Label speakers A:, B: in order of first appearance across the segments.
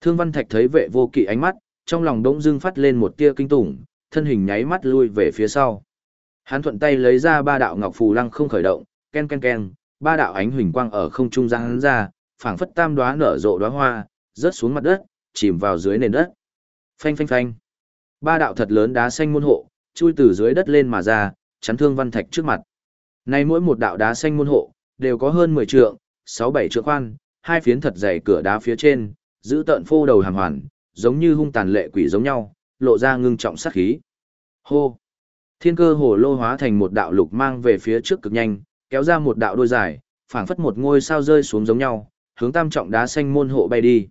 A: Thương Văn Thạch thấy vệ vô kỵ ánh mắt, trong lòng đống dưng phát lên một tia kinh tủng, thân hình nháy mắt lui về phía sau. Hắn thuận tay lấy ra ba đạo ngọc phù lăng không khởi động, ken ken ken, ba đạo ánh huỳnh quang ở không trung giang hắn ra, phảng phất tam đóa nở rộ đóa hoa, rớt xuống mặt đất, chìm vào dưới nền đất. Phanh phanh phanh. Ba đạo thật lớn đá xanh môn hộ, chui từ dưới đất lên mà ra, chắn Thương Văn Thạch trước mặt. Nay mỗi một đạo đá xanh môn hộ đều có hơn 10 trượng, 6-7 trượng khoan, hai phiến thật dày cửa đá phía trên, giữ tận phô đầu hàm hoàn, giống như hung tàn lệ quỷ giống nhau, lộ ra ngưng trọng sát khí. Hô! Thiên cơ hồ lô hóa thành một đạo lục mang về phía trước cực nhanh, kéo ra một đạo đôi dài, phảng phất một ngôi sao rơi xuống giống nhau, hướng tam trọng đá xanh môn hộ bay đi.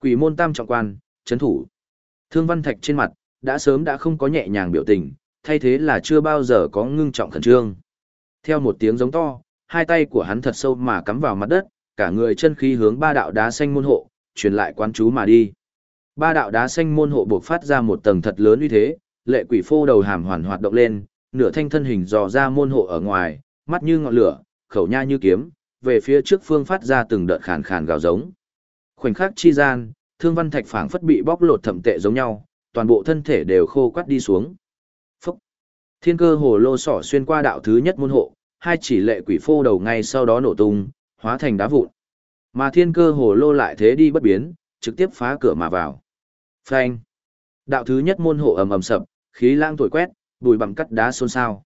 A: Quỷ môn tam trọng quan, chấn thủ. Thương văn thạch trên mặt, đã sớm đã không có nhẹ nhàng biểu tình, thay thế là chưa bao giờ có ngưng trọng khẩn trương. Theo một tiếng giống to, hai tay của hắn thật sâu mà cắm vào mặt đất, cả người chân khí hướng ba đạo đá xanh môn hộ, truyền lại quán chú mà đi. Ba đạo đá xanh môn hộ buộc phát ra một tầng thật lớn uy thế, lệ quỷ phô đầu hàm hoàn hoạt động lên, nửa thanh thân hình dò ra môn hộ ở ngoài, mắt như ngọn lửa, khẩu nha như kiếm, về phía trước phương phát ra từng đợt khàn khàn gào giống. Khoảnh khắc chi gian, Thương Văn Thạch phảng phất bị bóc lột thẩm tệ giống nhau, toàn bộ thân thể đều khô quắt đi xuống. Phúc! Thiên cơ hồ lô sỏ xuyên qua đạo thứ nhất môn hộ, hai chỉ lệ quỷ phô đầu ngay sau đó nổ tung, hóa thành đá vụn. Mà thiên cơ hồ lô lại thế đi bất biến, trực tiếp phá cửa mà vào. Phanh! Đạo thứ nhất môn hộ ầm ầm sập, khí lang thổi quét, bụi bặm cắt đá xôn xao.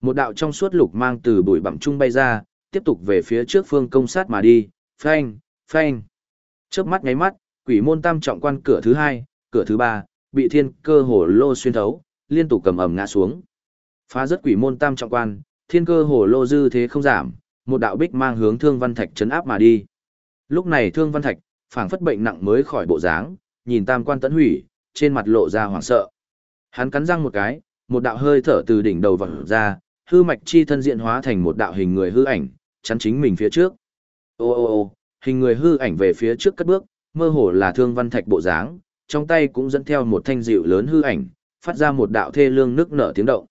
A: Một đạo trong suốt lục mang từ bụi bặm trung bay ra, tiếp tục về phía trước phương công sát mà đi, phanh, phanh. Chớp mắt nháy mắt, quỷ môn tam trọng quan cửa thứ hai, cửa thứ ba, bị thiên cơ hồ lô xuyên thấu, liên tục cầm ầm ngã xuống. Phá rất quỷ môn tam trọng quan, thiên cơ hồ lô dư thế không giảm, một đạo bích mang hướng thương văn thạch chấn áp mà đi. Lúc này thương văn thạch, phảng phất bệnh nặng mới khỏi bộ dáng, nhìn tam quan tẫn hủy, trên mặt lộ ra hoảng sợ. Hắn cắn răng một cái, một đạo hơi thở từ đỉnh đầu vọt ra, hư mạch chi thân diện hóa thành một đạo hình người hư ảnh, chắn chính mình phía trước. Ô ô ô, hình người hư ảnh về phía trước cất bước, mơ hồ là thương văn thạch bộ dáng, trong tay cũng dẫn theo một thanh dịu lớn hư ảnh, phát ra một đạo thê lương nước nở tiếng động.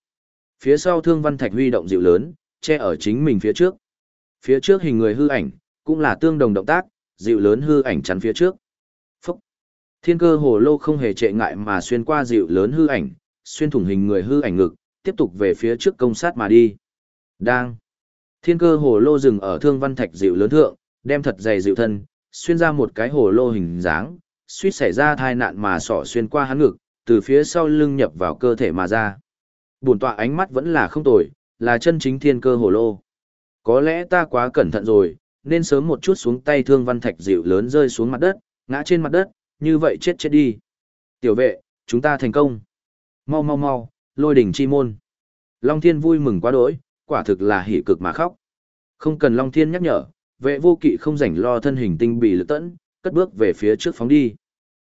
A: Phía sau thương văn thạch huy động dịu lớn, che ở chính mình phía trước. Phía trước hình người hư ảnh, cũng là tương đồng động tác, dịu lớn hư ảnh chắn phía trước. Phúc! Thiên cơ hồ lô không hề trệ ngại mà xuyên qua dịu lớn hư ảnh, xuyên thủng hình người hư ảnh ngực, tiếp tục về phía trước công sát mà đi. Đang! Thiên cơ hồ lô dừng ở thương văn thạch dịu lớn thượng, đem thật dày dịu thân, xuyên ra một cái hồ lô hình dáng, suýt xảy ra thai nạn mà sỏ xuyên qua hắn ngực, từ phía sau lưng nhập vào cơ thể mà ra. Bổn tọa ánh mắt vẫn là không tồi, là chân chính thiên cơ hồ lô. Có lẽ ta quá cẩn thận rồi, nên sớm một chút xuống tay thương văn thạch dịu lớn rơi xuống mặt đất, ngã trên mặt đất, như vậy chết chết đi. Tiểu vệ, chúng ta thành công. Mau mau mau, lôi đỉnh chi môn. Long thiên vui mừng quá đỗi, quả thực là hỉ cực mà khóc. Không cần Long thiên nhắc nhở, vệ vô kỵ không rảnh lo thân hình tinh bị lực tẫn, cất bước về phía trước phóng đi.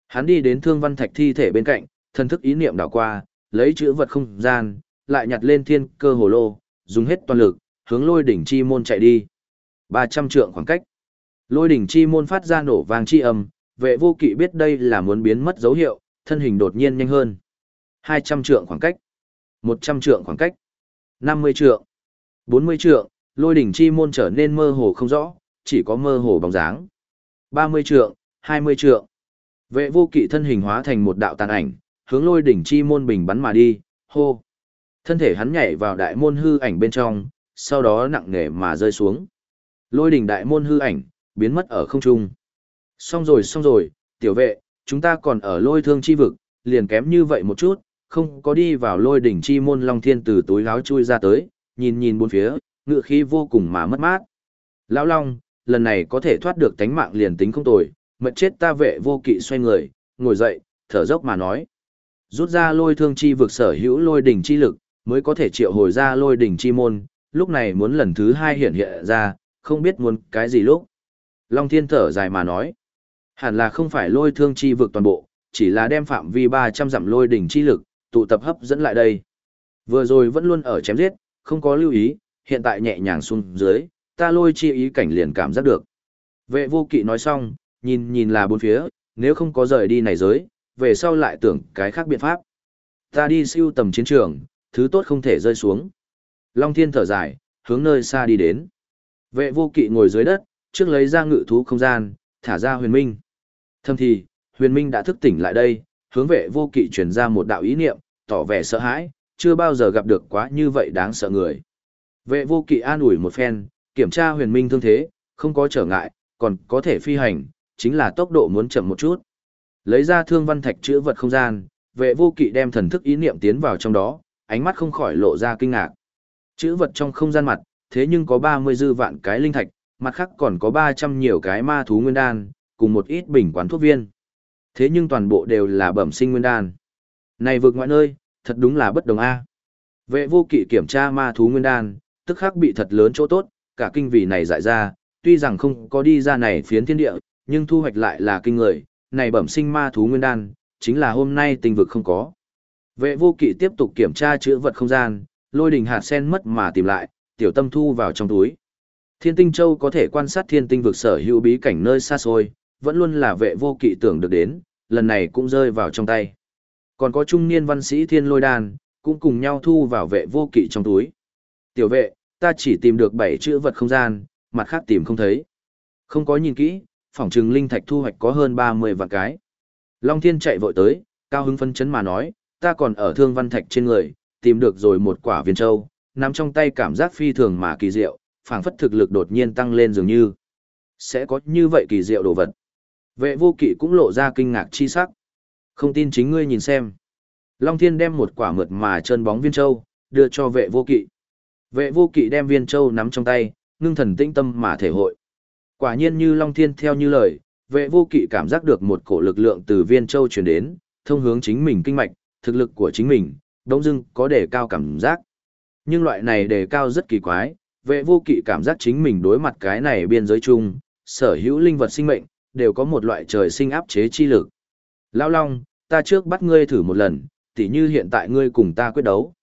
A: Hắn đi đến thương văn thạch thi thể bên cạnh, thân thức ý niệm đảo qua, lấy chữ vật không gian, lại nhặt lên thiên cơ hồ lô, dùng hết toàn lực, hướng lôi đỉnh chi môn chạy đi. 300 trượng khoảng cách. Lôi đỉnh chi môn phát ra nổ vàng chi âm, vệ vô kỵ biết đây là muốn biến mất dấu hiệu, thân hình đột nhiên nhanh hơn. 200 trượng khoảng cách. 100 trượng khoảng cách. 50 trượng. 40 trượng, lôi đỉnh chi môn trở nên mơ hồ không rõ, chỉ có mơ hồ bóng dáng. 30 trượng, 20 trượng. Vệ vô kỵ thân hình hóa thành một đạo tàn ảnh, hướng lôi đỉnh chi môn bình bắn mà đi, hô. Thân thể hắn nhảy vào đại môn hư ảnh bên trong, sau đó nặng nề mà rơi xuống. Lôi đỉnh đại môn hư ảnh, biến mất ở không trung. Xong rồi xong rồi, tiểu vệ, chúng ta còn ở lôi thương chi vực, liền kém như vậy một chút, không có đi vào lôi đỉnh chi môn long thiên từ túi láo chui ra tới, nhìn nhìn bốn phía, ngựa khí vô cùng mà mất mát. Lão Long, lần này có thể thoát được tánh mạng liền tính không tồi, mật chết ta vệ vô kỵ xoay người, ngồi dậy, thở dốc mà nói. Rút ra lôi thương chi vực sở hữu lôi đỉnh chi lực, mới có thể triệu hồi ra lôi đỉnh chi môn, lúc này muốn lần thứ hai hiện hiện ra, không biết muốn cái gì lúc. Long thiên thở dài mà nói. Hẳn là không phải lôi thương chi vực toàn bộ, chỉ là đem phạm vi 300 dặm lôi đỉnh chi lực, tụ tập hấp dẫn lại đây. Vừa rồi vẫn luôn ở chém giết, không có lưu ý, hiện tại nhẹ nhàng xuống dưới, ta lôi chi ý cảnh liền cảm giác được. Vệ vô kỵ nói xong, nhìn nhìn là bốn phía, nếu không có rời đi này giới, về sau lại tưởng cái khác biện pháp. Ta đi siêu tầm chiến trường, thứ tốt không thể rơi xuống. Long thiên thở dài, hướng nơi xa đi đến. Vệ vô kỵ ngồi dưới đất, trước lấy ra ngự thú không gian, thả ra huyền minh. Thâm thì, huyền minh đã thức tỉnh lại đây, hướng vệ vô kỵ truyền ra một đạo ý niệm, tỏ vẻ sợ hãi, chưa bao giờ gặp được quá như vậy đáng sợ người. Vệ vô kỵ an ủi một phen, kiểm tra huyền minh thương thế, không có trở ngại, còn có thể phi hành, chính là tốc độ muốn chậm một chút. Lấy ra thương văn thạch chữa vật không gian, vệ vô kỵ đem thần thức ý niệm tiến vào trong đó, ánh mắt không khỏi lộ ra kinh ngạc. Chữ vật trong không gian mặt, thế nhưng có 30 dư vạn cái linh thạch, mặt khác còn có 300 nhiều cái ma thú nguyên đan, cùng một ít bình quán thuốc viên. Thế nhưng toàn bộ đều là bẩm sinh nguyên đan. Này vượt ngoại nơi, thật đúng là bất đồng A. Vệ vô kỵ kiểm tra ma thú nguyên đan, tức khắc bị thật lớn chỗ tốt, cả kinh vị này giải ra, tuy rằng không có đi ra này phiến thiên địa, nhưng thu hoạch lại là kinh người, này bẩm sinh ma thú nguyên đan, chính là hôm nay tình vực không có. Vệ vô kỵ tiếp tục kiểm tra chữa vật không gian, lôi đình hạt sen mất mà tìm lại, tiểu tâm thu vào trong túi. Thiên tinh châu có thể quan sát thiên tinh vực sở hữu bí cảnh nơi xa xôi, vẫn luôn là vệ vô kỵ tưởng được đến, lần này cũng rơi vào trong tay. Còn có trung niên văn sĩ thiên lôi đàn, cũng cùng nhau thu vào vệ vô kỵ trong túi. Tiểu vệ, ta chỉ tìm được bảy chữ vật không gian, mặt khác tìm không thấy. Không có nhìn kỹ, phỏng trừng linh thạch thu hoạch có hơn 30 vạn cái. Long thiên chạy vội tới, cao hứng phân chấn mà nói, ta còn ở thương văn thạch trên người, tìm được rồi một quả viên châu, nắm trong tay cảm giác phi thường mà kỳ diệu, phảng phất thực lực đột nhiên tăng lên dường như. Sẽ có như vậy kỳ diệu đồ vật. Vệ vô kỵ cũng lộ ra kinh ngạc chi sắc. Không tin chính ngươi nhìn xem. Long Thiên đem một quả mượt mà chân bóng viên châu, đưa cho vệ vô kỵ. Vệ vô kỵ đem viên châu nắm trong tay, ngưng thần tĩnh tâm mà thể hội. Quả nhiên như Long Thiên theo như lời, vệ vô kỵ cảm giác được một cổ lực lượng từ viên châu truyền đến, thông hướng chính mình kinh mạch, thực lực của chính mình, đống dưng có đề cao cảm giác. Nhưng loại này đề cao rất kỳ quái, vệ vô kỵ cảm giác chính mình đối mặt cái này biên giới chung, sở hữu linh vật sinh mệnh, đều có một loại trời sinh áp chế chi lực. Lao Long, ta trước bắt ngươi thử một lần, tỉ như hiện tại ngươi cùng ta quyết đấu.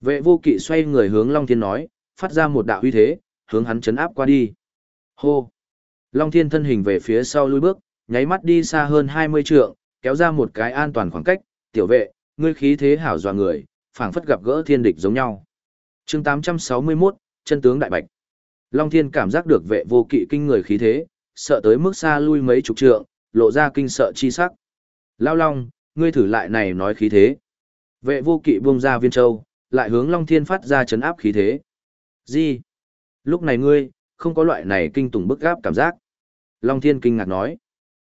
A: Vệ vô kỵ xoay người hướng Long Thiên nói, phát ra một đạo uy thế, hướng hắn chấn áp qua đi. Hô! Long Thiên thân hình về phía sau lui bước, nháy mắt đi xa hơn 20 trượng, kéo ra một cái an toàn khoảng cách, tiểu vệ, ngươi khí thế hảo dọa người, phảng phất gặp gỡ thiên địch giống nhau chương 861, chân tướng đại bạch. Long Thiên cảm giác được vệ vô kỵ kinh người khí thế, sợ tới mức xa lui mấy chục trượng, lộ ra kinh sợ chi sắc. Lao Long, ngươi thử lại này nói khí thế. Vệ vô kỵ buông ra viên châu, lại hướng Long Thiên phát ra chấn áp khí thế. Gì? Lúc này ngươi, không có loại này kinh tủng bức gáp cảm giác. Long Thiên kinh ngạc nói.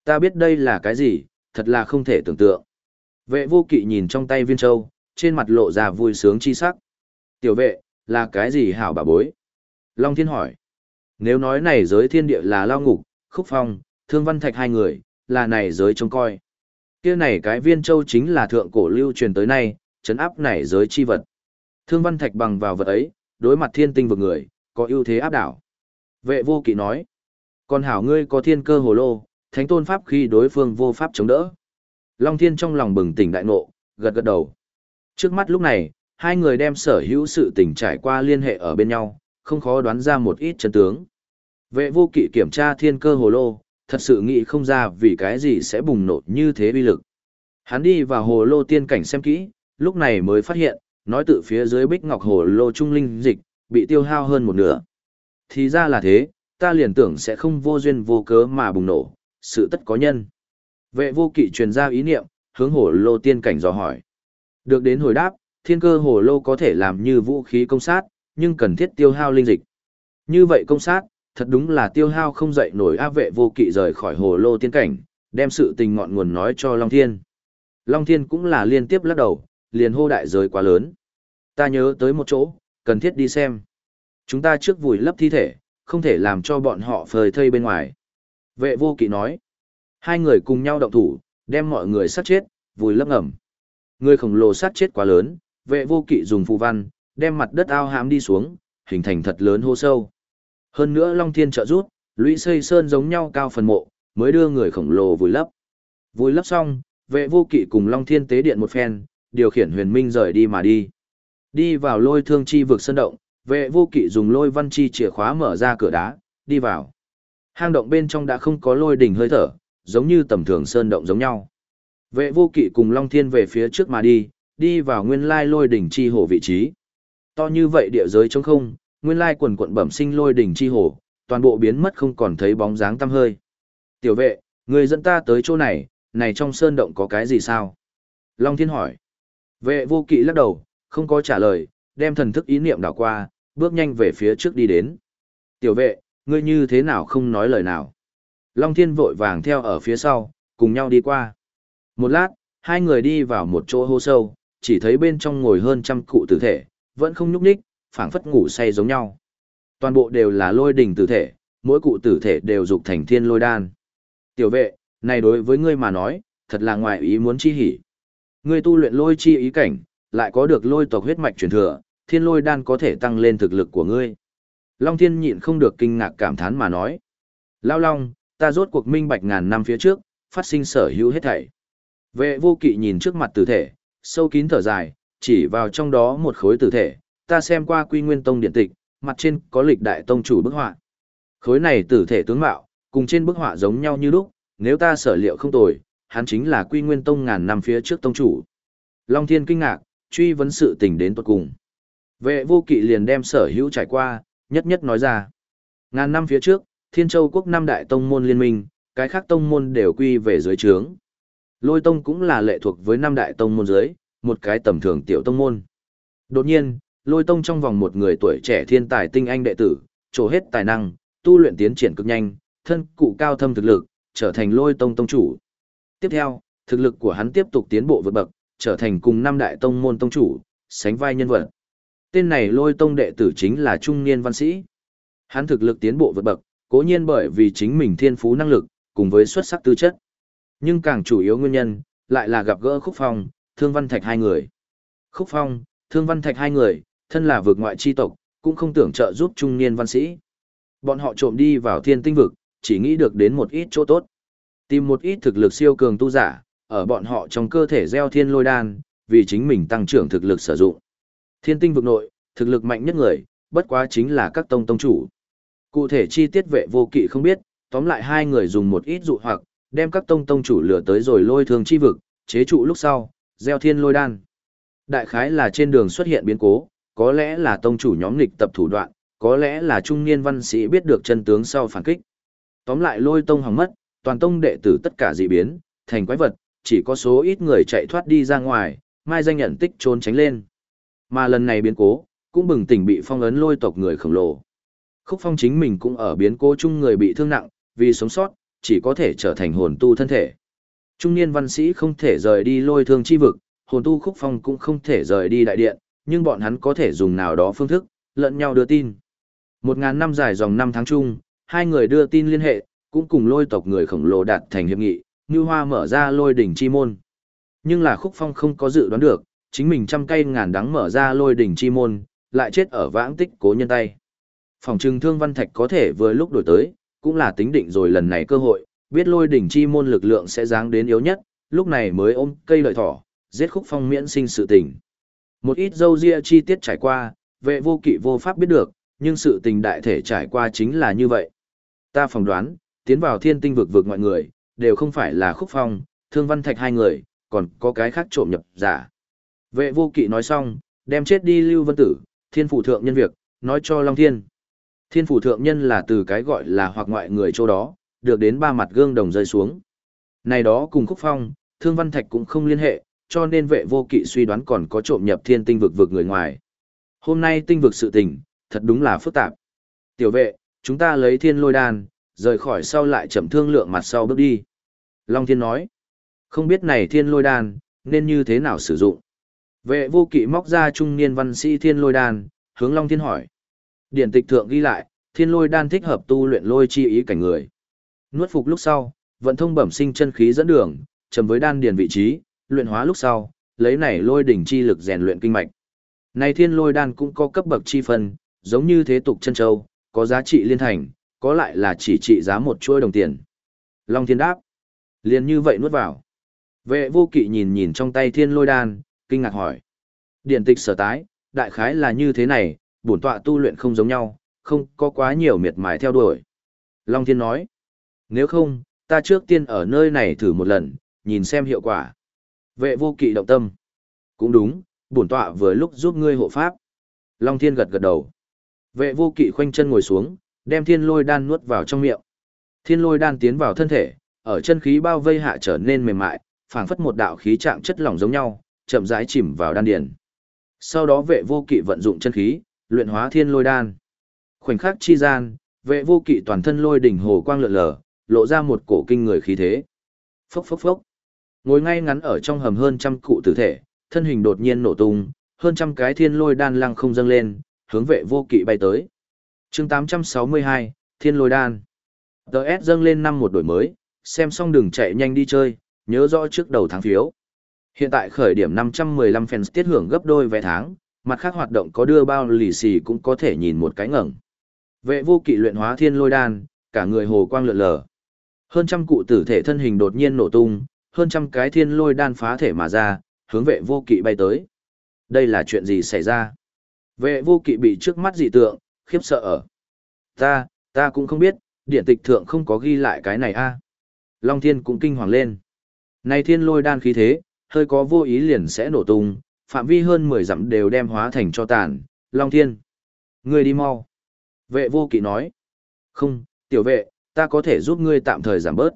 A: Ta biết đây là cái gì, thật là không thể tưởng tượng. Vệ vô kỵ nhìn trong tay viên châu, trên mặt lộ ra vui sướng chi sắc. Tiểu vệ, là cái gì hảo bà bối? Long Thiên hỏi. Nếu nói này giới thiên địa là lao ngục, khúc phong, thương văn thạch hai người, là này giới trông coi. kia này cái viên châu chính là thượng cổ lưu truyền tới nay, chấn áp này giới chi vật. Thương văn thạch bằng vào vật ấy, đối mặt thiên tinh vực người, có ưu thế áp đảo. Vệ vô kỵ nói. Còn hảo ngươi có thiên cơ hồ lô, thánh tôn pháp khi đối phương vô pháp chống đỡ. Long thiên trong lòng bừng tỉnh đại ngộ, gật gật đầu. Trước mắt lúc này, hai người đem sở hữu sự tình trải qua liên hệ ở bên nhau, không khó đoán ra một ít chân tướng. Vệ vô kỵ kiểm tra thiên cơ hồ lô, thật sự nghĩ không ra vì cái gì sẽ bùng nổ như thế bi lực. Hắn đi vào hồ lô tiên cảnh xem kỹ, lúc này mới phát hiện, nói tự phía dưới bích ngọc hồ lô trung linh dịch, bị tiêu hao hơn một nửa. Thì ra là thế, ta liền tưởng sẽ không vô duyên vô cớ mà bùng nổ, sự tất có nhân. Vệ vô kỵ truyền ra ý niệm, hướng hồ lô tiên cảnh dò hỏi. Được đến hồi đáp, thiên cơ hồ lô có thể làm như vũ khí công sát, nhưng cần thiết tiêu hao linh dịch. Như vậy công sát, thật đúng là tiêu hao không dậy nổi áp vệ vô kỵ rời khỏi hồ lô tiên cảnh, đem sự tình ngọn nguồn nói cho Long Thiên. Long Thiên cũng là liên tiếp lắc đầu, liền hô đại giới quá lớn. Ta nhớ tới một chỗ, cần thiết đi xem. Chúng ta trước vùi lấp thi thể, không thể làm cho bọn họ phơi thây bên ngoài. Vệ vô kỵ nói. Hai người cùng nhau động thủ, đem mọi người sát chết, vùi lấp ngầm. Người khổng lồ sát chết quá lớn, vệ vô kỵ dùng phù văn, đem mặt đất ao hãm đi xuống, hình thành thật lớn hô sâu. Hơn nữa Long Thiên trợ rút, lũy xây sơn giống nhau cao phần mộ, mới đưa người khổng lồ vùi lấp. Vùi lấp xong, vệ vô kỵ cùng Long Thiên tế điện một phen, điều khiển huyền minh rời đi mà đi. Đi vào lôi thương chi vực sơn động, vệ vô kỵ dùng lôi văn chi chìa khóa mở ra cửa đá, đi vào. Hang động bên trong đã không có lôi đỉnh hơi thở, giống như tầm thường sơn động giống nhau. Vệ vô kỵ cùng Long Thiên về phía trước mà đi, đi vào nguyên lai lôi đỉnh chi hồ vị trí. To như vậy địa giới trống không, nguyên lai quần quận bẩm sinh lôi đỉnh chi hồ, toàn bộ biến mất không còn thấy bóng dáng tăm hơi. Tiểu vệ, người dẫn ta tới chỗ này, này trong sơn động có cái gì sao? Long Thiên hỏi. Vệ vô kỵ lắc đầu, không có trả lời, đem thần thức ý niệm đảo qua, bước nhanh về phía trước đi đến. Tiểu vệ, ngươi như thế nào không nói lời nào? Long Thiên vội vàng theo ở phía sau, cùng nhau đi qua. Một lát, hai người đi vào một chỗ hô sâu, chỉ thấy bên trong ngồi hơn trăm cụ tử thể, vẫn không nhúc nhích, phảng phất ngủ say giống nhau. Toàn bộ đều là lôi đỉnh tử thể, mỗi cụ tử thể đều dục thành thiên lôi đan. Tiểu vệ, này đối với ngươi mà nói, thật là ngoài ý muốn chi hỉ. Ngươi tu luyện lôi chi ý cảnh, lại có được lôi tộc huyết mạch truyền thừa, thiên lôi đan có thể tăng lên thực lực của ngươi. Long thiên nhịn không được kinh ngạc cảm thán mà nói. Lao long, ta rốt cuộc minh bạch ngàn năm phía trước, phát sinh sở hữu hết thảy. Vệ vô kỵ nhìn trước mặt tử thể, sâu kín thở dài, chỉ vào trong đó một khối tử thể, ta xem qua quy nguyên tông điện tịch, mặt trên có lịch đại tông chủ bức họa. Khối này tử thể tướng mạo, cùng trên bức họa giống nhau như lúc, nếu ta sở liệu không tồi, hắn chính là quy nguyên tông ngàn năm phía trước tông chủ. Long thiên kinh ngạc, truy vấn sự tình đến tuật cùng. Vệ vô kỵ liền đem sở hữu trải qua, nhất nhất nói ra. Ngàn năm phía trước, Thiên Châu quốc năm đại tông môn liên minh, cái khác tông môn đều quy về dưới trướng. Lôi tông cũng là lệ thuộc với năm đại tông môn dưới, một cái tầm thường tiểu tông môn. Đột nhiên, lôi tông trong vòng một người tuổi trẻ thiên tài tinh anh đệ tử, trổ hết tài năng, tu luyện tiến triển cực nhanh, thân cụ cao thâm thực lực, trở thành lôi tông tông chủ. Tiếp theo, thực lực của hắn tiếp tục tiến bộ vượt bậc, trở thành cùng năm đại tông môn tông chủ, sánh vai nhân vật. Tên này lôi tông đệ tử chính là trung niên văn sĩ. Hắn thực lực tiến bộ vượt bậc, cố nhiên bởi vì chính mình thiên phú năng lực, cùng với xuất sắc tư chất. Nhưng càng chủ yếu nguyên nhân, lại là gặp gỡ Khúc Phong, Thương Văn Thạch hai người. Khúc Phong, Thương Văn Thạch hai người, thân là vực ngoại chi tộc, cũng không tưởng trợ giúp trung niên văn sĩ. Bọn họ trộm đi vào thiên tinh vực, chỉ nghĩ được đến một ít chỗ tốt. Tìm một ít thực lực siêu cường tu giả, ở bọn họ trong cơ thể gieo thiên lôi đan, vì chính mình tăng trưởng thực lực sử dụng. Thiên tinh vực nội, thực lực mạnh nhất người, bất quá chính là các tông tông chủ. Cụ thể chi tiết vệ vô kỵ không biết, tóm lại hai người dùng một ít dụ hoặc, đem các tông tông chủ lửa tới rồi lôi thường chi vực, chế trụ lúc sau, gieo thiên lôi đan. Đại khái là trên đường xuất hiện biến cố, có lẽ là tông chủ nhóm nghịch tập thủ đoạn, có lẽ là trung niên văn sĩ biết được chân tướng sau phản kích. Tóm lại lôi tông hỏng mất, toàn tông đệ tử tất cả dị biến, thành quái vật, chỉ có số ít người chạy thoát đi ra ngoài, mai danh nhận tích trốn tránh lên. Mà lần này biến cố, cũng bừng tỉnh bị phong ấn lôi tộc người khổng lồ. Khúc phong chính mình cũng ở biến cố chung người bị thương nặng, vì sống sót, chỉ có thể trở thành hồn tu thân thể. Trung niên văn sĩ không thể rời đi lôi thương chi vực, hồn tu khúc phong cũng không thể rời đi đại điện, nhưng bọn hắn có thể dùng nào đó phương thức, lẫn nhau đưa tin. Một ngàn năm dài dòng năm tháng chung, hai người đưa tin liên hệ, cũng cùng lôi tộc người khổng lồ đạt thành hiệp nghị, như hoa mở ra lôi đỉnh chi môn. Nhưng là khúc phong không có dự đoán được, chính mình trăm cây ngàn đắng mở ra lôi đỉnh chi môn, lại chết ở vãng tích cố nhân tay. Phòng trừng thương văn thạch có thể vừa lúc đổi tới, cũng là tính định rồi lần này cơ hội, biết lôi đỉnh chi môn lực lượng sẽ giáng đến yếu nhất, lúc này mới ôm cây lợi thỏ, giết khúc phong miễn sinh sự tình. Một ít dâu ria chi tiết trải qua, vệ vô kỵ vô pháp biết được, nhưng sự tình đại thể trải qua chính là như vậy. Ta phỏng đoán, tiến vào thiên tinh vực vực mọi người, đều không phải là khúc phong, thương văn thạch hai người, còn có cái khác trộm nhập giả. Vệ vô kỵ nói xong, đem chết đi Lưu Vân Tử, thiên phủ thượng nhân việc, nói cho Long Thiên. Thiên phủ thượng nhân là từ cái gọi là hoặc ngoại người chỗ đó, được đến ba mặt gương đồng rơi xuống. Này đó cùng khúc phong, thương văn thạch cũng không liên hệ, cho nên vệ vô kỵ suy đoán còn có trộm nhập thiên tinh vực vực người ngoài. Hôm nay tinh vực sự tình, thật đúng là phức tạp. Tiểu vệ, chúng ta lấy thiên lôi đan, rời khỏi sau lại chậm thương lượng mặt sau bước đi. Long thiên nói, không biết này thiên lôi đan, nên như thế nào sử dụng. Vệ vô kỵ móc ra trung niên văn sĩ thiên lôi đan, hướng Long thiên hỏi. Điển tịch thượng ghi lại, thiên lôi đan thích hợp tu luyện lôi chi ý cảnh người. Nuốt phục lúc sau, vận thông bẩm sinh chân khí dẫn đường, chầm với đan điền vị trí, luyện hóa lúc sau, lấy này lôi đỉnh chi lực rèn luyện kinh mạch. Này thiên lôi đan cũng có cấp bậc chi phân, giống như thế tục chân châu, có giá trị liên thành, có lại là chỉ trị giá một chuôi đồng tiền. Long thiên đáp. liền như vậy nuốt vào. Vệ vô kỵ nhìn nhìn trong tay thiên lôi đan, kinh ngạc hỏi. Điển tịch sở tái, đại khái là như thế này, bổn tọa tu luyện không giống nhau, không có quá nhiều miệt mài theo đuổi. Long thiên nói. Nếu không, ta trước tiên ở nơi này thử một lần, nhìn xem hiệu quả. Vệ vô kỵ động tâm. Cũng đúng, bổn tọa vừa lúc giúp ngươi hộ pháp. Long thiên gật gật đầu. Vệ vô kỵ khoanh chân ngồi xuống, đem thiên lôi đan nuốt vào trong miệng. Thiên lôi đan tiến vào thân thể, ở chân khí bao vây hạ trở nên mềm mại, phảng phất một đạo khí trạng chất lỏng giống nhau, chậm rãi chìm vào đan điền. Sau đó vệ vô kỵ vận dụng chân khí, luyện hóa thiên lôi đan. Khoảnh khắc chi gian, vệ vô kỵ toàn thân lôi đỉnh hồ quang lượn lờ, lộ ra một cổ kinh người khí thế. Phốc phốc phốc. Ngồi ngay ngắn ở trong hầm hơn trăm cụ tử thể, thân hình đột nhiên nổ tung, hơn trăm cái thiên lôi đan lăng không dâng lên, hướng vệ vô kỵ bay tới. chương 862, Thiên lôi đan. ts dâng lên năm một đổi mới, xem xong đừng chạy nhanh đi chơi, nhớ rõ trước đầu tháng phiếu. Hiện tại khởi điểm 515 fans tiết hưởng gấp đôi vé tháng, mặt khác hoạt động có đưa bao lì xì cũng có thể nhìn một cái ngẩng. Vệ vô kỵ luyện hóa thiên lôi đan, cả người hồ quang lượn lờ. Hơn trăm cụ tử thể thân hình đột nhiên nổ tung, hơn trăm cái thiên lôi đan phá thể mà ra, hướng vệ vô kỵ bay tới. Đây là chuyện gì xảy ra? Vệ vô kỵ bị trước mắt dị tượng, khiếp sợ ở. Ta, ta cũng không biết, điện tịch thượng không có ghi lại cái này a. Long thiên cũng kinh hoàng lên. Này thiên lôi đan khí thế, hơi có vô ý liền sẽ nổ tung, phạm vi hơn 10 dặm đều đem hóa thành cho tàn. Long thiên, ngươi đi mau. Vệ vô kỵ nói. Không, tiểu vệ, ta có thể giúp ngươi tạm thời giảm bớt.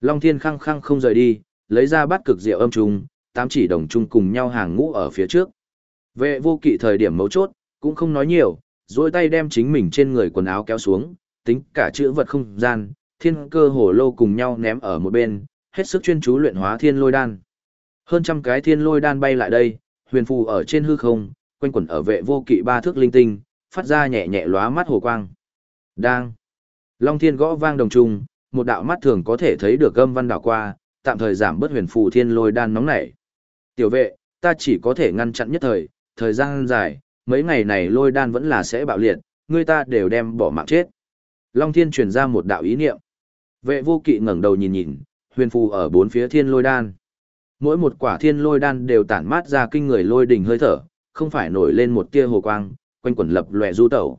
A: Long thiên khăng khăng không rời đi, lấy ra bát cực rượu âm trùng, tám chỉ đồng chung cùng nhau hàng ngũ ở phía trước. Vệ vô kỵ thời điểm mấu chốt, cũng không nói nhiều, duỗi tay đem chính mình trên người quần áo kéo xuống, tính cả chữ vật không gian, thiên cơ hồ lô cùng nhau ném ở một bên, hết sức chuyên chú luyện hóa thiên lôi đan. Hơn trăm cái thiên lôi đan bay lại đây, huyền phù ở trên hư không, quanh quẩn ở vệ vô kỵ ba thước linh tinh, phát ra nhẹ nhẹ lóa mắt hồ quang. Đang. Long thiên gõ vang đồng trung, một đạo mắt thường có thể thấy được gâm văn đảo qua, tạm thời giảm bớt huyền phù thiên lôi đan nóng nảy. Tiểu vệ, ta chỉ có thể ngăn chặn nhất thời, thời gian dài, mấy ngày này lôi đan vẫn là sẽ bạo liệt, người ta đều đem bỏ mạng chết. Long thiên truyền ra một đạo ý niệm. Vệ vô kỵ ngẩng đầu nhìn nhìn, huyền phù ở bốn phía thiên lôi đan. Mỗi một quả thiên lôi đan đều tản mát ra kinh người lôi đỉnh hơi thở, không phải nổi lên một tia hồ quang, quanh quẩn lập lòe du tẩu.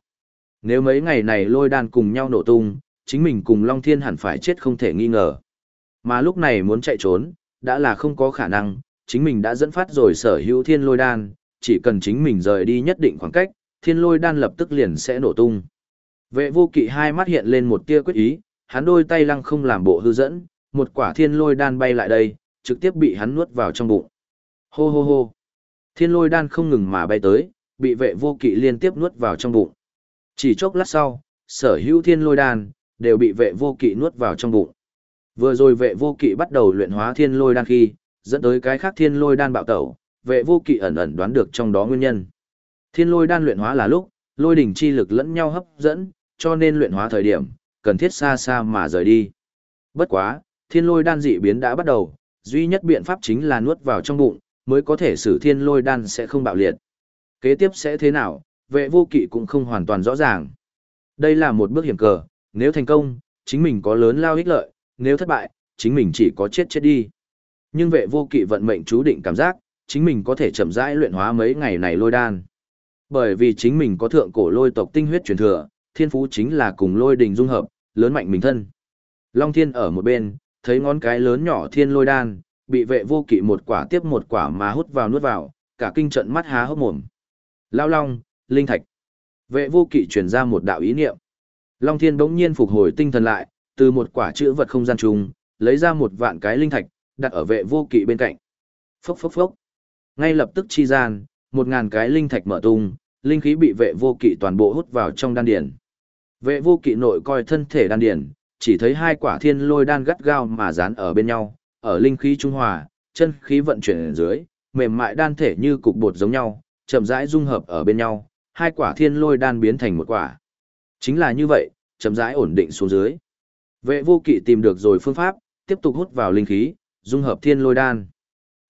A: Nếu mấy ngày này lôi đan cùng nhau nổ tung, chính mình cùng Long Thiên hẳn phải chết không thể nghi ngờ. Mà lúc này muốn chạy trốn, đã là không có khả năng, chính mình đã dẫn phát rồi sở hữu thiên lôi đan, chỉ cần chính mình rời đi nhất định khoảng cách, thiên lôi đan lập tức liền sẽ nổ tung. Vệ vô kỵ hai mắt hiện lên một tia quyết ý, hắn đôi tay lăng không làm bộ hư dẫn, một quả thiên lôi đan bay lại đây, trực tiếp bị hắn nuốt vào trong bụng. Hô hô hô. Thiên lôi đan không ngừng mà bay tới, bị vệ vô kỵ liên tiếp nuốt vào trong bụng. Chỉ chốc lát sau, sở hữu thiên lôi đan, đều bị vệ vô kỵ nuốt vào trong bụng. Vừa rồi vệ vô kỵ bắt đầu luyện hóa thiên lôi đan khi, dẫn tới cái khác thiên lôi đan bạo tẩu, vệ vô kỵ ẩn ẩn đoán được trong đó nguyên nhân. Thiên lôi đan luyện hóa là lúc, lôi đỉnh chi lực lẫn nhau hấp dẫn, cho nên luyện hóa thời điểm, cần thiết xa xa mà rời đi. Bất quá, thiên lôi đan dị biến đã bắt đầu, duy nhất biện pháp chính là nuốt vào trong bụng, mới có thể sử thiên lôi đan sẽ không bạo liệt. Kế tiếp sẽ thế nào, vệ vô kỵ cũng không hoàn toàn rõ ràng. Đây là một bước hiểm cờ, nếu thành công, chính mình có lớn lao ích lợi, nếu thất bại, chính mình chỉ có chết chết đi. Nhưng vệ vô kỵ vận mệnh chú định cảm giác, chính mình có thể chậm rãi luyện hóa mấy ngày này lôi đan. Bởi vì chính mình có thượng cổ lôi tộc tinh huyết truyền thừa, thiên phú chính là cùng lôi đình dung hợp, lớn mạnh mình thân. Long thiên ở một bên, thấy ngón cái lớn nhỏ thiên lôi đan, bị vệ vô kỵ một quả tiếp một quả mà hút vào nuốt vào, cả kinh trận mắt há hốc mồm. Lao long, linh thạch. Vệ vô kỵ truyền ra một đạo ý niệm. Long thiên bỗng nhiên phục hồi tinh thần lại, từ một quả chữ vật không gian trùng, lấy ra một vạn cái linh thạch, đặt ở vệ vô kỵ bên cạnh. Phốc phốc phốc. Ngay lập tức chi gian, một ngàn cái linh thạch mở tung, linh khí bị vệ vô kỵ toàn bộ hút vào trong đan điển. Vệ vô kỵ nội coi thân thể đan điển, chỉ thấy hai quả thiên lôi đan gắt gao mà dán ở bên nhau, ở linh khí trung hòa, chân khí vận chuyển ở dưới, mềm mại đan thể như cục bột giống nhau, chậm rãi dung hợp ở bên nhau, hai quả thiên lôi đan biến thành một quả. Chính là như vậy, chậm rãi ổn định xuống dưới. Vệ vô kỵ tìm được rồi phương pháp, tiếp tục hút vào linh khí, dung hợp thiên lôi đan.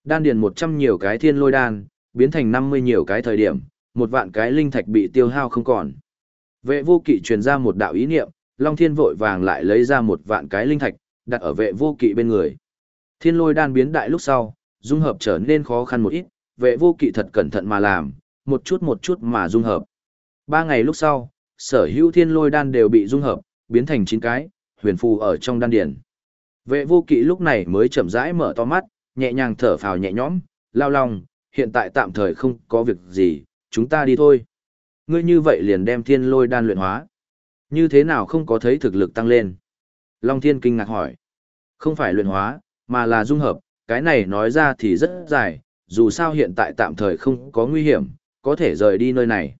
A: Đan điền 100 nhiều cái thiên lôi đan, biến thành 50 nhiều cái thời điểm, một vạn cái linh thạch bị tiêu hao không còn. Vệ vô kỵ truyền ra một đạo ý niệm, Long Thiên vội vàng lại lấy ra một vạn cái linh thạch, đặt ở vệ vô kỵ bên người. Thiên lôi đan biến đại lúc sau, dung hợp trở nên khó khăn một ít, vệ vô kỵ thật cẩn thận mà làm, một chút một chút mà dung hợp. Ba ngày lúc sau, sở hữu thiên lôi đan đều bị dung hợp, biến thành chín cái, huyền phù ở trong đan điển. Vệ vô kỵ lúc này mới chậm rãi mở to mắt, nhẹ nhàng thở phào nhẹ nhõm, lao lòng, hiện tại tạm thời không có việc gì, chúng ta đi thôi. Ngươi như vậy liền đem thiên lôi đan luyện hóa. Như thế nào không có thấy thực lực tăng lên? Long thiên kinh ngạc hỏi. Không phải luyện hóa, mà là dung hợp, cái này nói ra thì rất dài, dù sao hiện tại tạm thời không có nguy hiểm, có thể rời đi nơi này.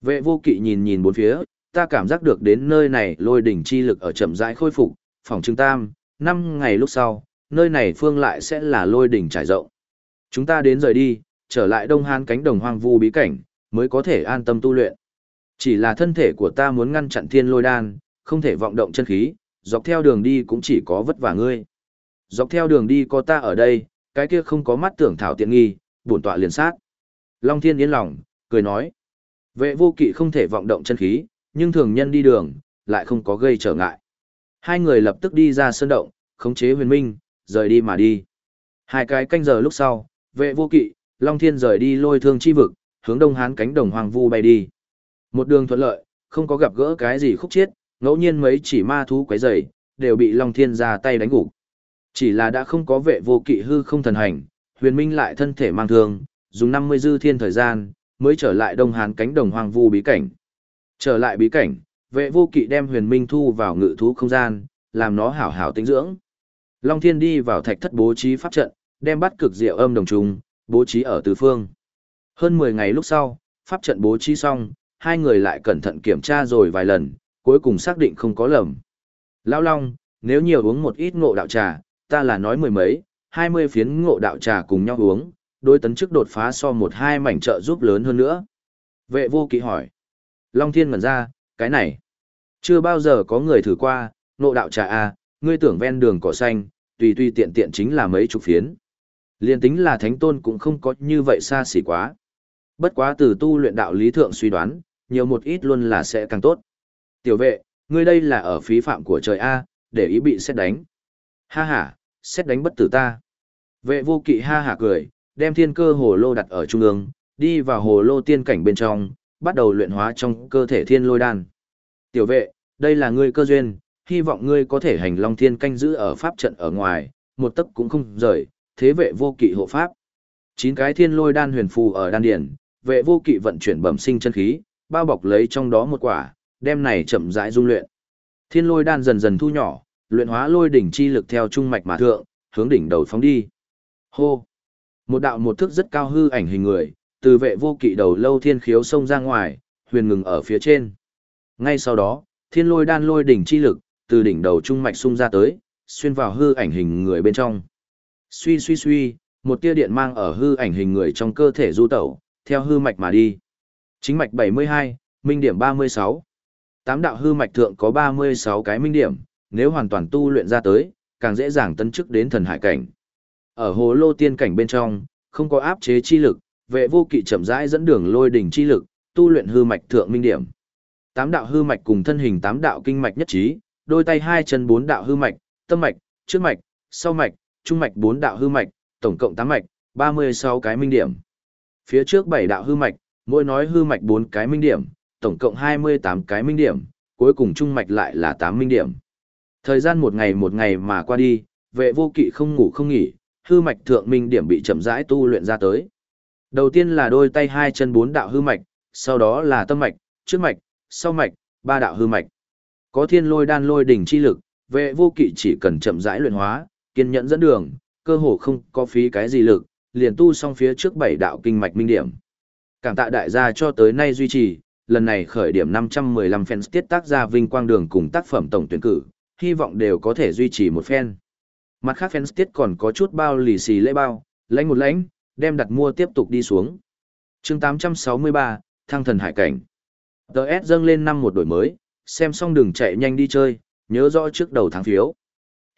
A: Vệ vô kỵ nhìn nhìn bốn phía, ta cảm giác được đến nơi này lôi đỉnh chi lực ở chậm rãi khôi phục, phòng trưng tam, năm ngày lúc sau, nơi này phương lại sẽ là lôi đỉnh trải rộng. Chúng ta đến rời đi, trở lại Đông Hán cánh đồng hoang vu bí cảnh, mới có thể an tâm tu luyện. Chỉ là thân thể của ta muốn ngăn chặn thiên lôi đan, không thể vọng động chân khí, dọc theo đường đi cũng chỉ có vất vả ngươi. Dọc theo đường đi có ta ở đây, cái kia không có mắt tưởng thảo tiện nghi, bổn tọa liền sát. Long Thiên yên lòng, cười nói. Vệ vô kỵ không thể vọng động chân khí, nhưng thường nhân đi đường, lại không có gây trở ngại. Hai người lập tức đi ra sơn động, khống chế huyền minh, rời đi mà đi. Hai cái canh giờ lúc sau, vệ vô kỵ, Long Thiên rời đi lôi thương chi vực, hướng đông hán cánh đồng hoàng vu bay đi. Một đường thuận lợi, không có gặp gỡ cái gì khúc chiết, ngẫu nhiên mấy chỉ ma thú quấy rầy, đều bị Long Thiên ra tay đánh gục. Chỉ là đã không có vệ vô kỵ hư không thần hành, huyền minh lại thân thể mang thương, dùng 50 dư thiên thời gian, mới trở lại đông hán cánh đồng hoang vu bí cảnh. Trở lại bí cảnh, vệ vô kỵ đem huyền minh thu vào ngự thú không gian, làm nó hảo hảo tinh dưỡng. Long thiên đi vào thạch thất bố trí pháp trận, đem bắt cực diệu âm đồng trùng, bố trí ở tứ phương. Hơn 10 ngày lúc sau, pháp trận bố trí xong, hai người lại cẩn thận kiểm tra rồi vài lần, cuối cùng xác định không có lầm. Lão Long, nếu nhiều uống một ít ngộ đạo trà, ta là nói mười mấy, hai mươi phiến ngộ đạo trà cùng nhau uống, đôi tấn chức đột phá so một hai mảnh trợ giúp lớn hơn nữa. Vệ vô kỵ hỏi. Long Thiên ngẩn ra, cái này. Chưa bao giờ có người thử qua, ngộ đạo trà A, ngươi tưởng ven đường cỏ xanh, tùy tùy tiện tiện chính là mấy chục phiến. Liên tính là thánh tôn cũng không có như vậy xa xỉ quá. Bất quá từ tu luyện đạo lý thượng suy đoán, nhiều một ít luôn là sẽ càng tốt. Tiểu vệ, ngươi đây là ở phí phạm của trời A, để ý bị xét đánh. Ha ha, xét đánh bất tử ta. Vệ vô kỵ ha ha cười, đem thiên cơ hồ lô đặt ở trung ương, đi vào hồ lô tiên cảnh bên trong, bắt đầu luyện hóa trong cơ thể thiên lôi đan. Tiểu vệ, đây là ngươi cơ duyên, hy vọng ngươi có thể hành long thiên canh giữ ở pháp trận ở ngoài, một tấc cũng không rời, thế vệ vô kỵ hộ pháp. Chín cái thiên lôi đan huyền phù ở đan điển, vệ vô kỵ vận chuyển bẩm sinh chân khí, bao bọc lấy trong đó một quả, đem này chậm rãi dung luyện. Thiên lôi đan dần dần thu nhỏ, luyện hóa lôi đỉnh chi lực theo trung mạch mà thượng, hướng đỉnh đầu phóng đi. Hô! Một đạo một thước rất cao hư ảnh hình người, từ vệ vô kỵ đầu lâu thiên khiếu xông ra ngoài, huyền ngừng ở phía trên. Ngay sau đó, thiên lôi đan lôi đỉnh chi lực, từ đỉnh đầu trung mạch xung ra tới, xuyên vào hư ảnh hình người bên trong. Suy suy suy, một tia điện mang ở hư ảnh hình người trong cơ thể du tẩu, theo hư mạch mà đi. Chính mạch 72, minh điểm 36. Tám đạo hư mạch thượng có 36 cái minh điểm, nếu hoàn toàn tu luyện ra tới, càng dễ dàng tấn chức đến thần hải cảnh. Ở hồ lô tiên cảnh bên trong, không có áp chế chi lực, vệ vô kỵ chậm rãi dẫn đường lôi đỉnh chi lực, tu luyện hư mạch thượng minh điểm. Tám đạo hư mạch cùng thân hình tám đạo kinh mạch nhất trí, đôi tay hai chân bốn đạo hư mạch, tâm mạch, trước mạch, sau mạch, trung mạch bốn đạo hư mạch, tổng cộng tám mạch, 36 cái minh điểm. Phía trước bảy đạo hư mạch, mỗi nói hư mạch bốn cái minh điểm, tổng cộng 28 cái minh điểm, cuối cùng trung mạch lại là 8 minh điểm. Thời gian một ngày một ngày mà qua đi, vệ vô kỵ không ngủ không nghỉ, hư mạch thượng minh điểm bị chậm rãi tu luyện ra tới. Đầu tiên là đôi tay hai chân bốn đạo hư mạch, sau đó là tâm mạch, trước mạch, sau mạch, ba đạo hư mạch. Có thiên lôi đan lôi đỉnh chi lực, vệ vô kỵ chỉ cần chậm rãi luyện hóa, kiên nhẫn dẫn đường, cơ hồ không có phí cái gì lực, liền tu xong phía trước bảy đạo kinh mạch minh điểm. Cảm tạ đại gia cho tới nay duy trì, lần này khởi điểm 515 fans tiết tác ra vinh quang đường cùng tác phẩm tổng tuyển cử, hy vọng đều có thể duy trì một fan. Mặt khác fans tiết còn có chút bao lì xì lễ bao, lãnh một lãnh, đem đặt mua tiếp tục đi xuống. chương 863, Thăng thần hải cảnh. TS dâng lên năm một đổi mới, xem xong đừng chạy nhanh đi chơi, nhớ rõ trước đầu tháng phiếu.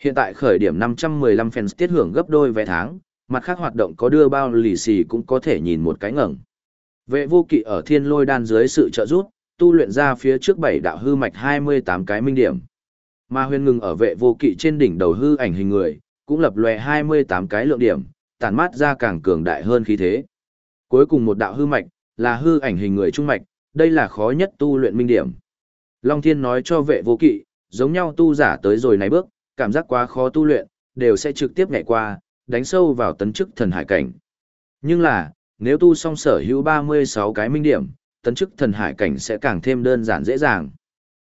A: Hiện tại khởi điểm 515 fans tiết hưởng gấp đôi vé tháng, mặt khác hoạt động có đưa bao lì xì cũng có thể nhìn một cái ngẩng. Vệ vô kỵ ở thiên lôi đan dưới sự trợ giúp, tu luyện ra phía trước bảy đạo hư mạch 28 cái minh điểm. Mà huyền ngừng ở vệ vô kỵ trên đỉnh đầu hư ảnh hình người, cũng lập lòe 28 cái lượng điểm, tản mát ra càng cường đại hơn khí thế. Cuối cùng một đạo hư mạch, là hư ảnh hình người trung mạch, đây là khó nhất tu luyện minh điểm. Long Thiên nói cho vệ vô kỵ, giống nhau tu giả tới rồi này bước, cảm giác quá khó tu luyện, đều sẽ trực tiếp nhảy qua, đánh sâu vào tấn chức thần hải cảnh. Nhưng là, nếu tu xong sở hữu 36 cái minh điểm, tấn chức thần hải cảnh sẽ càng thêm đơn giản dễ dàng.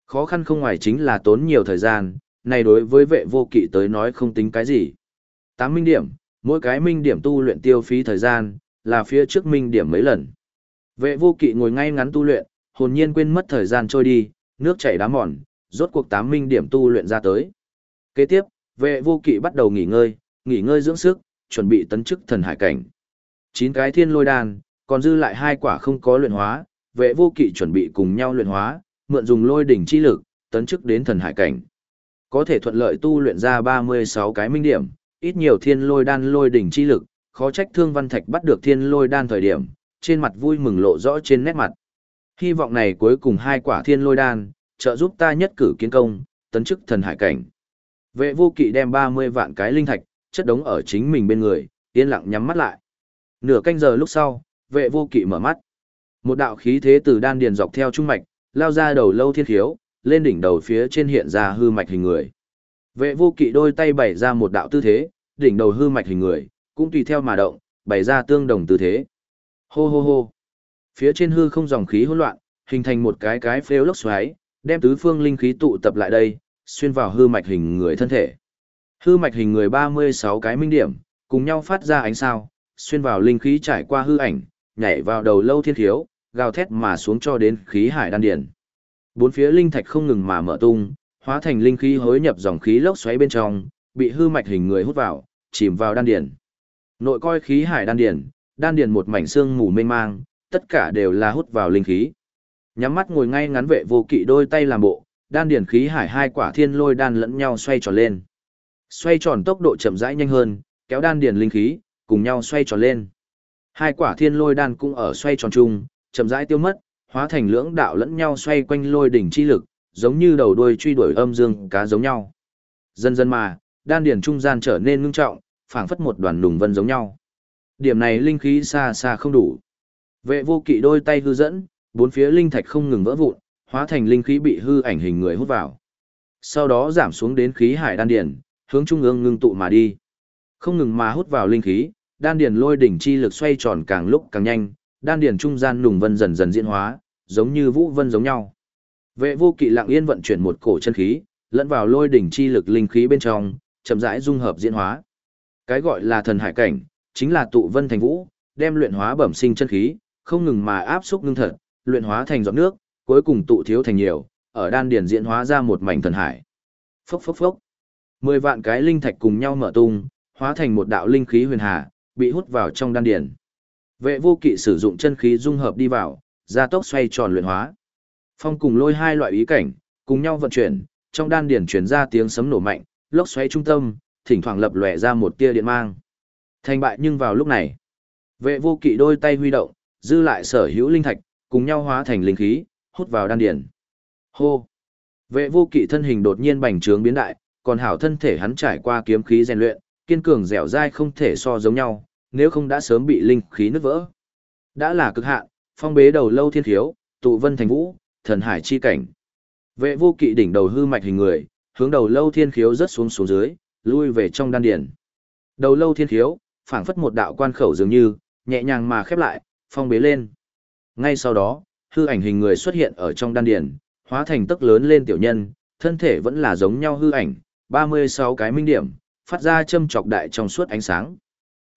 A: Khó khăn không ngoài chính là tốn nhiều thời gian, này đối với vệ vô kỵ tới nói không tính cái gì. 8 minh điểm, mỗi cái minh điểm tu luyện tiêu phí thời gian, là phía trước minh điểm mấy lần. Vệ vô kỵ ngồi ngay ngắn tu luyện, hồn nhiên quên mất thời gian trôi đi, nước chảy đá mòn, rốt cuộc 8 minh điểm tu luyện ra tới. Kế tiếp, vệ vô kỵ bắt đầu nghỉ ngơi, nghỉ ngơi dưỡng sức, chuẩn bị tấn chức thần hải cảnh. Chín cái thiên lôi đan, còn dư lại hai quả không có luyện hóa, vệ vô kỵ chuẩn bị cùng nhau luyện hóa, mượn dùng lôi đỉnh chi lực, tấn chức đến thần hải cảnh. Có thể thuận lợi tu luyện ra 36 cái minh điểm, ít nhiều thiên lôi đan lôi đỉnh chi lực, khó trách thương văn thạch bắt được thiên lôi đan thời điểm, trên mặt vui mừng lộ rõ trên nét mặt. Hy vọng này cuối cùng hai quả thiên lôi đan, trợ giúp ta nhất cử kiến công, tấn chức thần hải cảnh. Vệ vô kỵ đem 30 vạn cái linh thạch, chất đống ở chính mình bên người, yên lặng nhắm mắt lại. Nửa canh giờ lúc sau, vệ vô kỵ mở mắt. Một đạo khí thế từ đan điền dọc theo trung mạch, lao ra đầu lâu thiên khiếu, lên đỉnh đầu phía trên hiện ra hư mạch hình người. Vệ vô kỵ đôi tay bày ra một đạo tư thế, đỉnh đầu hư mạch hình người, cũng tùy theo mà động, bày ra tương đồng tư thế. Hô hô hô. Phía trên hư không dòng khí hỗn loạn, hình thành một cái cái phếu lốc xoáy, đem tứ phương linh khí tụ tập lại đây, xuyên vào hư mạch hình người thân thể. Hư mạch hình người 36 cái minh điểm, cùng nhau phát ra ánh sao, xuyên vào linh khí trải qua hư ảnh, nhảy vào đầu lâu thiên thiếu, gào thét mà xuống cho đến khí hải đan điển. Bốn phía linh thạch không ngừng mà mở tung, hóa thành linh khí hối nhập dòng khí lốc xoáy bên trong, bị hư mạch hình người hút vào, chìm vào đan điển. Nội coi khí hải đan điển, đan điển một mảnh xương mù mênh mang, tất cả đều là hút vào linh khí. Nhắm mắt ngồi ngay ngắn vệ vô kỵ đôi tay làm bộ, đan điển khí hải hai quả thiên lôi đan lẫn nhau xoay tròn lên. Xoay tròn tốc độ chậm rãi nhanh hơn, kéo đan điển linh khí, cùng nhau xoay tròn lên. Hai quả thiên lôi đan cũng ở xoay tròn chung, chậm rãi tiêu mất, hóa thành lưỡng đạo lẫn nhau xoay quanh lôi đỉnh chi lực, giống như đầu đuôi truy đuổi âm dương cá giống nhau. Dần dần mà, đan điển trung gian trở nên ngưng trọng, phảng phất một đoàn lùng vân giống nhau. Điểm này linh khí xa xa không đủ. Vệ vô kỵ đôi tay hư dẫn, bốn phía linh thạch không ngừng vỡ vụn, hóa thành linh khí bị hư ảnh hình người hút vào. Sau đó giảm xuống đến khí hải đan điển, hướng trung ương ngưng tụ mà đi. Không ngừng mà hút vào linh khí, đan Điền lôi đỉnh chi lực xoay tròn càng lúc càng nhanh, đan Điền trung gian nùng vân dần dần diễn hóa, giống như vũ vân giống nhau. Vệ vô kỵ lặng yên vận chuyển một cổ chân khí, lẫn vào lôi đỉnh chi lực linh khí bên trong, chậm rãi dung hợp diễn hóa. Cái gọi là thần hải cảnh, chính là tụ vân thành vũ, đem luyện hóa bẩm sinh chân khí, không ngừng mà áp xúc ngưng thật, luyện hóa thành giọt nước, cuối cùng tụ thiếu thành nhiều, ở đan Điền diễn hóa ra một mảnh thần hải. Phốc phốc phốc. Mười vạn cái linh thạch cùng nhau mở tung, hóa thành một đạo linh khí huyền hà, bị hút vào trong đan điển. Vệ vô kỵ sử dụng chân khí dung hợp đi vào, gia tốc xoay tròn luyện hóa. Phong cùng lôi hai loại ý cảnh, cùng nhau vận chuyển, trong đan điển truyền ra tiếng sấm nổ mạnh, lốc xoáy trung tâm, thỉnh thoảng lập lòe ra một tia điện mang. Thành bại nhưng vào lúc này, vệ vô kỵ đôi tay huy động, dư lại sở hữu linh thạch, cùng nhau hóa thành linh khí, hút vào đan điển. Hô! Vệ vô kỵ thân hình đột nhiên bành trướng biến đại, còn hảo thân thể hắn trải qua kiếm khí rèn luyện, kiên cường dẻo dai không thể so giống nhau, nếu không đã sớm bị linh khí nứt vỡ. Đã là cực hạn, phong bế đầu lâu thiên thiếu, tụ vân thành vũ, thần hải chi cảnh. Vệ vô kỵ đỉnh đầu hư mạch hình người, hướng đầu lâu thiên khiếu rất xuống xuống dưới, lui về trong đan điển. Đầu lâu thiên khiếu, phảng phất một đạo quan khẩu dường như, nhẹ nhàng mà khép lại, phong bế lên. Ngay sau đó, hư ảnh hình người xuất hiện ở trong đan điển, hóa thành tức lớn lên tiểu nhân, thân thể vẫn là giống nhau hư ảnh, 36 cái minh điểm, phát ra châm chọc đại trong suốt ánh sáng.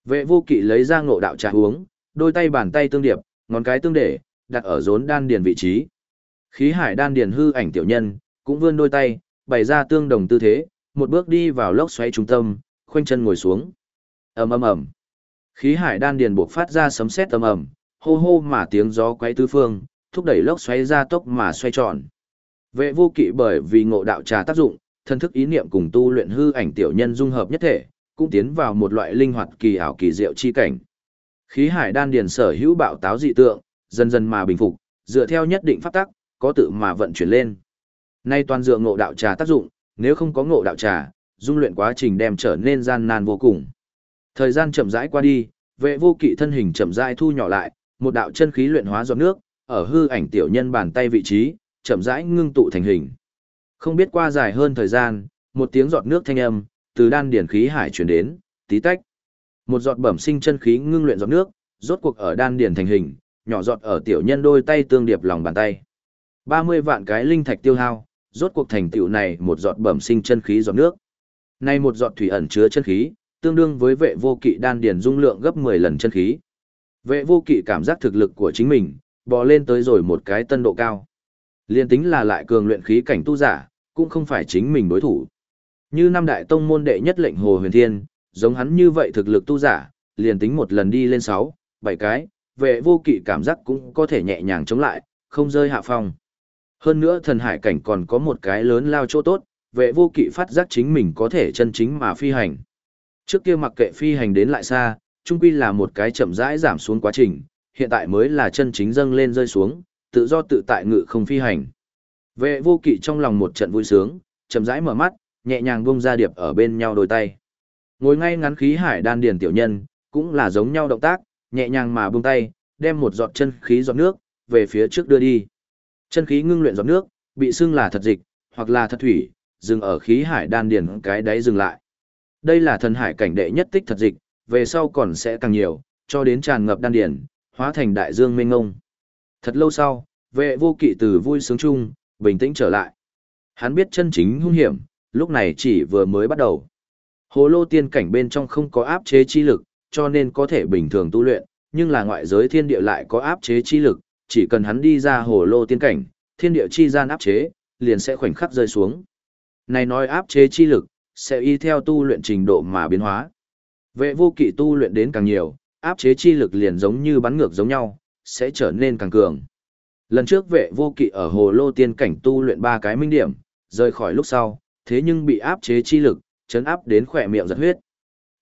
A: Vệ vô kỵ lấy ra ngộ đạo trà uống, đôi tay bàn tay tương điệp, ngón cái tương để, đặt ở rốn đan điền vị trí. Khí hải đan điền hư ảnh tiểu nhân, cũng vươn đôi tay, bày ra tương đồng tư thế, một bước đi vào lốc xoáy trung tâm, khoanh chân ngồi xuống. ầm ầm ầm, khí hải đan điền buộc phát ra sấm sét ầm ầm, hô hô mà tiếng gió quấy tứ phương, thúc đẩy lốc xoáy ra tốc mà xoay tròn. Vệ vô kỵ bởi vì ngộ đạo trà tác dụng, thân thức ý niệm cùng tu luyện hư ảnh tiểu nhân dung hợp nhất thể, cũng tiến vào một loại linh hoạt kỳ ảo kỳ diệu chi cảnh. Khí hải đan điền sở hữu bạo táo dị tượng, dần dần mà bình phục, dựa theo nhất định pháp tắc, có tự mà vận chuyển lên. Nay toàn dựa ngộ đạo trà tác dụng, nếu không có ngộ đạo trà, dung luyện quá trình đem trở nên gian nan vô cùng. Thời gian chậm rãi qua đi, vệ vô kỵ thân hình chậm rãi thu nhỏ lại, một đạo chân khí luyện hóa giọt nước, ở hư ảnh tiểu nhân bàn tay vị trí, chậm rãi ngưng tụ thành hình. Không biết qua dài hơn thời gian, một tiếng giọt nước thanh âm, từ đan điển khí hải chuyển đến, tí tách. Một giọt bẩm sinh chân khí ngưng luyện giọt nước, rốt cuộc ở đan điển thành hình, nhỏ giọt ở tiểu nhân đôi tay tương điệp lòng bàn tay. 30 vạn cái linh thạch tiêu hao, rốt cuộc thành tựu này một giọt bẩm sinh chân khí giọt nước. nay một giọt thủy ẩn chứa chân khí, tương đương với vệ vô kỵ đan điển dung lượng gấp 10 lần chân khí. Vệ vô kỵ cảm giác thực lực của chính mình, bò lên tới rồi một cái tân độ cao. Liên tính là lại cường luyện khí cảnh tu giả, cũng không phải chính mình đối thủ. Như năm đại tông môn đệ nhất lệnh Hồ Huyền Thiên, giống hắn như vậy thực lực tu giả, liền tính một lần đi lên 6, 7 cái, vệ vô kỵ cảm giác cũng có thể nhẹ nhàng chống lại, không rơi hạ phong. Hơn nữa thần hải cảnh còn có một cái lớn lao chỗ tốt, vệ vô kỵ phát giác chính mình có thể chân chính mà phi hành. Trước kia mặc kệ phi hành đến lại xa, chung quy là một cái chậm rãi giảm xuống quá trình, hiện tại mới là chân chính dâng lên rơi xuống, tự do tự tại ngự không phi hành. Vệ vô kỵ trong lòng một trận vui sướng, chậm rãi mở mắt, nhẹ nhàng bung ra điệp ở bên nhau đôi tay. Ngồi ngay ngắn khí hải đan điền tiểu nhân, cũng là giống nhau động tác, nhẹ nhàng mà buông tay, đem một giọt chân khí giọt nước về phía trước đưa đi. Chân khí ngưng luyện giọt nước, bị xưng là thật dịch, hoặc là thật thủy, dừng ở khí hải đan điền cái đáy dừng lại. Đây là thần hải cảnh đệ nhất tích thật dịch, về sau còn sẽ càng nhiều, cho đến tràn ngập đan điền, hóa thành đại dương mênh ngông. Thật lâu sau, vệ vô kỵ từ vui sướng chung, bình tĩnh trở lại. Hắn biết chân chính hung hiểm, lúc này chỉ vừa mới bắt đầu. Hồ lô tiên cảnh bên trong không có áp chế chi lực, cho nên có thể bình thường tu luyện, nhưng là ngoại giới thiên địa lại có áp chế chi lực, chỉ cần hắn đi ra hồ lô tiên cảnh, thiên địa chi gian áp chế, liền sẽ khoảnh khắc rơi xuống. Này nói áp chế chi lực, sẽ y theo tu luyện trình độ mà biến hóa. Vệ vô kỵ tu luyện đến càng nhiều, áp chế chi lực liền giống như bắn ngược giống nhau, sẽ trở nên càng cường. Lần trước vệ vô kỵ ở hồ lô tiên cảnh tu luyện ba cái minh điểm, rời khỏi lúc sau, thế nhưng bị áp chế chi lực, chấn áp đến khỏe miệng giật huyết.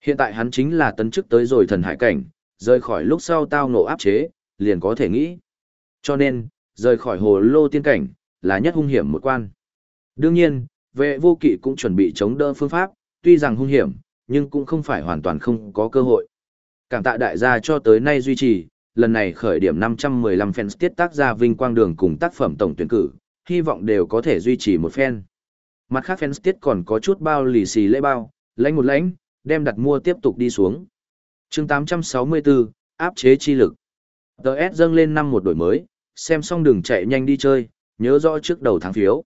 A: Hiện tại hắn chính là tấn chức tới rồi thần hải cảnh, rời khỏi lúc sau tao nổ áp chế, liền có thể nghĩ. Cho nên, rời khỏi hồ lô tiên cảnh, là nhất hung hiểm một quan. Đương nhiên, vệ vô kỵ cũng chuẩn bị chống đỡ phương pháp, tuy rằng hung hiểm, nhưng cũng không phải hoàn toàn không có cơ hội. Cảm tạ đại gia cho tới nay duy trì, lần này khởi điểm 515 fans tiết tác ra vinh quang đường cùng tác phẩm tổng tuyển cử, hy vọng đều có thể duy trì một fan. Mặt khác fans tiết còn có chút bao lì xì lễ bao, lãnh một lãnh, đem đặt mua tiếp tục đi xuống. chương 864, áp chế chi lực. TS dâng lên năm một đổi mới, xem xong đừng chạy nhanh đi chơi, nhớ rõ trước đầu tháng phiếu.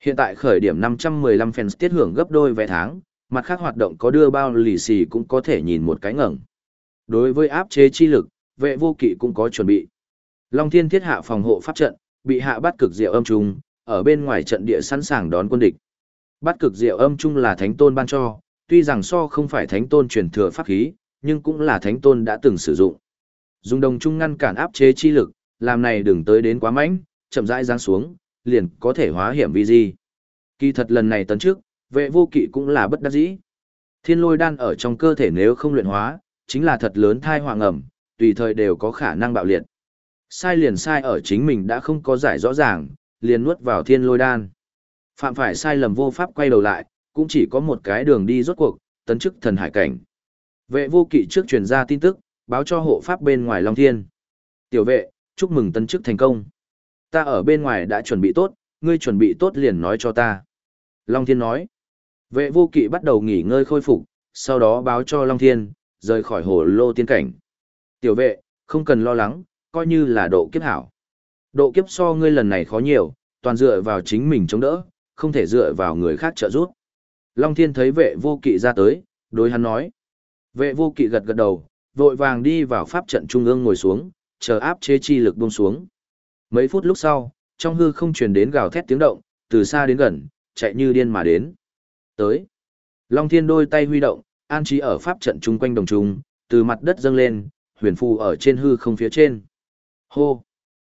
A: Hiện tại khởi điểm 515 fans tiết hưởng gấp đôi vé tháng, mặt khác hoạt động có đưa bao lì xì cũng có thể nhìn một cái ngẩng. Đối với áp chế chi lực, vệ vô kỵ cũng có chuẩn bị. Long Thiên thiết hạ phòng hộ pháp trận, bị hạ bắt cực diệu âm trung, ở bên ngoài trận địa sẵn sàng đón quân địch. Bắt cực diệu âm trung là thánh tôn ban cho, tuy rằng so không phải thánh tôn truyền thừa pháp khí, nhưng cũng là thánh tôn đã từng sử dụng. Dùng đồng trung ngăn cản áp chế chi lực, làm này đừng tới đến quá mạnh, chậm rãi giáng xuống, liền có thể hóa hiểm vi di. Kỳ thật lần này tấn trước, vệ vô kỵ cũng là bất đắc dĩ. Thiên lôi đan ở trong cơ thể nếu không luyện hóa, chính là thật lớn thai hoàng ẩm, tùy thời đều có khả năng bạo liệt. Sai liền sai ở chính mình đã không có giải rõ ràng, liền nuốt vào thiên lôi đan. Phạm phải sai lầm vô pháp quay đầu lại, cũng chỉ có một cái đường đi rốt cuộc, tấn chức thần hải cảnh. Vệ vô kỵ trước truyền ra tin tức, báo cho hộ pháp bên ngoài Long Thiên. Tiểu vệ, chúc mừng tấn chức thành công. Ta ở bên ngoài đã chuẩn bị tốt, ngươi chuẩn bị tốt liền nói cho ta. Long Thiên nói. Vệ vô kỵ bắt đầu nghỉ ngơi khôi phục, sau đó báo cho Long Thiên, rời khỏi hồ lô tiên cảnh. Tiểu vệ, không cần lo lắng, coi như là độ kiếp hảo. Độ kiếp so ngươi lần này khó nhiều, toàn dựa vào chính mình chống đỡ, không thể dựa vào người khác trợ giúp. Long Thiên thấy vệ vô kỵ ra tới, đối hắn nói. Vệ vô kỵ gật gật đầu, vội vàng đi vào pháp trận trung ương ngồi xuống, chờ áp chế chi lực buông xuống. Mấy phút lúc sau, trong hư không truyền đến gào thét tiếng động, từ xa đến gần, chạy như điên mà đến. Tới. Long Thiên đôi tay huy động, an trí ở pháp trận chung quanh đồng trung, từ mặt đất dâng lên, huyền phù ở trên hư không phía trên. Hô!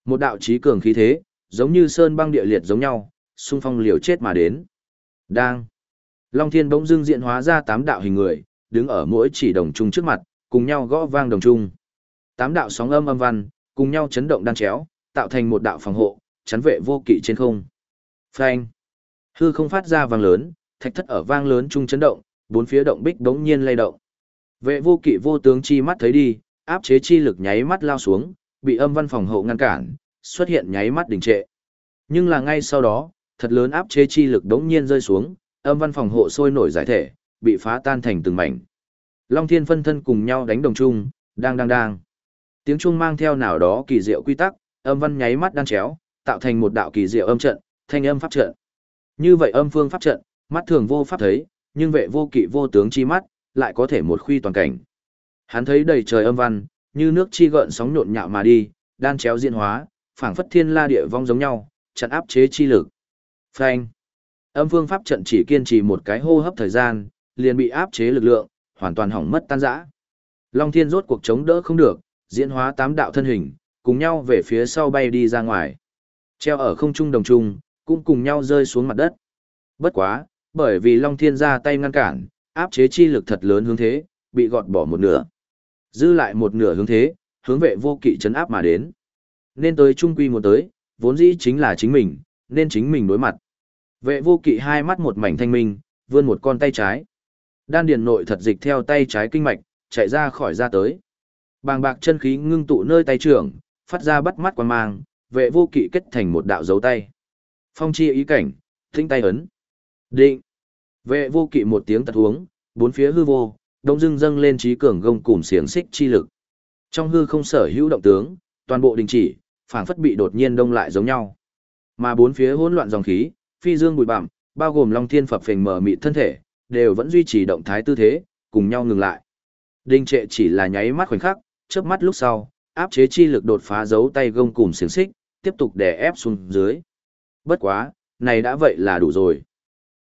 A: Một đạo trí cường khí thế, giống như sơn băng địa liệt giống nhau, xung phong liều chết mà đến. Đang! Long Thiên bỗng dưng diện hóa ra tám đạo hình người, đứng ở mỗi chỉ đồng trung trước mặt, cùng nhau gõ vang đồng trung. Tám đạo sóng âm âm văn, cùng nhau chấn động đan chéo, tạo thành một đạo phòng hộ, chắn vệ vô kỵ trên không. Phanh! Hư không phát ra vang lớn, thạch thất ở vang lớn trung chấn động, bốn phía động bích bỗng nhiên lay động. Vệ vô kỵ vô tướng chi mắt thấy đi, áp chế chi lực nháy mắt lao xuống, bị âm văn phòng hộ ngăn cản, xuất hiện nháy mắt đình trệ. Nhưng là ngay sau đó, thật lớn áp chế chi lực đống nhiên rơi xuống, âm văn phòng hộ sôi nổi giải thể, bị phá tan thành từng mảnh. Long Thiên phân thân cùng nhau đánh đồng chung, đang đang đang. Tiếng chuông mang theo nào đó kỳ diệu quy tắc, âm văn nháy mắt đan chéo, tạo thành một đạo kỳ diệu âm trận, thanh âm pháp trận. Như vậy âm phương pháp trận, mắt thường vô pháp thấy, nhưng vệ vô kỵ vô tướng chi mắt, lại có thể một khuy toàn cảnh. Hắn thấy đầy trời âm văn, như nước chi gợn sóng nhộn nhạo mà đi, đan chéo diễn hóa, phảng phất thiên la địa vong giống nhau, chặn áp chế chi lực. Phanh. Âm phương pháp trận chỉ kiên trì một cái hô hấp thời gian, liền bị áp chế lực lượng, hoàn toàn hỏng mất tan rã. Long Thiên rốt cuộc chống đỡ không được, diễn hóa tám đạo thân hình, cùng nhau về phía sau bay đi ra ngoài. Treo ở không trung đồng trung, cũng cùng nhau rơi xuống mặt đất. Bất quá, bởi vì Long Thiên ra tay ngăn cản, áp chế chi lực thật lớn hướng thế, bị gọt bỏ một nửa. Dư lại một nửa hướng thế, hướng vệ vô kỵ chấn áp mà đến. Nên tới trung quy một tới, vốn dĩ chính là chính mình, nên chính mình đối mặt. Vệ vô kỵ hai mắt một mảnh thanh minh, vươn một con tay trái. Đan điền nội thật dịch theo tay trái kinh mạch, chạy ra khỏi ra tới. Bàng bạc chân khí ngưng tụ nơi tay trưởng, phát ra bắt mắt quan mang, vệ vô kỵ kết thành một đạo dấu tay. Phong chi ý cảnh, thinh tay ấn. Định. Vệ vô kỵ một tiếng tật huống, bốn phía hư vô, đông dưng dâng lên trí cường gông cùng xiềng xích chi lực. Trong hư không sở hữu động tướng, toàn bộ đình chỉ, phảng phất bị đột nhiên đông lại giống nhau. Mà bốn phía hỗn loạn dòng khí, phi dương bụi bặm, bao gồm long thiên phập phình mở mịt thân thể, đều vẫn duy trì động thái tư thế, cùng nhau ngừng lại. Đình trệ chỉ là nháy mắt khoảnh khắc, chớp mắt lúc sau, áp chế chi lực đột phá dấu tay gông cùng xiềng xích, tiếp tục đè ép xuống dưới. Bất quá, này đã vậy là đủ rồi.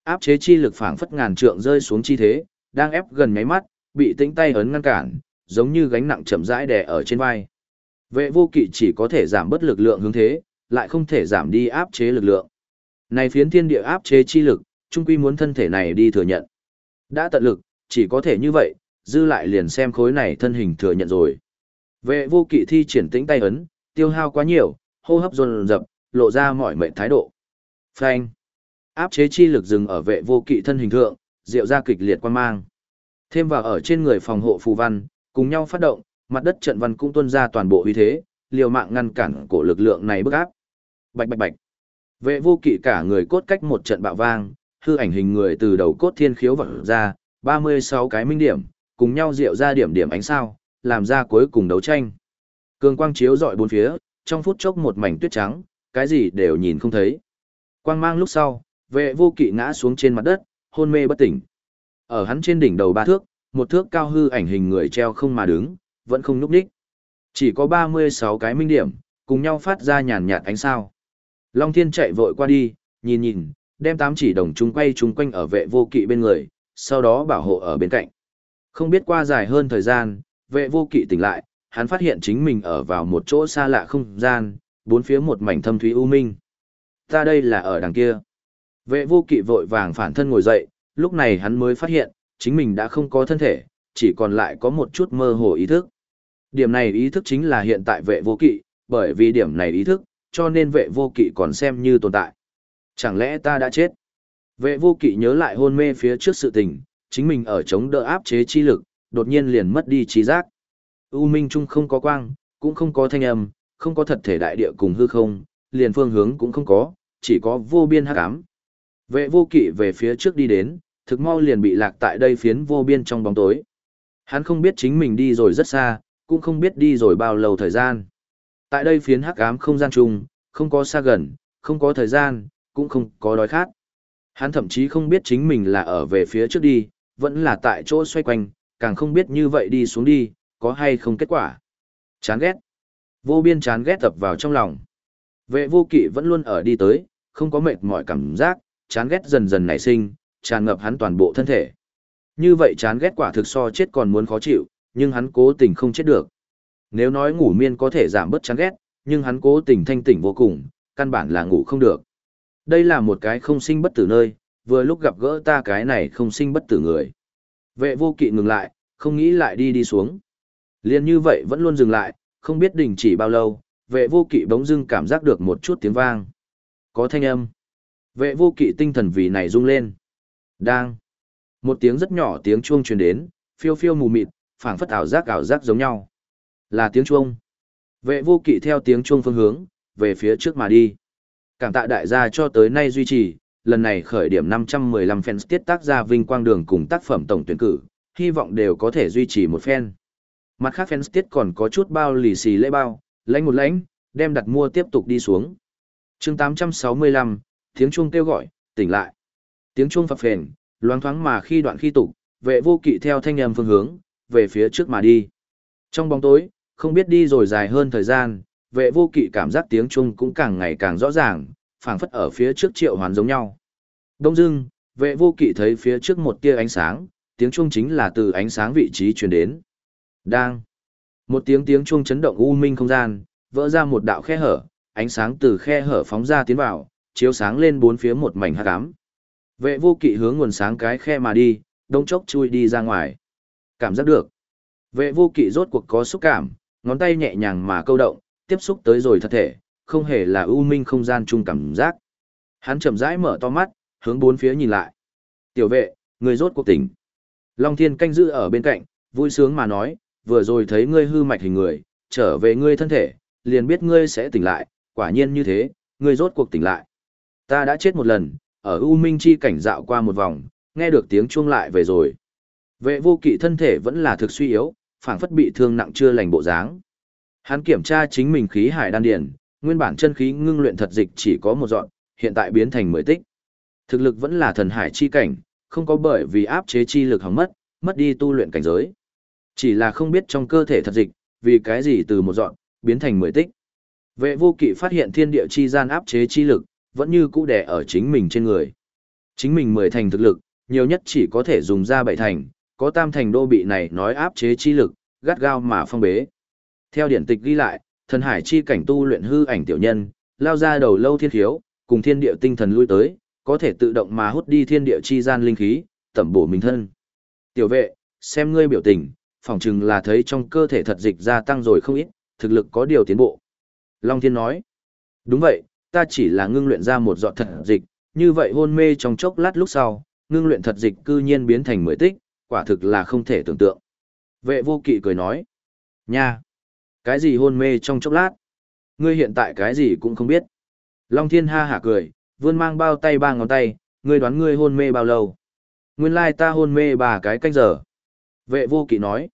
A: Áp chế chi lực phảng phất ngàn trượng rơi xuống chi thế, đang ép gần nháy mắt, bị tĩnh tay ấn ngăn cản, giống như gánh nặng chậm rãi đè ở trên vai. Vệ vô kỵ chỉ có thể giảm bớt lực lượng hướng thế, lại không thể giảm đi áp chế lực lượng. Này phiến thiên địa áp chế chi lực, trung quy muốn thân thể này đi thừa nhận. Đã tận lực, chỉ có thể như vậy, dư lại liền xem khối này thân hình thừa nhận rồi. Vệ vô kỵ thi triển tĩnh tay ấn, tiêu hao quá nhiều, hô hấp dồn dập, lộ ra mọi mệnh thái độ. Phanh. Áp chế chi lực dừng ở vệ vô kỵ thân hình thượng, diệu ra kịch liệt quan mang. Thêm vào ở trên người phòng hộ phù văn, cùng nhau phát động, mặt đất trận văn cũng tuôn ra toàn bộ uy thế, liều mạng ngăn cản cổ lực lượng này bức áp. Bạch bạch bạch. Vệ vô kỵ cả người cốt cách một trận bạo vang, hư ảnh hình người từ đầu cốt thiên khiếu vỡ ra, 36 cái minh điểm, cùng nhau diệu ra điểm điểm ánh sao, làm ra cuối cùng đấu tranh. Cường quang chiếu dọi bốn phía, trong phút chốc một mảnh tuyết trắng, cái gì đều nhìn không thấy. Quang mang lúc sau, vệ vô kỵ ngã xuống trên mặt đất, hôn mê bất tỉnh. Ở hắn trên đỉnh đầu ba thước, một thước cao hư ảnh hình người treo không mà đứng, vẫn không núp đích. Chỉ có 36 cái minh điểm, cùng nhau phát ra nhàn nhạt ánh sao. Long Thiên chạy vội qua đi, nhìn nhìn, đem tám chỉ đồng chung quay chung quanh ở vệ vô kỵ bên người, sau đó bảo hộ ở bên cạnh. Không biết qua dài hơn thời gian, vệ vô kỵ tỉnh lại, hắn phát hiện chính mình ở vào một chỗ xa lạ không gian, bốn phía một mảnh thâm thúy u minh. Ta đây là ở đằng kia. Vệ vô kỵ vội vàng phản thân ngồi dậy, lúc này hắn mới phát hiện, chính mình đã không có thân thể, chỉ còn lại có một chút mơ hồ ý thức. Điểm này ý thức chính là hiện tại vệ vô kỵ, bởi vì điểm này ý thức, cho nên vệ vô kỵ còn xem như tồn tại. Chẳng lẽ ta đã chết? Vệ vô kỵ nhớ lại hôn mê phía trước sự tình, chính mình ở chống đỡ áp chế chi lực, đột nhiên liền mất đi trí giác. U Minh Trung không có quang, cũng không có thanh âm, không có thật thể đại địa cùng hư không, liền phương hướng cũng không có, chỉ có vô biên hắc ám. Vệ vô kỵ về phía trước đi đến, thực mau liền bị lạc tại đây phiến vô biên trong bóng tối. Hắn không biết chính mình đi rồi rất xa, cũng không biết đi rồi bao lâu thời gian. Tại đây phiến hắc ám không gian chung, không có xa gần, không có thời gian, cũng không có đói khát. Hắn thậm chí không biết chính mình là ở về phía trước đi, vẫn là tại chỗ xoay quanh, càng không biết như vậy đi xuống đi, có hay không kết quả. Chán ghét. Vô biên chán ghét tập vào trong lòng. Vệ vô kỵ vẫn luôn ở đi tới, không có mệt mỏi cảm giác, chán ghét dần dần nảy sinh, tràn ngập hắn toàn bộ thân thể. Như vậy chán ghét quả thực so chết còn muốn khó chịu, nhưng hắn cố tình không chết được. Nếu nói ngủ miên có thể giảm bớt chán ghét, nhưng hắn cố tình thanh tỉnh vô cùng, căn bản là ngủ không được. Đây là một cái không sinh bất tử nơi, vừa lúc gặp gỡ ta cái này không sinh bất tử người. Vệ vô kỵ ngừng lại, không nghĩ lại đi đi xuống. Liên như vậy vẫn luôn dừng lại, không biết đình chỉ bao lâu, vệ vô kỵ bỗng dưng cảm giác được một chút tiếng vang. Có thanh âm. Vệ vô kỵ tinh thần vì này rung lên. Đang. Một tiếng rất nhỏ tiếng chuông truyền đến, phiêu phiêu mù mịt, phảng phất ảo giác ảo giác giống nhau. Là tiếng chuông. Vệ vô kỵ theo tiếng chuông phương hướng, về phía trước mà đi. Cảm tạ đại gia cho tới nay duy trì, lần này khởi điểm 515 fans tiết tác ra vinh quang đường cùng tác phẩm tổng tuyển cử, hy vọng đều có thể duy trì một fan. Mặt khác fans tiết còn có chút bao lì xì lễ bao, lãnh một lãnh, đem đặt mua tiếp tục đi xuống. chương 865, tiếng chuông kêu gọi, tỉnh lại. Tiếng chuông phập phền, loáng thoáng mà khi đoạn khi tục, vệ vô kỵ theo thanh âm phương hướng, về phía trước mà đi. Trong bóng tối, không biết đi rồi dài hơn thời gian, vệ vô kỵ cảm giác tiếng chuông cũng càng ngày càng rõ ràng, phảng phất ở phía trước triệu hoàn giống nhau. Đông dưng, vệ vô kỵ thấy phía trước một tia ánh sáng, tiếng chuông chính là từ ánh sáng vị trí truyền đến. Đang. Một tiếng tiếng chuông chấn động u minh không gian, vỡ ra một đạo khe hở, ánh sáng từ khe hở phóng ra tiến vào, chiếu sáng lên bốn phía một mảnh hắc ám. Vệ vô kỵ hướng nguồn sáng cái khe mà đi, đông chốc chui đi ra ngoài. Cảm giác được. Vệ vô kỵ rốt cuộc có xúc cảm, ngón tay nhẹ nhàng mà câu động, tiếp xúc tới rồi thật thể, không hề là ưu minh không gian chung cảm giác. Hắn chậm rãi mở to mắt, hướng bốn phía nhìn lại. Tiểu vệ, người rốt cuộc tỉnh. Long thiên canh giữ ở bên cạnh, vui sướng mà nói, vừa rồi thấy ngươi hư mạch hình người, trở về ngươi thân thể, liền biết ngươi sẽ tỉnh lại, quả nhiên như thế, ngươi rốt cuộc tỉnh lại. Ta đã chết một lần, ở U Minh Chi cảnh dạo qua một vòng, nghe được tiếng chuông lại về rồi. Vệ vô kỵ thân thể vẫn là thực suy yếu, phảng phất bị thương nặng chưa lành bộ dáng. Hắn kiểm tra chính mình khí hải đan điền, nguyên bản chân khí ngưng luyện thật dịch chỉ có một dọn, hiện tại biến thành mười tích. Thực lực vẫn là thần hải chi cảnh, không có bởi vì áp chế chi lực hỏng mất, mất đi tu luyện cảnh giới. Chỉ là không biết trong cơ thể thật dịch, vì cái gì từ một dọn, biến thành mười tích. Vệ vô kỵ phát hiện thiên địa chi gian áp chế chi lực, vẫn như cũ đè ở chính mình trên người. Chính mình mười thành thực lực, nhiều nhất chỉ có thể dùng ra bảy thành, có tam thành đô bị này nói áp chế chi lực, gắt gao mà phong bế. Theo điển tịch ghi lại, thần hải chi cảnh tu luyện hư ảnh tiểu nhân, lao ra đầu lâu thiên khiếu, cùng thiên địa tinh thần lui tới, có thể tự động mà hút đi thiên địa chi gian linh khí, tẩm bổ mình thân. Tiểu vệ, xem ngươi biểu tình, phỏng chừng là thấy trong cơ thể thật dịch gia tăng rồi không ít, thực lực có điều tiến bộ. Long Thiên nói, đúng vậy, ta chỉ là ngưng luyện ra một giọt thật dịch, như vậy hôn mê trong chốc lát lúc sau, ngưng luyện thật dịch cư nhiên biến thành mười tích, quả thực là không thể tưởng tượng. Vệ vô kỵ cười nói, nha, cái gì hôn mê trong chốc lát? Ngươi hiện tại cái gì cũng không biết. Long Thiên ha hả cười, vươn mang bao tay ba ngón tay, ngươi đoán ngươi hôn mê bao lâu? Nguyên lai ta hôn mê bà cái canh giờ. Vệ vô kỵ nói.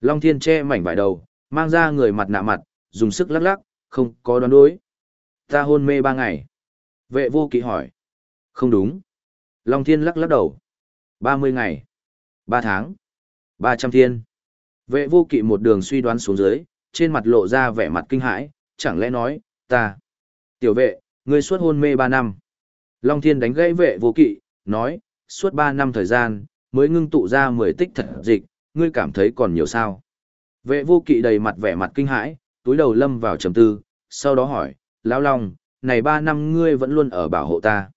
A: Long Thiên che mảnh vải đầu, mang ra người mặt nạ mặt, dùng sức lắc lắc, không có đoán đối. Ta hôn mê ba ngày. Vệ vô kỵ hỏi. Không đúng. Long Thiên lắc lắc đầu. Ba mươi ngày. Ba tháng. Ba trăm thiên. Vệ vô kỵ một đường suy đoán xuống dưới, trên mặt lộ ra vẻ mặt kinh hãi, chẳng lẽ nói, ta. Tiểu vệ, ngươi suốt hôn mê ba năm. Long Thiên đánh gãy vệ vô kỵ, nói, suốt ba năm thời gian, mới ngưng tụ ra mười tích thật dịch, ngươi cảm thấy còn nhiều sao. Vệ vô kỵ đầy mặt vẻ mặt kinh hãi, túi đầu lâm vào trầm tư, sau đó hỏi, Lão Long, này ba năm ngươi vẫn luôn ở bảo hộ ta.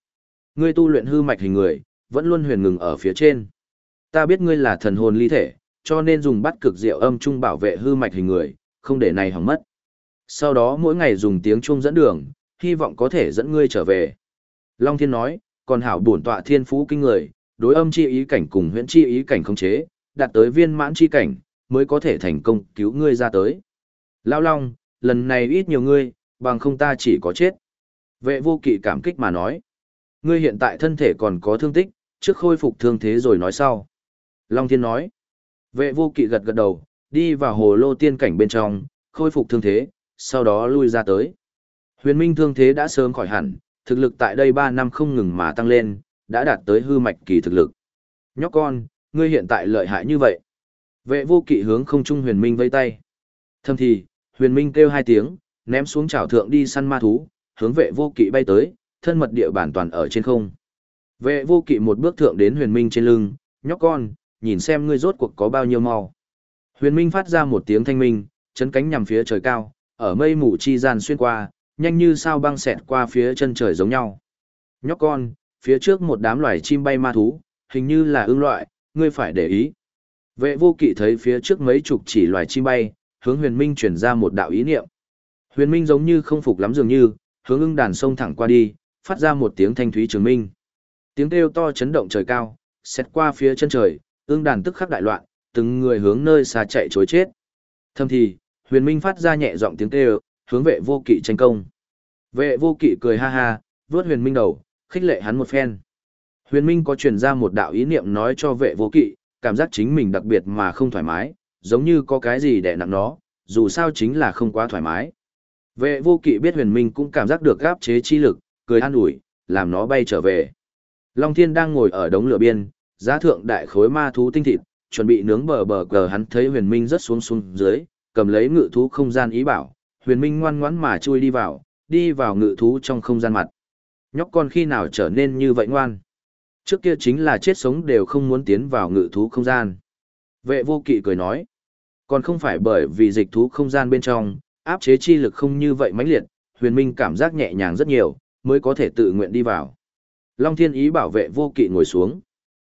A: Ngươi tu luyện hư mạch hình người, vẫn luôn huyền ngừng ở phía trên. Ta biết ngươi là thần hồn ly thể, cho nên dùng bắt cực diệu âm trung bảo vệ hư mạch hình người, không để này hỏng mất. Sau đó mỗi ngày dùng tiếng chuông dẫn đường, hy vọng có thể dẫn ngươi trở về. Long Thiên nói, còn hảo bổn tọa thiên phú kinh người, đối âm chi ý cảnh cùng huyễn chi ý cảnh không chế, đạt tới viên mãn chi cảnh, mới có thể thành công cứu ngươi ra tới. Lão Long, lần này ít nhiều ngươi, bằng không ta chỉ có chết. Vệ vô kỵ cảm kích mà nói. Ngươi hiện tại thân thể còn có thương tích, trước khôi phục thương thế rồi nói sau. Long Thiên nói. Vệ vô kỵ gật gật đầu, đi vào hồ lô tiên cảnh bên trong, khôi phục thương thế, sau đó lui ra tới. Huyền Minh thương thế đã sớm khỏi hẳn, thực lực tại đây 3 năm không ngừng mà tăng lên, đã đạt tới hư mạch kỳ thực lực. Nhóc con, ngươi hiện tại lợi hại như vậy. Vệ vô kỵ hướng không trung huyền minh vây tay. Thâm thì, huyền minh kêu hai tiếng, ném xuống trào thượng đi săn ma thú, hướng vệ vô kỵ bay tới, thân mật địa bản toàn ở trên không. Vệ vô kỵ một bước thượng đến huyền minh trên lưng, nhóc con, nhìn xem ngươi rốt cuộc có bao nhiêu mau. Huyền minh phát ra một tiếng thanh minh, chấn cánh nhằm phía trời cao, ở mây mù chi gian xuyên qua, nhanh như sao băng xẹt qua phía chân trời giống nhau. Nhóc con, phía trước một đám loài chim bay ma thú, hình như là ưng loại, ngươi phải để ý. Vệ vô kỵ thấy phía trước mấy chục chỉ loài chim bay, hướng huyền minh chuyển ra một đạo ý niệm. Huyền minh giống như không phục lắm dường như, hướng ưng đàn sông thẳng qua đi, phát ra một tiếng thanh thúy trường minh. Tiếng kêu to chấn động trời cao, xét qua phía chân trời, ưng đàn tức khắc đại loạn, từng người hướng nơi xa chạy chối chết. Thâm thì, huyền minh phát ra nhẹ giọng tiếng kêu, hướng vệ vô kỵ tranh công. Vệ vô kỵ cười ha ha, vớt huyền minh đầu, khích lệ hắn một phen. Huyền minh có truyền ra một đạo ý niệm nói cho vệ vô kỵ, cảm giác chính mình đặc biệt mà không thoải mái, giống như có cái gì đè nặng nó, dù sao chính là không quá thoải mái. Vệ vô kỵ biết huyền minh cũng cảm giác được gáp chế chi lực, cười an ủi, làm nó bay trở về. Long Thiên đang ngồi ở đống lửa biên, giá thượng đại khối ma thú tinh thịt, chuẩn bị nướng bờ bờ cờ hắn thấy huyền minh rất xuống xuống dưới, cầm lấy ngự thú không gian ý bảo, huyền minh ngoan ngoãn mà chui đi vào, đi vào ngự thú trong không gian mặt. Nhóc con khi nào trở nên như vậy ngoan? Trước kia chính là chết sống đều không muốn tiến vào ngự thú không gian. Vệ vô kỵ cười nói, còn không phải bởi vì dịch thú không gian bên trong, áp chế chi lực không như vậy mãnh liệt, huyền minh cảm giác nhẹ nhàng rất nhiều, mới có thể tự nguyện đi vào. Long Thiên ý bảo vệ vô kỵ ngồi xuống.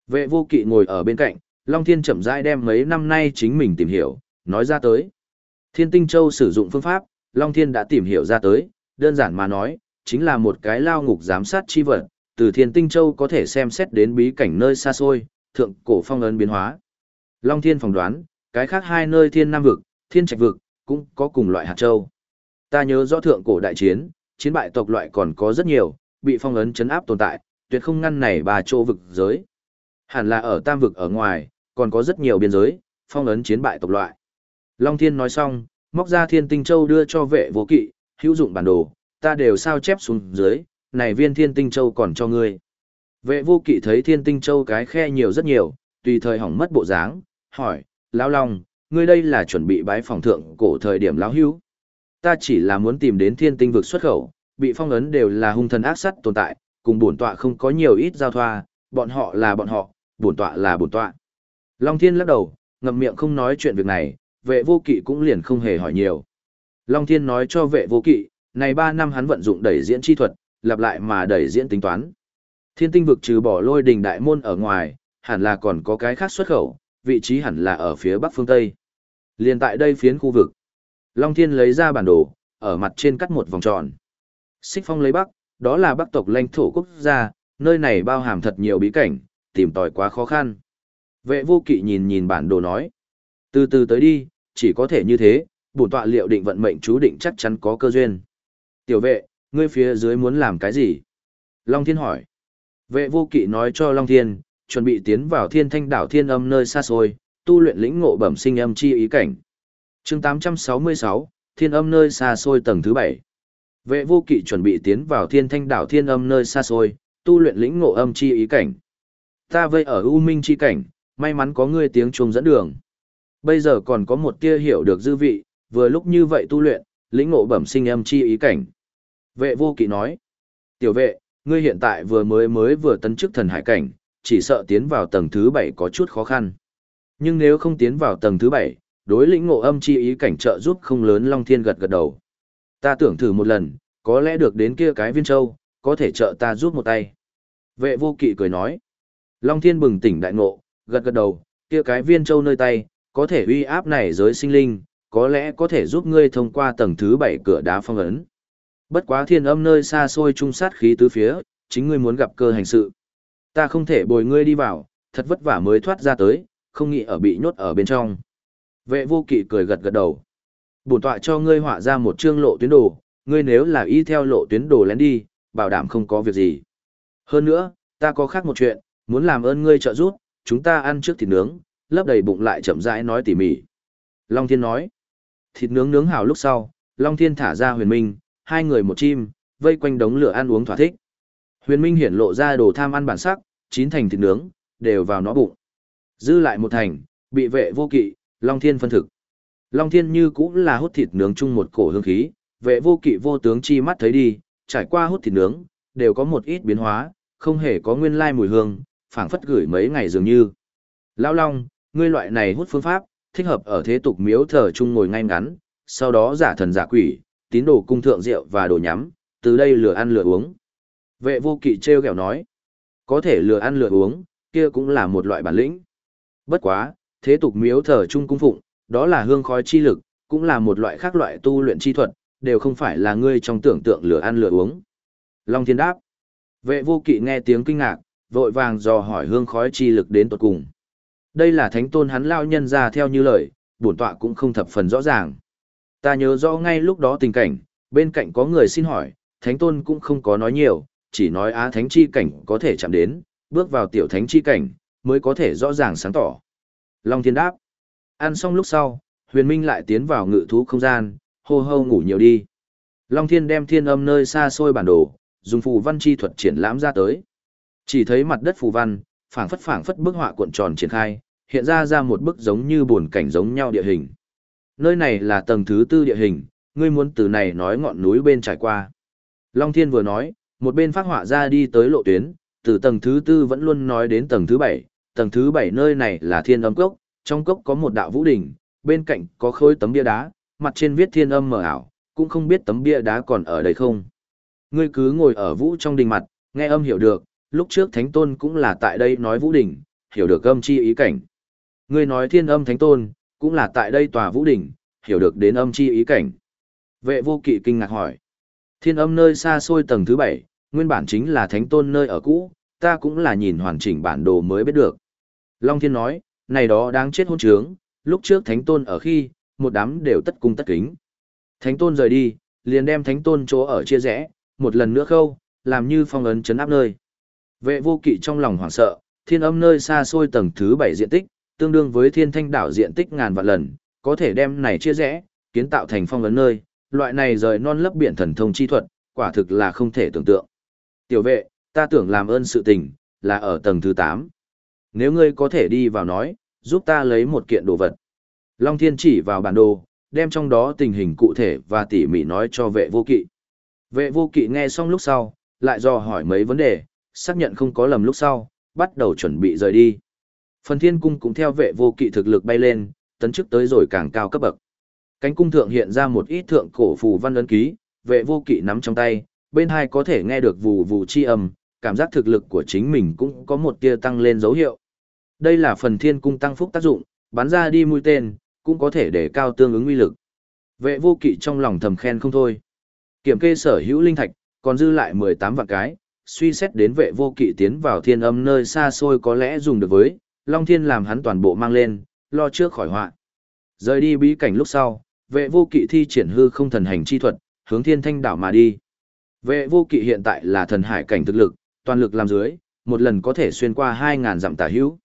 A: Vệ vô kỵ ngồi ở bên cạnh, Long Thiên chậm rãi đem mấy năm nay chính mình tìm hiểu, nói ra tới. Thiên Tinh Châu sử dụng phương pháp, Long Thiên đã tìm hiểu ra tới, đơn giản mà nói, chính là một cái lao ngục giám sát chi vật, từ Thiên Tinh Châu có thể xem xét đến bí cảnh nơi xa xôi, thượng cổ phong ấn biến hóa. Long Thiên phỏng đoán, cái khác hai nơi Thiên Nam vực, Thiên Trạch vực, cũng có cùng loại hạt châu. Ta nhớ rõ thượng cổ đại chiến, chiến bại tộc loại còn có rất nhiều, bị phong ấn chấn áp tồn tại, tuyệt không ngăn này bà chỗ vực giới. Hẳn là ở tam vực ở ngoài, còn có rất nhiều biên giới, phong ấn chiến bại tộc loại. Long Thiên nói xong, móc ra thiên tinh châu đưa cho vệ vô kỵ, hữu dụng bản đồ, ta đều sao chép xuống dưới, này viên thiên tinh châu còn cho ngươi. Vệ vô kỵ thấy thiên tinh châu cái khe nhiều rất nhiều, tùy thời hỏng mất bộ dáng, hỏi, lão long, ngươi đây là chuẩn bị bái phòng thượng cổ thời điểm lão hữu. Ta chỉ là muốn tìm đến thiên tinh vực xuất khẩu, bị phong ấn đều là hung thần ác sắt tồn tại, cùng bổn tọa không có nhiều ít giao thoa, bọn họ là bọn họ, bổn tọa là bổn tọa. Long Thiên lắc đầu, ngậm miệng không nói chuyện việc này, vệ vô kỵ cũng liền không hề hỏi nhiều. Long Thiên nói cho vệ vô kỵ, này 3 năm hắn vận dụng đẩy diễn chi thuật, lặp lại mà đẩy diễn tính toán. Thiên tinh vực trừ bỏ lôi đình đại môn ở ngoài, hẳn là còn có cái khác xuất khẩu, vị trí hẳn là ở phía bắc phương Tây. Liên tại đây phiến khu vực. Long Thiên lấy ra bản đồ, ở mặt trên cắt một vòng tròn. Xích phong lấy bắc, đó là bắc tộc lãnh thổ quốc gia, nơi này bao hàm thật nhiều bí cảnh, tìm tòi quá khó khăn. Vệ vô kỵ nhìn nhìn bản đồ nói. Từ từ tới đi, chỉ có thể như thế, bổn tọa liệu định vận mệnh chú định chắc chắn có cơ duyên. Tiểu vệ, ngươi phía dưới muốn làm cái gì? Long Thiên hỏi. Vệ vô kỵ nói cho Long Thiên, chuẩn bị tiến vào thiên thanh đảo thiên âm nơi xa xôi, tu luyện lĩnh ngộ bẩm sinh âm chi ý cảnh. chương 866, thiên âm nơi xa xôi tầng thứ 7. Vệ vô kỵ chuẩn bị tiến vào thiên thanh đảo thiên âm nơi xa xôi, tu luyện lĩnh ngộ âm chi ý cảnh. Ta vây ở U Minh chi cảnh, may mắn có ngươi tiếng chuông dẫn đường. Bây giờ còn có một tia hiểu được dư vị, vừa lúc như vậy tu luyện, lĩnh ngộ bẩm sinh âm chi ý cảnh. Vệ vô kỵ nói, tiểu vệ, ngươi hiện tại vừa mới mới vừa tấn chức thần hải cảnh, chỉ sợ tiến vào tầng thứ bảy có chút khó khăn. Nhưng nếu không tiến vào tầng thứ bảy, đối lĩnh ngộ âm chi ý cảnh trợ giúp không lớn Long Thiên gật gật đầu. Ta tưởng thử một lần, có lẽ được đến kia cái viên châu, có thể trợ ta giúp một tay. Vệ vô kỵ cười nói. Long Thiên bừng tỉnh đại ngộ, gật gật đầu, kia cái viên châu nơi tay, có thể uy áp này giới sinh linh, có lẽ có thể giúp ngươi thông qua tầng thứ bảy cửa đá phong ấn. Bất quá thiên âm nơi xa xôi trung sát khí tứ phía, chính ngươi muốn gặp cơ hành sự. Ta không thể bồi ngươi đi vào, thật vất vả mới thoát ra tới, không nghĩ ở bị nhốt ở bên trong. Vệ vô kỵ cười gật gật đầu. Bổn tọa cho ngươi họa ra một chương lộ tuyến đồ, ngươi nếu là y theo lộ tuyến đồ lén đi, bảo đảm không có việc gì. Hơn nữa, ta có khác một chuyện, muốn làm ơn ngươi trợ giúp, chúng ta ăn trước thịt nướng, lấp đầy bụng lại chậm rãi nói tỉ mỉ. Long Thiên nói, thịt nướng nướng hào lúc sau, Long Thiên thả ra huyền minh, hai người một chim, vây quanh đống lửa ăn uống thỏa thích. Huyền minh hiển lộ ra đồ tham ăn bản sắc, chín thành thịt nướng, đều vào nó bụng. Dư lại một thành, bị vệ vô kỵ, Long Thiên phân thực. Long Thiên như cũng là hút thịt nướng chung một cổ hương khí, vệ vô kỵ vô tướng chi mắt thấy đi, trải qua hút thịt nướng, đều có một ít biến hóa, không hề có nguyên lai mùi hương, phảng phất gửi mấy ngày dường như. Lão Long, ngươi loại này hút phương pháp, thích hợp ở thế tục miếu thờ chung ngồi ngay ngắn, sau đó giả thần giả quỷ, tín đồ cung thượng rượu và đồ nhắm, từ đây lừa ăn lừa uống. Vệ vô kỵ treo kẹo nói, có thể lừa ăn lừa uống, kia cũng là một loại bản lĩnh. Bất quá, thế tục miếu thờ chung cung phụng, đó là hương khói chi lực, cũng là một loại khác loại tu luyện chi thuật, đều không phải là ngươi trong tưởng tượng lừa ăn lừa uống. Long thiên đáp. Vệ vô kỵ nghe tiếng kinh ngạc, vội vàng dò hỏi hương khói chi lực đến tuột cùng. Đây là thánh tôn hắn lao nhân ra theo như lời, bổn tọa cũng không thập phần rõ ràng. Ta nhớ rõ ngay lúc đó tình cảnh, bên cạnh có người xin hỏi, thánh tôn cũng không có nói nhiều, chỉ nói á thánh chi cảnh có thể chạm đến, bước vào tiểu thánh chi cảnh, mới có thể rõ ràng sáng tỏ. Long thiên đáp. Ăn xong lúc sau, huyền minh lại tiến vào ngự thú không gian, hô hô ngủ nhiều đi. Long thiên đem thiên âm nơi xa xôi bản đồ, dùng phù văn chi thuật triển lãm ra tới. Chỉ thấy mặt đất phù văn, phảng phất phảng phất bức họa cuộn tròn triển khai, hiện ra ra một bức giống như buồn cảnh giống nhau địa hình. Nơi này là tầng thứ tư địa hình, ngươi muốn từ này nói ngọn núi bên trải qua. Long Thiên vừa nói, một bên phát họa ra đi tới lộ tuyến, từ tầng thứ tư vẫn luôn nói đến tầng thứ bảy, tầng thứ bảy nơi này là thiên âm cốc, trong cốc có một đạo vũ đỉnh, bên cạnh có khối tấm bia đá, mặt trên viết thiên âm mờ ảo, cũng không biết tấm bia đá còn ở đây không. Ngươi cứ ngồi ở vũ trong đình mặt, nghe âm hiểu được, lúc trước Thánh Tôn cũng là tại đây nói vũ đỉnh, hiểu được âm chi ý cảnh. Ngươi nói thiên âm Thánh Tôn, cũng là tại đây tòa vũ đỉnh, hiểu được đến âm chi ý cảnh. Vệ vô kỵ kinh ngạc hỏi. Thiên âm nơi xa xôi tầng thứ bảy, nguyên bản chính là Thánh Tôn nơi ở cũ, ta cũng là nhìn hoàn chỉnh bản đồ mới biết được. Long Thiên nói, này đó đáng chết hôn trướng, lúc trước Thánh Tôn ở khi, một đám đều tất cung tất kính. Thánh Tôn rời đi, liền đem Thánh Tôn chỗ ở chia rẽ, một lần nữa khâu, làm như phong ấn chấn áp nơi. Vệ vô kỵ trong lòng hoảng sợ, thiên âm nơi xa xôi tầng thứ bảy diện tích, tương đương với thiên thanh đảo diện tích ngàn vạn lần, có thể đem này chia rẽ, kiến tạo thành phong ấn nơi, loại này rời non lấp biển thần thông chi thuật, quả thực là không thể tưởng tượng. Tiểu vệ, ta tưởng làm ơn sự tình, là ở tầng thứ 8. Nếu ngươi có thể đi vào nói, giúp ta lấy một kiện đồ vật. Long Thiên chỉ vào bản đồ, đem trong đó tình hình cụ thể và tỉ mỉ nói cho vệ vô kỵ. Vệ vô kỵ nghe xong lúc sau, lại dò hỏi mấy vấn đề, xác nhận không có lầm lúc sau, bắt đầu chuẩn bị rời đi. Phần thiên cung cũng theo vệ vô kỵ thực lực bay lên, tấn chức tới rồi càng cao cấp bậc. Cánh cung thượng hiện ra một ít thượng cổ phù văn ấn ký, vệ vô kỵ nắm trong tay, bên hai có thể nghe được vù vù chi âm, cảm giác thực lực của chính mình cũng có một tia tăng lên dấu hiệu. Đây là phần thiên cung tăng phúc tác dụng, bắn ra đi mũi tên, cũng có thể để cao tương ứng uy lực. Vệ vô kỵ trong lòng thầm khen không thôi. Kiểm kê sở hữu linh thạch, còn dư lại 18 vạn cái, suy xét đến vệ vô kỵ tiến vào thiên âm nơi xa xôi có lẽ dùng được với, Long Thiên làm hắn toàn bộ mang lên, lo trước khỏi họa. Rời đi bí cảnh lúc sau, vệ vô kỵ thi triển hư không thần hành chi thuật, hướng thiên thanh đảo mà đi. Vệ vô kỵ hiện tại là thần hải cảnh thực lực, toàn lực làm dưới, một lần có thể xuyên qua 2.000 dặm tả hữu.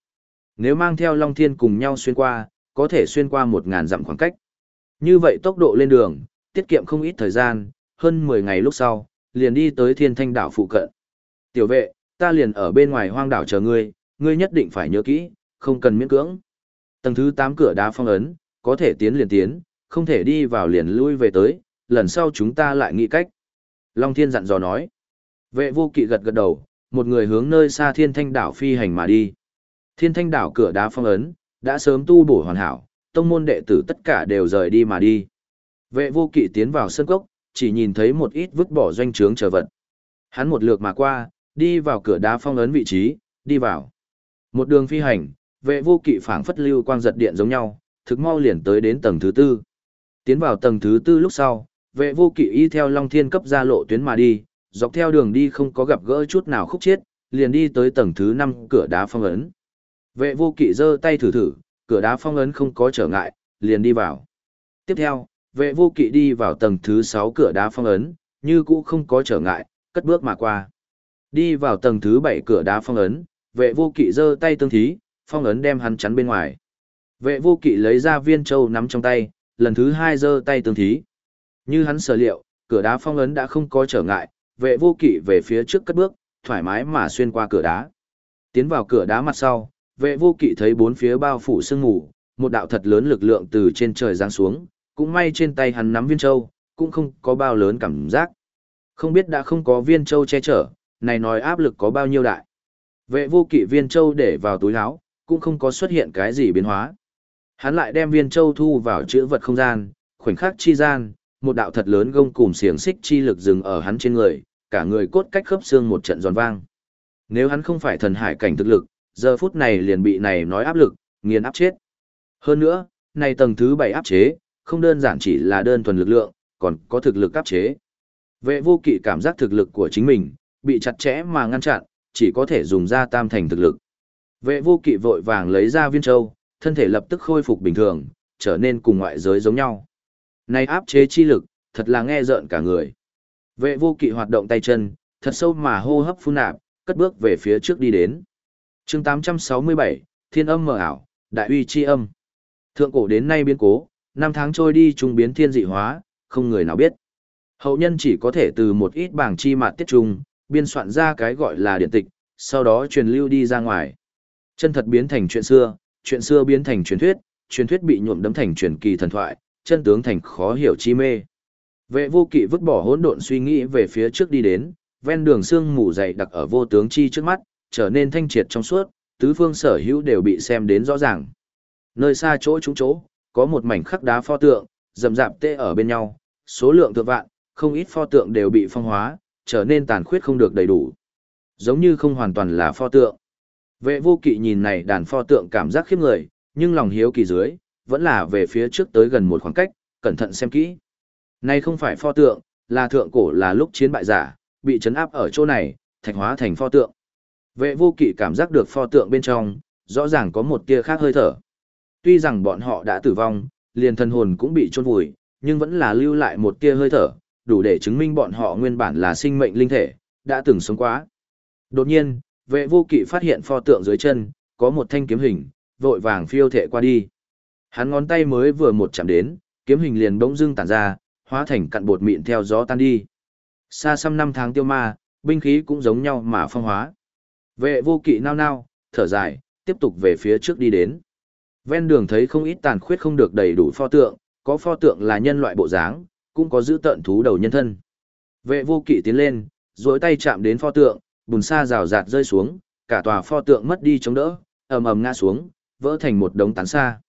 A: Nếu mang theo Long Thiên cùng nhau xuyên qua, có thể xuyên qua 1.000 dặm khoảng cách. Như vậy tốc độ lên đường, tiết kiệm không ít thời gian, hơn 10 ngày lúc sau, liền đi tới thiên thanh đảo phụ cận. Tiểu vệ, ta liền ở bên ngoài hoang đảo chờ ngươi, ngươi nhất định phải nhớ kỹ, không cần miễn cưỡng. Tầng thứ 8 cửa đá phong ấn, có thể tiến liền tiến, không thể đi vào liền lui về tới, lần sau chúng ta lại nghĩ cách. Long Thiên dặn dò nói. Vệ vô kỵ gật gật đầu, một người hướng nơi xa thiên thanh đảo phi hành mà đi. Thiên thanh đảo cửa đá phong ấn, đã sớm tu bổ hoàn hảo, tông môn đệ tử tất cả đều rời đi mà đi. Vệ vô kỵ tiến vào sân cốc, chỉ nhìn thấy một ít vứt bỏ doanh trướng chờ vật. Hắn một lượt mà qua, đi vào cửa đá phong ấn vị trí, đi vào. Một đường phi hành, vệ vô kỵ phảng phất lưu quang giật điện giống nhau, thực mau liền tới đến tầng thứ tư. Tiến vào tầng thứ tư lúc sau, vệ vô kỵ y theo Long Thiên cấp ra lộ tuyến mà đi, dọc theo đường đi không có gặp gỡ chút nào khúc chết, liền đi tới tầng thứ năm cửa đá phong ấn. Vệ vô kỵ giơ tay thử thử, cửa đá phong ấn không có trở ngại, liền đi vào. Tiếp theo, vệ vô kỵ đi vào tầng thứ sáu cửa đá phong ấn, như cũ không có trở ngại, cất bước mà qua. Đi vào tầng thứ bảy cửa đá phong ấn, vệ vô kỵ giơ tay tương thí, phong ấn đem hắn chắn bên ngoài. Vệ vô kỵ lấy ra viên châu nắm trong tay, lần thứ hai giơ tay tương thí. Như hắn sở liệu, cửa đá phong ấn đã không có trở ngại, vệ vô kỵ về phía trước cất bước, thoải mái mà xuyên qua cửa đá. Tiến vào cửa đá mặt sau, vệ vô kỵ thấy bốn phía bao phủ sương mù, một đạo thật lớn lực lượng từ trên trời giáng xuống, cũng may trên tay hắn nắm viên châu, cũng không có bao lớn cảm giác. Không biết đã không có viên châu che chở, này nói áp lực có bao nhiêu đại. Vệ vô kỵ viên châu để vào túi áo, cũng không có xuất hiện cái gì biến hóa. Hắn lại đem viên châu thu vào chữ vật không gian, khoảnh khắc chi gian, một đạo thật lớn gông cùm xiềng xích chi lực dừng ở hắn trên người, cả người cốt cách khớp xương một trận giòn vang. Nếu hắn không phải thần hải cảnh thực lực, giờ phút này liền bị này nói áp lực, nghiền áp chết. Hơn nữa, này tầng thứ bảy áp chế, không đơn giản chỉ là đơn thuần lực lượng, còn có thực lực áp chế. Vệ vô kỵ cảm giác thực lực của chính mình, bị chặt chẽ mà ngăn chặn, chỉ có thể dùng ra tam thành thực lực. Vệ vô kỵ vội vàng lấy ra viên châu, thân thể lập tức khôi phục bình thường, trở nên cùng ngoại giới giống nhau. Này áp chế chi lực, thật là nghe rợn cả người. Vệ vô kỵ hoạt động tay chân, thật sâu mà hô hấp phun nạp, cất bước về phía trước đi đến. chương 867, Thiên âm mở ảo, Đại uy chi âm. Thượng cổ đến nay biến cố, năm tháng trôi đi trung biến thiên dị hóa, không người nào biết. Hậu nhân chỉ có thể từ một ít bảng chi mạt tiết trung, biên soạn ra cái gọi là điện tịch, sau đó truyền lưu đi ra ngoài. Chân thật biến thành chuyện xưa, chuyện xưa biến thành truyền thuyết, truyền thuyết bị nhuộm đấm thành truyền kỳ thần thoại, chân tướng thành khó hiểu chi mê. Vệ vô kỵ vứt bỏ hỗn độn suy nghĩ về phía trước đi đến, ven đường xương mù dày đặc ở vô tướng chi trước mắt, trở nên thanh triệt trong suốt, tứ phương sở hữu đều bị xem đến rõ ràng. Nơi xa chỗ trúng chỗ, có một mảnh khắc đá pho tượng, rậm rạp tê ở bên nhau, số lượng thượng vạn, không ít pho tượng đều bị phong hóa, trở nên tàn khuyết không được đầy đủ. Giống như không hoàn toàn là pho tượng. Vệ vô kỵ nhìn này đàn pho tượng cảm giác khiếp người, nhưng lòng hiếu kỳ dưới, vẫn là về phía trước tới gần một khoảng cách, cẩn thận xem kỹ. Này không phải pho tượng, là thượng cổ là lúc chiến bại giả, bị chấn áp ở chỗ này, thạch hóa thành pho tượng. Vệ vô kỵ cảm giác được pho tượng bên trong, rõ ràng có một tia khác hơi thở. Tuy rằng bọn họ đã tử vong, liền thân hồn cũng bị chôn vùi, nhưng vẫn là lưu lại một tia hơi thở, đủ để chứng minh bọn họ nguyên bản là sinh mệnh linh thể, đã từng sống quá. Đột nhiên, vệ vô kỵ phát hiện pho tượng dưới chân, có một thanh kiếm hình, vội vàng phiêu thệ qua đi. Hắn ngón tay mới vừa một chạm đến, kiếm hình liền bỗng dưng tản ra, hóa thành cặn bột mịn theo gió tan đi. Xa xăm năm tháng tiêu ma, binh khí cũng giống nhau mà phong hóa. Vệ vô kỵ nao nao, thở dài, tiếp tục về phía trước đi đến. Ven đường thấy không ít tàn khuyết không được đầy đủ pho tượng, có pho tượng là nhân loại bộ dáng, cũng có giữ tận thú đầu nhân thân. Vệ vô kỵ tiến lên, duỗi tay chạm đến pho tượng, bùn sa rào rạt rơi xuống, cả tòa pho tượng mất đi chống đỡ, ầm ầm ngã xuống, vỡ thành một đống tán sa.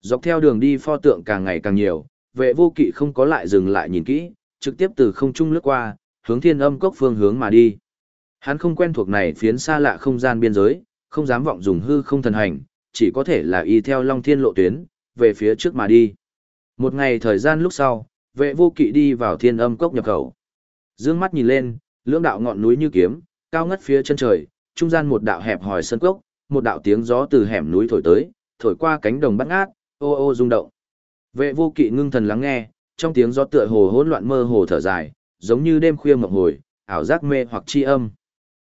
A: Dọc theo đường đi pho tượng càng ngày càng nhiều, vệ vô kỵ không có lại dừng lại nhìn kỹ, trực tiếp từ không trung lướt qua, hướng thiên âm cốc phương hướng mà đi. Hắn không quen thuộc này phiến xa lạ không gian biên giới, không dám vọng dùng hư không thần hành, chỉ có thể là y theo long thiên lộ tuyến, về phía trước mà đi. Một ngày thời gian lúc sau, vệ vô kỵ đi vào thiên âm cốc nhập khẩu. Dương mắt nhìn lên, lưỡng đạo ngọn núi như kiếm, cao ngất phía chân trời, trung gian một đạo hẹp hòi sân cốc, một đạo tiếng gió từ hẻm núi thổi tới, thổi qua cánh đồng bát ngát, ô ô rung động. Vệ vô kỵ ngưng thần lắng nghe, trong tiếng gió tựa hồ hỗn loạn mơ hồ thở dài, giống như đêm khuya mộng hồi, ảo giác mê hoặc chi âm.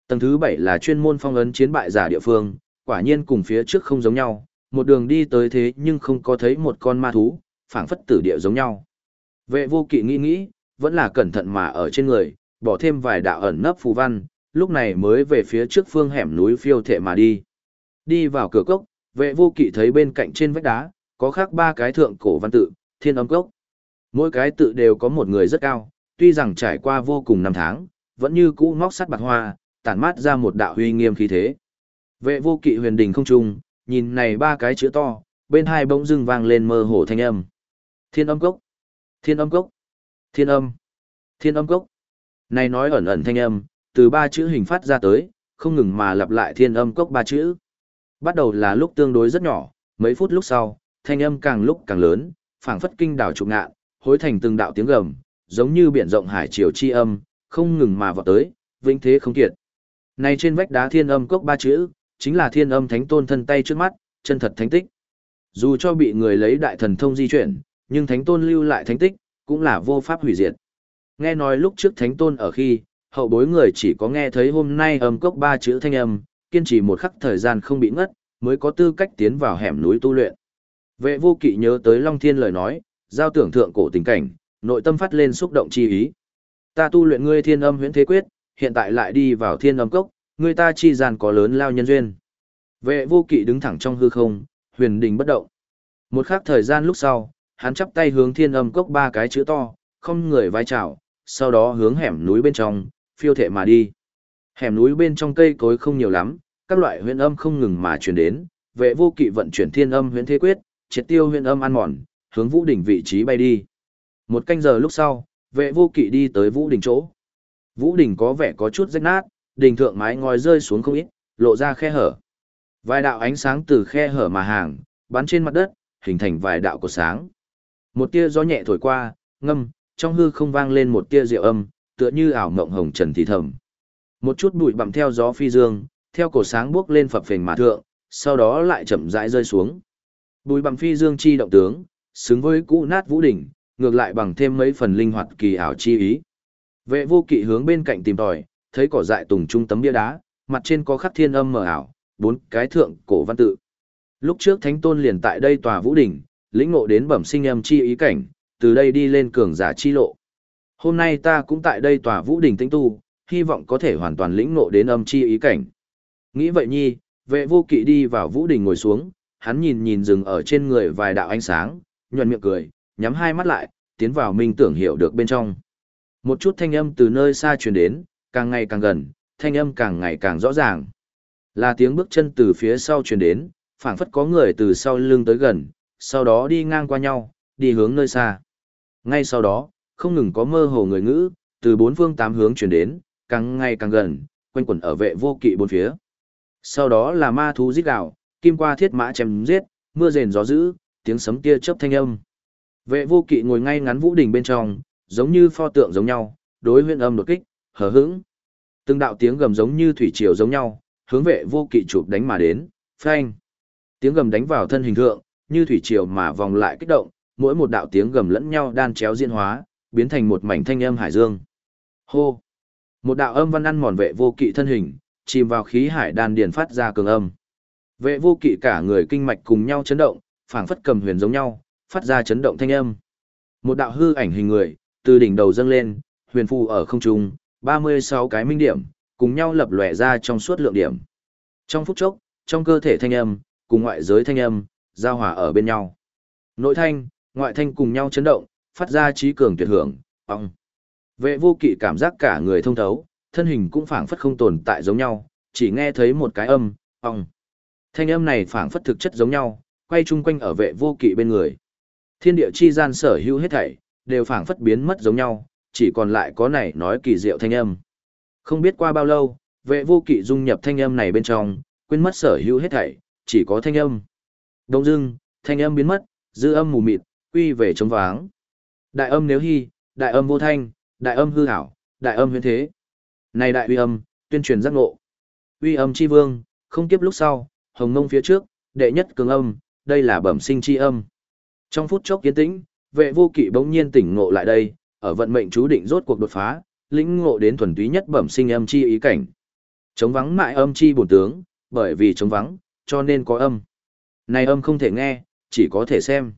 A: Tầng thứ bảy là chuyên môn phong ấn chiến bại giả địa phương, quả nhiên cùng phía trước không giống nhau, một đường đi tới thế nhưng không có thấy một con ma thú, phảng phất tử địa giống nhau. Vệ vô kỵ nghĩ nghĩ, vẫn là cẩn thận mà ở trên người, bỏ thêm vài đạo ẩn nấp phù văn, lúc này mới về phía trước phương hẻm núi phiêu thệ mà đi. Đi vào cửa cốc, vệ vô kỵ thấy bên cạnh trên vách đá, có khắc ba cái thượng cổ văn tự, thiên âm cốc. Mỗi cái tự đều có một người rất cao, tuy rằng trải qua vô cùng năm tháng, vẫn như cũ ngóc sắt bạc hoa, tản mát ra một đạo huy nghiêm khí thế. Vệ vô kỵ huyền đình không trung, nhìn này ba cái chữ to, bên hai bỗng dưng vang lên mơ hồ thanh âm. Thiên âm cốc, thiên âm cốc, thiên âm, thiên âm cốc. Này nói ẩn ẩn thanh âm, từ ba chữ hình phát ra tới, không ngừng mà lặp lại thiên âm cốc ba chữ. Bắt đầu là lúc tương đối rất nhỏ, mấy phút lúc sau, thanh âm càng lúc càng lớn, phảng phất kinh đảo trục ngạn, hối thành từng đạo tiếng gầm, giống như biển rộng hải triều chi âm, không ngừng mà vọt tới, vĩnh thế không kiệt. Này trên vách đá thiên âm cốc ba chữ, chính là thiên âm thánh tôn thân tay trước mắt, chân thật thánh tích. Dù cho bị người lấy đại thần thông di chuyển, nhưng thánh tôn lưu lại thánh tích, cũng là vô pháp hủy diệt. Nghe nói lúc trước thánh tôn ở khi, hậu bối người chỉ có nghe thấy hôm nay âm cốc ba chữ thanh âm, kiên trì một khắc thời gian không bị ngất, mới có tư cách tiến vào hẻm núi tu luyện. Vệ vô kỵ nhớ tới Long Thiên lời nói, giao tưởng thượng cổ tình cảnh, nội tâm phát lên xúc động chi ý. Ta tu luyện ngươi thiên âm huyễn thế quyết, hiện tại lại đi vào thiên âm cốc, người ta chi gian có lớn lao nhân duyên. Vệ vô kỵ đứng thẳng trong hư không, huyền đình bất động. Một khắc thời gian lúc sau, hắn chắp tay hướng thiên âm cốc ba cái chữ to, không người vai chào, sau đó hướng hẻm núi bên trong, phiêu thệ mà đi. Hẻm núi bên trong cây cối không nhiều lắm, các loại huyền âm không ngừng mà truyền đến, vệ vô kỵ vận chuyển thiên âm huyền thế quyết, triệt tiêu huyền âm ăn mòn, hướng vũ đỉnh vị trí bay đi. Một canh giờ lúc sau, vệ vô kỵ đi tới vũ đỉnh chỗ. Vũ đỉnh có vẻ có chút rách nát, đỉnh thượng mái ngói rơi xuống không ít, lộ ra khe hở. Vài đạo ánh sáng từ khe hở mà hàng, bắn trên mặt đất, hình thành vài đạo của sáng. Một tia gió nhẹ thổi qua, ngâm, trong hư không vang lên một tia rượu âm, tựa như ảo mộng hồng trần thì thầm. Một chút bụi bặm theo gió phi dương, theo cổ sáng bước lên phập phình mà thượng, sau đó lại chậm rãi rơi xuống. Bụi bặm phi dương chi động tướng, xứng với cũ nát vũ đỉnh, ngược lại bằng thêm mấy phần linh hoạt kỳ ảo chi ý. Vệ vô kỵ hướng bên cạnh tìm tòi, thấy cỏ dại tùng trung tấm bia đá, mặt trên có khắc thiên âm mờ ảo, bốn cái thượng cổ văn tự. Lúc trước Thánh Tôn liền tại đây tòa vũ đỉnh, lĩnh ngộ đến bẩm sinh âm chi ý cảnh, từ đây đi lên cường giả chi lộ. Hôm nay ta cũng tại đây tòa vũ đình tĩnh tu, hy vọng có thể hoàn toàn lĩnh ngộ đến âm chi ý cảnh. Nghĩ vậy nhi, vệ vô kỵ đi vào vũ đình ngồi xuống, hắn nhìn nhìn rừng ở trên người vài đạo ánh sáng, nhuận miệng cười, nhắm hai mắt lại, tiến vào minh tưởng hiểu được bên trong. Một chút thanh âm từ nơi xa truyền đến, càng ngày càng gần, thanh âm càng ngày càng rõ ràng. Là tiếng bước chân từ phía sau truyền đến, phảng phất có người từ sau lưng tới gần, sau đó đi ngang qua nhau, đi hướng nơi xa. Ngay sau đó, không ngừng có mơ hồ người ngữ, từ bốn phương tám hướng truyền đến, càng ngày càng gần, quanh quẩn ở vệ vô kỵ bốn phía. Sau đó là ma thú giết gạo, kim qua thiết mã chém giết, mưa rền gió dữ, tiếng sấm tia chớp thanh âm. Vệ vô kỵ ngồi ngay ngắn vũ đình bên trong, giống như pho tượng giống nhau, đối huyên âm đột kích, hờ hững. Từng đạo tiếng gầm giống như thủy triều giống nhau, hướng vệ vô kỵ chụp đánh mà đến, phanh. Tiếng gầm đánh vào thân hình thượng, như thủy triều mà vòng lại kích động, mỗi một đạo tiếng gầm lẫn nhau đan chéo diễn hóa, biến thành một mảnh thanh âm hải dương. Hô! Một đạo âm văn ăn mòn vệ vô kỵ thân hình, chìm vào khí hải đan điền phát ra cường âm. Vệ vô kỵ cả người kinh mạch cùng nhau chấn động, phảng phất cầm huyền giống nhau, phát ra chấn động thanh âm. Một đạo hư ảnh hình người, từ đỉnh đầu dâng lên, huyền phù ở không trung, 36 cái minh điểm, cùng nhau lập lòe ra trong suốt lượng điểm. Trong phút chốc, trong cơ thể thanh âm, cùng ngoại giới thanh âm, giao hòa ở bên nhau. Nội thanh, ngoại thanh cùng nhau chấn động, phát ra trí cường tuyệt hưởng, ong. Vệ vô kỵ cảm giác cả người thông thấu, thân hình cũng phảng phất không tồn tại giống nhau, chỉ nghe thấy một cái âm, ong. Thanh âm này phảng phất thực chất giống nhau, quay chung quanh ở vệ vô kỵ bên người. Thiên địa chi gian sở hữu hết thảy, đều phảng phất biến mất giống nhau, chỉ còn lại có này nói kỳ diệu thanh âm. Không biết qua bao lâu, vệ vô kỵ dung nhập thanh âm này bên trong, quên mất sở hữu hết thảy, chỉ có thanh âm. Đông dưng, thanh âm biến mất, dư âm mù mịt, quy về trống váng. Đại âm nếu hy, đại âm vô thanh, đại âm hư hảo, đại âm huyễn thế. Này đại uy âm, tuyên truyền giác ngộ. Uy âm chi vương, không kiếp lúc sau, hồng ngông phía trước, đệ nhất cường âm, đây là bẩm sinh chi âm. Trong phút chốc kiến tĩnh, vệ vô kỵ bỗng nhiên tỉnh ngộ lại đây, ở vận mệnh chú định rốt cuộc đột phá, lĩnh ngộ đến thuần túy nhất bẩm sinh âm chi ý cảnh. Chống vắng mại âm chi bổn tướng, bởi vì chống vắng, cho nên có âm. Này âm không thể nghe, chỉ có thể xem.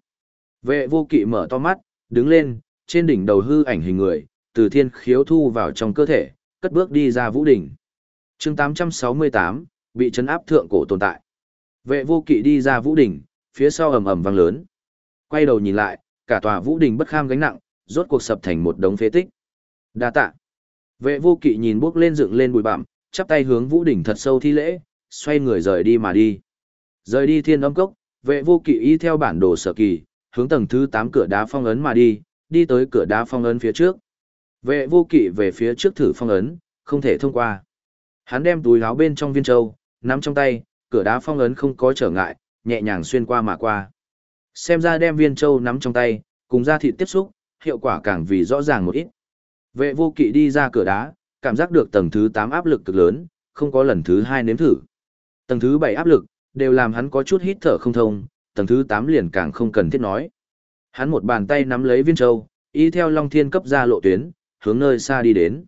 A: Vệ vô kỵ mở to mắt, đứng lên, trên đỉnh đầu hư ảnh hình người, từ thiên khiếu thu vào trong cơ thể, cất bước đi ra vũ đỉnh. chương 868, bị chấn áp thượng cổ tồn tại. Vệ vô kỵ đi ra vũ đỉnh, phía sau ầm ầm vang lớn. Quay đầu nhìn lại, cả tòa vũ đỉnh bất kham gánh nặng, rốt cuộc sập thành một đống phế tích. Đa tạ. Vệ vô kỵ nhìn bước lên dựng lên bụi bặm, chắp tay hướng vũ đỉnh thật sâu thi lễ, xoay người rời đi mà đi. Rời đi thiên âm cốc, vệ vô kỵ y theo bản đồ sở kỳ, hướng tầng thứ 8 cửa đá phong ấn mà đi, đi tới cửa đá phong ấn phía trước. Vệ vô kỵ về phía trước thử phong ấn, không thể thông qua. Hắn đem túi áo bên trong viên châu, nắm trong tay, cửa đá phong ấn không có trở ngại, nhẹ nhàng xuyên qua mà qua. Xem ra đem viên châu nắm trong tay, cùng ra thịt tiếp xúc, hiệu quả càng vì rõ ràng một ít. Vệ vô kỵ đi ra cửa đá, cảm giác được tầng thứ 8 áp lực cực lớn, không có lần thứ 2 nếm thử. Tầng thứ 7 áp lực, đều làm hắn có chút hít thở không thông, tầng thứ 8 liền càng không cần thiết nói. Hắn một bàn tay nắm lấy viên châu, y theo Long Thiên cấp ra lộ tuyến, hướng nơi xa đi đến.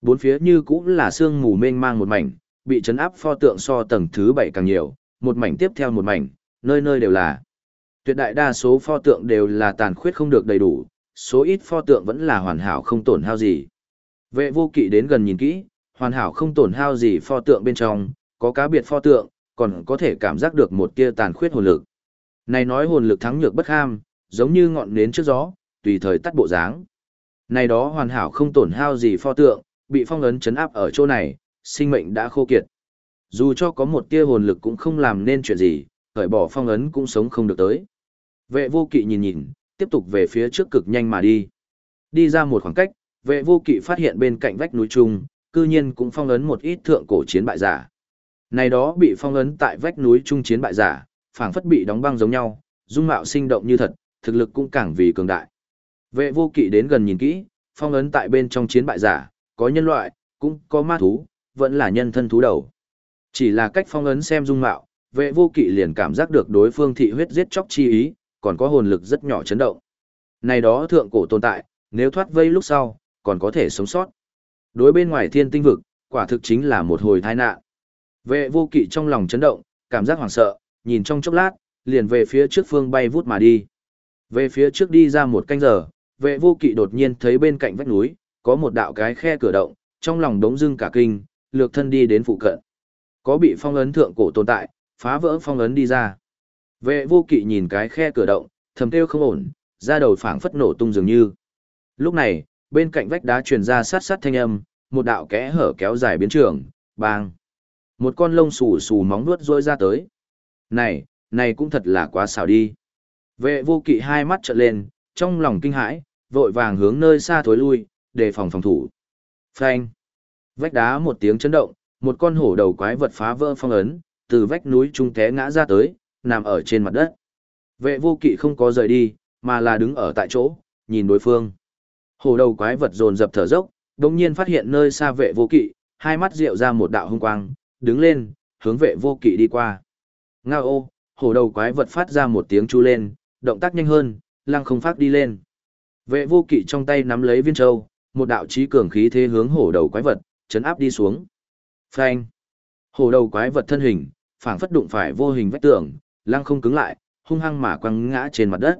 A: Bốn phía như cũng là sương mù mênh mang một mảnh, bị chấn áp pho tượng so tầng thứ 7 càng nhiều, một mảnh tiếp theo một mảnh, nơi nơi đều là. Tuyệt đại đa số pho tượng đều là tàn khuyết không được đầy đủ, số ít pho tượng vẫn là hoàn hảo không tổn hao gì. Vệ vô kỵ đến gần nhìn kỹ, hoàn hảo không tổn hao gì pho tượng bên trong, có cá biệt pho tượng, còn có thể cảm giác được một tia tàn khuyết hồn lực. Này nói hồn lực thắng nhược bất ham, giống như ngọn nến trước gió, tùy thời tắt bộ dáng. Này đó hoàn hảo không tổn hao gì pho tượng, bị phong ấn chấn áp ở chỗ này, sinh mệnh đã khô kiệt. Dù cho có một tia hồn lực cũng không làm nên chuyện gì, khởi bỏ phong ấn cũng sống không được tới. Vệ vô kỵ nhìn nhìn, tiếp tục về phía trước cực nhanh mà đi. Đi ra một khoảng cách, vệ vô kỵ phát hiện bên cạnh vách núi trung, cư nhiên cũng phong ấn một ít thượng cổ chiến bại giả. Này đó bị phong ấn tại vách núi trung chiến bại giả, phảng phất bị đóng băng giống nhau, dung mạo sinh động như thật, thực lực cũng càng vì cường đại. Vệ vô kỵ đến gần nhìn kỹ, phong ấn tại bên trong chiến bại giả, có nhân loại, cũng có ma thú, vẫn là nhân thân thú đầu. Chỉ là cách phong ấn xem dung mạo, vệ vô kỵ liền cảm giác được đối phương thị huyết giết chóc chi ý, còn có hồn lực rất nhỏ chấn động. Này đó thượng cổ tồn tại, nếu thoát vây lúc sau, còn có thể sống sót. Đối bên ngoài thiên tinh vực, quả thực chính là một hồi tai nạn. Vệ vô kỵ trong lòng chấn động, cảm giác hoảng sợ, nhìn trong chốc lát, liền về phía trước phương bay vút mà đi. Về phía trước đi ra một canh giờ, vệ vô kỵ đột nhiên thấy bên cạnh vách núi, có một đạo cái khe cửa động, trong lòng đống dưng cả kinh, lược thân đi đến phụ cận. Có bị phong ấn thượng cổ tồn tại, phá vỡ phong ấn đi ra. Vệ vô kỵ nhìn cái khe cửa động, thầm kêu không ổn, ra đầu phảng phất nổ tung dường như. Lúc này, bên cạnh vách đá truyền ra sát sát thanh âm, một đạo kẽ hở kéo dài biến trường, bang. Một con lông xù xù móng nuốt rôi ra tới. Này, này cũng thật là quá xảo đi. Vệ vô kỵ hai mắt trợn lên, trong lòng kinh hãi, vội vàng hướng nơi xa thối lui, đề phòng phòng thủ. Phanh. Vách đá một tiếng chấn động, một con hổ đầu quái vật phá vỡ phong ấn, từ vách núi trung té ngã ra tới, nằm ở trên mặt đất. Vệ vô kỵ không có rời đi, mà là đứng ở tại chỗ, nhìn đối phương. Hổ đầu quái vật dồn dập thở dốc, đồng nhiên phát hiện nơi xa vệ vô kỵ, hai mắt rượu ra một đạo hung quang, đứng lên, hướng vệ vô kỵ đi qua. Ngao ô, hổ đầu quái vật phát ra một tiếng chu lên, động tác nhanh hơn, lăng không phát đi lên. Vệ vô kỵ trong tay nắm lấy viên châu, một đạo trí cường khí thế hướng hổ đầu quái vật, chấn áp đi xuống. Phanh. Hổ đầu quái vật thân hình, phảng phất đụng phải vô hình vách tường, lăng không cứng lại, hung hăng mà quăng ngã trên mặt đất.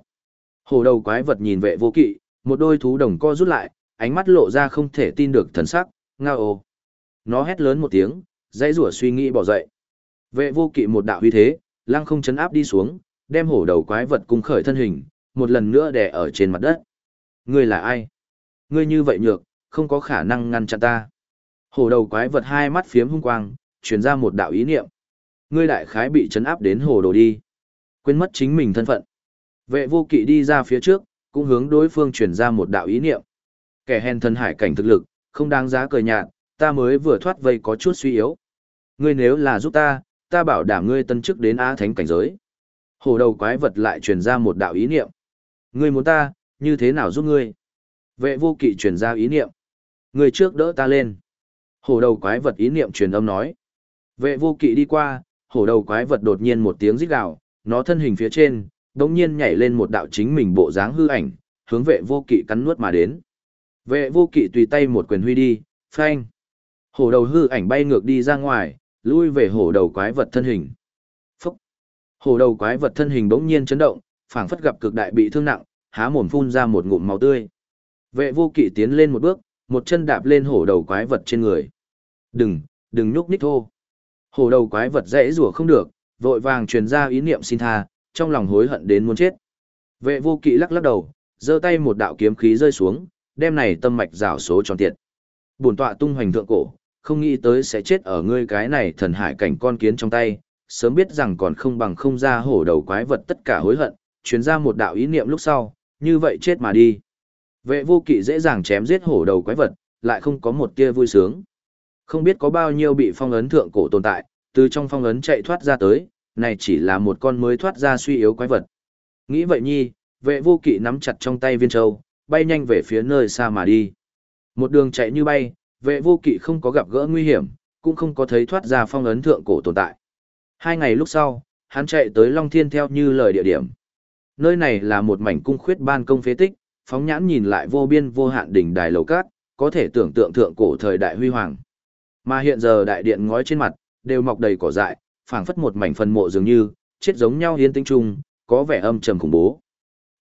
A: Hổ đầu quái vật nhìn vệ vô kỵ, một đôi thú đồng co rút lại, ánh mắt lộ ra không thể tin được thần sắc, ngao ô. Nó hét lớn một tiếng, dãy rủa suy nghĩ bỏ dậy. Vệ vô kỵ một đạo huy thế, lăng không chấn áp đi xuống, đem hổ đầu quái vật cung khởi thân hình, một lần nữa đè ở trên mặt đất. Ngươi là ai? Ngươi như vậy nhược, không có khả năng ngăn chặn ta. Hổ đầu quái vật hai mắt phiếm hung quang, truyền ra một đạo ý niệm. Ngươi đại khái bị chấn áp đến hồ đồ đi. Quên mất chính mình thân phận. Vệ vô kỵ đi ra phía trước, cũng hướng đối phương truyền ra một đạo ý niệm. Kẻ hèn thân hải cảnh thực lực, không đáng giá cười nhạt, ta mới vừa thoát vây có chút suy yếu. Ngươi nếu là giúp ta, ta bảo đảm ngươi tân chức đến Á Thánh cảnh giới. Hồ đầu quái vật lại truyền ra một đạo ý niệm. Ngươi muốn ta, như thế nào giúp ngươi? Vệ vô kỵ truyền ra ý niệm. Ngươi trước đỡ ta lên. Hổ đầu quái vật ý niệm truyền âm nói. Vệ vô kỵ đi qua, hổ đầu quái vật đột nhiên một tiếng rít gào, nó thân hình phía trên, đống nhiên nhảy lên một đạo chính mình bộ dáng hư ảnh, hướng vệ vô kỵ cắn nuốt mà đến. Vệ vô kỵ tùy tay một quyền huy đi, phanh. Hổ đầu hư ảnh bay ngược đi ra ngoài, lui về hổ đầu quái vật thân hình. Phúc. Hổ đầu quái vật thân hình bỗng nhiên chấn động, phảng phất gặp cực đại bị thương nặng, há mồm phun ra một ngụm máu tươi. Vệ vô kỵ tiến lên một bước, một chân đạp lên hổ đầu quái vật trên người. Đừng, đừng nhúc nhích thô. Hổ đầu quái vật dễ rủa không được, vội vàng truyền ra ý niệm xin tha, trong lòng hối hận đến muốn chết. Vệ vô kỵ lắc lắc đầu, giơ tay một đạo kiếm khí rơi xuống, đem này tâm mạch rảo số tròn tiệt. Bổn tọa tung hoành thượng cổ, không nghĩ tới sẽ chết ở ngươi cái này thần hải cảnh con kiến trong tay, sớm biết rằng còn không bằng không ra hổ đầu quái vật tất cả hối hận, truyền ra một đạo ý niệm lúc sau, như vậy chết mà đi. Vệ vô kỵ dễ dàng chém giết hổ đầu quái vật, lại không có một tia vui sướng. Không biết có bao nhiêu bị phong ấn thượng cổ tồn tại, từ trong phong ấn chạy thoát ra tới, này chỉ là một con mới thoát ra suy yếu quái vật. Nghĩ vậy nhi, vệ vô kỵ nắm chặt trong tay viên châu, bay nhanh về phía nơi xa mà đi. Một đường chạy như bay, vệ vô kỵ không có gặp gỡ nguy hiểm, cũng không có thấy thoát ra phong ấn thượng cổ tồn tại. Hai ngày lúc sau, hắn chạy tới Long Thiên theo như lời địa điểm. Nơi này là một mảnh cung khuyết ban công phế tích, phóng nhãn nhìn lại vô biên vô hạn đỉnh đài lầu cát, có thể tưởng tượng thượng cổ thời đại huy hoàng. Mà hiện giờ đại điện ngói trên mặt, đều mọc đầy cỏ dại, phảng phất một mảnh phần mộ dường như, chết giống nhau hiến tinh trùng, có vẻ âm trầm khủng bố.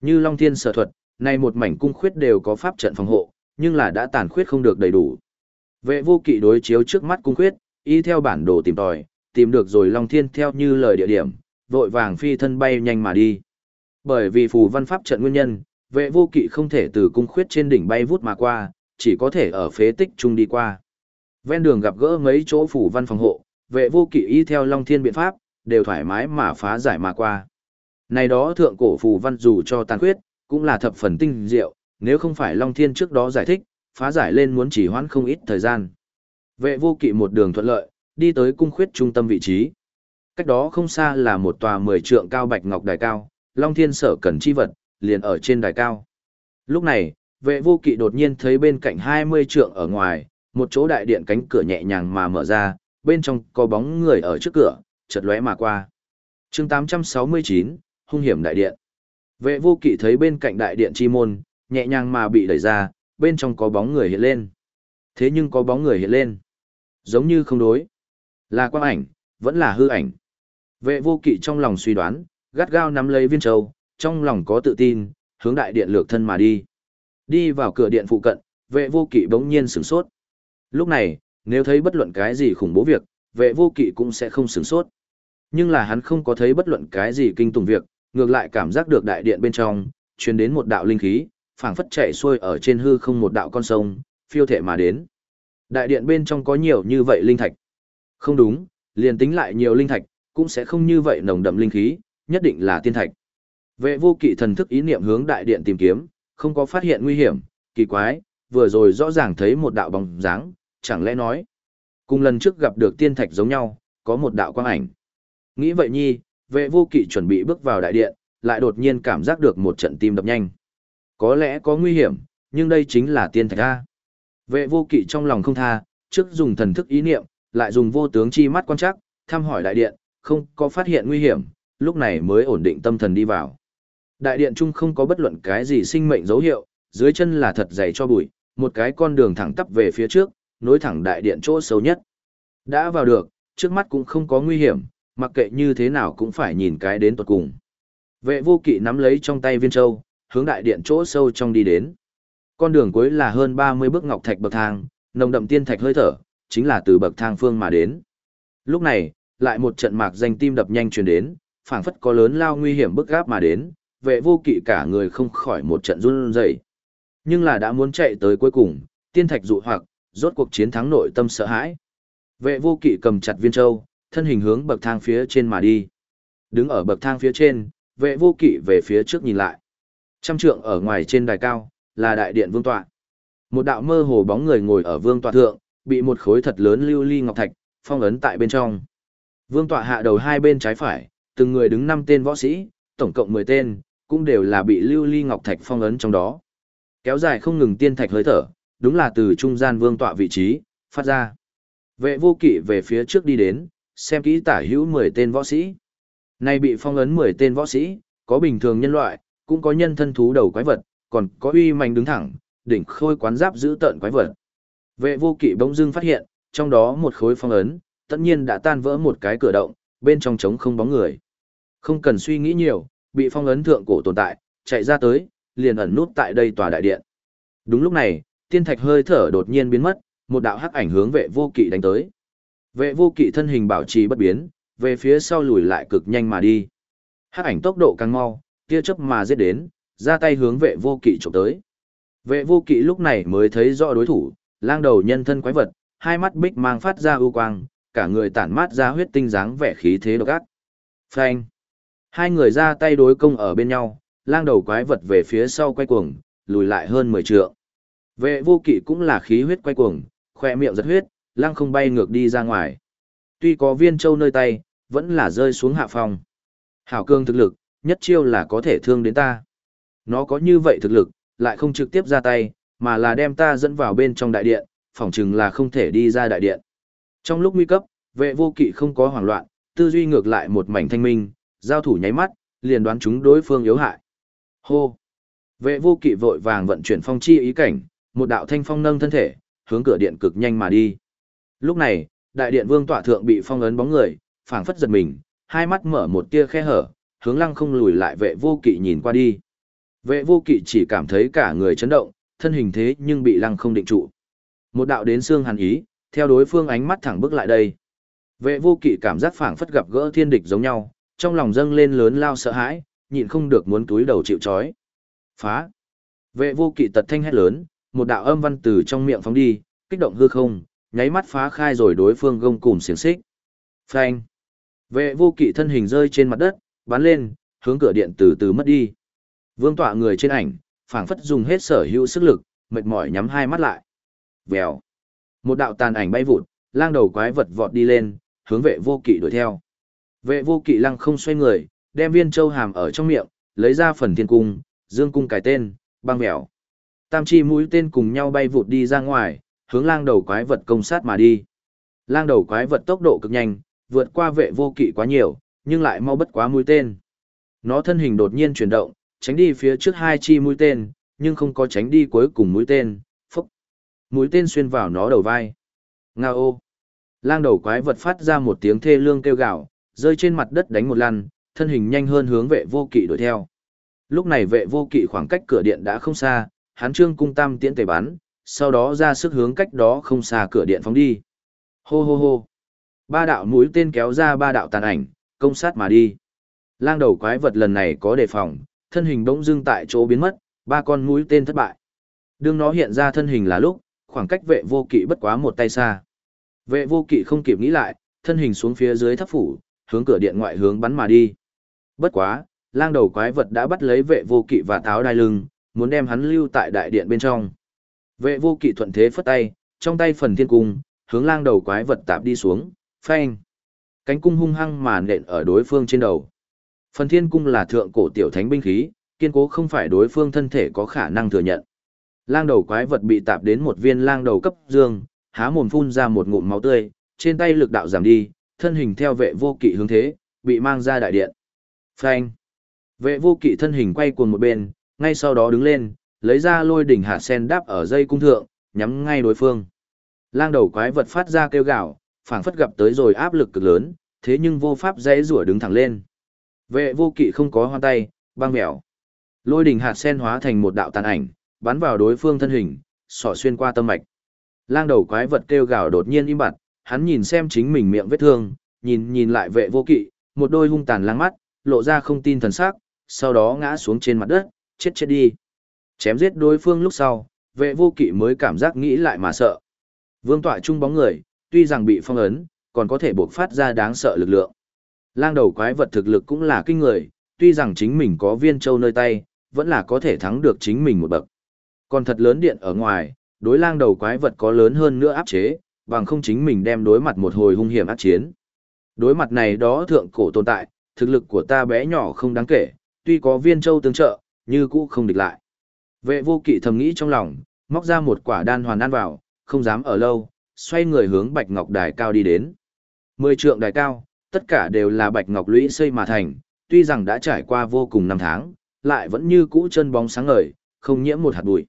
A: Như Long Thiên sở thuật, này một mảnh cung khuyết đều có pháp trận phòng hộ, nhưng là đã tàn khuyết không được đầy đủ. Vệ vô kỵ đối chiếu trước mắt cung khuyết, y theo bản đồ tìm tòi, tìm được rồi Long Thiên theo như lời địa điểm, vội vàng phi thân bay nhanh mà đi. Bởi vì phù văn pháp trận nguyên nhân, vệ vô kỵ không thể từ cung khuyết trên đỉnh bay vút mà qua, chỉ có thể ở phế tích trung đi qua. Ven đường gặp gỡ mấy chỗ phủ văn phòng hộ, vệ vô kỵ y theo Long Thiên biện pháp, đều thoải mái mà phá giải mà qua. Này đó thượng cổ phù văn dù cho tàn khuyết, cũng là thập phần tinh diệu, nếu không phải Long Thiên trước đó giải thích, phá giải lên muốn chỉ hoãn không ít thời gian. Vệ vô kỵ một đường thuận lợi, đi tới cung khuyết trung tâm vị trí. Cách đó không xa là một tòa mười trượng cao bạch ngọc đài cao, Long Thiên sở cần chi vật, liền ở trên đài cao. Lúc này, vệ vô kỵ đột nhiên thấy bên cạnh 20 trượng ở ngoài, một chỗ đại điện cánh cửa nhẹ nhàng mà mở ra, bên trong có bóng người ở trước cửa, chợt lóe mà qua. chương 869, hung hiểm đại điện. Vệ vô kỵ thấy bên cạnh đại điện chi môn, nhẹ nhàng mà bị đẩy ra, bên trong có bóng người hiện lên. Thế nhưng có bóng người hiện lên. Giống như không đối. Là quang ảnh, vẫn là hư ảnh. Vệ vô kỵ trong lòng suy đoán, gắt gao nắm lấy viên châu, trong lòng có tự tin, hướng đại điện lược thân mà đi. Đi vào cửa điện phụ cận, vệ vô kỵ bỗng nhiên sửng sốt. Lúc này, nếu thấy bất luận cái gì khủng bố việc, vệ vô kỵ cũng sẽ không sửng sốt. Nhưng là hắn không có thấy bất luận cái gì kinh tùng việc, ngược lại cảm giác được đại điện bên trong, truyền đến một đạo linh khí, phảng phất chạy xuôi ở trên hư không một đạo con sông, phiêu thể mà đến. Đại điện bên trong có nhiều như vậy linh thạch. Không đúng, liền tính lại nhiều linh thạch, cũng sẽ không như vậy nồng đậm linh khí, nhất định là tiên thạch. Vệ vô kỵ thần thức ý niệm hướng đại điện tìm kiếm, không có phát hiện nguy hiểm, kỳ quái, vừa rồi rõ ràng thấy một đạo bóng dáng, chẳng lẽ nói. Cùng lần trước gặp được tiên thạch giống nhau, có một đạo quang ảnh. Nghĩ vậy nhi, vệ vô kỵ chuẩn bị bước vào đại điện, lại đột nhiên cảm giác được một trận tim đập nhanh. Có lẽ có nguy hiểm, nhưng đây chính là tiên thạch A. Vệ vô kỵ trong lòng không tha, trước dùng thần thức ý niệm, lại dùng vô tướng chi mắt quan chắc, thăm hỏi đại điện, không có phát hiện nguy hiểm, lúc này mới ổn định tâm thần đi vào. Đại điện chung không có bất luận cái gì sinh mệnh dấu hiệu, dưới chân là thật dày cho bụi, một cái con đường thẳng tắp về phía trước, nối thẳng đại điện chỗ sâu nhất. Đã vào được, trước mắt cũng không có nguy hiểm, mặc kệ như thế nào cũng phải nhìn cái đến tuột cùng. Vệ vô kỵ nắm lấy trong tay viên châu, hướng đại điện chỗ sâu trong đi đến. Con đường cuối là hơn 30 bước ngọc thạch bậc thang, nồng đậm tiên thạch hơi thở, chính là từ bậc thang phương mà đến. Lúc này, lại một trận mạc danh tim đập nhanh truyền đến, phảng phất có lớn lao nguy hiểm bức gáp mà đến, vệ vô kỵ cả người không khỏi một trận run rẩy. Nhưng là đã muốn chạy tới cuối cùng, tiên thạch dụ hoặc, rốt cuộc chiến thắng nội tâm sợ hãi. Vệ vô kỵ cầm chặt viên châu, thân hình hướng bậc thang phía trên mà đi. Đứng ở bậc thang phía trên, vệ vô kỵ về phía trước nhìn lại. Trăm trượng ở ngoài trên đài cao, là đại điện vương tọa. Một đạo mơ hồ bóng người ngồi ở vương tọa thượng, bị một khối thật lớn lưu ly ngọc thạch, phong ấn tại bên trong. Vương tọa hạ đầu hai bên trái phải, từng người đứng năm tên võ sĩ, tổng cộng 10 tên, cũng đều là bị lưu ly ngọc thạch phong ấn trong đó. Kéo dài không ngừng tiên thạch hơi thở, đúng là từ trung gian vương tọa vị trí, phát ra. Vệ vô kỵ về phía trước đi đến, xem kỹ tả hữu 10 tên võ sĩ. Nay bị phong ấn 10 tên võ sĩ, có bình thường nhân loại, cũng có nhân thân thú đầu quái vật, còn có uy mạnh đứng thẳng, đỉnh khôi quán giáp giữ tợn quái vật. Vệ vô kỵ bỗng dưng phát hiện, trong đó một khối phong ấn, tất nhiên đã tan vỡ một cái cửa động, bên trong trống không bóng người. Không cần suy nghĩ nhiều, bị phong ấn thượng cổ tồn tại, chạy ra tới, liền ẩn nút tại đây tòa đại điện. Đúng lúc này, tiên thạch hơi thở đột nhiên biến mất, một đạo hắc ảnh hướng vệ vô kỵ đánh tới. Vệ vô kỵ thân hình bảo trì bất biến, về phía sau lùi lại cực nhanh mà đi. Hắc ảnh tốc độ càng mau, tia chớp mà giết đến, ra tay hướng vệ vô kỵ chụp tới. Vệ vô kỵ lúc này mới thấy rõ đối thủ, lang đầu nhân thân quái vật, hai mắt bích mang phát ra ưu quang, cả người tản mát ra huyết tinh dáng vẻ khí thế độc ác. Phanh! Hai người ra tay đối công ở bên nhau, lang đầu quái vật về phía sau quay cuồng, lùi lại hơn 10 trượng. Vệ vô kỵ cũng là khí huyết quay cuồng, khỏe miệng giật huyết, lang không bay ngược đi ra ngoài. Tuy có viên châu nơi tay, vẫn là rơi xuống hạ phòng. Hảo cương thực lực, nhất chiêu là có thể thương đến ta. Nó có như vậy thực lực, lại không trực tiếp ra tay, mà là đem ta dẫn vào bên trong đại điện, phỏng chừng là không thể đi ra đại điện. Trong lúc nguy cấp, vệ vô kỵ không có hoảng loạn, tư duy ngược lại một mảnh thanh minh, giao thủ nháy mắt, liền đoán chúng đối phương yếu hại. Hô! Vệ vô kỵ vội vàng vận chuyển phong chi ý cảnh, một đạo thanh phong nâng thân thể, hướng cửa điện cực nhanh mà đi. Lúc này, đại điện vương tỏa thượng bị phong ấn bóng người, phảng phất giật mình, hai mắt mở một tia khe hở, hướng lăng không lùi lại vệ vô kỵ nhìn qua đi. Vệ vô kỵ chỉ cảm thấy cả người chấn động, thân hình thế nhưng bị lăng không định trụ. Một đạo đến xương hàn ý, theo đối phương ánh mắt thẳng bước lại đây. Vệ vô kỵ cảm giác phảng phất gặp gỡ thiên địch giống nhau, trong lòng dâng lên lớn lao sợ hãi, nhịn không được muốn túi đầu chịu chói. Phá! Vệ vô kỵ tật thanh hét lớn, một đạo âm văn từ trong miệng phóng đi, kích động hư không, nháy mắt phá khai rồi đối phương gông cùm xiềng xích. Phanh! Vệ vô kỵ thân hình rơi trên mặt đất, bắn lên, hướng cửa điện từ từ mất đi. Vương tọa người trên ảnh, phảng phất dùng hết sở hữu sức lực, mệt mỏi nhắm hai mắt lại. Vèo. Một đạo tàn ảnh bay vụt, lang đầu quái vật vọt đi lên, hướng vệ vô kỵ đuổi theo. Vệ vô kỵ lăng không xoay người, đem viên châu hàm ở trong miệng, lấy ra phần thiên cung, dương cung cài tên, băng vèo. Tam chi mũi tên cùng nhau bay vụt đi ra ngoài, hướng lang đầu quái vật công sát mà đi. Lang đầu quái vật tốc độ cực nhanh, vượt qua vệ vô kỵ quá nhiều, nhưng lại mau bất quá mũi tên. Nó thân hình đột nhiên chuyển động, tránh đi phía trước hai chi mũi tên, nhưng không có tránh đi cuối cùng mũi tên, phốc. Mũi tên xuyên vào nó đầu vai. Nga ô. Lang đầu quái vật phát ra một tiếng thê lương kêu gào, rơi trên mặt đất đánh một lăn, thân hình nhanh hơn hướng vệ vô kỵ đuổi theo. Lúc này vệ vô kỵ khoảng cách cửa điện đã không xa, hắn trương cung tam tiễn tề bắn, sau đó ra sức hướng cách đó không xa cửa điện phóng đi. Hô hô hô. Ba đạo mũi tên kéo ra ba đạo tàn ảnh, công sát mà đi. Lang đầu quái vật lần này có đề phòng, thân hình bỗng dưng tại chỗ biến mất, ba con mũi tên thất bại. Đương nó hiện ra thân hình là lúc, khoảng cách vệ vô kỵ bất quá một tay xa. Vệ vô kỵ không kịp nghĩ lại, thân hình xuống phía dưới thấp phủ, hướng cửa điện ngoại hướng bắn mà đi. Bất quá, lang đầu quái vật đã bắt lấy vệ vô kỵ và tháo đai lưng, muốn đem hắn lưu tại đại điện bên trong. Vệ vô kỵ thuận thế phất tay, trong tay phần thiên cung, hướng lang đầu quái vật tạp đi xuống, phanh. Cánh cung hung hăng mà nện ở đối phương trên đầu. Phần thiên cung là thượng cổ tiểu thánh binh khí, kiên cố không phải đối phương thân thể có khả năng thừa nhận. Lang đầu quái vật bị tạp đến một viên lang đầu cấp dương, há mồm phun ra một ngụm máu tươi, trên tay lực đạo giảm đi, thân hình theo vệ vô kỵ hướng thế, bị mang ra đại điện. Phanh. Vệ vô kỵ thân hình quay cuồng một bên, ngay sau đó đứng lên, lấy ra lôi đỉnh hạt sen đáp ở dây cung thượng, nhắm ngay đối phương. Lang đầu quái vật phát ra kêu gào, phảng phất gặp tới rồi áp lực cực lớn, thế nhưng vô pháp dễ rủa đứng thẳng lên. Vệ vô kỵ không có hoa tay, băng mèo. Lôi đỉnh hạt sen hóa thành một đạo tàn ảnh, bắn vào đối phương thân hình, sọ xuyên qua tâm mạch. Lang đầu quái vật kêu gào đột nhiên im bặt, hắn nhìn xem chính mình miệng vết thương, nhìn nhìn lại vệ vô kỵ, một đôi hung tàn lang mắt, lộ ra không tin thần sắc, sau đó ngã xuống trên mặt đất, chết chết đi. Chém giết đối phương lúc sau, vệ vô kỵ mới cảm giác nghĩ lại mà sợ. Vương tọa trung bóng người, tuy rằng bị phong ấn, còn có thể buộc phát ra đáng sợ lực lượng. Lang đầu quái vật thực lực cũng là kinh người, tuy rằng chính mình có viên châu nơi tay, vẫn là có thể thắng được chính mình một bậc. Còn thật lớn điện ở ngoài, đối lang đầu quái vật có lớn hơn nữa áp chế, bằng không chính mình đem đối mặt một hồi hung hiểm ác chiến. Đối mặt này đó thượng cổ tồn tại, thực lực của ta bé nhỏ không đáng kể, tuy có viên châu tương trợ, như cũ không địch lại. Vệ vô kỵ thầm nghĩ trong lòng, móc ra một quả đan hoàn ăn vào, không dám ở lâu, xoay người hướng bạch ngọc đài cao đi đến. Mười trượng đài cao, tất cả đều là bạch ngọc lũy xây mà thành, tuy rằng đã trải qua vô cùng năm tháng, lại vẫn như cũ chân bóng sáng ngời, không nhiễm một hạt bụi.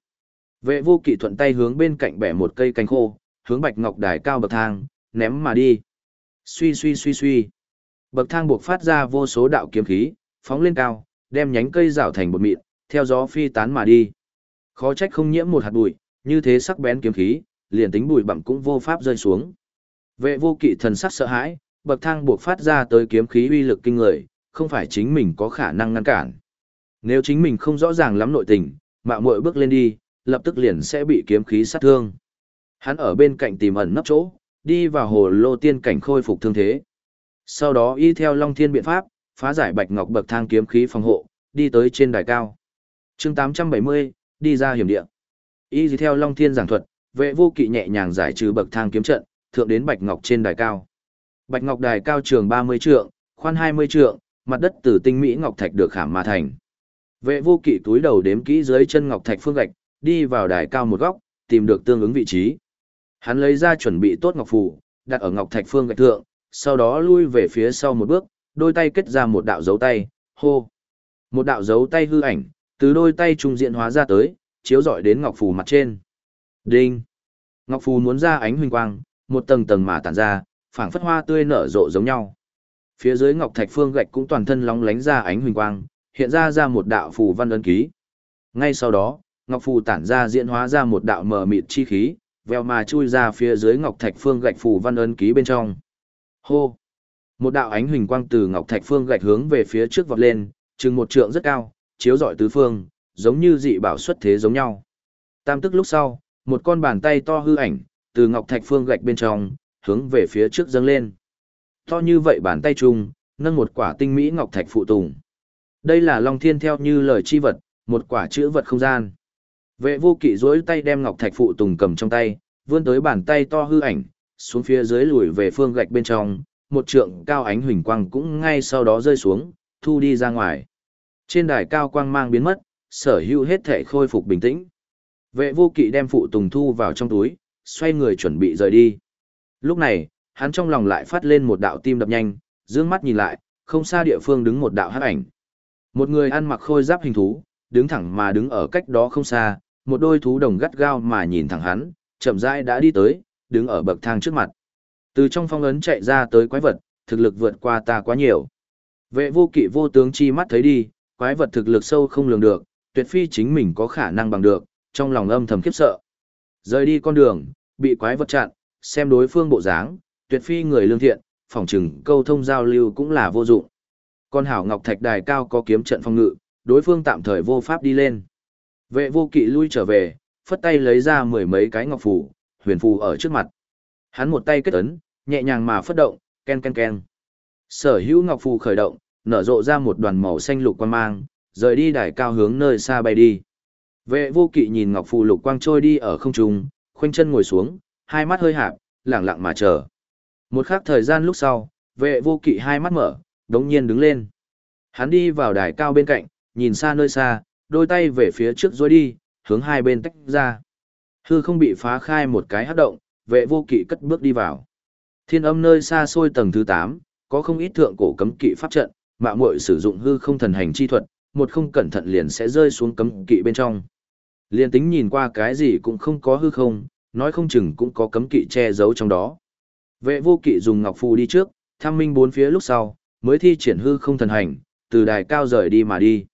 A: Vệ vô kỵ thuận tay hướng bên cạnh bẻ một cây cánh khô, hướng bạch ngọc đài cao bậc thang, ném mà đi. Suy suy suy suy. Bậc thang buộc phát ra vô số đạo kiếm khí, phóng lên cao, đem nhánh cây rảo thành bột mịn, theo gió phi tán mà đi. Khó trách không nhiễm một hạt bụi, như thế sắc bén kiếm khí, liền tính bụi bặm cũng vô pháp rơi xuống. Vệ vô kỵ thần sắc sợ hãi, bậc thang buộc phát ra tới kiếm khí uy lực kinh người, không phải chính mình có khả năng ngăn cản. Nếu chính mình không rõ ràng lắm nội tình, mạo muội bước lên đi, lập tức liền sẽ bị kiếm khí sát thương. Hắn ở bên cạnh tìm ẩn nấp chỗ, đi vào hồ lô tiên cảnh khôi phục thương thế. Sau đó y theo Long Thiên biện pháp, phá giải bạch ngọc bậc thang kiếm khí phòng hộ, đi tới trên đài cao. chương 870, đi ra hiểm địa. Y theo Long Thiên giảng thuật, vệ vô kỵ nhẹ nhàng giải trừ bậc thang kiếm trận, thượng đến bạch ngọc trên đài cao. Bạch ngọc đài cao trường 30 trượng, khoan 20 trượng, mặt đất từ tinh mỹ ngọc thạch được khảm mà thành. Vệ vô kỵ túi đầu đếm kỹ dưới chân ngọc thạch phương gạch, đi vào đài cao một góc, tìm được tương ứng vị trí. Hắn lấy ra chuẩn bị tốt ngọc phù, đặt ở ngọc thạch phương gạch thượng, sau đó lui về phía sau một bước, đôi tay kết ra một đạo dấu tay, hô. Một đạo dấu tay hư ảnh, từ đôi tay trung diện hóa ra tới, chiếu rọi đến ngọc phù mặt trên. Đinh. Ngọc phù muốn ra ánh huỳnh quang, một tầng tầng mà tản ra, phảng phất hoa tươi nở rộ giống nhau. Phía dưới ngọc thạch phương gạch cũng toàn thân lóng lánh ra ánh huỳnh quang, hiện ra ra một đạo phù văn ấn ký. Ngay sau đó, ngọc phù tản ra diễn hóa ra một đạo mờ mịt chi khí, veo mà chui ra phía dưới ngọc thạch phương gạch phù văn ấn ký bên trong. Hô! Một đạo ánh huỳnh quang từ ngọc thạch phương gạch hướng về phía trước vọt lên, chừng một trượng rất cao, chiếu rọi tứ phương, giống như dị bảo xuất thế giống nhau. Tam tức lúc sau, một con bàn tay to hư ảnh, từ ngọc thạch phương gạch bên trong, hướng về phía trước dâng lên. To như vậy bàn tay chung, nâng một quả tinh mỹ ngọc thạch phụ tùng. Đây là Long Thiên theo như lời chi vật, một quả chữ vật không gian. Vệ vô kỵ duỗi tay đem ngọc thạch phụ tùng cầm trong tay, vươn tới bàn tay to hư ảnh, xuống phía dưới lùi về phương gạch bên trong, một trượng cao ánh huỳnh quang cũng ngay sau đó rơi xuống, thu đi ra ngoài. Trên đài cao quang mang biến mất, sở hữu hết thể khôi phục bình tĩnh. Vệ vô kỵ đem phụ tùng thu vào trong túi, xoay người chuẩn bị rời đi. Lúc này, hắn trong lòng lại phát lên một đạo tim đập nhanh, dương mắt nhìn lại, không xa địa phương đứng một đạo hắc ảnh. Một người ăn mặc khôi giáp hình thú, đứng thẳng mà đứng ở cách đó không xa, một đôi thú đồng gắt gao mà nhìn thẳng hắn, chậm rãi đã đi tới, đứng ở bậc thang trước mặt. Từ trong phong ấn chạy ra tới quái vật, thực lực vượt qua ta quá nhiều. Vệ vô kỵ vô tướng chi mắt thấy đi, quái vật thực lực sâu không lường được, tuyệt phi chính mình có khả năng bằng được, trong lòng âm thầm khiếp sợ. Rời đi con đường, bị quái vật chặn, xem đối phương bộ dáng, tuyệt phi người lương thiện, phòng trừng câu thông giao lưu cũng là vô dụng. Con hảo ngọc thạch đài cao có kiếm trận phòng ngự, đối phương tạm thời vô pháp đi lên. Vệ vô kỵ lui trở về, phất tay lấy ra mười mấy cái ngọc phù, huyền phù ở trước mặt. Hắn một tay kết ấn, nhẹ nhàng mà phất động, ken ken ken. Sở hữu ngọc phù khởi động, nở rộ ra một đoàn màu xanh lục quan mang, rời đi đài cao hướng nơi xa bay đi. Vệ vô kỵ nhìn ngọc phù lục quang trôi đi ở không trung, khoanh chân ngồi xuống, hai mắt hơi hạp, lặng lặng mà chờ. Một khắc thời gian lúc sau, vệ vô kỵ hai mắt mở, đống nhiên đứng lên. Hắn đi vào đài cao bên cạnh, nhìn xa nơi xa, đôi tay về phía trước dối đi, hướng hai bên tách ra. Hư không bị phá khai một cái hát động, vệ vô kỵ cất bước đi vào. Thiên âm nơi xa xôi tầng thứ 8, có không ít thượng cổ cấm kỵ pháp trận, mạo muội sử dụng hư không thần hành chi thuật, một không cẩn thận liền sẽ rơi xuống cấm kỵ bên trong. Liên tính nhìn qua cái gì cũng không có hư không, nói không chừng cũng có cấm kỵ che giấu trong đó. Vệ vô kỵ dùng ngọc phù đi trước, tham minh bốn phía lúc sau, mới thi triển hư không thần hành, từ đài cao rời đi mà đi.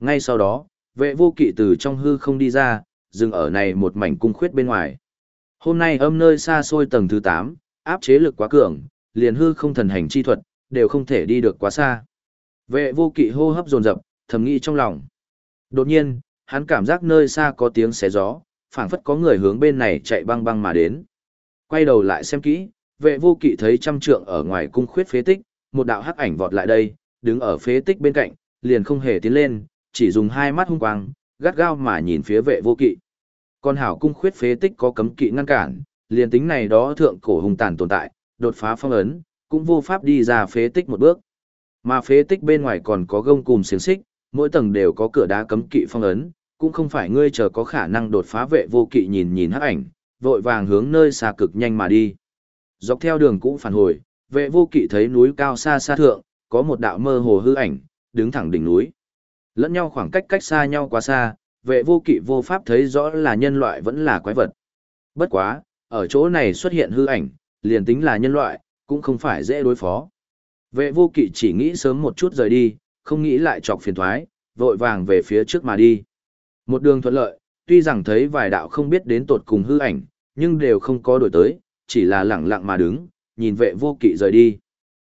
A: Ngay sau đó, vệ vô kỵ từ trong hư không đi ra, dừng ở này một mảnh cung khuyết bên ngoài. Hôm nay âm nơi xa xôi tầng thứ 8, áp chế lực quá cường, liền hư không thần hành chi thuật, đều không thể đi được quá xa. Vệ vô kỵ hô hấp dồn dập, thầm nghĩ trong lòng. Đột nhiên, hắn cảm giác nơi xa có tiếng xé gió, phảng phất có người hướng bên này chạy băng băng mà đến. Quay đầu lại xem kỹ, vệ vô kỵ thấy trăm trượng ở ngoài cung khuyết phế tích, một đạo hắc ảnh vọt lại đây, đứng ở phế tích bên cạnh, liền không hề tiến lên, chỉ dùng hai mắt hung quang, gắt gao mà nhìn phía vệ vô kỵ. con hảo cung khuyết phế tích có cấm kỵ ngăn cản, liền tính này đó thượng cổ hùng tàn tồn tại, đột phá phong ấn, cũng vô pháp đi ra phế tích một bước. Mà phế tích bên ngoài còn có gông cùm xiềng xích, mỗi tầng đều có cửa đá cấm kỵ phong ấn, cũng không phải ngươi chờ có khả năng đột phá vệ vô kỵ nhìn nhìn hắc ảnh, vội vàng hướng nơi xa cực nhanh mà đi. Dọc theo đường cũ phản hồi, vệ vô kỵ thấy núi cao xa xa thượng, có một đạo mơ hồ hư ảnh, đứng thẳng đỉnh núi. Lẫn nhau khoảng cách cách xa nhau quá xa, vệ vô kỵ vô pháp thấy rõ là nhân loại vẫn là quái vật. Bất quá, ở chỗ này xuất hiện hư ảnh, liền tính là nhân loại, cũng không phải dễ đối phó. Vệ vô kỵ chỉ nghĩ sớm một chút rời đi, không nghĩ lại chọc phiền thoái, vội vàng về phía trước mà đi. Một đường thuận lợi, tuy rằng thấy vài đạo không biết đến tột cùng hư ảnh, nhưng đều không có đổi tới, chỉ là lặng lặng mà đứng, nhìn vệ vô kỵ rời đi.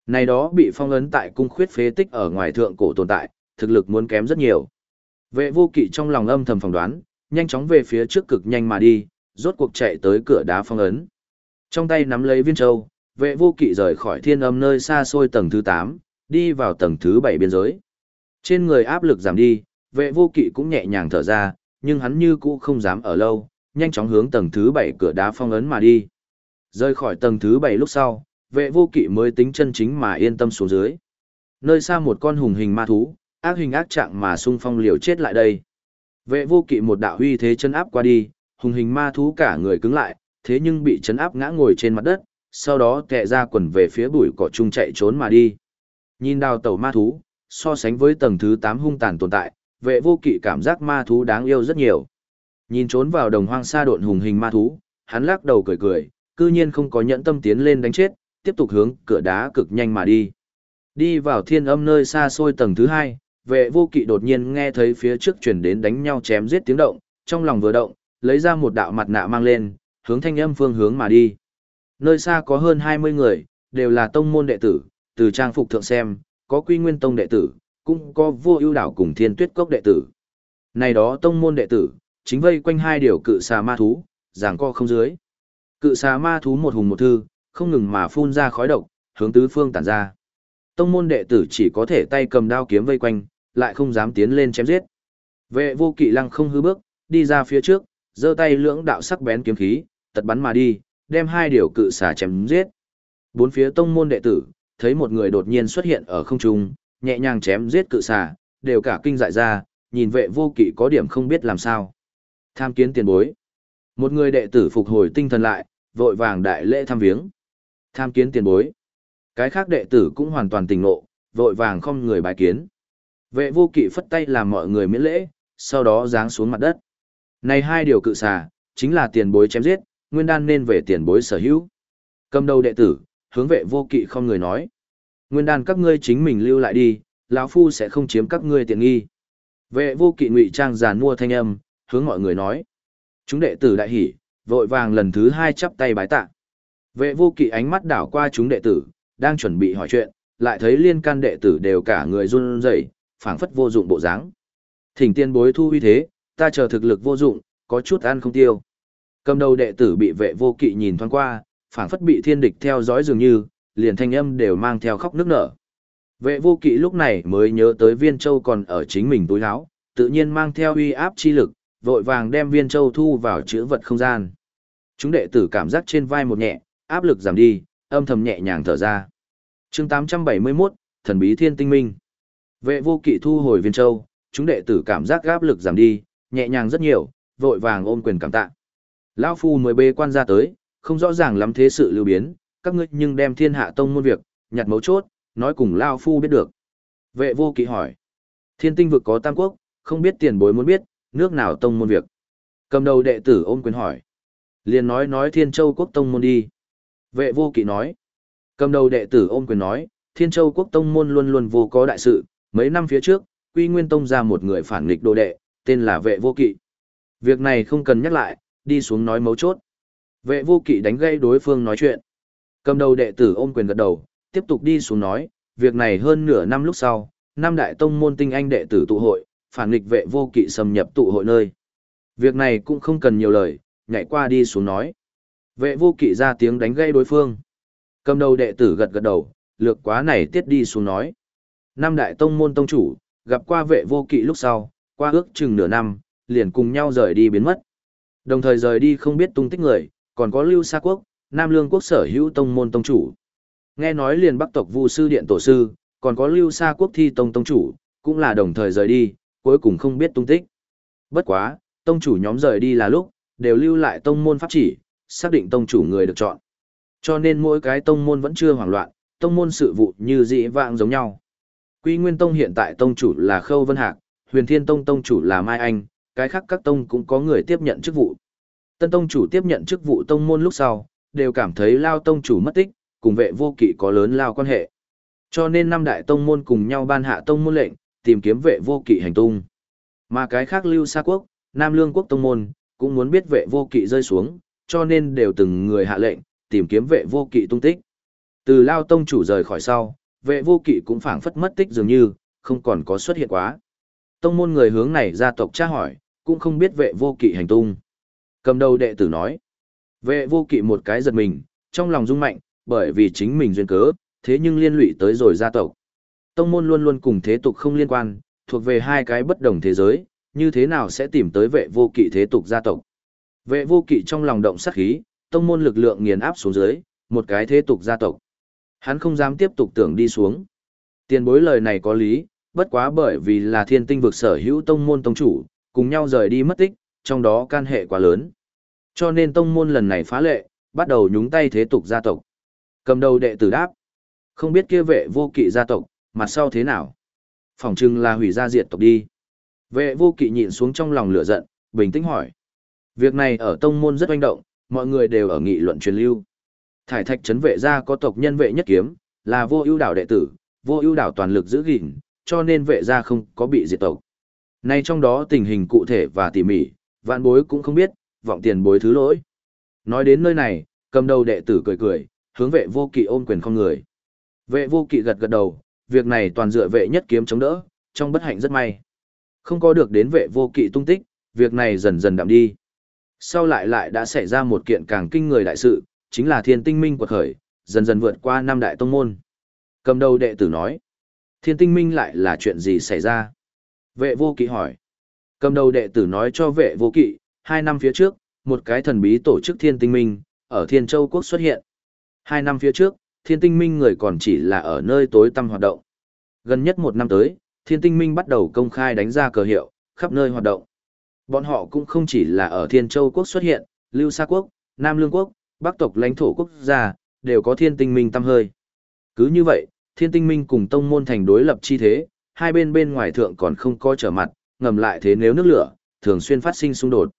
A: Này đó bị phong ấn tại cung khuyết phế tích ở ngoài thượng cổ tồn tại, thực lực muốn kém rất nhiều. Vệ vô kỵ trong lòng âm thầm phỏng đoán, nhanh chóng về phía trước cực nhanh mà đi, rốt cuộc chạy tới cửa đá phong ấn. Trong tay nắm lấy viên châu, vệ vô kỵ rời khỏi thiên âm nơi xa xôi tầng thứ 8, đi vào tầng thứ 7 biên giới. Trên người áp lực giảm đi, vệ vô kỵ cũng nhẹ nhàng thở ra, nhưng hắn như cũ không dám ở lâu, nhanh chóng hướng tầng thứ bảy cửa đá phong ấn mà đi. Rơi khỏi tầng thứ bảy lúc sau, vệ vô kỵ mới tính chân chính mà yên tâm xuống dưới. Nơi xa một con hùng hình ma thú, ác hình ác trạng mà xung phong liều chết lại đây. Vệ vô kỵ một đạo huy thế chân áp qua đi, hùng hình ma thú cả người cứng lại, thế nhưng bị chấn áp ngã ngồi trên mặt đất, sau đó tệ ra quần về phía bụi cỏ chung chạy trốn mà đi. Nhìn đào tẩu ma thú, so sánh với tầng thứ 8 hung tàn tồn tại, vệ vô kỵ cảm giác ma thú đáng yêu rất nhiều. Nhìn trốn vào đồng hoang sa độn hùng hình ma thú, hắn lắc đầu cười cười, cư nhiên không có nhẫn tâm tiến lên đánh chết, tiếp tục hướng cửa đá cực nhanh mà đi. Đi vào thiên âm nơi xa xôi tầng thứ hai, vệ vô kỵ đột nhiên nghe thấy phía trước chuyển đến đánh nhau chém giết tiếng động, trong lòng vừa động, lấy ra một đạo mặt nạ mang lên, hướng thanh âm phương hướng mà đi. Nơi xa có hơn 20 người, đều là tông môn đệ tử, từ trang phục thượng xem, có quy nguyên tông đệ tử, cũng có vô ưu đảo cùng thiên tuyết cốc đệ tử. Này đó tông môn đệ tử, chính vây quanh hai điều cự xà ma thú, giảng co không dưới. Cự xà ma thú một hùng một thư, không ngừng mà phun ra khói độc, hướng tứ phương tản ra. Tông môn đệ tử chỉ có thể tay cầm đao kiếm vây quanh, lại không dám tiến lên chém giết. Vệ vô kỵ lăng không hư bước, đi ra phía trước, giơ tay lưỡng đạo sắc bén kiếm khí, tật bắn mà đi, đem hai điều cự xà chém giết. Bốn phía tông môn đệ tử, thấy một người đột nhiên xuất hiện ở không trung, nhẹ nhàng chém giết cự xà, đều cả kinh dại ra, nhìn vệ vô kỵ có điểm không biết làm sao. Tham kiến tiền bối. Một người đệ tử phục hồi tinh thần lại, vội vàng đại lễ thăm viếng. Tham kiến tiền bối. Cái khác đệ tử cũng hoàn toàn tỉnh ngộ, vội vàng không người bài kiến. Vệ vô kỵ phất tay làm mọi người miễn lễ, sau đó giáng xuống mặt đất. Này hai điều cự xà, chính là tiền bối chém giết, nguyên đan nên về tiền bối sở hữu. Cầm đầu đệ tử, hướng vệ vô kỵ không người nói. Nguyên đan các ngươi chính mình lưu lại đi, lão phu sẽ không chiếm các ngươi tiện nghi. Vệ vô kỵ ngụy trang giàn mua thanh âm, hướng mọi người nói. Chúng đệ tử đại hỉ, vội vàng lần thứ hai chắp tay bái tạ. Vệ vô kỵ ánh mắt đảo qua chúng đệ tử, đang chuẩn bị hỏi chuyện, lại thấy liên can đệ tử đều cả người run rẩy, phảng phất vô dụng bộ dáng. Thỉnh tiên bối thu uy thế, ta chờ thực lực vô dụng, có chút ăn không tiêu. Cầm đầu đệ tử bị vệ vô kỵ nhìn thoáng qua, phảng phất bị thiên địch theo dõi dường như, liền thanh âm đều mang theo khóc nước nở. Vệ vô kỵ lúc này mới nhớ tới viên châu còn ở chính mình túi áo, tự nhiên mang theo uy áp chi lực, vội vàng đem viên châu thu vào chữ vật không gian. Chúng đệ tử cảm giác trên vai một nhẹ, áp lực giảm đi, âm thầm nhẹ nhàng thở ra. chương 871, thần bí thiên tinh minh. Vệ vô kỵ thu hồi viên châu, chúng đệ tử cảm giác áp lực giảm đi, nhẹ nhàng rất nhiều, vội vàng ôm quyền cảm tạ. Lão phu mới bê quan ra tới, không rõ ràng lắm thế sự lưu biến, các ngươi nhưng đem thiên hạ tông môn việc, nhặt mấu chốt, nói cùng Lao phu biết được. Vệ vô kỵ hỏi. Thiên tinh vực có tam quốc, không biết tiền bối muốn biết, nước nào tông môn việc. Cầm đầu đệ tử ôm quyền hỏi. Liền nói nói thiên châu quốc tông môn đi. Vệ vô kỵ nói. Cầm đầu đệ tử ôm quyền nói, thiên châu quốc tông môn luôn luôn vô có đại sự, mấy năm phía trước, quy nguyên tông ra một người phản nghịch đồ đệ, tên là vệ vô kỵ. Việc này không cần nhắc lại, đi xuống nói mấu chốt. Vệ vô kỵ đánh gây đối phương nói chuyện. Cầm đầu đệ tử ôm quyền gật đầu, tiếp tục đi xuống nói, việc này hơn nửa năm lúc sau, năm đại tông môn tinh anh đệ tử tụ hội, phản nghịch vệ vô kỵ xâm nhập tụ hội nơi. Việc này cũng không cần nhiều lời, nhảy qua đi xuống nói. Vệ vô kỵ ra tiếng đánh gây đối phương. Cầm đầu đệ tử gật gật đầu, lược quá này tiết đi xuống nói. Năm đại tông môn tông chủ, gặp qua vệ vô kỵ lúc sau, qua ước chừng nửa năm, liền cùng nhau rời đi biến mất. Đồng thời rời đi không biết tung tích người, còn có Lưu xa Quốc, Nam Lương Quốc sở hữu tông môn tông chủ. Nghe nói liền Bắc tộc Vu sư điện tổ sư, còn có Lưu Sa Quốc thi tông tông chủ, cũng là đồng thời rời đi, cuối cùng không biết tung tích. Bất quá, tông chủ nhóm rời đi là lúc, đều lưu lại tông môn pháp chỉ, xác định tông chủ người được chọn. Cho nên mỗi cái tông môn vẫn chưa hoảng loạn, tông môn sự vụ như dị vãng giống nhau. Quy Nguyên Tông hiện tại tông chủ là Khâu Vân Hạc, Huyền Thiên Tông tông chủ là Mai Anh, cái khác các tông cũng có người tiếp nhận chức vụ. Tân tông chủ tiếp nhận chức vụ tông môn lúc sau, đều cảm thấy Lao tông chủ mất tích, cùng vệ vô kỵ có lớn lao quan hệ. Cho nên năm đại tông môn cùng nhau ban hạ tông môn lệnh, tìm kiếm vệ vô kỵ hành tung. Mà cái khác lưu xa quốc, Nam Lương quốc tông môn, cũng muốn biết vệ vô kỵ rơi xuống, cho nên đều từng người hạ lệnh, tìm kiếm vệ vô kỵ tung tích. Từ Lao tông chủ rời khỏi sau, vệ vô kỵ cũng phảng phất mất tích dường như, không còn có xuất hiện quá. Tông môn người hướng này gia tộc tra hỏi, cũng không biết vệ vô kỵ hành tung. Cầm đầu đệ tử nói, vệ vô kỵ một cái giật mình, trong lòng rung mạnh, bởi vì chính mình duyên cớ, thế nhưng liên lụy tới rồi gia tộc. Tông môn luôn luôn cùng thế tục không liên quan, thuộc về hai cái bất đồng thế giới, như thế nào sẽ tìm tới vệ vô kỵ thế tục gia tộc. Vệ vô kỵ trong lòng động sát khí, tông môn lực lượng nghiền áp xuống dưới, một cái thế tục gia tộc. Hắn không dám tiếp tục tưởng đi xuống. Tiền bối lời này có lý, bất quá bởi vì là thiên tinh vực sở hữu tông môn tông chủ, cùng nhau rời đi mất tích, trong đó can hệ quá lớn. Cho nên tông môn lần này phá lệ, bắt đầu nhúng tay thế tục gia tộc. Cầm đầu đệ tử đáp. Không biết kia vệ vô kỵ gia tộc, mặt sau thế nào? Phòng trưng là hủy gia diệt tộc đi. Vệ vô kỵ nhịn xuống trong lòng lửa giận, bình tĩnh hỏi. Việc này ở tông môn rất oanh động, mọi người đều ở nghị luận truyền lưu. Thải thạch trấn vệ gia có tộc nhân vệ nhất kiếm, là vô ưu đảo đệ tử, vô ưu đảo toàn lực giữ gìn, cho nên vệ gia không có bị diệt tộc. Nay trong đó tình hình cụ thể và tỉ mỉ, vạn bối cũng không biết, vọng tiền bối thứ lỗi. Nói đến nơi này, cầm đầu đệ tử cười cười, hướng vệ vô kỵ ôm quyền không người. Vệ vô kỵ gật gật đầu, việc này toàn dựa vệ nhất kiếm chống đỡ, trong bất hạnh rất may. Không có được đến vệ vô kỵ tung tích, việc này dần dần đậm đi. Sau lại lại đã xảy ra một kiện càng kinh người đại sự, chính là thiên tinh minh quật khởi, dần dần vượt qua năm đại tông môn. Cầm đầu đệ tử nói, thiên tinh minh lại là chuyện gì xảy ra? Vệ vô kỵ hỏi. Cầm đầu đệ tử nói cho vệ vô kỵ, hai năm phía trước, một cái thần bí tổ chức thiên tinh minh, ở thiên châu quốc xuất hiện. Hai năm phía trước, thiên tinh minh người còn chỉ là ở nơi tối tăm hoạt động. Gần nhất một năm tới, thiên tinh minh bắt đầu công khai đánh ra cờ hiệu, khắp nơi hoạt động. Bọn họ cũng không chỉ là ở thiên châu quốc xuất hiện, lưu sa quốc, nam lương quốc, bắc tộc lãnh thổ quốc gia, đều có thiên tinh minh tâm hơi. Cứ như vậy, thiên tinh minh cùng tông môn thành đối lập chi thế, hai bên bên ngoài thượng còn không có trở mặt, ngầm lại thế nếu nước lửa, thường xuyên phát sinh xung đột.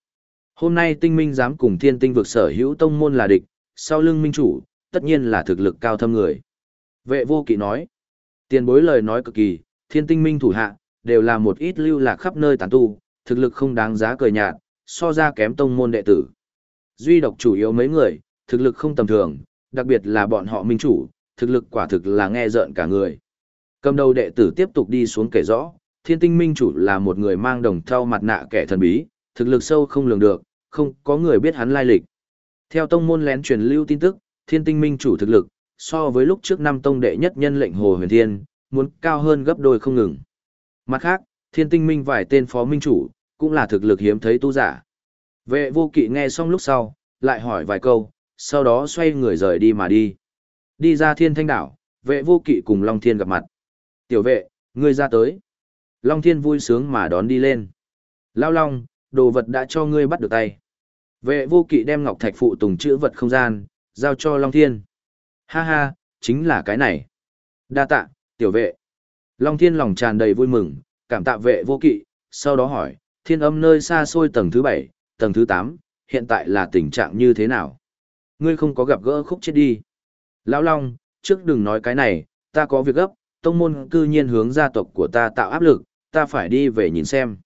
A: Hôm nay tinh minh dám cùng thiên tinh vực sở hữu tông môn là địch, sau lưng minh chủ, tất nhiên là thực lực cao thâm người. Vệ vô kỵ nói, tiền bối lời nói cực kỳ, thiên tinh minh thủ hạ, đều là một ít lưu lạc khắp nơi tàn tu, thực lực không đáng giá cười nhạt, so ra kém tông môn đệ tử. Duy độc chủ yếu mấy người, thực lực không tầm thường, đặc biệt là bọn họ minh chủ, thực lực quả thực là nghe rợn cả người. Cầm đầu đệ tử tiếp tục đi xuống kể rõ, thiên tinh minh chủ là một người mang đồng thau mặt nạ kẻ thần bí, thực lực sâu không lường được, không có người biết hắn lai lịch. Theo tông môn lén truyền lưu tin tức, thiên tinh minh chủ thực lực, so với lúc trước năm tông đệ nhất nhân lệnh Hồ Huyền Thiên, muốn cao hơn gấp đôi không ngừng. Mặt khác, thiên tinh minh vài tên phó minh chủ, cũng là thực lực hiếm thấy tu giả. Vệ vô kỵ nghe xong lúc sau, lại hỏi vài câu, sau đó xoay người rời đi mà đi. Đi ra thiên thanh đảo, vệ vô kỵ cùng Long Thiên gặp mặt. Tiểu vệ, ngươi ra tới. Long Thiên vui sướng mà đón đi lên. Lao Long, đồ vật đã cho ngươi bắt được tay. Vệ vô kỵ đem ngọc thạch phụ tùng chữ vật không gian, giao cho Long Thiên. Ha ha, chính là cái này. Đa tạ, tiểu vệ. Long Thiên lòng tràn đầy vui mừng, cảm tạ vệ vô kỵ, sau đó hỏi, thiên âm nơi xa xôi tầng thứ bảy, tầng thứ tám, hiện tại là tình trạng như thế nào? Ngươi không có gặp gỡ khúc chết đi. Lão Long, trước đừng nói cái này, ta có việc gấp, tông môn cư nhiên hướng gia tộc của ta tạo áp lực, ta phải đi về nhìn xem.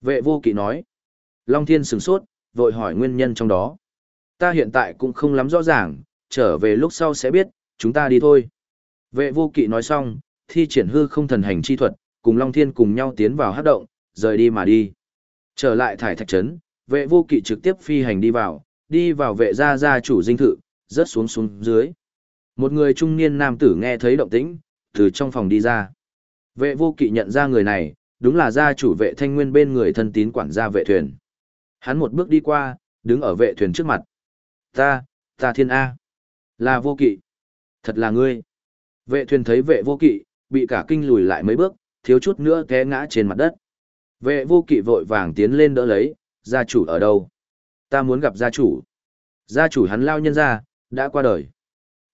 A: Vệ vô kỵ nói. Long Thiên sửng sốt, vội hỏi nguyên nhân trong đó. Ta hiện tại cũng không lắm rõ ràng, trở về lúc sau sẽ biết, chúng ta đi thôi. Vệ vô kỵ nói xong, thi triển hư không thần hành chi thuật, cùng Long Thiên cùng nhau tiến vào hát động, rời đi mà đi. Trở lại thải thạch trấn, vệ vô kỵ trực tiếp phi hành đi vào, đi vào vệ gia gia chủ dinh thự, rớt xuống xuống dưới. Một người trung niên nam tử nghe thấy động tĩnh, từ trong phòng đi ra. Vệ vô kỵ nhận ra người này, đúng là gia chủ vệ thanh nguyên bên người thân tín quản gia vệ thuyền. Hắn một bước đi qua, đứng ở vệ thuyền trước mặt. Ta, ta thiên A. Là vô kỵ. Thật là ngươi. Vệ thuyền thấy vệ vô kỵ, bị cả kinh lùi lại mấy bước, thiếu chút nữa té ngã trên mặt đất. Vệ vô kỵ vội vàng tiến lên đỡ lấy, gia chủ ở đâu? Ta muốn gặp gia chủ. Gia chủ hắn lao nhân ra, đã qua đời.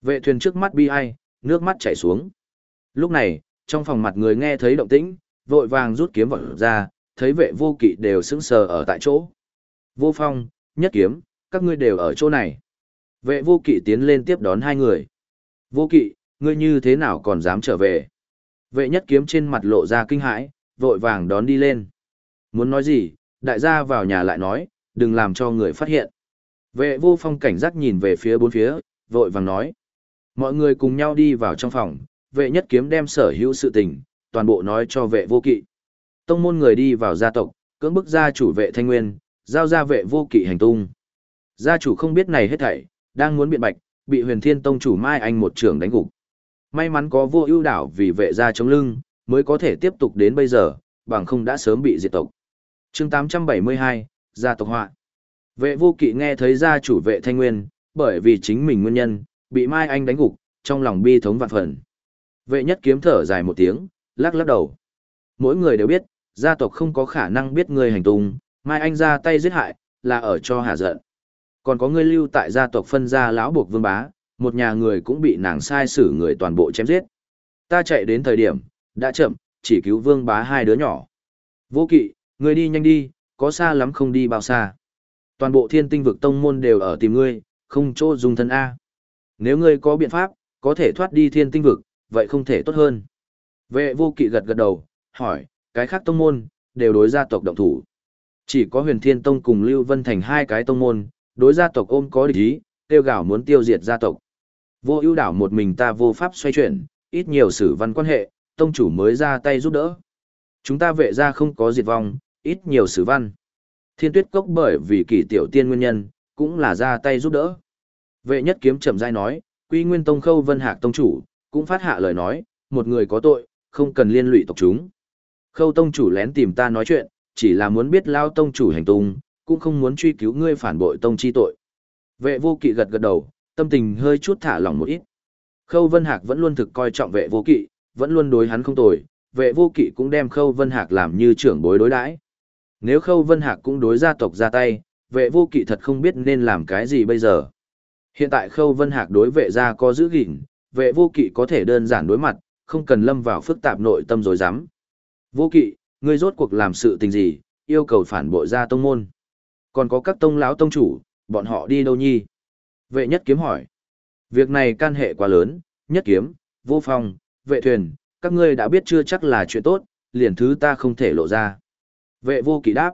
A: Vệ thuyền trước mắt bi ai, nước mắt chảy xuống. Lúc này, trong phòng mặt người nghe thấy động tĩnh, vội vàng rút kiếm vào ra, thấy vệ vô kỵ đều sững sờ ở tại chỗ. Vô phong, nhất kiếm, các ngươi đều ở chỗ này. Vệ vô kỵ tiến lên tiếp đón hai người. Vô kỵ, ngươi như thế nào còn dám trở về? Vệ nhất kiếm trên mặt lộ ra kinh hãi, vội vàng đón đi lên. Muốn nói gì, đại gia vào nhà lại nói, đừng làm cho người phát hiện. Vệ vô phong cảnh giác nhìn về phía bốn phía, vội vàng nói. Mọi người cùng nhau đi vào trong phòng, vệ nhất kiếm đem sở hữu sự tình, toàn bộ nói cho vệ vô kỵ. Tông môn người đi vào gia tộc, cưỡng bức gia chủ vệ thanh nguyên, giao ra vệ vô kỵ hành tung. Gia chủ không biết này hết thảy, đang muốn biện bạch, bị huyền thiên tông chủ Mai Anh một trưởng đánh gục. May mắn có vô ưu đảo vì vệ gia chống lưng, mới có thể tiếp tục đến bây giờ, bằng không đã sớm bị diệt tộc. chương 872, gia tộc họa. Vệ vô kỵ nghe thấy gia chủ vệ thanh nguyên, bởi vì chính mình nguyên nhân, bị Mai Anh đánh gục, trong lòng bi thống vạn phần. Vệ nhất kiếm thở dài một tiếng, lắc lắc đầu. Mỗi người đều biết, gia tộc không có khả năng biết người hành tung, Mai Anh ra tay giết hại, là ở cho hạ giận. Còn có người lưu tại gia tộc phân gia lão buộc vương bá, một nhà người cũng bị nàng sai xử người toàn bộ chém giết. Ta chạy đến thời điểm, đã chậm, chỉ cứu vương bá hai đứa nhỏ. Vô kỵ, người đi nhanh đi, có xa lắm không đi bao xa. Toàn bộ thiên tinh vực tông môn đều ở tìm ngươi, không chỗ dùng thân A. Nếu ngươi có biện pháp, có thể thoát đi thiên tinh vực, vậy không thể tốt hơn. Vệ vô kỵ gật gật đầu, hỏi, cái khác tông môn, đều đối gia tộc động thủ. Chỉ có huyền thiên tông cùng Lưu Vân Thành hai cái tông môn, đối gia tộc ôm có địch ý, tiêu gạo muốn tiêu diệt gia tộc. Vô ưu đảo một mình ta vô pháp xoay chuyển, ít nhiều sử văn quan hệ, tông chủ mới ra tay giúp đỡ. Chúng ta vệ ra không có diệt vong, ít nhiều sử văn. Thiên tuyết cốc bởi vì kỷ tiểu tiên nguyên nhân, cũng là ra tay giúp đỡ. Vệ nhất kiếm chậm rãi nói, quy nguyên tông khâu vân hạc tông chủ, cũng phát hạ lời nói, một người có tội, không cần liên lụy tộc chúng. Khâu tông chủ lén tìm ta nói chuyện, chỉ là muốn biết lao tông chủ hành tung, cũng không muốn truy cứu ngươi phản bội tông chi tội. Vệ vô kỵ gật gật đầu, tâm tình hơi chút thả lỏng một ít. Khâu Vân Hạc vẫn luôn thực coi trọng vệ vô kỵ, vẫn luôn đối hắn không tồi, vệ vô kỵ cũng đem Khâu Vân Hạc làm như trưởng bối đối đãi. Nếu Khâu Vân Hạc cũng đối gia tộc ra tay, vệ vô kỵ thật không biết nên làm cái gì bây giờ. Hiện tại Khâu Vân Hạc đối vệ gia có giữ gìn, vệ vô kỵ có thể đơn giản đối mặt, không cần lâm vào phức tạp nội tâm rồi dám. Vô kỵ, ngươi rốt cuộc làm sự tình gì, yêu cầu phản bội ra tông môn. Còn có các tông lão tông chủ, bọn họ đi đâu nhi? Vệ nhất kiếm hỏi. Việc này can hệ quá lớn, nhất kiếm, vô phong, vệ thuyền, các ngươi đã biết chưa chắc là chuyện tốt, liền thứ ta không thể lộ ra. Vệ vô kỵ đáp.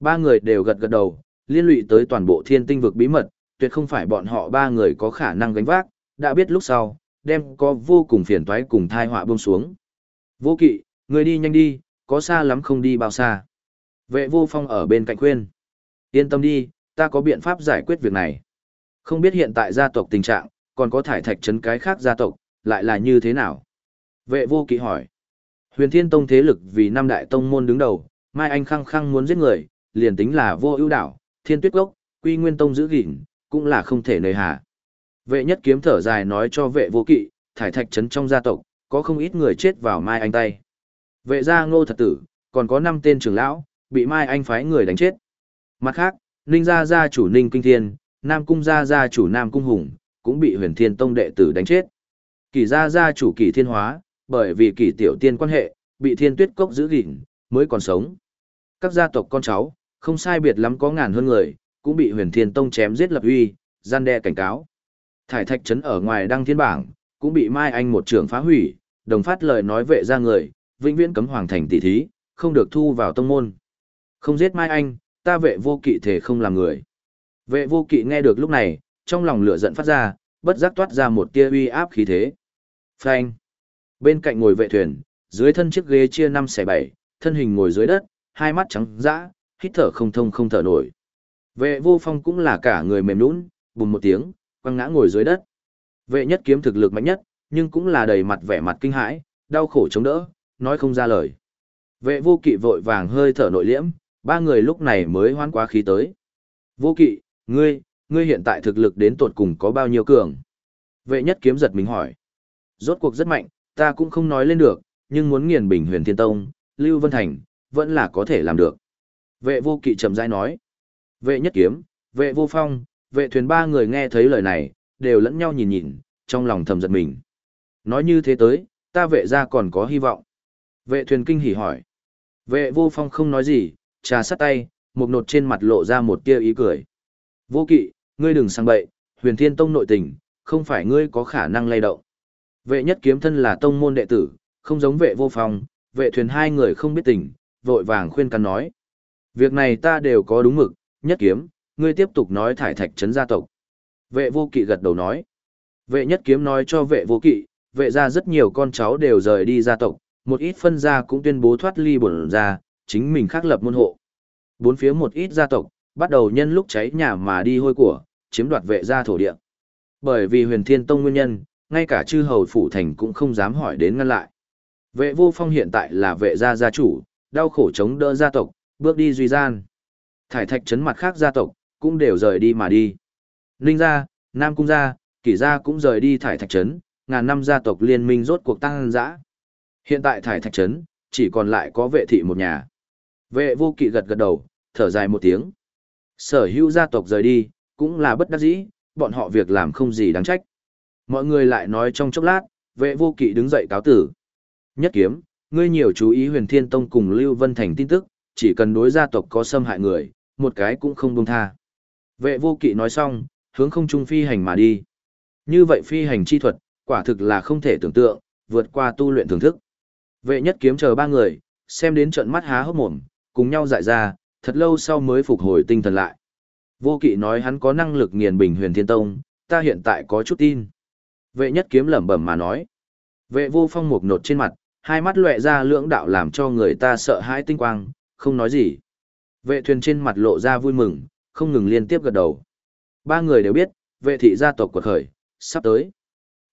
A: Ba người đều gật gật đầu, liên lụy tới toàn bộ thiên tinh vực bí mật, tuyệt không phải bọn họ ba người có khả năng gánh vác, đã biết lúc sau, đem có vô cùng phiền toái cùng thai họa buông xuống. Vô kỵ, người đi nhanh đi, có xa lắm không đi bao xa. Vệ vô phong ở bên cạnh khuyên. Yên tâm đi, ta có biện pháp giải quyết việc này. Không biết hiện tại gia tộc tình trạng, còn có thải thạch trấn cái khác gia tộc, lại là như thế nào? Vệ vô kỵ hỏi. Huyền Thiên Tông thế lực vì năm đại tông môn đứng đầu, Mai Anh khăng khăng muốn giết người, liền tính là vô ưu đảo, Thiên Tuyết Gốc, Quy Nguyên Tông giữ gìn, cũng là không thể nơi hà. Vệ nhất kiếm thở dài nói cho vệ vô kỵ, thải thạch trấn trong gia tộc, có không ít người chết vào Mai Anh tay. Vệ gia ngô thật tử, còn có 5 tên trưởng lão, bị Mai Anh phái người đánh chết. Mặt khác, Ninh gia gia chủ Ninh Kinh Thiên, Nam Cung gia gia chủ Nam Cung Hùng, cũng bị huyền thiên tông đệ tử đánh chết. Kỳ gia gia chủ kỳ thiên hóa, bởi vì kỳ tiểu tiên quan hệ, bị thiên tuyết cốc giữ gìn, mới còn sống. Các gia tộc con cháu, không sai biệt lắm có ngàn hơn người, cũng bị huyền thiên tông chém giết lập uy, gian đe cảnh cáo. Thải thạch trấn ở ngoài đăng thiên bảng, cũng bị Mai Anh một trưởng phá hủy, đồng phát lời nói vệ ra người, vĩnh viễn cấm hoàng thành tỷ thí, không được thu vào tông môn. Không giết Mai Anh, ta vệ vô kỵ thể không làm người. Vệ vô kỵ nghe được lúc này, trong lòng lửa giận phát ra, bất giác toát ra một tia uy áp khí thế. Phanh. Bên cạnh ngồi vệ thuyền, dưới thân chiếc ghế chia năm xẻ bảy, thân hình ngồi dưới đất, hai mắt trắng dã, hít thở không thông không thở nổi. Vệ vô phong cũng là cả người mềm nũng, bùm một tiếng, quăng ngã ngồi dưới đất. Vệ nhất kiếm thực lực mạnh nhất, nhưng cũng là đầy mặt vẻ mặt kinh hãi, đau khổ chống đỡ, nói không ra lời. Vệ vô kỵ vội vàng hơi thở nội liễm, ba người lúc này mới hoan quá khí tới. Vô kỵ, ngươi, ngươi hiện tại thực lực đến tột cùng có bao nhiêu cường? Vệ nhất kiếm giật mình hỏi. Rốt cuộc rất mạnh, ta cũng không nói lên được, nhưng muốn nghiền bình huyền thiên tông, Lưu Vân Thành, vẫn là có thể làm được. Vệ vô kỵ chậm rãi nói. Vệ nhất kiếm, vệ vô phong, vệ thuyền ba người nghe thấy lời này, đều lẫn nhau nhìn nhìn, trong lòng thầm giật mình. Nói như thế tới, ta vệ ra còn có hy vọng. Vệ thuyền kinh hỉ hỏi. Vệ vô phong không nói gì, trà sắt tay, một nột trên mặt lộ ra một tia ý cười. Vô kỵ, ngươi đừng sang bậy, huyền thiên tông nội tình, không phải ngươi có khả năng lay động. Vệ nhất kiếm thân là tông môn đệ tử, không giống vệ vô phong, vệ thuyền hai người không biết tình, vội vàng khuyên can nói. Việc này ta đều có đúng mực, nhất kiếm, ngươi tiếp tục nói thải thạch trấn gia tộc. Vệ vô kỵ gật đầu nói. Vệ nhất kiếm nói cho vệ vô kỵ, vệ ra rất nhiều con cháu đều rời đi gia tộc, một ít phân gia cũng tuyên bố thoát ly bổn ra, chính mình khắc lập môn hộ. Bốn phía một ít gia tộc, bắt đầu nhân lúc cháy nhà mà đi hôi của, chiếm đoạt vệ gia thổ địa. Bởi vì huyền thiên tông nguyên nhân, ngay cả chư hầu phủ thành cũng không dám hỏi đến ngăn lại. Vệ vô phong hiện tại là vệ gia gia chủ, đau khổ chống đỡ gia tộc, bước đi duy gian. Thải thạch chấn mặt khác gia tộc, cũng đều rời đi mà đi. Ninh gia, Nam cung gia, kỷ gia cũng rời đi thải thạch chấn. ngàn năm gia tộc liên minh rốt cuộc tăng dã. Hiện tại thải thạch trấn, chỉ còn lại có vệ thị một nhà. Vệ vô kỵ gật gật đầu, thở dài một tiếng. Sở hữu gia tộc rời đi, cũng là bất đắc dĩ, bọn họ việc làm không gì đáng trách. Mọi người lại nói trong chốc lát, vệ vô kỵ đứng dậy cáo tử. Nhất kiếm, ngươi nhiều chú ý huyền thiên tông cùng Lưu Vân Thành tin tức, chỉ cần đối gia tộc có xâm hại người, một cái cũng không buông tha. Vệ vô kỵ nói xong, hướng không trung phi hành mà đi. Như vậy phi hành chi thuật, quả thực là không thể tưởng tượng, vượt qua tu luyện thưởng thức. Vệ nhất kiếm chờ ba người, xem đến trận mắt há hốc mồm, cùng nhau dại ra, thật lâu sau mới phục hồi tinh thần lại. Vô kỵ nói hắn có năng lực nghiền bình huyền thiên tông, ta hiện tại có chút tin. Vệ nhất kiếm lẩm bẩm mà nói. Vệ vô phong mục nột trên mặt, hai mắt lóe ra lưỡng đạo làm cho người ta sợ hãi tinh quang, không nói gì. Vệ thuyền trên mặt lộ ra vui mừng, không ngừng liên tiếp gật đầu. Ba người đều biết, vệ thị gia tộc quật khởi, sắp tới.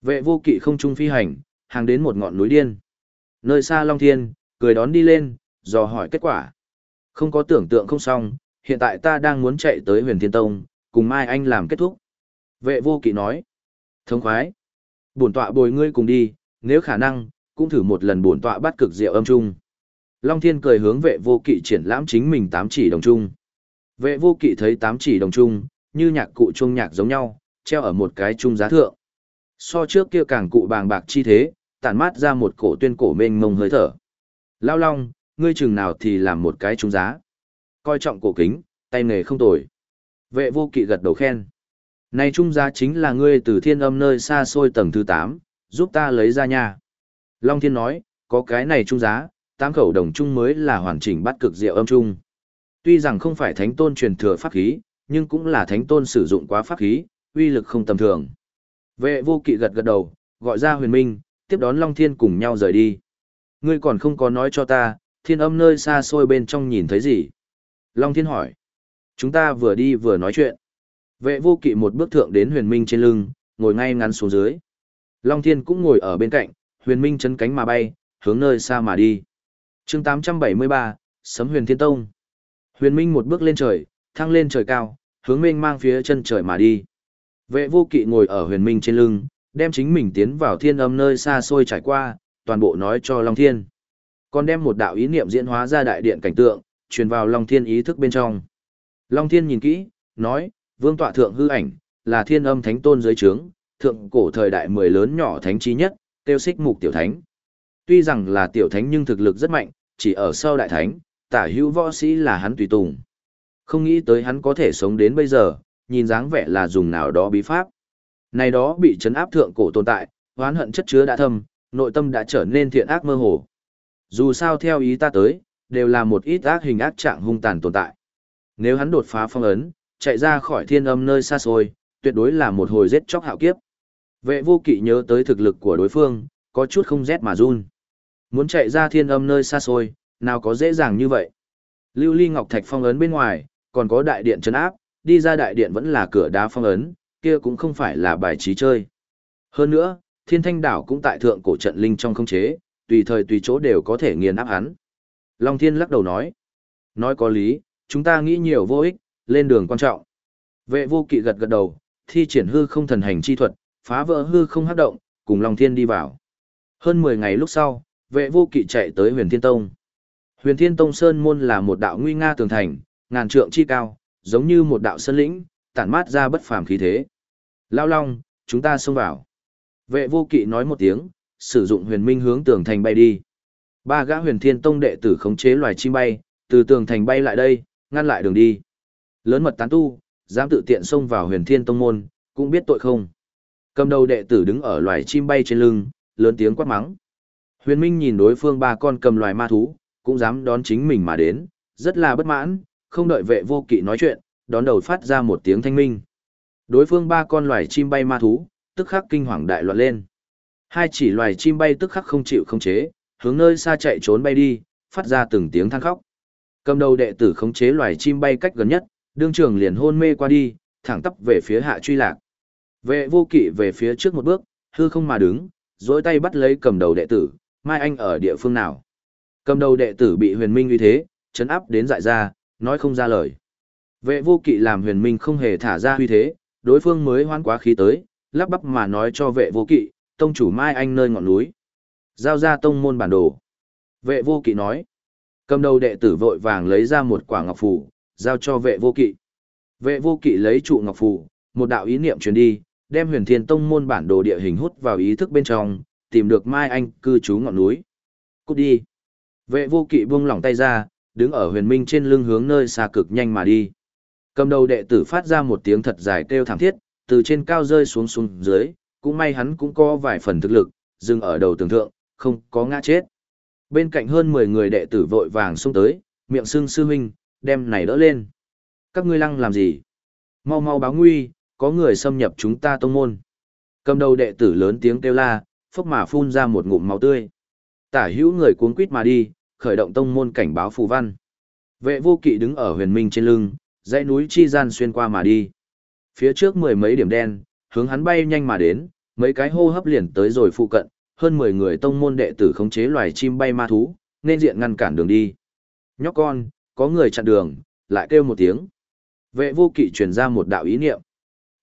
A: Vệ vô kỵ không trung phi hành, hàng đến một ngọn núi điên. Nơi xa Long Thiên, cười đón đi lên, dò hỏi kết quả. Không có tưởng tượng không xong, hiện tại ta đang muốn chạy tới huyền thiên tông, cùng Mai Anh làm kết thúc. Vệ vô kỵ nói. Thống khoái. Bổn tọa bồi ngươi cùng đi, nếu khả năng, cũng thử một lần bổn tọa bắt cực diệu âm trung. Long Thiên cười hướng vệ vô kỵ triển lãm chính mình tám chỉ đồng trung. Vệ vô kỵ thấy tám chỉ đồng trung, như nhạc cụ trung nhạc giống nhau, treo ở một cái trung giá thượng. So trước kia càng cụ bàng bạc chi thế, tản mát ra một cổ tuyên cổ mênh mông hơi thở. Lao long, ngươi chừng nào thì làm một cái trung giá. Coi trọng cổ kính, tay nghề không tồi. Vệ vô kỵ gật đầu khen. Này trung giá chính là ngươi từ thiên âm nơi xa xôi tầng thứ 8, giúp ta lấy ra nha. Long thiên nói, có cái này trung giá, tám khẩu đồng trung mới là hoàn chỉnh bắt cực diệu âm trung. Tuy rằng không phải thánh tôn truyền thừa pháp khí, nhưng cũng là thánh tôn sử dụng quá pháp khí, uy lực không tầm thường. Vệ vô kỵ gật gật đầu, gọi ra huyền minh, tiếp đón Long Thiên cùng nhau rời đi. Ngươi còn không có nói cho ta, thiên âm nơi xa xôi bên trong nhìn thấy gì? Long Thiên hỏi. Chúng ta vừa đi vừa nói chuyện. Vệ vô kỵ một bước thượng đến huyền minh trên lưng, ngồi ngay ngắn xuống dưới. Long Thiên cũng ngồi ở bên cạnh, huyền minh chấn cánh mà bay, hướng nơi xa mà đi. chương 873, Sấm huyền thiên tông. Huyền minh một bước lên trời, thăng lên trời cao, hướng mênh mang phía chân trời mà đi. Vệ vô kỵ ngồi ở huyền minh trên lưng, đem chính mình tiến vào thiên âm nơi xa xôi trải qua, toàn bộ nói cho Long Thiên. Còn đem một đạo ý niệm diễn hóa ra đại điện cảnh tượng, truyền vào Long Thiên ý thức bên trong. Long Thiên nhìn kỹ, nói, vương tọa thượng hư ảnh, là thiên âm thánh tôn dưới trướng, thượng cổ thời đại mười lớn nhỏ thánh trí nhất, tiêu xích mục tiểu thánh. Tuy rằng là tiểu thánh nhưng thực lực rất mạnh, chỉ ở sau đại thánh, tả hữu võ sĩ là hắn tùy tùng. Không nghĩ tới hắn có thể sống đến bây giờ, nhìn dáng vẻ là dùng nào đó bí pháp. Này đó bị chấn áp thượng cổ tồn tại, oán hận chất chứa đã thâm, nội tâm đã trở nên thiện ác mơ hồ. Dù sao theo ý ta tới, đều là một ít ác hình ác trạng hung tàn tồn tại. Nếu hắn đột phá phong ấn, chạy ra khỏi thiên âm nơi xa xôi, tuyệt đối là một hồi giết chóc hạo kiếp. Vệ vô kỵ nhớ tới thực lực của đối phương, có chút không rét mà run. Muốn chạy ra thiên âm nơi xa xôi, nào có dễ dàng như vậy. Lưu ly ngọc thạch phong ấn bên ngoài, còn có đại điện chấn áp, đi ra đại điện vẫn là cửa đá phong ấn, kia cũng không phải là bài trí chơi. Hơn nữa, thiên thanh đảo cũng tại thượng cổ trận linh trong không chế, tùy thời tùy chỗ đều có thể nghiền áp hắn. Long thiên lắc đầu nói, nói có lý, chúng ta nghĩ nhiều vô ích, lên đường quan trọng. Vệ vô kỵ gật gật đầu, thi triển hư không thần hành chi thuật, phá vỡ hư không hấp động, cùng Long Thiên đi vào. Hơn 10 ngày lúc sau, vệ vô kỵ chạy tới huyền Thiên Tông. Huyền Thiên Tông Sơn Môn là một đạo nguy nga tường thành, ngàn trượng chi cao, giống như một đạo sơn lĩnh, tản mát ra bất phàm khí thế. Lao Long, chúng ta xông vào. Vệ vô kỵ nói một tiếng, sử dụng huyền minh hướng tường thành bay đi. Ba gã huyền thiên tông đệ tử khống chế loài chim bay, từ tường thành bay lại đây, ngăn lại đường đi. Lớn mật tán tu, dám tự tiện xông vào huyền thiên tông môn, cũng biết tội không. Cầm đầu đệ tử đứng ở loài chim bay trên lưng, lớn tiếng quát mắng. Huyền Minh nhìn đối phương ba con cầm loài ma thú, cũng dám đón chính mình mà đến, rất là bất mãn, không đợi vệ vô kỵ nói chuyện, đón đầu phát ra một tiếng thanh minh. Đối phương ba con loài chim bay ma thú, tức khắc kinh hoàng đại loạn lên. Hai chỉ loài chim bay tức khắc không chịu không chế, hướng nơi xa chạy trốn bay đi, phát ra từng tiếng than khóc. Cầm đầu đệ tử khống chế loài chim bay cách gần nhất, đương trường liền hôn mê qua đi, thẳng tắp về phía hạ truy lạc. Vệ vô kỵ về phía trước một bước, hư không mà đứng, dối tay bắt lấy cầm đầu đệ tử, mai anh ở địa phương nào. Cầm đầu đệ tử bị huyền minh uy thế, chấn áp đến dại ra, nói không ra lời. Vệ vô kỵ làm huyền minh không hề thả ra uy thế, đối phương mới hoan quá khí tới, lắp bắp mà nói cho vệ vô kỵ, tông chủ mai anh nơi ngọn núi. Giao ra tông môn bản đồ. Vệ vô kỵ nói. Cầm đầu đệ tử vội vàng lấy ra một quả ngọc phù, giao cho vệ vô kỵ. Vệ vô kỵ lấy trụ ngọc phù, một đạo ý niệm truyền đi, đem huyền thiên tông môn bản đồ địa hình hút vào ý thức bên trong, tìm được Mai Anh cư trú ngọn núi. Cút đi. Vệ vô kỵ buông lỏng tay ra, đứng ở huyền minh trên lưng hướng nơi xa cực nhanh mà đi. Cầm đầu đệ tử phát ra một tiếng thật dài kêu thảm thiết, từ trên cao rơi xuống xuống dưới, cũng may hắn cũng có vài phần thực lực, dừng ở đầu tường thượng, không có ngã chết. Bên cạnh hơn 10 người đệ tử vội vàng xông tới, miệng sưng sư huynh, đem này đỡ lên. Các ngươi lăng làm gì? Mau mau báo nguy, có người xâm nhập chúng ta tông môn. Cầm đầu đệ tử lớn tiếng kêu la, phốc mà phun ra một ngụm máu tươi. Tả hữu người cuống quýt mà đi, khởi động tông môn cảnh báo phù văn. Vệ vô kỵ đứng ở huyền minh trên lưng, dãy núi chi gian xuyên qua mà đi. Phía trước mười mấy điểm đen, hướng hắn bay nhanh mà đến, mấy cái hô hấp liền tới rồi phụ cận, hơn 10 người tông môn đệ tử khống chế loài chim bay ma thú, nên diện ngăn cản đường đi. Nhóc con, có người chặn đường, lại kêu một tiếng. Vệ vô kỵ truyền ra một đạo ý niệm.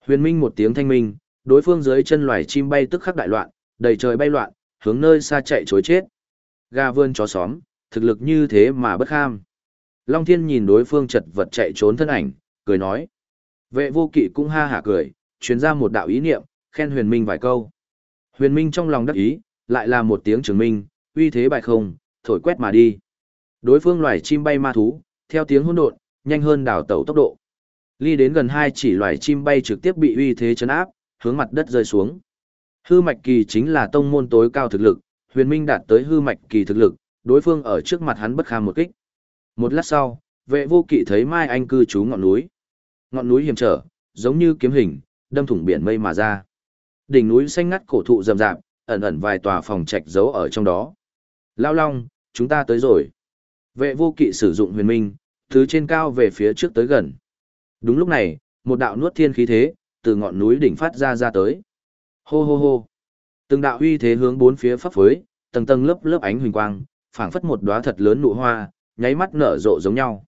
A: Huyền minh một tiếng thanh minh, đối phương dưới chân loài chim bay tức khắc đại loạn, đầy trời bay loạn, hướng nơi xa chạy chối chết. Gà vươn chó xóm, thực lực như thế mà bất kham. Long thiên nhìn đối phương chật vật chạy trốn thân ảnh, cười nói. Vệ vô kỵ cũng ha hả cười, truyền ra một đạo ý niệm, khen huyền minh vài câu. Huyền minh trong lòng đắc ý, lại là một tiếng chứng minh, uy thế bại không, thổi quét mà đi. Đối phương loài chim bay ma thú, theo tiếng hỗn độn, nhanh hơn đảo tẩu tốc độ. Ly đến gần hai chỉ loài chim bay trực tiếp bị uy thế chấn áp, hướng mặt đất rơi xuống. Hư mạch kỳ chính là tông môn tối cao thực lực, huyền minh đạt tới hư mạch kỳ thực lực, đối phương ở trước mặt hắn bất kham một kích. Một lát sau, vệ vô kỵ thấy Mai Anh cư trú ngọn núi. Ngọn núi hiểm trở, giống như kiếm hình, đâm thủng biển mây mà ra. Đỉnh núi xanh ngắt cổ thụ rậm rạp, ẩn ẩn vài tòa phòng trạch giấu ở trong đó. Lao Long, chúng ta tới rồi. Vệ vô kỵ sử dụng huyền minh, từ trên cao về phía trước tới gần. Đúng lúc này, một đạo nuốt thiên khí thế, từ ngọn núi đỉnh phát ra ra tới. Hô hô hô. Từng đạo uy thế hướng bốn phía pháp phối, tầng tầng lớp lớp ánh huỳnh quang, phảng phất một đóa thật lớn nụ hoa, nháy mắt nở rộ giống nhau.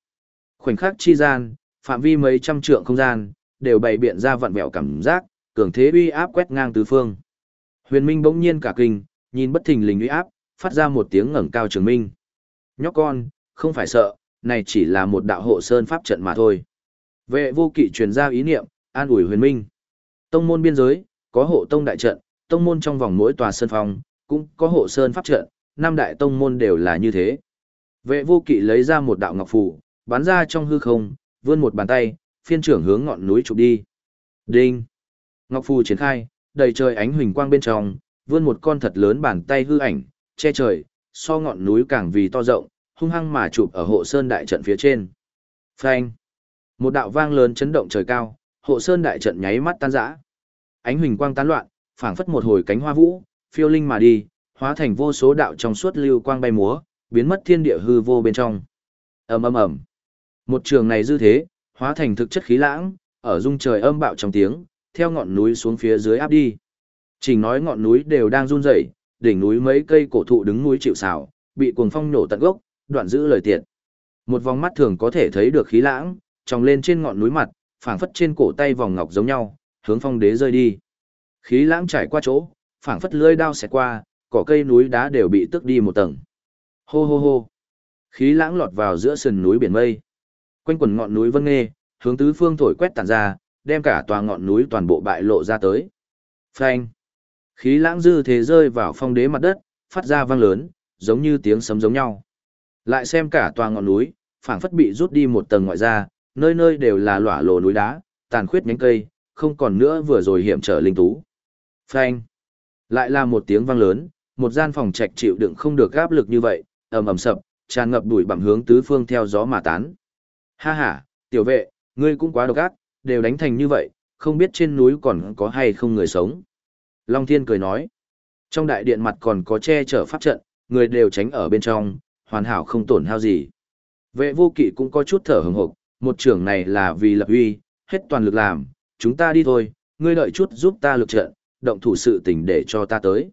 A: Khoảnh khắc chi gian, phạm vi mấy trăm trượng không gian, đều bày biện ra vặn vẹo cảm giác, cường thế uy áp quét ngang tứ phương. Huyền Minh bỗng nhiên cả kinh, nhìn bất thình lình uy áp, phát ra một tiếng ngẩng cao trường minh. Nhóc con, không phải sợ, này chỉ là một đạo hộ sơn pháp trận mà thôi. Vệ vô kỵ truyền ra ý niệm, an ủi huyền minh. Tông môn biên giới, có hộ tông đại trận, tông môn trong vòng mỗi tòa sơn phong, cũng có hộ sơn pháp trận, năm đại tông môn đều là như thế. Vệ vô kỵ lấy ra một đạo ngọc phủ, bắn ra trong hư không, vươn một bàn tay, phiên trưởng hướng ngọn núi chụp đi. Đinh! Ngọc phù triển khai, đầy trời ánh huỳnh quang bên trong, vươn một con thật lớn bàn tay hư ảnh, che trời, so ngọn núi càng vì to rộng, hung hăng mà chụp ở hộ sơn đại trận phía trên. Phanh! Một đạo vang lớn chấn động trời cao, hộ sơn đại trận nháy mắt tan rã. Ánh huỳnh quang tán loạn, phảng phất một hồi cánh hoa vũ, phiêu linh mà đi, hóa thành vô số đạo trong suốt lưu quang bay múa, biến mất thiên địa hư vô bên trong. Ầm ầm ầm. Một trường này dư thế, hóa thành thực chất khí lãng, ở dung trời âm bạo trong tiếng, theo ngọn núi xuống phía dưới áp đi. chỉ nói ngọn núi đều đang run rẩy, đỉnh núi mấy cây cổ thụ đứng núi chịu sào, bị cuồng phong nổ tận gốc, đoạn giữ lời tiệt. Một vòng mắt thường có thể thấy được khí lãng, tròng lên trên ngọn núi mặt, phảng phất trên cổ tay vòng ngọc giống nhau, hướng phong đế rơi đi. Khí lãng trải qua chỗ, phảng phất lưỡi đao xẹt qua, cỏ cây núi đá đều bị tước đi một tầng. Hô hô hô. Khí lãng lọt vào giữa sườn núi biển mây. Quanh quần ngọn núi vân nghe, hướng tứ phương thổi quét tàn ra, đem cả tòa ngọn núi toàn bộ bại lộ ra tới. Phanh. Khí lãng dư thế rơi vào phong đế mặt đất, phát ra vang lớn, giống như tiếng sấm giống nhau. Lại xem cả tòa ngọn núi, phảng phất bị rút đi một tầng ngoại ra, nơi nơi đều là lỏa lộ núi đá, tàn khuyết nhánh cây, không còn nữa vừa rồi hiểm trở linh tú. Phanh. Lại là một tiếng vang lớn, một gian phòng trạch chịu đựng không được áp lực như vậy, ầm ầm sập, tràn ngập bụi bặm hướng tứ phương theo gió mà tán. Ha ha, tiểu vệ, ngươi cũng quá độc ác, đều đánh thành như vậy, không biết trên núi còn có hay không người sống. Long Thiên cười nói, trong đại điện mặt còn có che chở pháp trận, người đều tránh ở bên trong, hoàn hảo không tổn hao gì. Vệ vô kỵ cũng có chút thở hừng hực, một trưởng này là vì lập uy, hết toàn lực làm, chúng ta đi thôi, ngươi đợi chút giúp ta lực trận, động thủ sự tình để cho ta tới.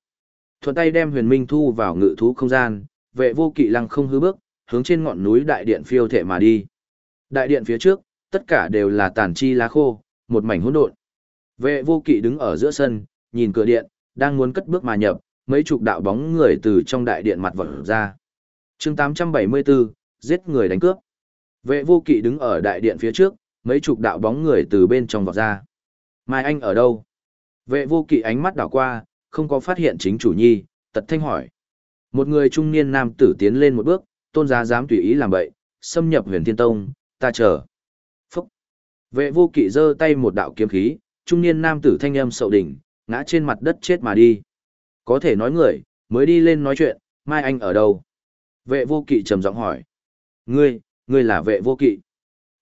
A: Thuận tay đem huyền minh thu vào ngự thú không gian, vệ vô kỵ lăng không hư bước, hướng trên ngọn núi đại điện phiêu thể mà đi. Đại điện phía trước, tất cả đều là tàn chi lá khô, một mảnh hỗn độn. Vệ vô kỵ đứng ở giữa sân, nhìn cửa điện, đang muốn cất bước mà nhập, mấy chục đạo bóng người từ trong đại điện mặt vọt ra. chương 874, giết người đánh cướp. Vệ vô kỵ đứng ở đại điện phía trước, mấy chục đạo bóng người từ bên trong vọt ra. Mai Anh ở đâu? Vệ vô kỵ ánh mắt đảo qua, không có phát hiện chính chủ nhi, tật thanh hỏi. Một người trung niên nam tử tiến lên một bước, tôn giá dám tùy ý làm vậy, xâm nhập huyền thiên tông, ta chờ. Phúc! Vệ vô kỵ giơ tay một đạo kiếm khí, trung niên nam tử thanh âm sậu đỉnh, ngã trên mặt đất chết mà đi. Có thể nói người, mới đi lên nói chuyện, Mai Anh ở đâu? Vệ vô kỵ trầm giọng hỏi. Ngươi, ngươi là vệ vô kỵ.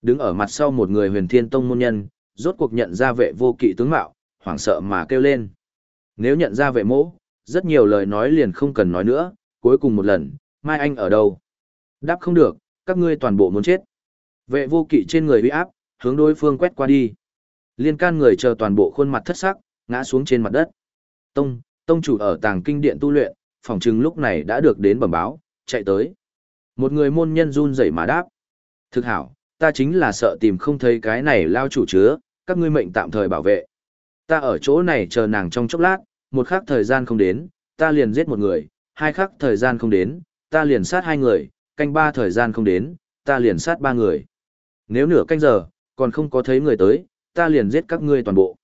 A: Đứng ở mặt sau một người huyền thiên tông môn nhân, rốt cuộc nhận ra vệ vô kỵ tướng mạo, hoảng sợ mà kêu lên. Nếu nhận ra vệ mỗ, rất nhiều lời nói liền không cần nói nữa, cuối cùng một lần, Mai Anh ở đâu? Đáp không được, các ngươi toàn bộ muốn chết. Vệ vô kỵ trên người uy áp, hướng đối phương quét qua đi. Liên can người chờ toàn bộ khuôn mặt thất sắc, ngã xuống trên mặt đất. Tông, tông chủ ở tàng kinh điện tu luyện, phòng chừng lúc này đã được đến bẩm báo, chạy tới. Một người môn nhân run rẩy mà đáp. Thực hảo, ta chính là sợ tìm không thấy cái này lao chủ chứa, các ngươi mệnh tạm thời bảo vệ. Ta ở chỗ này chờ nàng trong chốc lát, một khắc thời gian không đến, ta liền giết một người, hai khắc thời gian không đến, ta liền sát hai người, canh ba thời gian không đến, ta liền sát ba người. Nếu nửa canh giờ, còn không có thấy người tới, ta liền giết các ngươi toàn bộ.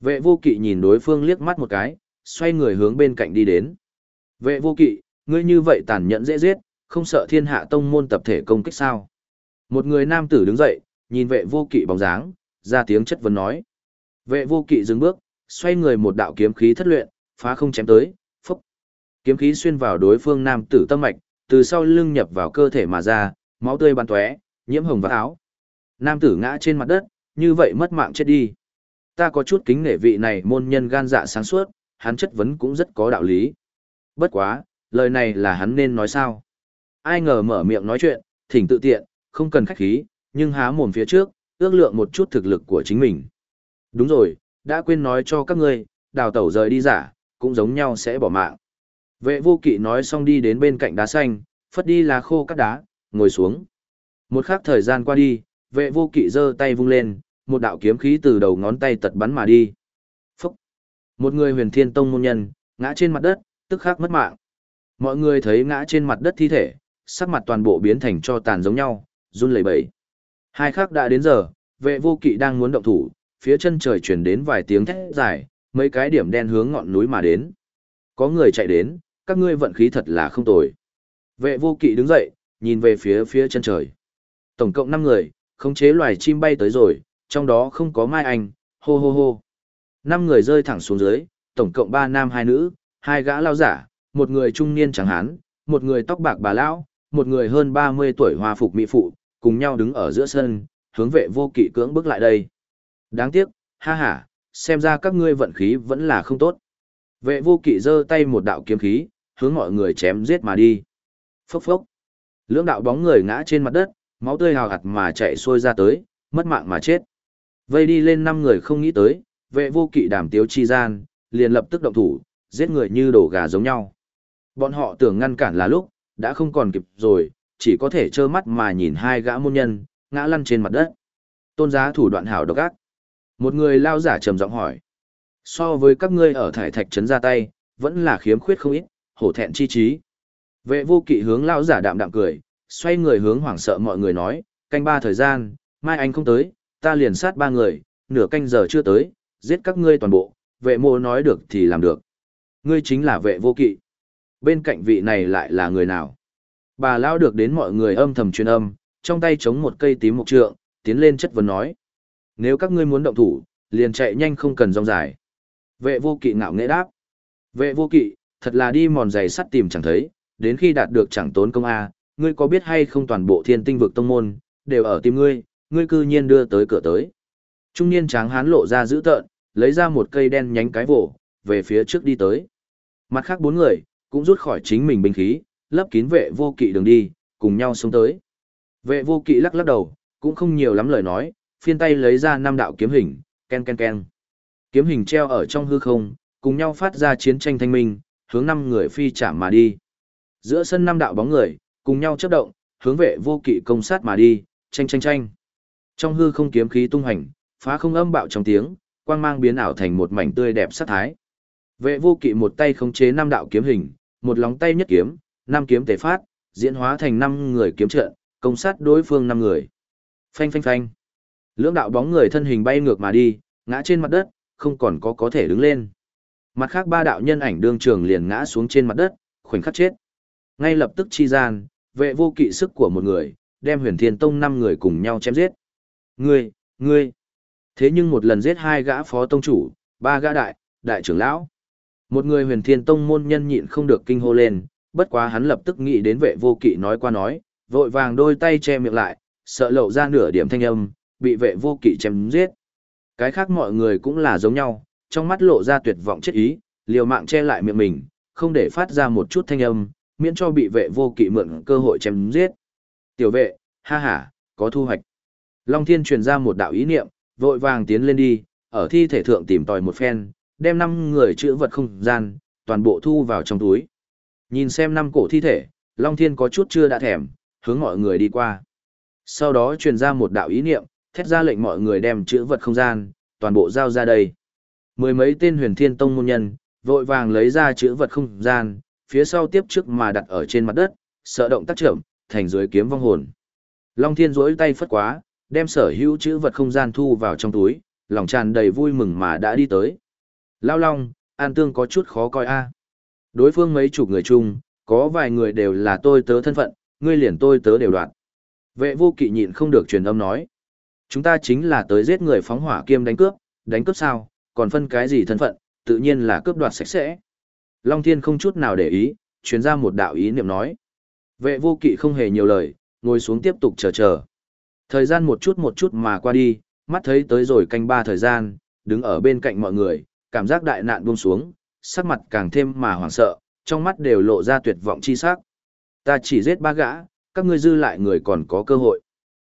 A: Vệ vô kỵ nhìn đối phương liếc mắt một cái, xoay người hướng bên cạnh đi đến. Vệ vô kỵ, ngươi như vậy tàn nhẫn dễ giết, không sợ thiên hạ tông môn tập thể công kích sao. Một người nam tử đứng dậy, nhìn vệ vô kỵ bóng dáng, ra tiếng chất vấn nói. Vệ vô kỵ dừng bước, xoay người một đạo kiếm khí thất luyện, phá không chém tới. Kiếm khí xuyên vào đối phương nam tử tâm mạch, từ sau lưng nhập vào cơ thể mà ra, máu tươi bắn tóe, nhiễm hồng vào áo. Nam tử ngã trên mặt đất, như vậy mất mạng chết đi. Ta có chút kính nể vị này môn nhân gan dạ sáng suốt, hắn chất vấn cũng rất có đạo lý. Bất quá, lời này là hắn nên nói sao? Ai ngờ mở miệng nói chuyện, thỉnh tự tiện, không cần khách khí, nhưng há mồm phía trước, ước lượng một chút thực lực của chính mình. Đúng rồi, đã quên nói cho các ngươi, đào tẩu rời đi giả, cũng giống nhau sẽ bỏ mạng. Vệ vô kỵ nói xong đi đến bên cạnh đá xanh, phất đi lá khô cắt đá, ngồi xuống. Một khắc thời gian qua đi, vệ vô kỵ giơ tay vung lên, một đạo kiếm khí từ đầu ngón tay tật bắn mà đi. Phúc! Một người huyền thiên tông môn nhân, ngã trên mặt đất, tức khắc mất mạng. Mọi người thấy ngã trên mặt đất thi thể, sắc mặt toàn bộ biến thành cho tàn giống nhau, run lẩy bẩy. Hai khắc đã đến giờ, vệ vô kỵ đang muốn động thủ, phía chân trời chuyển đến vài tiếng thét dài, mấy cái điểm đen hướng ngọn núi mà đến. Có người chạy đến, các ngươi vận khí thật là không tồi. Vệ vô kỵ đứng dậy, nhìn về phía phía chân trời. Tổng cộng 5 người, khống chế loài chim bay tới rồi, trong đó không có Mai Anh, hô hô hô. 5 người rơi thẳng xuống dưới, tổng cộng 3 nam 2 nữ, hai gã lao giả, một người trung niên chẳng hán, một người tóc bạc bà lão, một người hơn 30 tuổi hòa phục mỹ phụ, cùng nhau đứng ở giữa sân, hướng vệ vô kỵ cưỡng bước lại đây. Đáng tiếc, ha ha, xem ra các ngươi vận khí vẫn là không tốt. Vệ vô kỵ giơ tay một đạo kiếm khí, hướng mọi người chém giết mà đi. Phốc phốc. Lưỡng đạo bóng người ngã trên mặt đất, máu tươi hào hạt mà chạy xuôi ra tới, mất mạng mà chết. Vây đi lên năm người không nghĩ tới, vệ vô kỵ đảm tiếu chi gian, liền lập tức động thủ, giết người như đổ gà giống nhau. Bọn họ tưởng ngăn cản là lúc, đã không còn kịp rồi, chỉ có thể trơ mắt mà nhìn hai gã môn nhân, ngã lăn trên mặt đất. Tôn giá thủ đoạn hảo độc ác. Một người lao giả trầm giọng hỏi. So với các ngươi ở thải thạch trấn ra tay, vẫn là khiếm khuyết không ít, hổ thẹn chi trí. Vệ vô kỵ hướng lão giả đạm đạm cười, xoay người hướng hoảng sợ mọi người nói, canh ba thời gian, mai anh không tới, ta liền sát ba người, nửa canh giờ chưa tới, giết các ngươi toàn bộ, vệ mô nói được thì làm được. Ngươi chính là vệ vô kỵ. Bên cạnh vị này lại là người nào? Bà lão được đến mọi người âm thầm truyền âm, trong tay chống một cây tím mục trượng, tiến lên chất vấn nói. Nếu các ngươi muốn động thủ, liền chạy nhanh không cần rong dài. Vệ vô kỵ ngạo nghễ đáp. Vệ vô kỵ, thật là đi mòn giày sắt tìm chẳng thấy, đến khi đạt được chẳng tốn công A, ngươi có biết hay không toàn bộ thiên tinh vực tông môn, đều ở tìm ngươi, ngươi cư nhiên đưa tới cửa tới. Trung niên tráng hán lộ ra dữ tợn, lấy ra một cây đen nhánh cái vỗ, về phía trước đi tới. Mặt khác bốn người, cũng rút khỏi chính mình binh khí, lấp kín vệ vô kỵ đường đi, cùng nhau xuống tới. Vệ vô kỵ lắc lắc đầu, cũng không nhiều lắm lời nói, phiên tay lấy ra năm đạo kiếm hình, ken ken ken. Kiếm hình treo ở trong hư không, cùng nhau phát ra chiến tranh thanh minh, hướng năm người phi chạm mà đi. Giữa sân năm đạo bóng người, cùng nhau chấp động, hướng vệ vô kỵ công sát mà đi, tranh tranh tranh. Trong hư không kiếm khí tung hành, phá không âm bạo trong tiếng, quang mang biến ảo thành một mảnh tươi đẹp sát thái. Vệ vô kỵ một tay khống chế năm đạo kiếm hình, một lóng tay nhất kiếm, năm kiếm tề phát, diễn hóa thành năm người kiếm trận, công sát đối phương năm người. Phanh phanh phanh. Lưỡng đạo bóng người thân hình bay ngược mà đi, ngã trên mặt đất, không còn có có thể đứng lên. Mặt khác ba đạo nhân ảnh đương trường liền ngã xuống trên mặt đất, khoảnh khắc chết. Ngay lập tức chi gian, vệ vô kỵ sức của một người, đem huyền thiên tông năm người cùng nhau chém giết. Ngươi, ngươi. Thế nhưng một lần giết hai gã phó tông chủ, ba gã đại, đại trưởng lão. Một người huyền thiên tông môn nhân nhịn không được kinh hô lên, bất quá hắn lập tức nghĩ đến vệ vô kỵ nói qua nói, vội vàng đôi tay che miệng lại, sợ lộ ra nửa điểm thanh âm, bị vệ vô kỵ chém giết. Cái khác mọi người cũng là giống nhau, trong mắt lộ ra tuyệt vọng chết ý, liều mạng che lại miệng mình, không để phát ra một chút thanh âm, miễn cho bị vệ vô kỵ mượn cơ hội chém giết. Tiểu vệ, ha ha, có thu hoạch. Long Thiên truyền ra một đạo ý niệm, vội vàng tiến lên đi, ở thi thể thượng tìm tòi một phen, đem năm người chữ vật không gian, toàn bộ thu vào trong túi. Nhìn xem năm cổ thi thể, Long Thiên có chút chưa đã thèm, hướng mọi người đi qua. Sau đó truyền ra một đạo ý niệm, thét ra lệnh mọi người đem chữ vật không gian, toàn bộ giao ra đây. Mười mấy tên huyền thiên tông môn nhân, vội vàng lấy ra chữ vật không gian, phía sau tiếp trước mà đặt ở trên mặt đất, sợ động tác trưởng, thành dưới kiếm vong hồn. Long thiên rỗi tay phất quá, đem sở hữu chữ vật không gian thu vào trong túi, lòng tràn đầy vui mừng mà đã đi tới. Lao long, an tương có chút khó coi a. Đối phương mấy chục người chung, có vài người đều là tôi tớ thân phận, ngươi liền tôi tớ đều đoạn. Vệ vô kỵ nhịn không được truyền âm nói. Chúng ta chính là tới giết người phóng hỏa kiêm đánh cướp, đánh cướp sao, còn phân cái gì thân phận, tự nhiên là cướp đoạt sạch sẽ. Long Thiên không chút nào để ý, truyền ra một đạo ý niệm nói. Vệ vô kỵ không hề nhiều lời, ngồi xuống tiếp tục chờ chờ. Thời gian một chút một chút mà qua đi, mắt thấy tới rồi canh ba thời gian, đứng ở bên cạnh mọi người, cảm giác đại nạn buông xuống, sắc mặt càng thêm mà hoảng sợ, trong mắt đều lộ ra tuyệt vọng chi sắc. Ta chỉ giết ba gã, các ngươi dư lại người còn có cơ hội.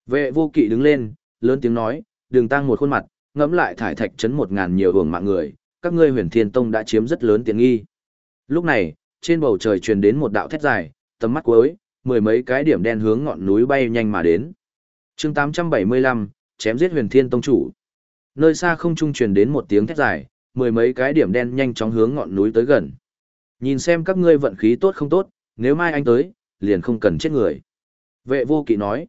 A: Vệ vô kỵ đứng lên, lớn tiếng nói, đừng tăng một khuôn mặt, ngẫm lại thải thạch chấn một ngàn nhiều hưởng mạng người, các ngươi huyền thiên tông đã chiếm rất lớn tiện nghi. Lúc này, trên bầu trời truyền đến một đạo thét dài, tầm mắt cuối, mười mấy cái điểm đen hướng ngọn núi bay nhanh mà đến. chương 875, chém giết huyền thiên tông chủ. Nơi xa không trung truyền đến một tiếng thét dài, mười mấy cái điểm đen nhanh chóng hướng ngọn núi tới gần. Nhìn xem các ngươi vận khí tốt không tốt, nếu mai anh tới, liền không cần chết người. Vệ vô kỵ nói,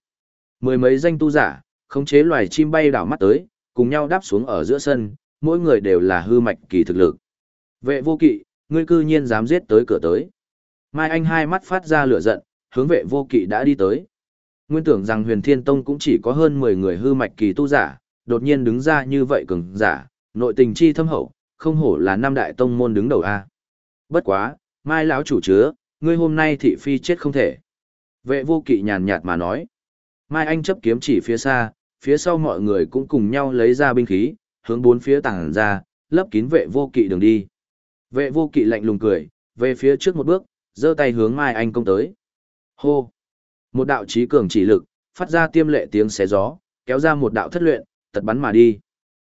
A: mười mấy danh tu giả, khống chế loài chim bay đảo mắt tới, cùng nhau đáp xuống ở giữa sân, mỗi người đều là hư mạch kỳ thực lực. Vệ vô kỵ, ngươi cư nhiên dám giết tới cửa tới. Mai Anh hai mắt phát ra lửa giận, hướng vệ vô kỵ đã đi tới. Nguyên tưởng rằng huyền thiên tông cũng chỉ có hơn 10 người hư mạch kỳ tu giả, đột nhiên đứng ra như vậy cường giả, nội tình chi thâm hậu, không hổ là năm đại tông môn đứng đầu A. Bất quá, mai lão chủ chứa, ngươi hôm nay thị phi chết không thể. Vệ vô kỵ nhàn nhạt mà nói. Mai Anh chấp kiếm chỉ phía xa, phía sau mọi người cũng cùng nhau lấy ra binh khí, hướng bốn phía tảng ra, lấp kín vệ vô kỵ đường đi. Vệ vô kỵ lạnh lùng cười, về phía trước một bước, giơ tay hướng Mai Anh công tới. Hô! Một đạo trí cường chỉ lực, phát ra tiêm lệ tiếng xé gió, kéo ra một đạo thất luyện, tật bắn mà đi.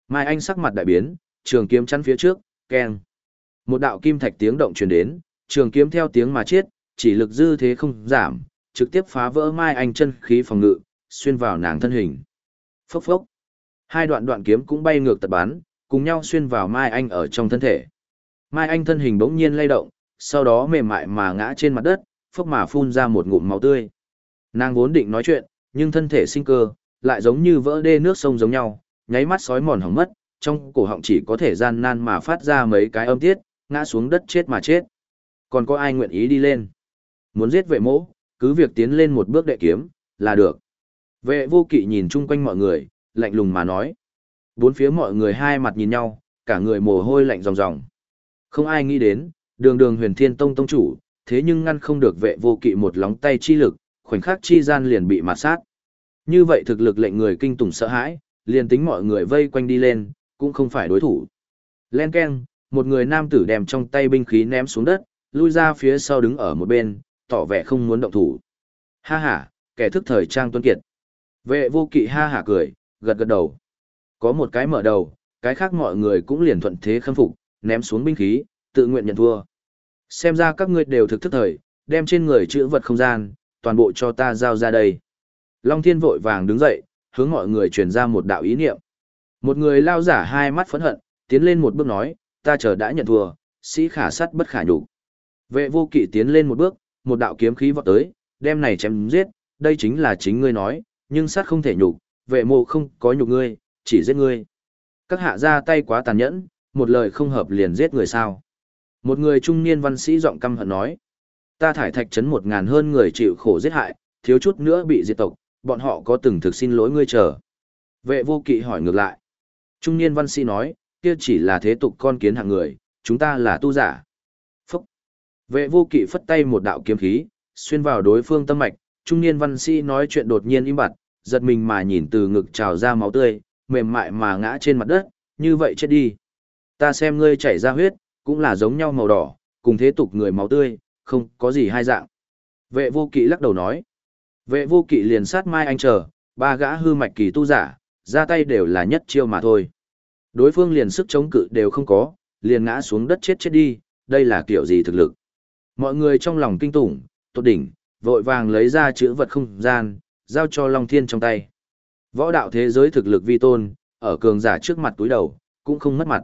A: Mai Anh sắc mặt đại biến, trường kiếm chắn phía trước, keng. Một đạo kim thạch tiếng động truyền đến, trường kiếm theo tiếng mà chết, chỉ lực dư thế không giảm, trực tiếp phá vỡ Mai Anh chân khí phòng ngự, xuyên vào nàng thân hình. Phốc phốc. Hai đoạn đoạn kiếm cũng bay ngược tật bắn, cùng nhau xuyên vào Mai Anh ở trong thân thể. Mai Anh thân hình bỗng nhiên lay động, sau đó mềm mại mà ngã trên mặt đất, phốc mà phun ra một ngụm máu tươi. Nàng vốn định nói chuyện, nhưng thân thể sinh cơ, lại giống như vỡ đê nước sông giống nhau, nháy mắt sói mòn hỏng mất, trong cổ họng chỉ có thể gian nan mà phát ra mấy cái âm tiết, ngã xuống đất chết mà chết. Còn có ai nguyện ý đi lên? Muốn giết vệ mỗ, cứ việc tiến lên một bước đệ kiếm, là được. Vệ vô kỵ nhìn chung quanh mọi người, lạnh lùng mà nói. Bốn phía mọi người hai mặt nhìn nhau, cả người mồ hôi lạnh ròng ròng. Không ai nghĩ đến, đường đường huyền thiên tông tông chủ, thế nhưng ngăn không được vệ vô kỵ một lóng tay chi lực, khoảnh khắc chi gian liền bị mạt sát. Như vậy thực lực lệnh người kinh tủng sợ hãi, liền tính mọi người vây quanh đi lên, cũng không phải đối thủ. Len keng, một người nam tử đem trong tay binh khí ném xuống đất, lui ra phía sau đứng ở một bên, tỏ vẻ không muốn động thủ. Ha ha, kẻ thức thời trang tuân kiệt. Vệ vô kỵ ha hả cười, gật gật đầu. Có một cái mở đầu, cái khác mọi người cũng liền thuận thế khâm phục, ném xuống binh khí, tự nguyện nhận thua. Xem ra các ngươi đều thực thức thời, đem trên người chữ vật không gian, toàn bộ cho ta giao ra đây. Long thiên vội vàng đứng dậy, hướng mọi người truyền ra một đạo ý niệm. Một người lao giả hai mắt phẫn hận, tiến lên một bước nói, ta chờ đã nhận thua, sĩ khả sắt bất khả nhục. Vệ vô kỵ tiến lên một bước, một đạo kiếm khí vọt tới, đem này chém giết, đây chính là chính ngươi nói, nhưng sát không thể nhục, vệ mộ không có nhục ngươi, chỉ giết ngươi. Các hạ ra tay quá tàn nhẫn, một lời không hợp liền giết người sao. Một người trung niên văn sĩ giọng căm hận nói, ta thải thạch trấn một ngàn hơn người chịu khổ giết hại, thiếu chút nữa bị diệt tộc, bọn họ có từng thực xin lỗi ngươi chờ. Vệ vô kỵ hỏi ngược lại. Trung niên văn sĩ nói, kia chỉ là thế tục con kiến hạng người, chúng ta là tu giả. Phúc. Vệ vô kỵ phất tay một đạo kiếm khí, xuyên vào đối phương tâm mạch, trung niên văn sĩ nói chuyện đột nhiên im bặt, giật mình mà nhìn từ ngực trào ra máu tươi, mềm mại mà ngã trên mặt đất, như vậy chết đi. Ta xem ngươi chảy ra huyết, cũng là giống nhau màu đỏ, cùng thế tục người máu tươi, không có gì hai dạng. Vệ vô kỵ lắc đầu nói. Vệ vô kỵ liền sát mai anh chờ, ba gã hư mạch kỳ tu giả, ra tay đều là nhất chiêu mà thôi. Đối phương liền sức chống cự đều không có, liền ngã xuống đất chết chết đi, đây là kiểu gì thực lực. Mọi người trong lòng kinh tủng, tốt đỉnh, vội vàng lấy ra chữ vật không gian, giao cho Long Thiên trong tay. Võ đạo thế giới thực lực vi tôn, ở cường giả trước mặt túi đầu, cũng không mất mặt.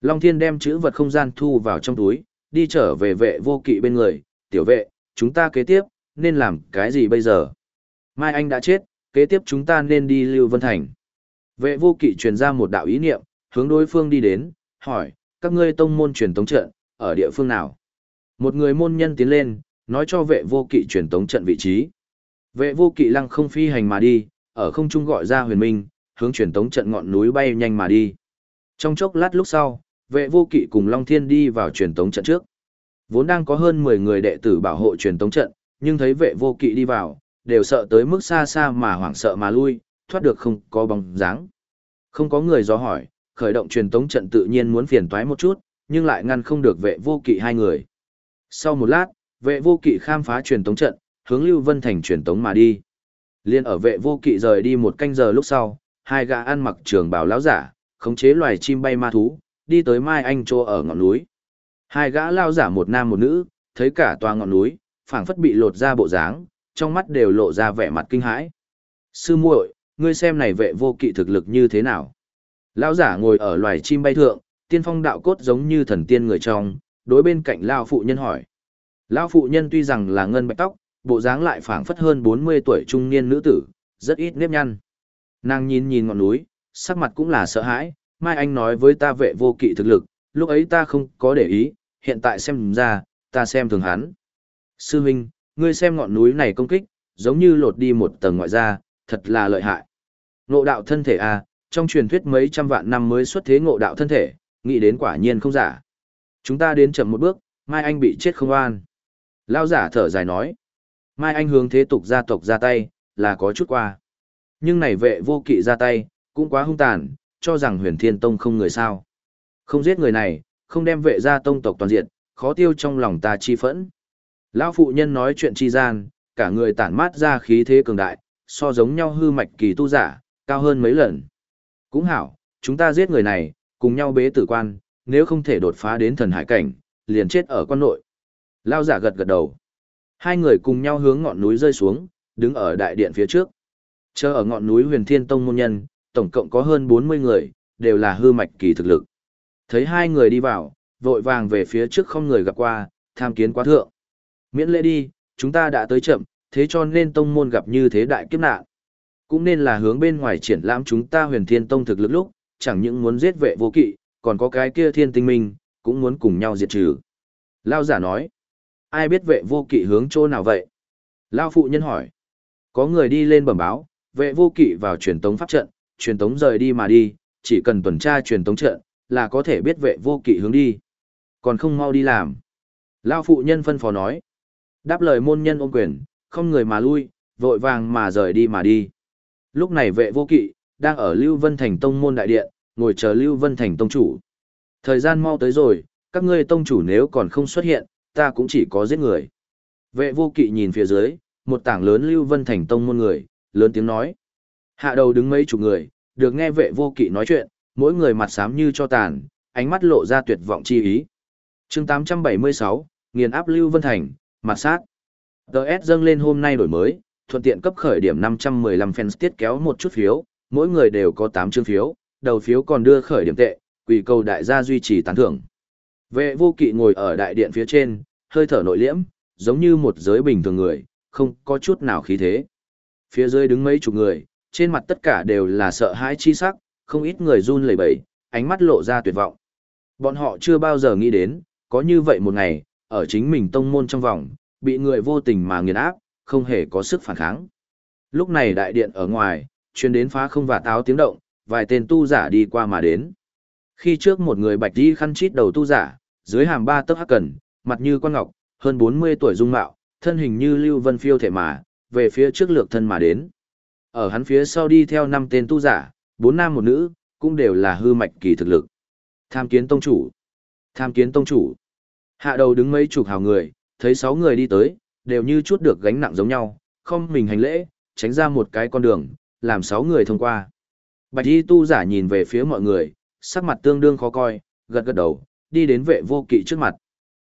A: Long Thiên đem chữ vật không gian thu vào trong túi, đi trở về vệ vô kỵ bên người, tiểu vệ, chúng ta kế tiếp, nên làm cái gì bây giờ? Mai Anh đã chết, kế tiếp chúng ta nên đi Lưu Vân Thành. Vệ vô kỵ truyền ra một đạo ý niệm, hướng đối phương đi đến, hỏi, các ngươi tông môn truyền tống trận, ở địa phương nào? Một người môn nhân tiến lên, nói cho vệ vô kỵ truyền tống trận vị trí. Vệ vô kỵ lăng không phi hành mà đi, ở không trung gọi ra huyền minh, hướng truyền tống trận ngọn núi bay nhanh mà đi. Trong chốc lát lúc sau, vệ vô kỵ cùng Long Thiên đi vào truyền tống trận trước. Vốn đang có hơn 10 người đệ tử bảo hộ truyền tống trận, nhưng thấy vệ vô kỵ đi vào, đều sợ tới mức xa xa mà hoảng sợ mà lui, thoát được không có bóng dáng. Không có người do hỏi, khởi động truyền tống trận tự nhiên muốn phiền toái một chút, nhưng lại ngăn không được vệ vô kỵ hai người. Sau một lát, vệ vô kỵ khám phá truyền tống trận, hướng Lưu Vân Thành truyền tống mà đi. Liên ở vệ vô kỵ rời đi một canh giờ lúc sau, hai gã ăn mặc trường bào lão giả, khống chế loài chim bay ma thú, đi tới Mai Anh Chô ở ngọn núi. Hai gã lao giả một nam một nữ, thấy cả tòa ngọn núi, phảng phất bị lột ra bộ dáng, trong mắt đều lộ ra vẻ mặt kinh hãi. Sư muội, ngươi xem này vệ vô kỵ thực lực như thế nào? Lão giả ngồi ở loài chim bay thượng, tiên phong đạo cốt giống như thần tiên người trong, đối bên cạnh lão phụ nhân hỏi. Lão phụ nhân tuy rằng là ngân bạch tóc, bộ dáng lại phảng phất hơn 40 tuổi trung niên nữ tử, rất ít nếp nhăn. Nàng nhìn nhìn ngọn núi, sắc mặt cũng là sợ hãi, Mai Anh nói với ta vệ vô kỵ thực lực, lúc ấy ta không có để ý, hiện tại xem ra, ta xem thường hắn. Sư huynh, ngươi xem ngọn núi này công kích, giống như lột đi một tầng ngoại ra, thật là lợi hại. Ngộ đạo thân thể à, trong truyền thuyết mấy trăm vạn năm mới xuất thế ngộ đạo thân thể, nghĩ đến quả nhiên không giả. Chúng ta đến chậm một bước, Mai Anh bị chết không an. Lao giả thở dài nói. Mai Anh hướng thế tục gia tộc ra tay, là có chút qua. Nhưng này vệ vô kỵ ra tay, cũng quá hung tàn, cho rằng huyền thiên tông không người sao. Không giết người này, không đem vệ gia tông tộc toàn diện, khó tiêu trong lòng ta chi phẫn. Lão phụ nhân nói chuyện chi gian, cả người tản mát ra khí thế cường đại, so giống nhau hư mạch kỳ tu giả, cao hơn mấy lần. Cũng hảo, chúng ta giết người này, cùng nhau bế tử quan, nếu không thể đột phá đến thần hải cảnh, liền chết ở quan nội. Lao giả gật gật đầu. Hai người cùng nhau hướng ngọn núi rơi xuống, đứng ở đại điện phía trước. Chờ ở ngọn núi huyền thiên tông môn nhân, tổng cộng có hơn 40 người, đều là hư mạch kỳ thực lực. Thấy hai người đi vào, vội vàng về phía trước không người gặp qua, tham kiến quá thượng. Miễn lễ đi, chúng ta đã tới chậm, thế cho nên tông môn gặp như thế đại kiếp nạn. Cũng nên là hướng bên ngoài triển lãm chúng ta huyền thiên tông thực lực lúc, chẳng những muốn giết vệ vô kỵ, còn có cái kia thiên tinh minh, cũng muốn cùng nhau diệt trừ. Lao giả nói, ai biết vệ vô kỵ hướng chỗ nào vậy? Lao phụ nhân hỏi, có người đi lên bẩm báo, vệ vô kỵ vào truyền tống pháp trận, truyền tống rời đi mà đi, chỉ cần tuần tra truyền tống trận, là có thể biết vệ vô kỵ hướng đi. Còn không mau đi làm. Lao phụ nhân phân phó nói. Đáp lời môn nhân ôm quyền, không người mà lui, vội vàng mà rời đi mà đi. Lúc này vệ vô kỵ, đang ở Lưu Vân Thành Tông môn đại điện, ngồi chờ Lưu Vân Thành Tông chủ. Thời gian mau tới rồi, các ngươi tông chủ nếu còn không xuất hiện, ta cũng chỉ có giết người. Vệ vô kỵ nhìn phía dưới, một tảng lớn Lưu Vân Thành Tông môn người, lớn tiếng nói. Hạ đầu đứng mấy chục người, được nghe vệ vô kỵ nói chuyện, mỗi người mặt xám như cho tàn, ánh mắt lộ ra tuyệt vọng chi ý. chương 876, nghiền áp Lưu Vân Thành, mặt sát. DS dâng lên hôm nay đổi mới, thuận tiện cấp khởi điểm 515 fans tiết kéo một chút phiếu, mỗi người đều có 8 chương phiếu, đầu phiếu còn đưa khởi điểm tệ, quỷ cầu đại gia duy trì tán thưởng. Vệ vô kỵ ngồi ở đại điện phía trên, hơi thở nội liễm, giống như một giới bình thường người, không có chút nào khí thế. Phía dưới đứng mấy chục người, trên mặt tất cả đều là sợ hãi chi sắc, không ít người run lẩy bẩy, ánh mắt lộ ra tuyệt vọng. Bọn họ chưa bao giờ nghĩ đến, có như vậy một ngày, ở chính mình tông môn trong vòng, bị người vô tình mà nghiền áp, không hề có sức phản kháng. Lúc này đại điện ở ngoài, chuyên đến phá không và táo tiếng động, vài tên tu giả đi qua mà đến. Khi trước một người bạch đi khăn chít đầu tu giả, dưới hàm ba tấc hắc cần, mặt như quan ngọc, hơn 40 tuổi dung mạo, thân hình như lưu vân phiêu thể mà, về phía trước lược thân mà đến. Ở hắn phía sau đi theo năm tên tu giả, bốn nam một nữ, cũng đều là hư mạch kỳ thực lực. Tham kiến tông chủ. Tham kiến tông chủ. Hạ đầu đứng mấy chục hào người, thấy sáu người đi tới, đều như chút được gánh nặng giống nhau, không mình hành lễ, tránh ra một cái con đường, làm sáu người thông qua. Bạch y tu giả nhìn về phía mọi người, sắc mặt tương đương khó coi, gật gật đầu, đi đến vệ vô kỵ trước mặt.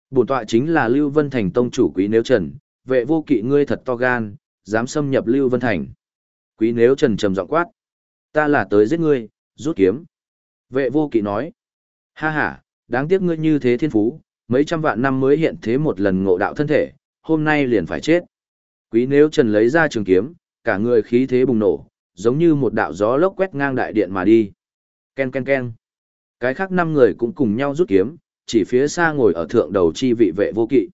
A: Bổn tọa chính là Lưu Vân Thành tông chủ quý nếu trần, vệ vô kỵ ngươi thật to gan, dám xâm nhập Lưu Vân Thành. Quý nếu trần trầm giọng quát. Ta là tới giết ngươi, rút kiếm. Vệ vô kỵ nói. Ha ha, đáng tiếc ngươi như thế thiên phú, mấy trăm vạn năm mới hiện thế một lần ngộ đạo thân thể, hôm nay liền phải chết. Quý nếu trần lấy ra trường kiếm, cả người khí thế bùng nổ, giống như một đạo gió lốc quét ngang đại điện mà đi. Ken ken ken. Cái khác năm người cũng cùng nhau rút kiếm, chỉ phía xa ngồi ở thượng đầu chi vị vệ vô kỵ.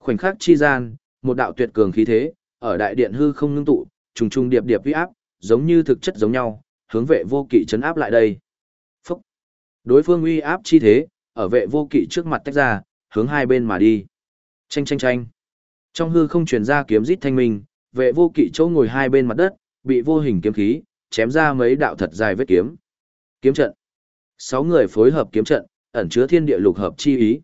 A: Khoảnh khắc chi gian, một đạo tuyệt cường khí thế, ở đại điện hư không ngưng tụ, trùng trùng điệp điệp uy áp, giống như thực chất giống nhau, hướng vệ vô kỵ chấn áp lại đây. Phúc! Đối phương uy áp chi thế, ở vệ vô kỵ trước mặt tách ra, hướng hai bên mà đi. Chanh chanh chanh. Trong hư không truyền ra kiếm rít thanh minh, vệ vô kỵ chỗ ngồi hai bên mặt đất, bị vô hình kiếm khí, chém ra mấy đạo thật dài vết kiếm. Kiếm trận. Sáu người phối hợp kiếm trận, ẩn chứa thiên địa lục hợp chi ý.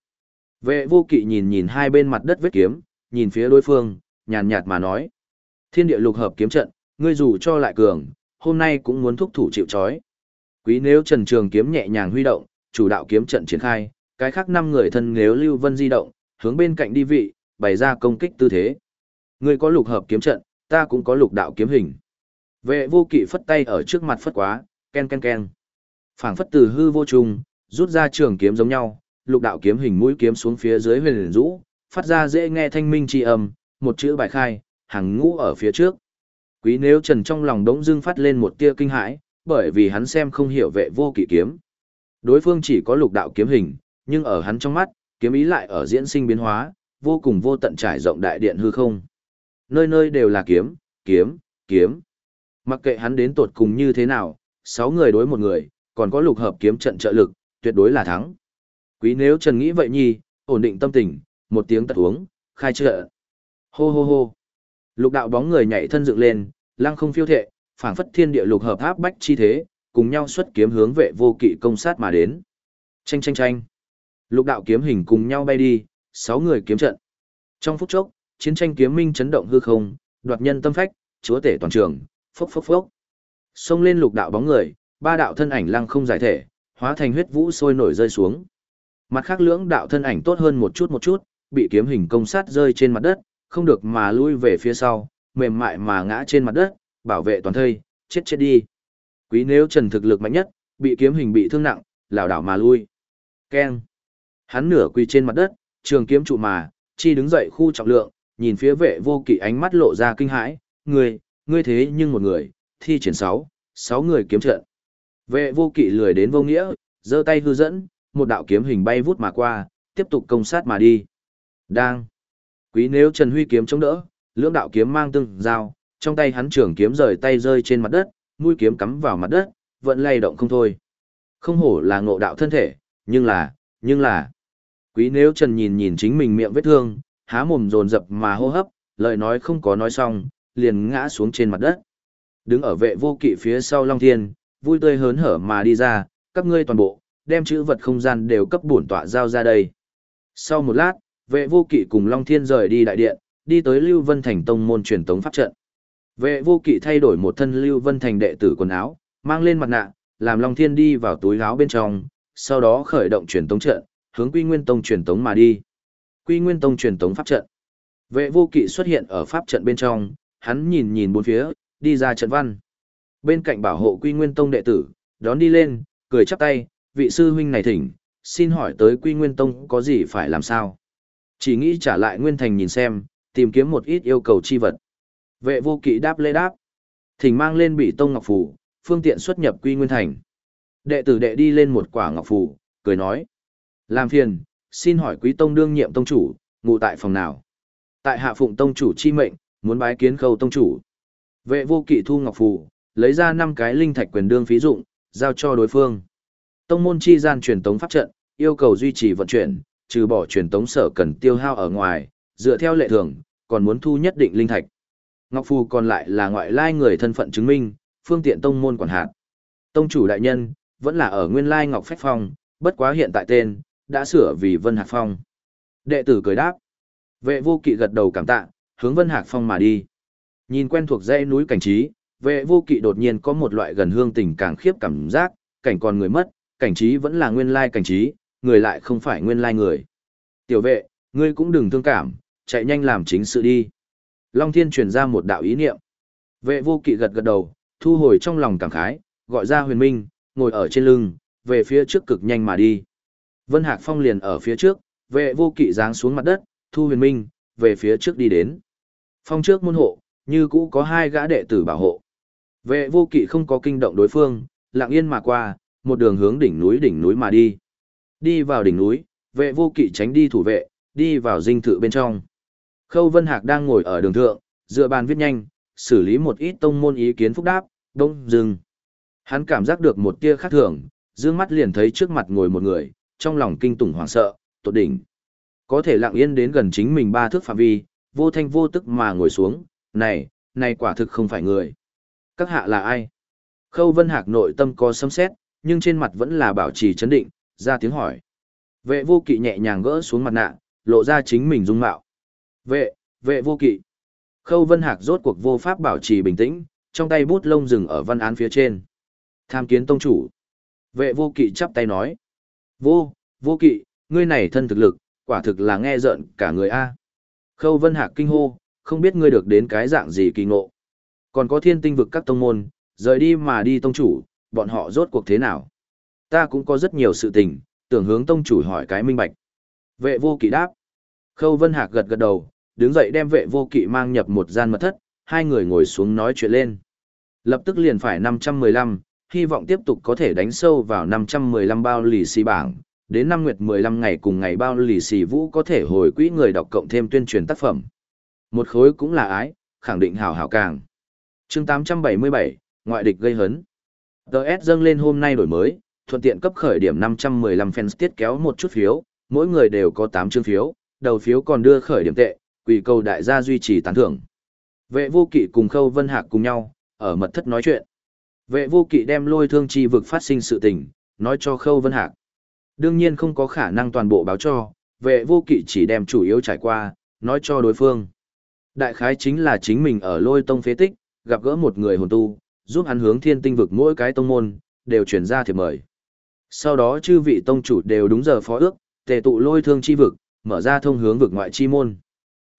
A: Vệ vô kỵ nhìn nhìn hai bên mặt đất vết kiếm, nhìn phía đối phương, nhàn nhạt mà nói. Thiên địa lục hợp kiếm trận, ngươi dù cho lại cường, hôm nay cũng muốn thúc thủ chịu chói. Quý nếu trần trường kiếm nhẹ nhàng huy động, chủ đạo kiếm trận triển khai, cái khác năm người thân nếu lưu vân di động, hướng bên cạnh đi vị, bày ra công kích tư thế. Ngươi có lục hợp kiếm trận, ta cũng có lục đạo kiếm hình. Vệ vô kỵ phất tay ở trước mặt phất quá, ken ken ken. Phảng phất từ hư vô trùng, rút ra trường kiếm giống nhau, lục đạo kiếm hình mũi kiếm xuống phía dưới huyền rũ, phát ra dễ nghe thanh minh chi âm, một chữ bài khai, hàng ngũ ở phía trước. Quý nếu trần trong lòng đống dưng phát lên một tia kinh hãi, bởi vì hắn xem không hiểu vệ vô kỵ kiếm. Đối phương chỉ có lục đạo kiếm hình, nhưng ở hắn trong mắt, kiếm ý lại ở diễn sinh biến hóa, vô cùng vô tận trải rộng đại điện hư không. Nơi nơi đều là kiếm, kiếm, kiếm. Mặc kệ hắn đến tột cùng như thế nào, sáu người đối một người, còn có lục hợp kiếm trận trợ lực, tuyệt đối là thắng. Quý nếu Trần nghĩ vậy nhi, ổn định tâm tình, một tiếng tật uống, khai trợ. Hô hô hô. Lục đạo bóng người nhảy thân dựng lên, lăng không phiêu thệ, phảng phất thiên địa lục hợp áp bách chi thế, cùng nhau xuất kiếm hướng vệ vô kỵ công sát mà đến. Chanh chanh chanh. Lục đạo kiếm hình cùng nhau bay đi, sáu người kiếm trận. Trong phút chốc, chiến tranh kiếm minh chấn động hư không, đoạt nhân tâm phách, chúa tể toàn trường, phốc phốc phốc. Xông lên lục đạo bóng người, ba đạo thân ảnh lăng không giải thể, hóa thành huyết vũ sôi nổi rơi xuống. Mặt khác lưỡng đạo thân ảnh tốt hơn một chút một chút, bị kiếm hình công sát rơi trên mặt đất, không được mà lui về phía sau, mềm mại mà ngã trên mặt đất, bảo vệ toàn thây, chết chết đi. Quý nếu trần thực lực mạnh nhất, bị kiếm hình bị thương nặng, lảo đảo mà lui. Keng. Hắn nửa quỳ trên mặt đất, trường kiếm trụ mà, chi đứng dậy khu trọng lượng, nhìn phía vệ vô kỵ ánh mắt lộ ra kinh hãi, ngươi, ngươi thế nhưng một người, thi triển sáu, sáu người kiếm trận. Vệ vô kỵ lười đến vô nghĩa, giơ tay hư dẫn, một đạo kiếm hình bay vút mà qua, tiếp tục công sát mà đi. Đang. Quý nếu Trần Huy kiếm chống đỡ, lưỡng đạo kiếm mang tương giao, trong tay hắn trưởng kiếm rời tay rơi trên mặt đất, mũi kiếm cắm vào mặt đất, vẫn lay động không thôi. Không hổ là ngộ đạo thân thể, nhưng là, nhưng là. Quý nếu Trần nhìn nhìn chính mình miệng vết thương, há mồm dồn dập mà hô hấp, lời nói không có nói xong, liền ngã xuống trên mặt đất. Đứng ở vệ vô kỵ phía sau Long Thiên, vui tươi hớn hở mà đi ra, các ngươi toàn bộ, đem chữ vật không gian đều cấp bổn tọa giao ra đây. Sau một lát, vệ vô kỵ cùng Long Thiên rời đi đại điện, đi tới Lưu Vân Thành tông môn truyền tống pháp trận. Vệ vô kỵ thay đổi một thân Lưu Vân Thành đệ tử quần áo, mang lên mặt nạ, làm Long Thiên đi vào túi áo bên trong, sau đó khởi động truyền tống trận, hướng Quy Nguyên Tông truyền tống mà đi. Quy Nguyên Tông truyền tống pháp trận. Vệ vô kỵ xuất hiện ở pháp trận bên trong, hắn nhìn nhìn bốn phía, đi ra trận văn. Bên cạnh bảo hộ Quy Nguyên Tông đệ tử, đón đi lên, cười chắp tay, vị sư huynh này thỉnh, xin hỏi tới Quy Nguyên Tông có gì phải làm sao? Chỉ nghĩ trả lại Nguyên Thành nhìn xem, tìm kiếm một ít yêu cầu chi vật. Vệ vô kỵ đáp lễ đáp. Thỉnh mang lên bị tông ngọc phủ, phương tiện xuất nhập Quy Nguyên Thành. Đệ tử đệ đi lên một quả ngọc phủ, cười nói. Làm phiền, xin hỏi quý tông đương nhiệm tông chủ, ngụ tại phòng nào? Tại hạ phụng tông chủ chi mệnh, muốn bái kiến khâu tông chủ. Vệ vô kỵ thu ngọc phủ lấy ra năm cái linh thạch quyền đương phí dụng, giao cho đối phương. Tông môn chi gian truyền tống pháp trận, yêu cầu duy trì vận chuyển, trừ bỏ truyền tống sở cần tiêu hao ở ngoài, dựa theo lệ thường, còn muốn thu nhất định linh thạch. Ngọc phù còn lại là ngoại lai người thân phận chứng minh, phương tiện tông môn quản hạt. Tông chủ đại nhân, vẫn là ở nguyên lai Ngọc Phách Phong, bất quá hiện tại tên, đã sửa vì Vân Hạc Phong. Đệ tử cười đáp. Vệ vô kỵ gật đầu cảm tạ, hướng Vân Hạc Phong mà đi. Nhìn quen thuộc dãy núi cảnh trí, vệ vô kỵ đột nhiên có một loại gần hương tình càng khiếp cảm giác, cảnh còn người mất, cảnh trí vẫn là nguyên lai cảnh trí, người lại không phải nguyên lai người. Tiểu vệ, ngươi cũng đừng thương cảm, chạy nhanh làm chính sự đi. Long Thiên truyền ra một đạo ý niệm. Vệ vô kỵ gật gật đầu, thu hồi trong lòng cảm khái, gọi ra huyền minh, ngồi ở trên lưng, về phía trước cực nhanh mà đi. Vân Hạc Phong liền ở phía trước, vệ vô kỵ giáng xuống mặt đất, thu huyền minh, về phía trước đi đến. Phong trước môn hộ, như cũ có hai gã đệ tử bảo hộ. Vệ vô kỵ không có kinh động đối phương, lặng yên mà qua, một đường hướng đỉnh núi đỉnh núi mà đi. Đi vào đỉnh núi, vệ vô kỵ tránh đi thủ vệ, đi vào dinh thự bên trong. Khâu Vân Hạc đang ngồi ở đường thượng, dựa bàn viết nhanh, xử lý một ít tông môn ý kiến phúc đáp, đông dừng. Hắn cảm giác được một tia khác thường, dương mắt liền thấy trước mặt ngồi một người, trong lòng kinh tủng hoảng sợ, tột đỉnh. Có thể lặng yên đến gần chính mình ba thước phạm vi, vô thanh vô tức mà ngồi xuống, này, này quả thực không phải người. Các hạ là ai? Khâu Vân Hạc nội tâm có sấm xét, nhưng trên mặt vẫn là bảo trì chấn định, ra tiếng hỏi. Vệ vô kỵ nhẹ nhàng gỡ xuống mặt nạ, lộ ra chính mình dung mạo. Vệ, vệ vô kỵ. Khâu Vân Hạc rốt cuộc vô pháp bảo trì bình tĩnh, trong tay bút lông dừng ở văn án phía trên. Tham kiến tông chủ. Vệ vô kỵ chắp tay nói. Vô, vô kỵ, ngươi này thân thực lực, quả thực là nghe giận cả người A. Khâu Vân Hạc kinh hô, không biết ngươi được đến cái dạng gì kỳ ngộ. Còn có thiên tinh vực các tông môn, rời đi mà đi tông chủ, bọn họ rốt cuộc thế nào? Ta cũng có rất nhiều sự tình, tưởng hướng tông chủ hỏi cái minh bạch. Vệ vô kỵ đáp. Khâu Vân Hạc gật gật đầu, đứng dậy đem vệ vô kỵ mang nhập một gian mật thất, hai người ngồi xuống nói chuyện lên. Lập tức liền phải 515, hy vọng tiếp tục có thể đánh sâu vào 515 bao lì xì bảng, đến năm nguyệt 15 ngày cùng ngày bao lì xì vũ có thể hồi quỹ người đọc cộng thêm tuyên truyền tác phẩm. Một khối cũng là ái, khẳng định hảo hảo càng chương 877, ngoại địch gây hấn. TS dâng lên hôm nay đổi mới, thuận tiện cấp khởi điểm 515 fans tiết kéo một chút phiếu, mỗi người đều có 8 chương phiếu, đầu phiếu còn đưa khởi điểm tệ, quỷ cầu đại gia duy trì tán thưởng. Vệ vô kỵ cùng Khâu Vân Hạc cùng nhau, ở mật thất nói chuyện. Vệ vô kỵ đem lôi thương chi vực phát sinh sự tình, nói cho Khâu Vân Hạc. Đương nhiên không có khả năng toàn bộ báo cho, vệ vô kỵ chỉ đem chủ yếu trải qua, nói cho đối phương. Đại khái chính là chính mình ở lôi tông phế tích, gặp gỡ một người hồn tu, giúp hắn hướng thiên tinh vực mỗi cái tông môn, đều chuyển ra thiệp mời. Sau đó chư vị tông chủ đều đúng giờ phó ước, tề tụ lôi thương chi vực, mở ra thông hướng vực ngoại chi môn.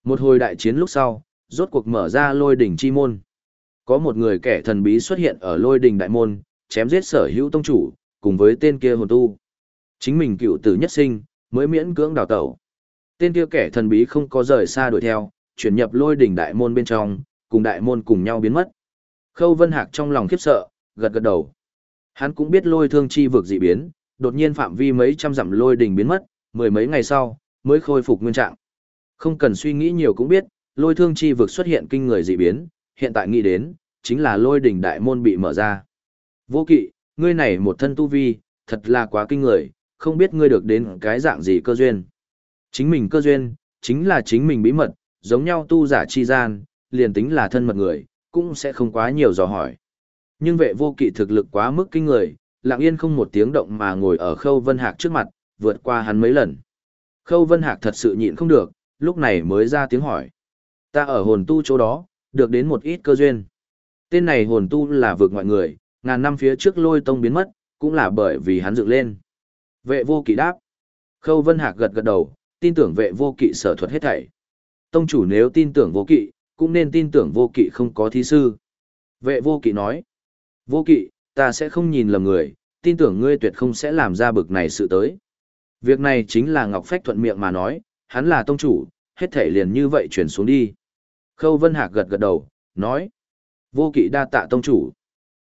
A: Một hồi đại chiến lúc sau, rốt cuộc mở ra lôi đỉnh chi môn. Có một người kẻ thần bí xuất hiện ở lôi đỉnh đại môn, chém giết sở hữu tông chủ, cùng với tên kia hồn tu. Chính mình cựu tử nhất sinh, mới miễn cưỡng đào tẩu. Tên kia kẻ thần bí không có rời xa đuổi theo, chuyển nhập lôi đỉnh đại môn bên trong, cùng đại môn cùng nhau biến mất. Khâu Vân Hạc trong lòng khiếp sợ, gật gật đầu. Hắn cũng biết lôi thương chi vực dị biến, đột nhiên phạm vi mấy trăm dặm lôi đỉnh biến mất, mười mấy ngày sau, mới khôi phục nguyên trạng. Không cần suy nghĩ nhiều cũng biết, lôi thương chi vực xuất hiện kinh người dị biến, hiện tại nghĩ đến, chính là lôi đỉnh đại môn bị mở ra. Vô kỵ, ngươi này một thân tu vi, thật là quá kinh người, không biết ngươi được đến cái dạng gì cơ duyên. Chính mình cơ duyên, chính là chính mình bí mật, giống nhau tu giả chi gian, liền tính là thân mật người, cũng sẽ không quá nhiều dò hỏi. Nhưng vệ vô kỵ thực lực quá mức kinh người, lặng yên không một tiếng động mà ngồi ở khâu vân hạc trước mặt, vượt qua hắn mấy lần. Khâu vân hạc thật sự nhịn không được, lúc này mới ra tiếng hỏi. Ta ở hồn tu chỗ đó, được đến một ít cơ duyên. Tên này hồn tu là vượt ngoại người, ngàn năm phía trước lôi tông biến mất, cũng là bởi vì hắn dựng lên. Vệ vô kỵ đáp. Khâu vân hạc gật gật đầu, tin tưởng vệ vô kỵ sở thuật hết thảy. Tông chủ nếu tin tưởng vô kỵ, cũng nên tin tưởng vô kỵ không có thí sư. Vệ vô kỵ nói. Vô kỵ, ta sẽ không nhìn lầm người, tin tưởng ngươi tuyệt không sẽ làm ra bực này sự tới. Việc này chính là Ngọc Phách thuận miệng mà nói, hắn là tông chủ, hết thể liền như vậy chuyển xuống đi. Khâu Vân Hạc gật gật đầu, nói. Vô kỵ đa tạ tông chủ.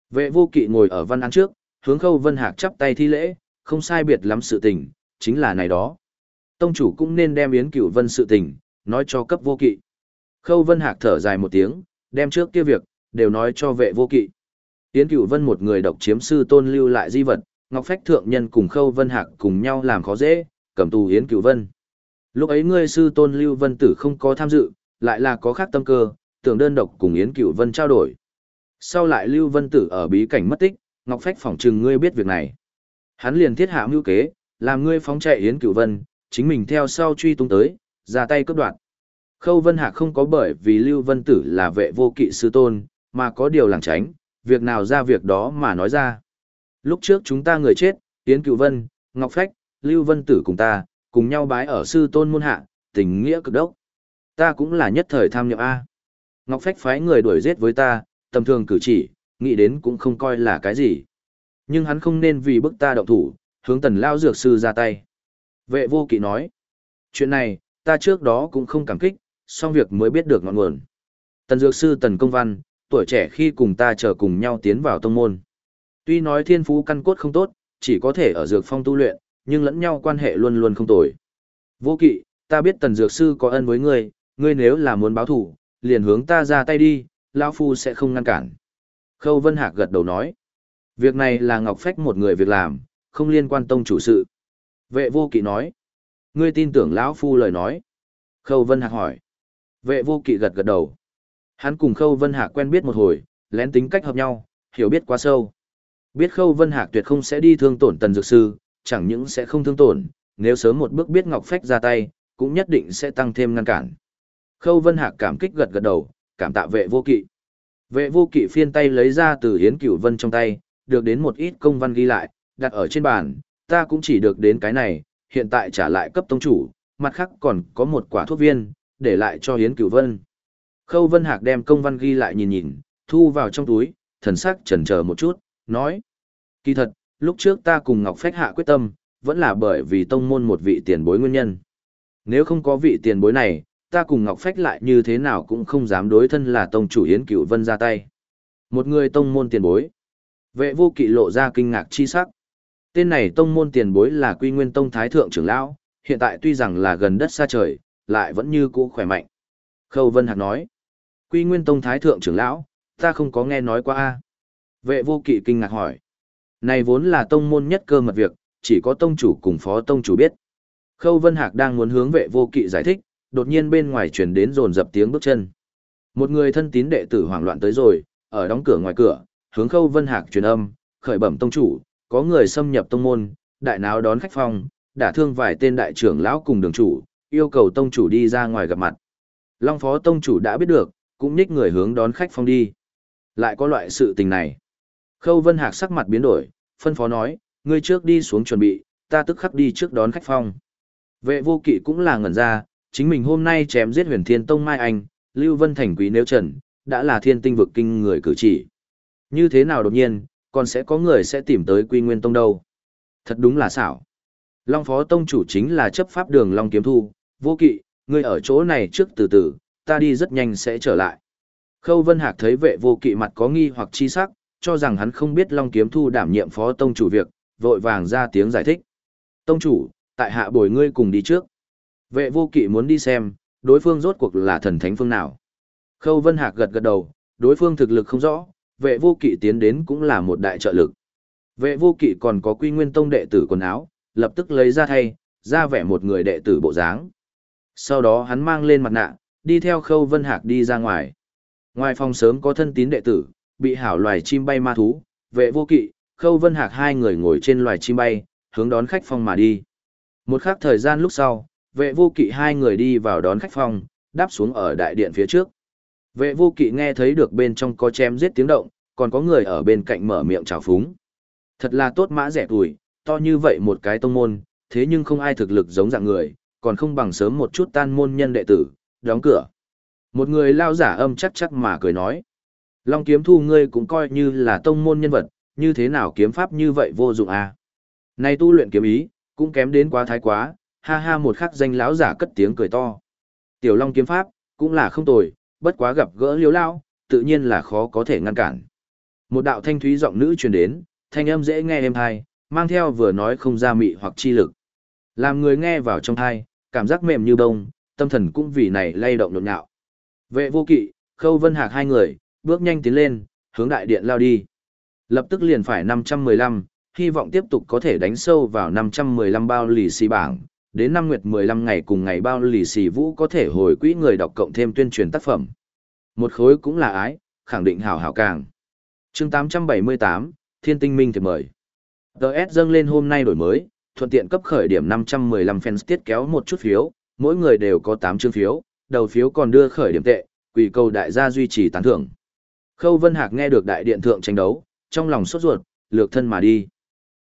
A: Vệ vô kỵ ngồi ở văn án trước, hướng Khâu Vân Hạc chắp tay thi lễ, không sai biệt lắm sự tình, chính là này đó. Tông chủ cũng nên đem Yến Cửu Vân sự tình, nói cho cấp vô kỵ. Khâu Vân Hạc thở dài một tiếng, đem trước kia việc, đều nói cho vệ vô kỵ. Yến Cửu Vân một người độc chiếm sư tôn lưu lại di vật, Ngọc Phách Thượng Nhân cùng Khâu Vân Hạc cùng nhau làm khó dễ, cầm tù Yến Cửu Vân. Lúc ấy ngươi sư tôn Lưu Vân Tử không có tham dự, lại là có khác tâm cơ, tưởng đơn độc cùng Yến Cửu Vân trao đổi. Sau lại Lưu Vân Tử ở bí cảnh mất tích, Ngọc Phách phỏng trừng ngươi biết việc này. Hắn liền thiết hạ mưu kế, làm ngươi phóng chạy Yến Cửu Vân, chính mình theo sau truy tung tới, ra tay cướp đoạt. Khâu Vân Hạc không có bởi vì Lưu Vân Tử là vệ vô kỵ sư tôn, mà có điều làng tránh, việc nào ra việc đó mà nói ra. Lúc trước chúng ta người chết, Yến Cựu Vân, Ngọc Phách, Lưu Vân Tử cùng ta, cùng nhau bái ở sư tôn môn hạ, tình nghĩa cực đốc. Ta cũng là nhất thời tham nhập A. Ngọc Phách phái người đuổi giết với ta, tầm thường cử chỉ, nghĩ đến cũng không coi là cái gì. Nhưng hắn không nên vì bức ta động thủ, hướng tần lao dược sư ra tay. Vệ vô kỵ nói, chuyện này, ta trước đó cũng không cảm kích, xong việc mới biết được ngọn nguồn. Tần dược sư tần công văn, tuổi trẻ khi cùng ta chờ cùng nhau tiến vào tông môn. Tuy nói thiên phú căn cốt không tốt, chỉ có thể ở dược phong tu luyện, nhưng lẫn nhau quan hệ luôn luôn không tồi. Vô kỵ, ta biết tần dược sư có ân với ngươi, ngươi nếu là muốn báo thủ, liền hướng ta ra tay đi, lão phu sẽ không ngăn cản. Khâu Vân Hạc gật đầu nói, việc này là Ngọc Phách một người việc làm, không liên quan tông chủ sự. Vệ vô kỵ nói, ngươi tin tưởng lão phu lời nói. Khâu Vân Hạc hỏi, vệ vô kỵ gật gật đầu. Hắn cùng Khâu Vân Hạc quen biết một hồi, lén tính cách hợp nhau, hiểu biết quá sâu. Biết Khâu Vân Hạc tuyệt không sẽ đi thương tổn tần dược sư, chẳng những sẽ không thương tổn, nếu sớm một bước biết Ngọc Phách ra tay, cũng nhất định sẽ tăng thêm ngăn cản. Khâu Vân Hạc cảm kích gật gật đầu, cảm tạ vệ vô kỵ. Vệ vô kỵ phiên tay lấy ra từ Hiến Cửu Vân trong tay, được đến một ít công văn ghi lại, đặt ở trên bàn, ta cũng chỉ được đến cái này, hiện tại trả lại cấp tông chủ, mặt khác còn có một quả thuốc viên, để lại cho Hiến Cửu Vân. Khâu Vân Hạc đem công văn ghi lại nhìn nhìn, thu vào trong túi, thần sắc chần chờ một chút, nói. Kỳ thật, lúc trước ta cùng Ngọc Phách hạ quyết tâm, vẫn là bởi vì tông môn một vị tiền bối nguyên nhân. Nếu không có vị tiền bối này, ta cùng Ngọc Phách lại như thế nào cũng không dám đối thân là tông chủ Yến Cửu Vân ra tay. Một người tông môn tiền bối. Vệ vô kỵ lộ ra kinh ngạc chi sắc. Tên này tông môn tiền bối là Quy Nguyên Tông Thái Thượng trưởng lão, hiện tại tuy rằng là gần đất xa trời, lại vẫn như cũ khỏe mạnh. Khâu Vân Hạc nói. Quy Nguyên Tông Thái Thượng trưởng lão, ta không có nghe nói qua a. Vệ vô kỵ kinh ngạc hỏi. Này vốn là tông môn nhất cơ mật việc, chỉ có tông chủ cùng phó tông chủ biết. Khâu Vân Hạc đang muốn hướng vệ vô kỵ giải thích, đột nhiên bên ngoài truyền đến rồn dập tiếng bước chân. Một người thân tín đệ tử hoảng loạn tới rồi, ở đóng cửa ngoài cửa, hướng Khâu Vân Hạc truyền âm, khởi bẩm tông chủ, có người xâm nhập tông môn, đại náo đón khách phòng, đả thương vài tên đại trưởng lão cùng đường chủ, yêu cầu tông chủ đi ra ngoài gặp mặt. Long phó tông chủ đã biết được, cũng nhích người hướng đón khách phong đi. Lại có loại sự tình này. Khâu Vân Hạc sắc mặt biến đổi, phân phó nói, ngươi trước đi xuống chuẩn bị, ta tức khắc đi trước đón khách phong. Vệ vô kỵ cũng là ngẩn ra, chính mình hôm nay chém giết huyền thiên tông Mai Anh, Lưu Vân Thành Quý Nếu Trần, đã là thiên tinh vực kinh người cử chỉ. Như thế nào đột nhiên, còn sẽ có người sẽ tìm tới Quy Nguyên Tông đâu. Thật đúng là xảo. Long Phó Tông chủ chính là chấp pháp đường Long Kiếm Thu, vô kỵ, ngươi ở chỗ này trước từ từ, ta đi rất nhanh sẽ trở lại. Khâu Vân Hạc thấy vệ vô kỵ mặt có nghi hoặc chi sắc, cho rằng hắn không biết Long Kiếm Thu đảm nhiệm Phó Tông chủ việc, vội vàng ra tiếng giải thích. Tông chủ, tại hạ bồi ngươi cùng đi trước. Vệ vô kỵ muốn đi xem, đối phương rốt cuộc là thần thánh phương nào. Khâu Vân Hạc gật gật đầu, đối phương thực lực không rõ, vệ vô kỵ tiến đến cũng là một đại trợ lực. Vệ vô kỵ còn có quy nguyên tông đệ tử quần áo, lập tức lấy ra thay, ra vẻ một người đệ tử bộ dáng. Sau đó hắn mang lên mặt nạ, đi theo khâu vân hạc đi ra ngoài. Ngoài phòng sớm có thân tín đệ tử, bị hảo loài chim bay ma thú, vệ vô kỵ, khâu vân hạc hai người ngồi trên loài chim bay, hướng đón khách phòng mà đi. Một khắc thời gian lúc sau, vệ vô kỵ hai người đi vào đón khách phòng, đáp xuống ở đại điện phía trước. Vệ vô kỵ nghe thấy được bên trong có chém giết tiếng động, còn có người ở bên cạnh mở miệng chào phúng. Thật là tốt mã rẻ tuổi, to như vậy một cái tông môn, thế nhưng không ai thực lực giống dạng người, còn không bằng sớm một chút tan môn nhân đệ tử, đóng cửa. Một người lao giả âm chắc chắc mà cười nói. Long kiếm thu ngươi cũng coi như là tông môn nhân vật, như thế nào kiếm pháp như vậy vô dụng à? nay tu luyện kiếm ý, cũng kém đến quá thái quá, ha ha một khắc danh lão giả cất tiếng cười to. Tiểu Long kiếm pháp, cũng là không tồi, bất quá gặp gỡ liếu lao, tự nhiên là khó có thể ngăn cản. Một đạo thanh thúy giọng nữ truyền đến, thanh âm dễ nghe êm hai, mang theo vừa nói không ra mị hoặc chi lực. Làm người nghe vào trong thai, cảm giác mềm như bông, tâm thần cũng vì này lay động nhộn nhạo. Vệ vô kỵ, khâu vân hạc hai người, bước nhanh tiến lên, hướng đại điện lao đi. Lập tức liền phải 515, hy vọng tiếp tục có thể đánh sâu vào 515 bao lì xì bảng, đến năm nguyệt 15 ngày cùng ngày bao lì xì vũ có thể hồi quỹ người đọc cộng thêm tuyên truyền tác phẩm. Một khối cũng là ái, khẳng định hảo hảo càng. chương 878, Thiên Tinh Minh thì mời. DS dâng lên hôm nay đổi mới, thuận tiện cấp khởi điểm 515 fans tiết kéo một chút phiếu, mỗi người đều có 8 chương phiếu, đầu phiếu còn đưa khởi điểm tệ, quỷ cầu đại gia duy trì tán thưởng. Khâu Vân Hạc nghe được đại điện thượng tranh đấu, trong lòng sốt ruột, lược thân mà đi.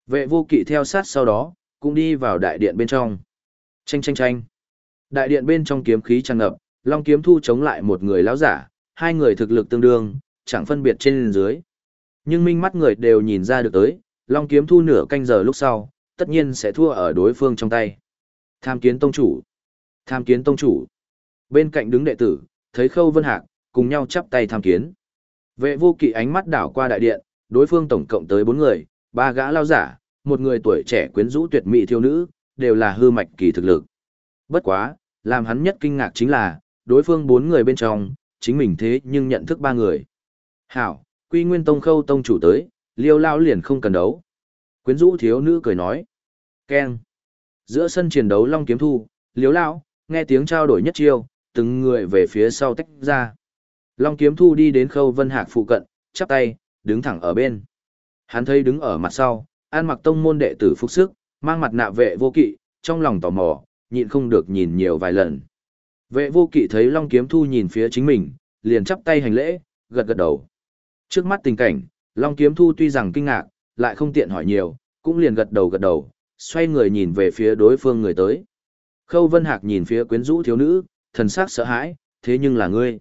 A: Vệ vô kỵ theo sát sau đó, cũng đi vào đại điện bên trong. Tranh tranh tranh. Đại điện bên trong kiếm khí tràn ngập, Long kiếm thu chống lại một người lão giả, hai người thực lực tương đương, chẳng phân biệt trên dưới. Nhưng minh mắt người đều nhìn ra được tới, Long kiếm thu nửa canh giờ lúc sau, tất nhiên sẽ thua ở đối phương trong tay. Tham kiến tông chủ. Tham kiến tông chủ. Bên cạnh đứng đệ tử, thấy Khâu Vân Hạc, cùng nhau chắp tay tham kiến. Vệ vô kỵ ánh mắt đảo qua đại điện, đối phương tổng cộng tới bốn người, ba gã lao giả, một người tuổi trẻ quyến rũ tuyệt mỹ thiếu nữ, đều là hư mạch kỳ thực lực. Bất quá, làm hắn nhất kinh ngạc chính là, đối phương bốn người bên trong, chính mình thế nhưng nhận thức ba người. Hảo, quy nguyên tông khâu tông chủ tới, liêu lao liền không cần đấu. Quyến rũ thiếu nữ cười nói. Keng. Giữa sân chiến đấu long kiếm thu, Liếu Lão, nghe tiếng trao đổi nhất chiêu, từng người về phía sau tách ra. Long kiếm thu đi đến khâu vân hạc phụ cận, chắp tay, đứng thẳng ở bên. Hắn thấy đứng ở mặt sau, an mặc tông môn đệ tử phục sức, mang mặt nạ vệ vô kỵ, trong lòng tò mò, nhịn không được nhìn nhiều vài lần. Vệ vô kỵ thấy Long Kiếm Thu nhìn phía chính mình, liền chắp tay hành lễ, gật gật đầu. Trước mắt tình cảnh, Long Kiếm Thu tuy rằng kinh ngạc, lại không tiện hỏi nhiều, cũng liền gật đầu gật đầu, xoay người nhìn về phía đối phương người tới. Khâu Vân Hạc nhìn phía quyến rũ thiếu nữ, thần sắc sợ hãi, thế nhưng là ngươi.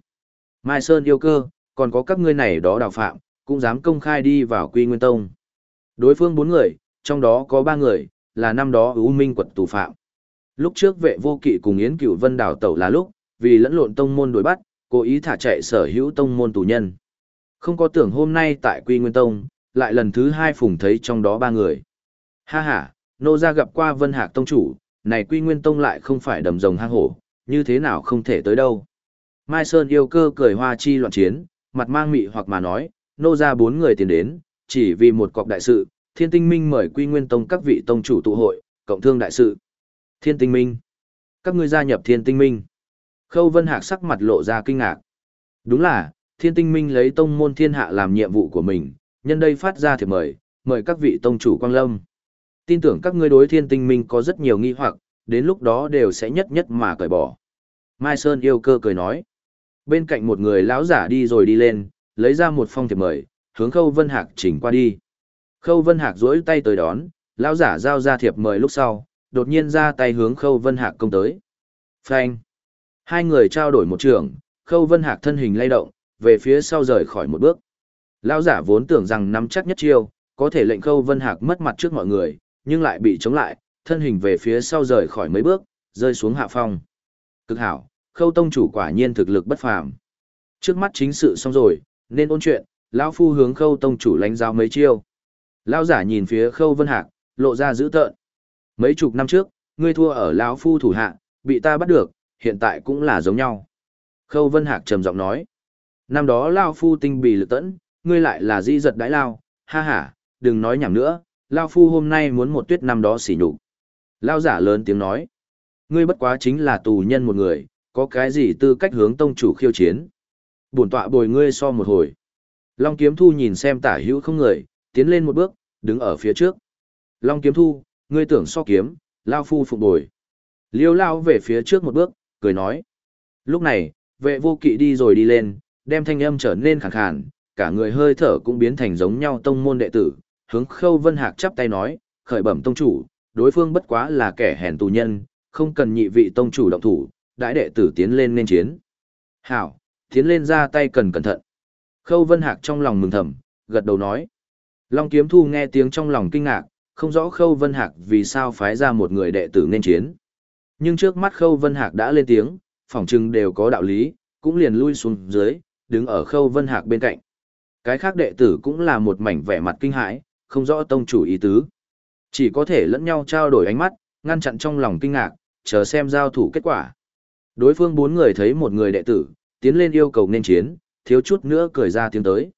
A: Mai Sơn yêu cơ, còn có các ngươi này đó đào phạm, cũng dám công khai đi vào Quy Nguyên Tông. Đối phương bốn người, trong đó có ba người, là năm đó ưu minh quật tù phạm. Lúc trước vệ vô kỵ cùng Yến Cửu Vân đào tẩu là lúc, vì lẫn lộn tông môn đuổi bắt, cố ý thả chạy sở hữu tông môn tù nhân. Không có tưởng hôm nay tại Quy Nguyên Tông, lại lần thứ hai phùng thấy trong đó ba người. Ha ha, nô ra gặp qua Vân Hạc Tông chủ, này Quy Nguyên Tông lại không phải đầm rồng hang hổ, như thế nào không thể tới đâu. Mai Sơn yêu cơ cười hoa chi loạn chiến, mặt mang mị hoặc mà nói, nô ra bốn người tiền đến, chỉ vì một cọc đại sự, thiên tinh minh mời Quy Nguyên Tông các vị tông chủ tụ hội, cộng thương đại sự. Thiên tinh minh. Các ngươi gia nhập thiên tinh minh. Khâu Vân Hạc sắc mặt lộ ra kinh ngạc. Đúng là, thiên tinh minh lấy tông môn thiên hạ làm nhiệm vụ của mình, nhân đây phát ra thiệp mời, mời các vị tông chủ quang lâm. Tin tưởng các ngươi đối thiên tinh minh có rất nhiều nghi hoặc, đến lúc đó đều sẽ nhất nhất mà cởi bỏ. Mai Sơn yêu cơ cười nói. Bên cạnh một người lão giả đi rồi đi lên, lấy ra một phong thiệp mời, hướng Khâu Vân Hạc chỉnh qua đi. Khâu Vân Hạc duỗi tay tới đón, lão giả giao ra thiệp mời lúc sau, đột nhiên ra tay hướng Khâu Vân Hạc công tới. Phanh! Hai người trao đổi một trường, Khâu Vân Hạc thân hình lay động, về phía sau rời khỏi một bước. Lão giả vốn tưởng rằng nắm chắc nhất chiêu, có thể lệnh Khâu Vân Hạc mất mặt trước mọi người, nhưng lại bị chống lại, thân hình về phía sau rời khỏi mấy bước, rơi xuống hạ phong. Cực hảo, Khâu tông chủ quả nhiên thực lực bất phàm. Trước mắt chính sự xong rồi, nên ôn chuyện, lão phu hướng Khâu tông chủ lãnh giáo mấy chiêu. Lão giả nhìn phía Khâu Vân Hạc, lộ ra dữ tợn. Mấy chục năm trước, ngươi thua ở lão phu thủ hạ, bị ta bắt được, hiện tại cũng là giống nhau. Khâu Vân Hạc trầm giọng nói. Năm đó lão phu tinh bì lực tẫn, ngươi lại là di giật đãi lao, ha ha, đừng nói nhảm nữa, lão phu hôm nay muốn một tuyết năm đó xỉ nhục. Lão giả lớn tiếng nói. Ngươi bất quá chính là tù nhân một người, có cái gì tư cách hướng tông chủ khiêu chiến. Bổn tọa bồi ngươi so một hồi. Long kiếm thu nhìn xem tả hữu không người, tiến lên một bước, đứng ở phía trước. Long kiếm thu, ngươi tưởng so kiếm, lao phu phục bồi. Liêu lao về phía trước một bước, cười nói. Lúc này, vệ vô kỵ đi rồi đi lên, đem thanh âm trở nên khẳng khàn, cả người hơi thở cũng biến thành giống nhau tông môn đệ tử, hướng khâu vân hạc chắp tay nói, khởi bẩm tông chủ, đối phương bất quá là kẻ hèn tù nhân, không cần nhị vị tông chủ động thủ, đại đệ tử tiến lên nên chiến. Hảo, tiến lên ra tay cần cẩn thận. Khâu vân hạc trong lòng mừng thầm, gật đầu nói. Long kiếm thu nghe tiếng trong lòng kinh ngạc, không rõ Khâu Vân Hạc vì sao phái ra một người đệ tử nên chiến. Nhưng trước mắt Khâu Vân Hạc đã lên tiếng, phỏng chừng đều có đạo lý, cũng liền lui xuống dưới, đứng ở Khâu Vân Hạc bên cạnh. Cái khác đệ tử cũng là một mảnh vẻ mặt kinh hãi, không rõ tông chủ ý tứ. Chỉ có thể lẫn nhau trao đổi ánh mắt, ngăn chặn trong lòng kinh ngạc, chờ xem giao thủ kết quả. Đối phương bốn người thấy một người đệ tử, tiến lên yêu cầu nên chiến, thiếu chút nữa cười ra tiếng tới.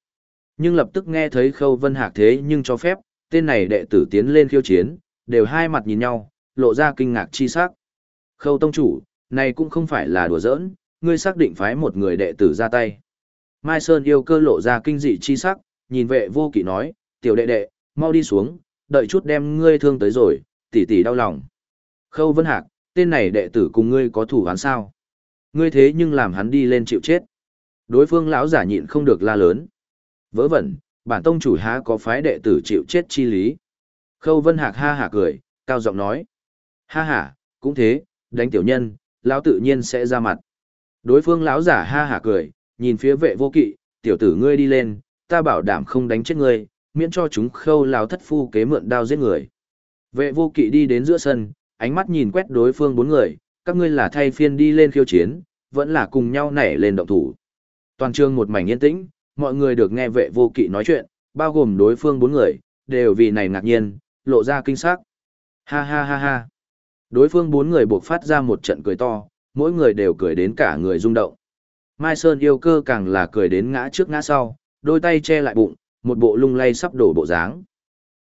A: Nhưng lập tức nghe thấy Khâu Vân Hạc thế nhưng cho phép, tên này đệ tử tiến lên khiêu chiến, đều hai mặt nhìn nhau, lộ ra kinh ngạc chi sắc. Khâu tông chủ, này cũng không phải là đùa giỡn, ngươi xác định phái một người đệ tử ra tay. Mai Sơn yêu cơ lộ ra kinh dị chi sắc, nhìn vệ vô kỵ nói, tiểu đệ đệ, mau đi xuống, đợi chút đem ngươi thương tới rồi, tỷ tỷ đau lòng. Khâu Vân Hạc, tên này đệ tử cùng ngươi có thủ hắn sao? Ngươi thế nhưng làm hắn đi lên chịu chết. Đối phương lão giả nhịn không được la lớn. Vớ vẩn, bản tông chủ há có phái đệ tử chịu chết chi lý. Khâu Vân Hạc ha hả cười, cao giọng nói. Ha hả, cũng thế, đánh tiểu nhân, lão tự nhiên sẽ ra mặt. Đối phương lão giả ha hả cười, nhìn phía vệ vô kỵ, tiểu tử ngươi đi lên, ta bảo đảm không đánh chết ngươi, miễn cho chúng khâu lão thất phu kế mượn đao giết người. Vệ vô kỵ đi đến giữa sân, ánh mắt nhìn quét đối phương bốn người, các ngươi là thay phiên đi lên khiêu chiến, vẫn là cùng nhau nảy lên động thủ. Toàn trường một mảnh yên tĩnh, mọi người được nghe vệ vô kỵ nói chuyện, bao gồm đối phương bốn người, đều vì này ngạc nhiên, lộ ra kinh sắc. Ha ha ha ha. Đối phương bốn người buộc phát ra một trận cười to, mỗi người đều cười đến cả người rung động. Mai Sơn yêu cơ càng là cười đến ngã trước ngã sau, đôi tay che lại bụng, một bộ lung lay sắp đổ bộ dáng.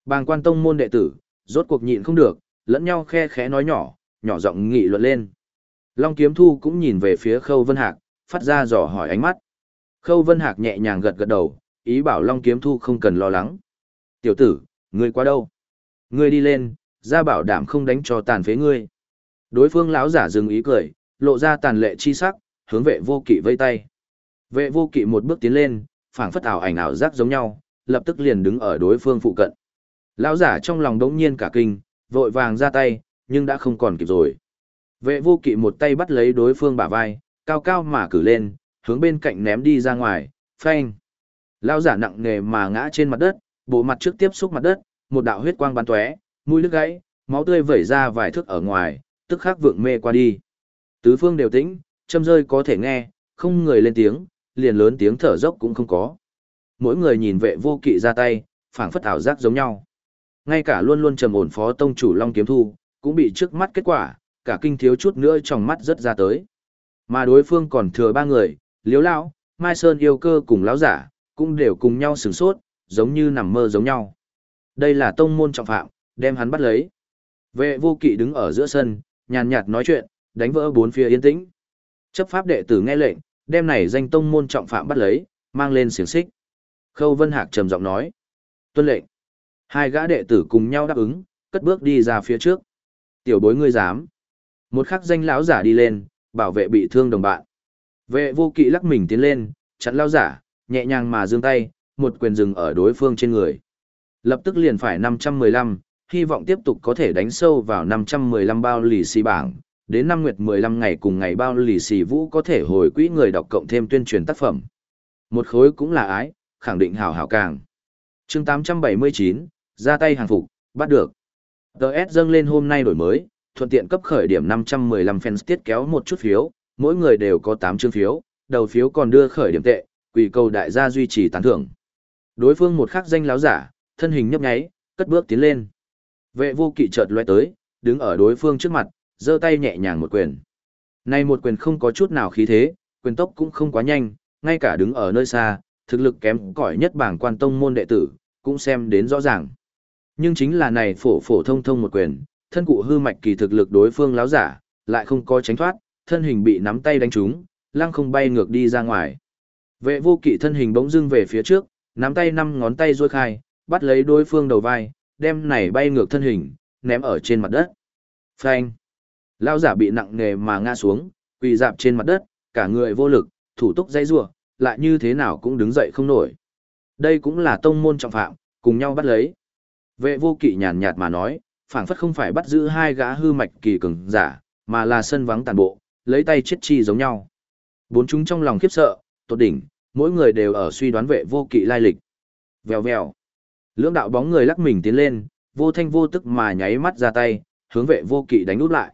A: Bàng quan tông môn đệ tử, rốt cuộc nhịn không được, lẫn nhau khe khẽ nói nhỏ, nhỏ giọng nghị luận lên. Long Kiếm Thu cũng nhìn về phía Khâu Vân Hạc, phát ra dò hỏi ánh mắt. Khâu Vân Hạc nhẹ nhàng gật gật đầu, ý bảo Long Kiếm Thu không cần lo lắng. Tiểu tử, ngươi qua đâu? Ngươi đi lên, ra bảo đảm không đánh cho tàn phế ngươi. Đối phương lão giả dừng ý cười, lộ ra tàn lệ chi sắc, hướng vệ vô kỵ vây tay. Vệ vô kỵ một bước tiến lên, phảng phất ảo ảnh ảo giác giống nhau, lập tức liền đứng ở đối phương phụ cận. Lão giả trong lòng đống nhiên cả kinh, vội vàng ra tay, nhưng đã không còn kịp rồi. Vệ vô kỵ một tay bắt lấy đối phương bả vai, cao cao mà cử lên, hướng bên cạnh ném đi ra ngoài, phanh. Lão giả nặng nề mà ngã trên mặt đất, bộ mặt trước tiếp xúc mặt đất, một đạo huyết quang bắn tóe, mũi đứt gãy, máu tươi vẩy ra vài thước ở ngoài, tức khắc vượng mê qua đi. Tứ phương đều tĩnh, châm rơi có thể nghe, không người lên tiếng, liền lớn tiếng thở dốc cũng không có. Mỗi người nhìn vệ vô kỵ ra tay, phảng phất ảo giác giống nhau. Ngay cả luôn luôn trầm ổn phó tông chủ Long Kiếm Thu, cũng bị trước mắt kết quả, cả kinh thiếu chút nữa trong mắt rất ra tới. Mà đối phương còn thừa ba người, Liếu Lão, Mai Sơn yêu cơ cùng lão giả, cũng đều cùng nhau sửng sốt, giống như nằm mơ giống nhau. Đây là tông môn trọng phạm, đem hắn bắt lấy. Vệ vô kỵ đứng ở giữa sân, nhàn nhạt nói chuyện, đánh vỡ bốn phía yên tĩnh. Chấp pháp đệ tử nghe lệnh, đem này danh tông môn trọng phạm bắt lấy, mang lên xiềng xích. Khâu Vân Hạc trầm giọng nói. Tuân lệnh. Hai gã đệ tử cùng nhau đáp ứng, cất bước đi ra phía trước. Tiểu bối ngươi dám. Một khắc danh lão giả đi lên, bảo vệ bị thương đồng bạn. Vệ vô kỵ lắc mình tiến lên, chặn lão giả, nhẹ nhàng mà giương tay, một quyền dừng ở đối phương trên người. Lập tức liền phải 515, hy vọng tiếp tục có thể đánh sâu vào 515 bao lì xì bảng, đến năm nguyệt 15 ngày cùng ngày bao lì xì vũ có thể hồi quỹ người đọc cộng thêm tuyên truyền tác phẩm. Một khối cũng là ái, khẳng định hảo hảo càng. chương 879, ra tay hàng phục, bắt được. DS dâng lên hôm nay đổi mới, thuận tiện cấp khởi điểm 515 fans tiết kéo một chút phiếu, mỗi người đều có 8 chương phiếu, đầu phiếu còn đưa khởi điểm tệ, quỷ cầu đại gia duy trì tán thưởng. Đối phương một khắc danh láo giả, thân hình nhấp nháy, cất bước tiến lên. Vệ vô kỵ chợt loe tới, đứng ở đối phương trước mặt, giơ tay nhẹ nhàng một quyền. Này một quyền không có chút nào khí thế, quyền tốc cũng không quá nhanh, ngay cả đứng ở nơi xa, thực lực kém cỏi nhất bảng quan tông môn đệ tử, cũng xem đến rõ ràng. Nhưng chính là này phổ phổ thông thông một quyền, thân cụ hư mạch kỳ thực lực đối phương láo giả, lại không có tránh thoát, thân hình bị nắm tay đánh trúng, lăng không bay ngược đi ra ngoài. Vệ vô kỵ thân hình bỗng dưng về phía trước, nắm tay năm ngón tay duỗi khai, bắt lấy đối phương đầu vai, đem này bay ngược thân hình, ném ở trên mặt đất. Phanh! Lao giả bị nặng nề mà ngã xuống, quỳ dạp trên mặt đất, cả người vô lực, thủ túc dây rủa, lại như thế nào cũng đứng dậy không nổi. Đây cũng là tông môn trọng phạm, cùng nhau bắt lấy. Vệ vô kỵ nhàn nhạt mà nói, phảng phất không phải bắt giữ hai gã hư mạch kỳ cường giả, mà là sân vắng tàn bộ, lấy tay chết chi giống nhau. Bốn chúng trong lòng khiếp sợ, tột đỉnh, mỗi người đều ở suy đoán vệ vô kỵ lai lịch. Vèo vèo. Lưỡng đạo bóng người lắc mình tiến lên, vô thanh vô tức mà nháy mắt ra tay, hướng vệ vô kỵ đánh úp lại.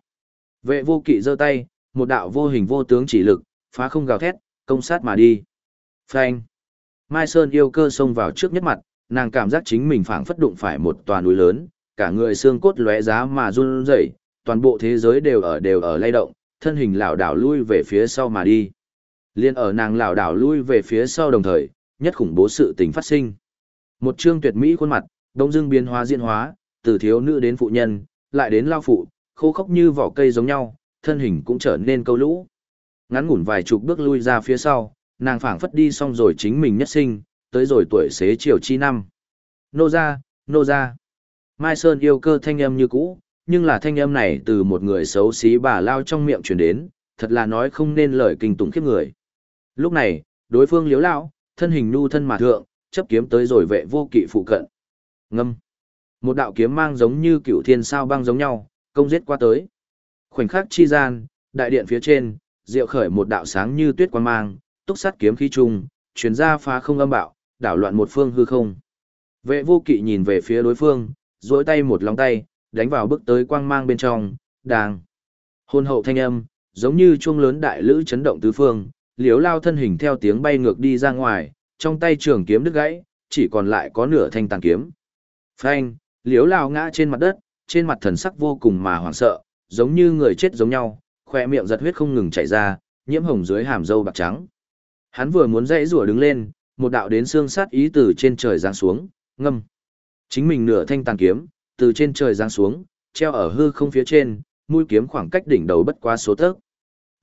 A: Vệ vô kỵ giơ tay, một đạo vô hình vô tướng chỉ lực, phá không gào thét, công sát mà đi. Phanh. Mai Sơn yêu cơ xông vào trước nhất mặt, nàng cảm giác chính mình phảng phất đụng phải một tòa núi lớn, cả người xương cốt lóe giá mà run rẩy, toàn bộ thế giới đều ở đều ở lay động, thân hình lảo đảo lui về phía sau mà đi. Liên ở nàng lảo đảo lui về phía sau đồng thời, nhất khủng bố sự tình phát sinh. Một trương tuyệt mỹ khuôn mặt, đông dương biến hóa diễn hóa, từ thiếu nữ đến phụ nhân, lại đến lao phụ, khô khốc như vỏ cây giống nhau, thân hình cũng trở nên câu lũ. Ngắn ngủn vài chục bước lui ra phía sau, nàng phảng phất đi xong rồi chính mình nhất sinh, tới rồi tuổi xế chiều chi năm. Nô ra, nô ra. Mai Sơn yêu cơ thanh âm như cũ, nhưng là thanh âm này từ một người xấu xí bà lao trong miệng truyền đến, thật là nói không nên lời kinh tủng khiếp người. Lúc này, đối phương liếu lão, thân hình nu thân mà thượng, chấp kiếm tới rồi vệ vô kỵ phụ cận. Ngâm. Một đạo kiếm mang giống như cựu thiên sao băng giống nhau, công giết qua tới. Khoảnh khắc chi gian, đại điện phía trên, diệu khởi một đạo sáng như tuyết quang mang, túc sát kiếm khí trùng chuyển ra phá không âm bạo, đảo loạn một phương hư không. Vệ vô kỵ nhìn về phía đối phương, duỗi tay một lòng tay, đánh vào bước tới quang mang bên trong, đàng. Hôn hậu thanh âm, giống như chuông lớn đại lữ chấn động tứ phương, liếu lao thân hình theo tiếng bay ngược đi ra ngoài, trong tay trường kiếm đứt gãy, chỉ còn lại có nửa thanh tàn kiếm. Phanh, liếu lao ngã trên mặt đất, trên mặt thần sắc vô cùng mà hoảng sợ, giống như người chết giống nhau, khỏe miệng giật huyết không ngừng chảy ra, nhiễm hồng dưới hàm râu bạc trắng. Hắn vừa muốn dãy rủa đứng lên, một đạo đến xương sát ý từ trên trời giáng xuống, ngâm. Chính mình nửa thanh tàn kiếm, từ trên trời giáng xuống, treo ở hư không phía trên, mũi kiếm khoảng cách đỉnh đầu bất quá số tấc.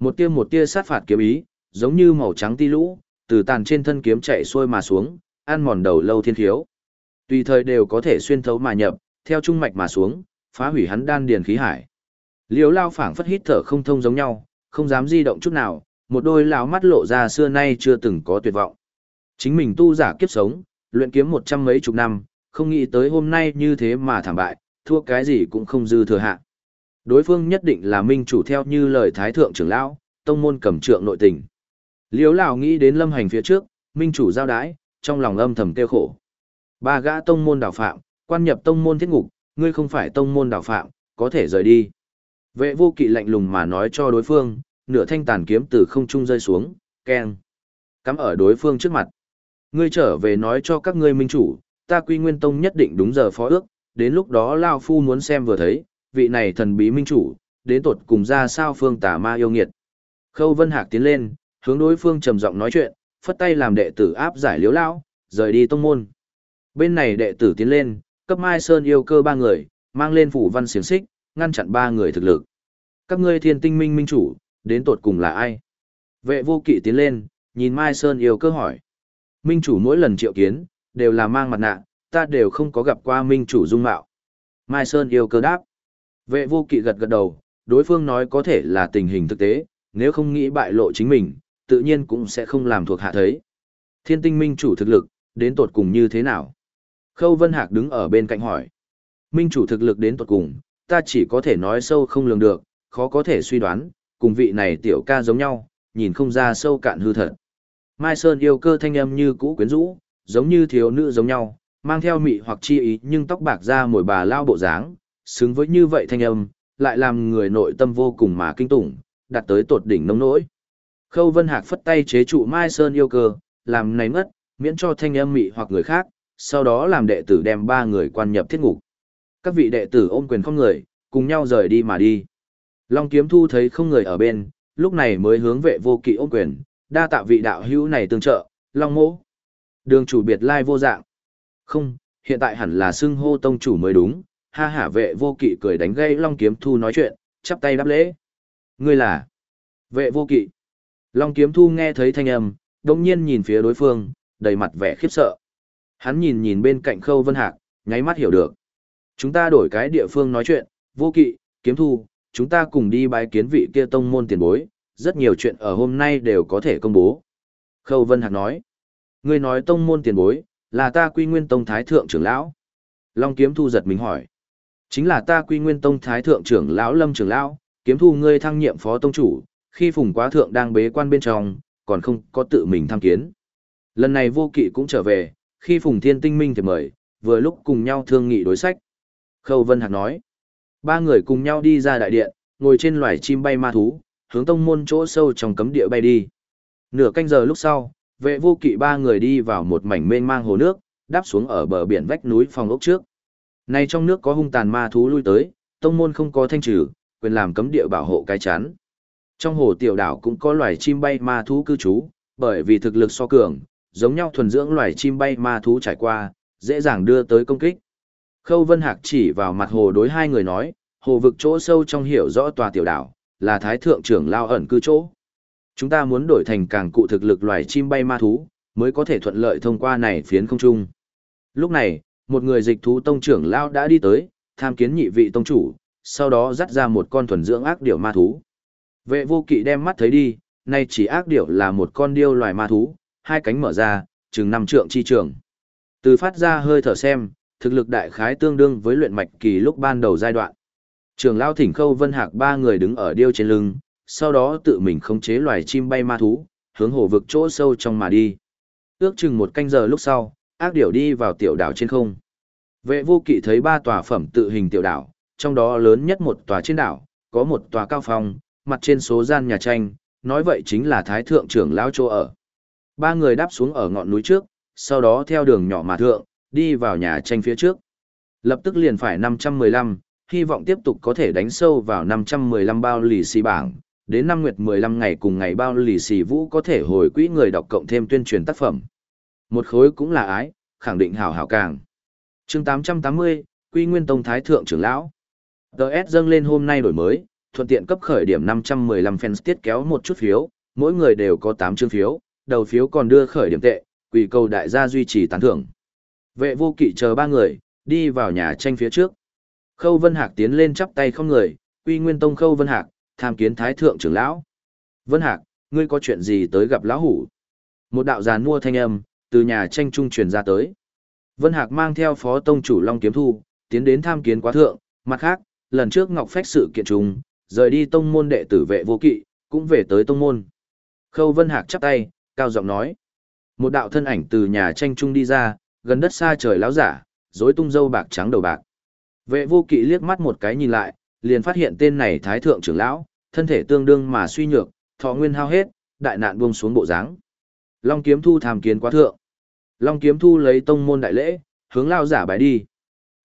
A: Một tia một tia sát phạt kiếm ý, giống như màu trắng ti lũ, từ tàn trên thân kiếm chạy xuôi mà xuống, ăn mòn đầu lâu thiên thiếu. Tùy thời đều có thể xuyên thấu mà nhập, theo trung mạch mà xuống, phá hủy hắn đan điền khí hải. Liễu Lao phảng phất hít thở không thông giống nhau, không dám di động chút nào, một đôi lão mắt lộ ra xưa nay chưa từng có tuyệt vọng. Chính mình tu giả kiếp sống, luyện kiếm một trăm mấy chục năm, không nghĩ tới hôm nay như thế mà thảm bại, thua cái gì cũng không dư thừa hạ. Đối phương nhất định là minh chủ theo như lời thái thượng trưởng lão, tông môn cầm trượng nội tình. Liễu lão nghĩ đến lâm hành phía trước, minh chủ giao đái, trong lòng âm thầm tiêu khổ. Ba gã tông môn đảo phạm, quan nhập tông môn thiết ngục, ngươi không phải tông môn đảo phạm, có thể rời đi. Vệ vô kỵ lạnh lùng mà nói cho đối phương, nửa thanh tàn kiếm từ không trung rơi xuống, keng. Cắm ở đối phương trước mặt. Ngươi trở về nói cho các ngươi minh chủ, ta quy nguyên tông nhất định đúng giờ phó ước, đến lúc đó Lao Phu muốn xem vừa thấy, vị này thần bí minh chủ, đến tột cùng ra sao phương tà ma yêu nghiệt. Khâu Vân Hạc tiến lên, hướng đối phương trầm giọng nói chuyện, phất tay làm đệ tử áp giải liếu lao, rời đi tông môn. Bên này đệ tử tiến lên, cấp Mai Sơn yêu cơ ba người, mang lên phủ văn xiềng xích, ngăn chặn ba người thực lực. Các ngươi thiên tinh minh minh chủ, đến tột cùng là ai? Vệ vô kỵ tiến lên, nhìn Mai Sơn yêu cơ hỏi. Minh chủ mỗi lần triệu kiến, đều là mang mặt nạ, ta đều không có gặp qua minh chủ dung mạo. Mai Sơn yêu cơ đáp. Vệ vô kỵ gật gật đầu, đối phương nói có thể là tình hình thực tế, nếu không nghĩ bại lộ chính mình, tự nhiên cũng sẽ không làm thuộc hạ thấy. Thiên tinh minh chủ thực lực, đến tột cùng như thế nào? Khâu Vân Hạc đứng ở bên cạnh hỏi. Minh chủ thực lực đến tột cùng, ta chỉ có thể nói sâu không lường được, khó có thể suy đoán, cùng vị này tiểu ca giống nhau, nhìn không ra sâu cạn hư thật. Mai Sơn yêu cơ thanh âm như cũ quyến rũ, giống như thiếu nữ giống nhau, mang theo mị hoặc chi ý nhưng tóc bạc ra mồi bà lao bộ dáng, xứng với như vậy thanh âm, lại làm người nội tâm vô cùng mà kinh tủng, đạt tới tột đỉnh nông nỗi. Khâu Vân Hạc phất tay chế trụ Mai Sơn yêu cơ, làm này ngất, miễn cho thanh âm mị hoặc người khác, sau đó làm đệ tử đem ba người quan nhập thiết ngục. Các vị đệ tử ôm quyền không người, cùng nhau rời đi mà đi. Long Kiếm Thu thấy không người ở bên, lúc này mới hướng vệ vô kỵ ôm quyền, đa tạ vị đạo hữu này tương trợ, Long Mỗ. Đường chủ biệt lai vô dạng. Không, hiện tại hẳn là xưng hô tông chủ mới đúng, ha hả vệ vô kỵ cười đánh gây Long Kiếm Thu nói chuyện, chắp tay đáp lễ. Ngươi là vệ vô kỵ. Long Kiếm Thu nghe thấy thanh âm, đồng nhiên nhìn phía đối phương, đầy mặt vẻ khiếp sợ. Hắn nhìn nhìn bên cạnh Khâu Vân Hạc, nháy mắt hiểu được. Chúng ta đổi cái địa phương nói chuyện, vô kỵ, kiếm thu, chúng ta cùng đi bái kiến vị kia tông môn tiền bối, rất nhiều chuyện ở hôm nay đều có thể công bố. Khâu Vân Hạc nói, ngươi nói tông môn tiền bối, là ta quy nguyên tông thái thượng trưởng lão. Long kiếm thu giật mình hỏi, chính là ta quy nguyên tông thái thượng trưởng lão lâm trưởng lão, kiếm thu ngươi thăng nhiệm phó tông chủ, khi phùng quá thượng đang bế quan bên trong, còn không có tự mình tham kiến. Lần này vô kỵ cũng trở về, khi phùng thiên tinh minh thì mời, vừa lúc cùng nhau thương nghị đối sách. Khâu Vân Hạc nói, ba người cùng nhau đi ra đại điện, ngồi trên loài chim bay ma thú, hướng tông môn chỗ sâu trong cấm địa bay đi. Nửa canh giờ lúc sau, vệ vô kỵ ba người đi vào một mảnh mênh mang hồ nước, đáp xuống ở bờ biển vách núi phòng ốc trước. Nay trong nước có hung tàn ma thú lui tới, tông môn không có thanh trừ, quyền làm cấm địa bảo hộ cái chắn. Trong hồ tiểu đảo cũng có loài chim bay ma thú cư trú, bởi vì thực lực so cường, giống nhau thuần dưỡng loài chim bay ma thú trải qua, dễ dàng đưa tới công kích. Khâu Vân Hạc chỉ vào mặt hồ đối hai người nói, hồ vực chỗ sâu trong hiểu rõ tòa tiểu đảo, là thái thượng trưởng lao ẩn cư chỗ. Chúng ta muốn đổi thành càng cụ thực lực loài chim bay ma thú, mới có thể thuận lợi thông qua này phiến không trung. Lúc này, một người dịch thú tông trưởng lao đã đi tới, tham kiến nhị vị tông chủ, sau đó dắt ra một con thuần dưỡng ác điểu ma thú. Vệ vô kỵ đem mắt thấy đi, nay chỉ ác điểu là một con điêu loài ma thú, hai cánh mở ra, chừng năm trượng chi trường. Từ phát ra hơi thở xem, thực lực đại khái tương đương với luyện mạch kỳ lúc ban đầu giai đoạn. Trường lao thỉnh khâu vân hạc ba người đứng ở điêu trên lưng, sau đó tự mình khống chế loài chim bay ma thú, hướng hồ vực chỗ sâu trong mà đi. Ước chừng một canh giờ lúc sau, ác điểu đi vào tiểu đảo trên không. Vệ vô kỵ thấy ba tòa phẩm tự hình tiểu đảo, trong đó lớn nhất một tòa trên đảo, có một tòa cao phong, mặt trên số gian nhà tranh, nói vậy chính là thái thượng trưởng lão chỗ ở. Ba người đáp xuống ở ngọn núi trước, sau đó theo đường nhỏ mà thượng, đi vào nhà tranh phía trước. Lập tức liền phải 515, hy vọng tiếp tục có thể đánh sâu vào 515 bao lì xì bảng, đến năm nguyệt 15 ngày cùng ngày bao lì xì vũ có thể hồi quỹ người đọc cộng thêm tuyên truyền tác phẩm. Một khối cũng là ái, khẳng định hảo hảo càng. chương 880, Quy Nguyên Tông Thái Thượng trưởng Lão. DS dâng lên hôm nay đổi mới, thuận tiện cấp khởi điểm 515 fans tiết kéo một chút phiếu, mỗi người đều có 8 chương phiếu, đầu phiếu còn đưa khởi điểm tệ, quỷ cầu đại gia duy trì tán thưởng. Vệ vô kỵ chờ ba người, đi vào nhà tranh phía trước. Khâu Vân Hạc tiến lên chắp tay không người, Quy Nguyên Tông Khâu Vân Hạc, tham kiến Thái Thượng trưởng lão. Vân Hạc, ngươi có chuyện gì tới gặp lão hủ? Một đạo giàn mua thanh âm, từ nhà tranh trung truyền ra tới. Vân Hạc mang theo phó tông chủ Long Kiếm Thu, tiến đến tham kiến quá thượng, mặt khác, lần trước Ngọc Phách sự kiện trùng, rời đi tông môn đệ tử vệ vô kỵ, cũng về tới tông môn. Khâu Vân Hạc chắp tay, cao giọng nói. Một đạo thân ảnh từ nhà tranh trung đi ra, gần đất xa trời láo giả, rối tung dâu bạc trắng đầu bạc. Vệ vô kỵ liếc mắt một cái nhìn lại, liền phát hiện tên này thái thượng trưởng lão, thân thể tương đương mà suy nhược, thọ nguyên hao hết, đại nạn buông xuống bộ dáng. Long kiếm thu tham kiến quá thượng. Long kiếm thu lấy tông môn đại lễ, hướng lao giả bài đi.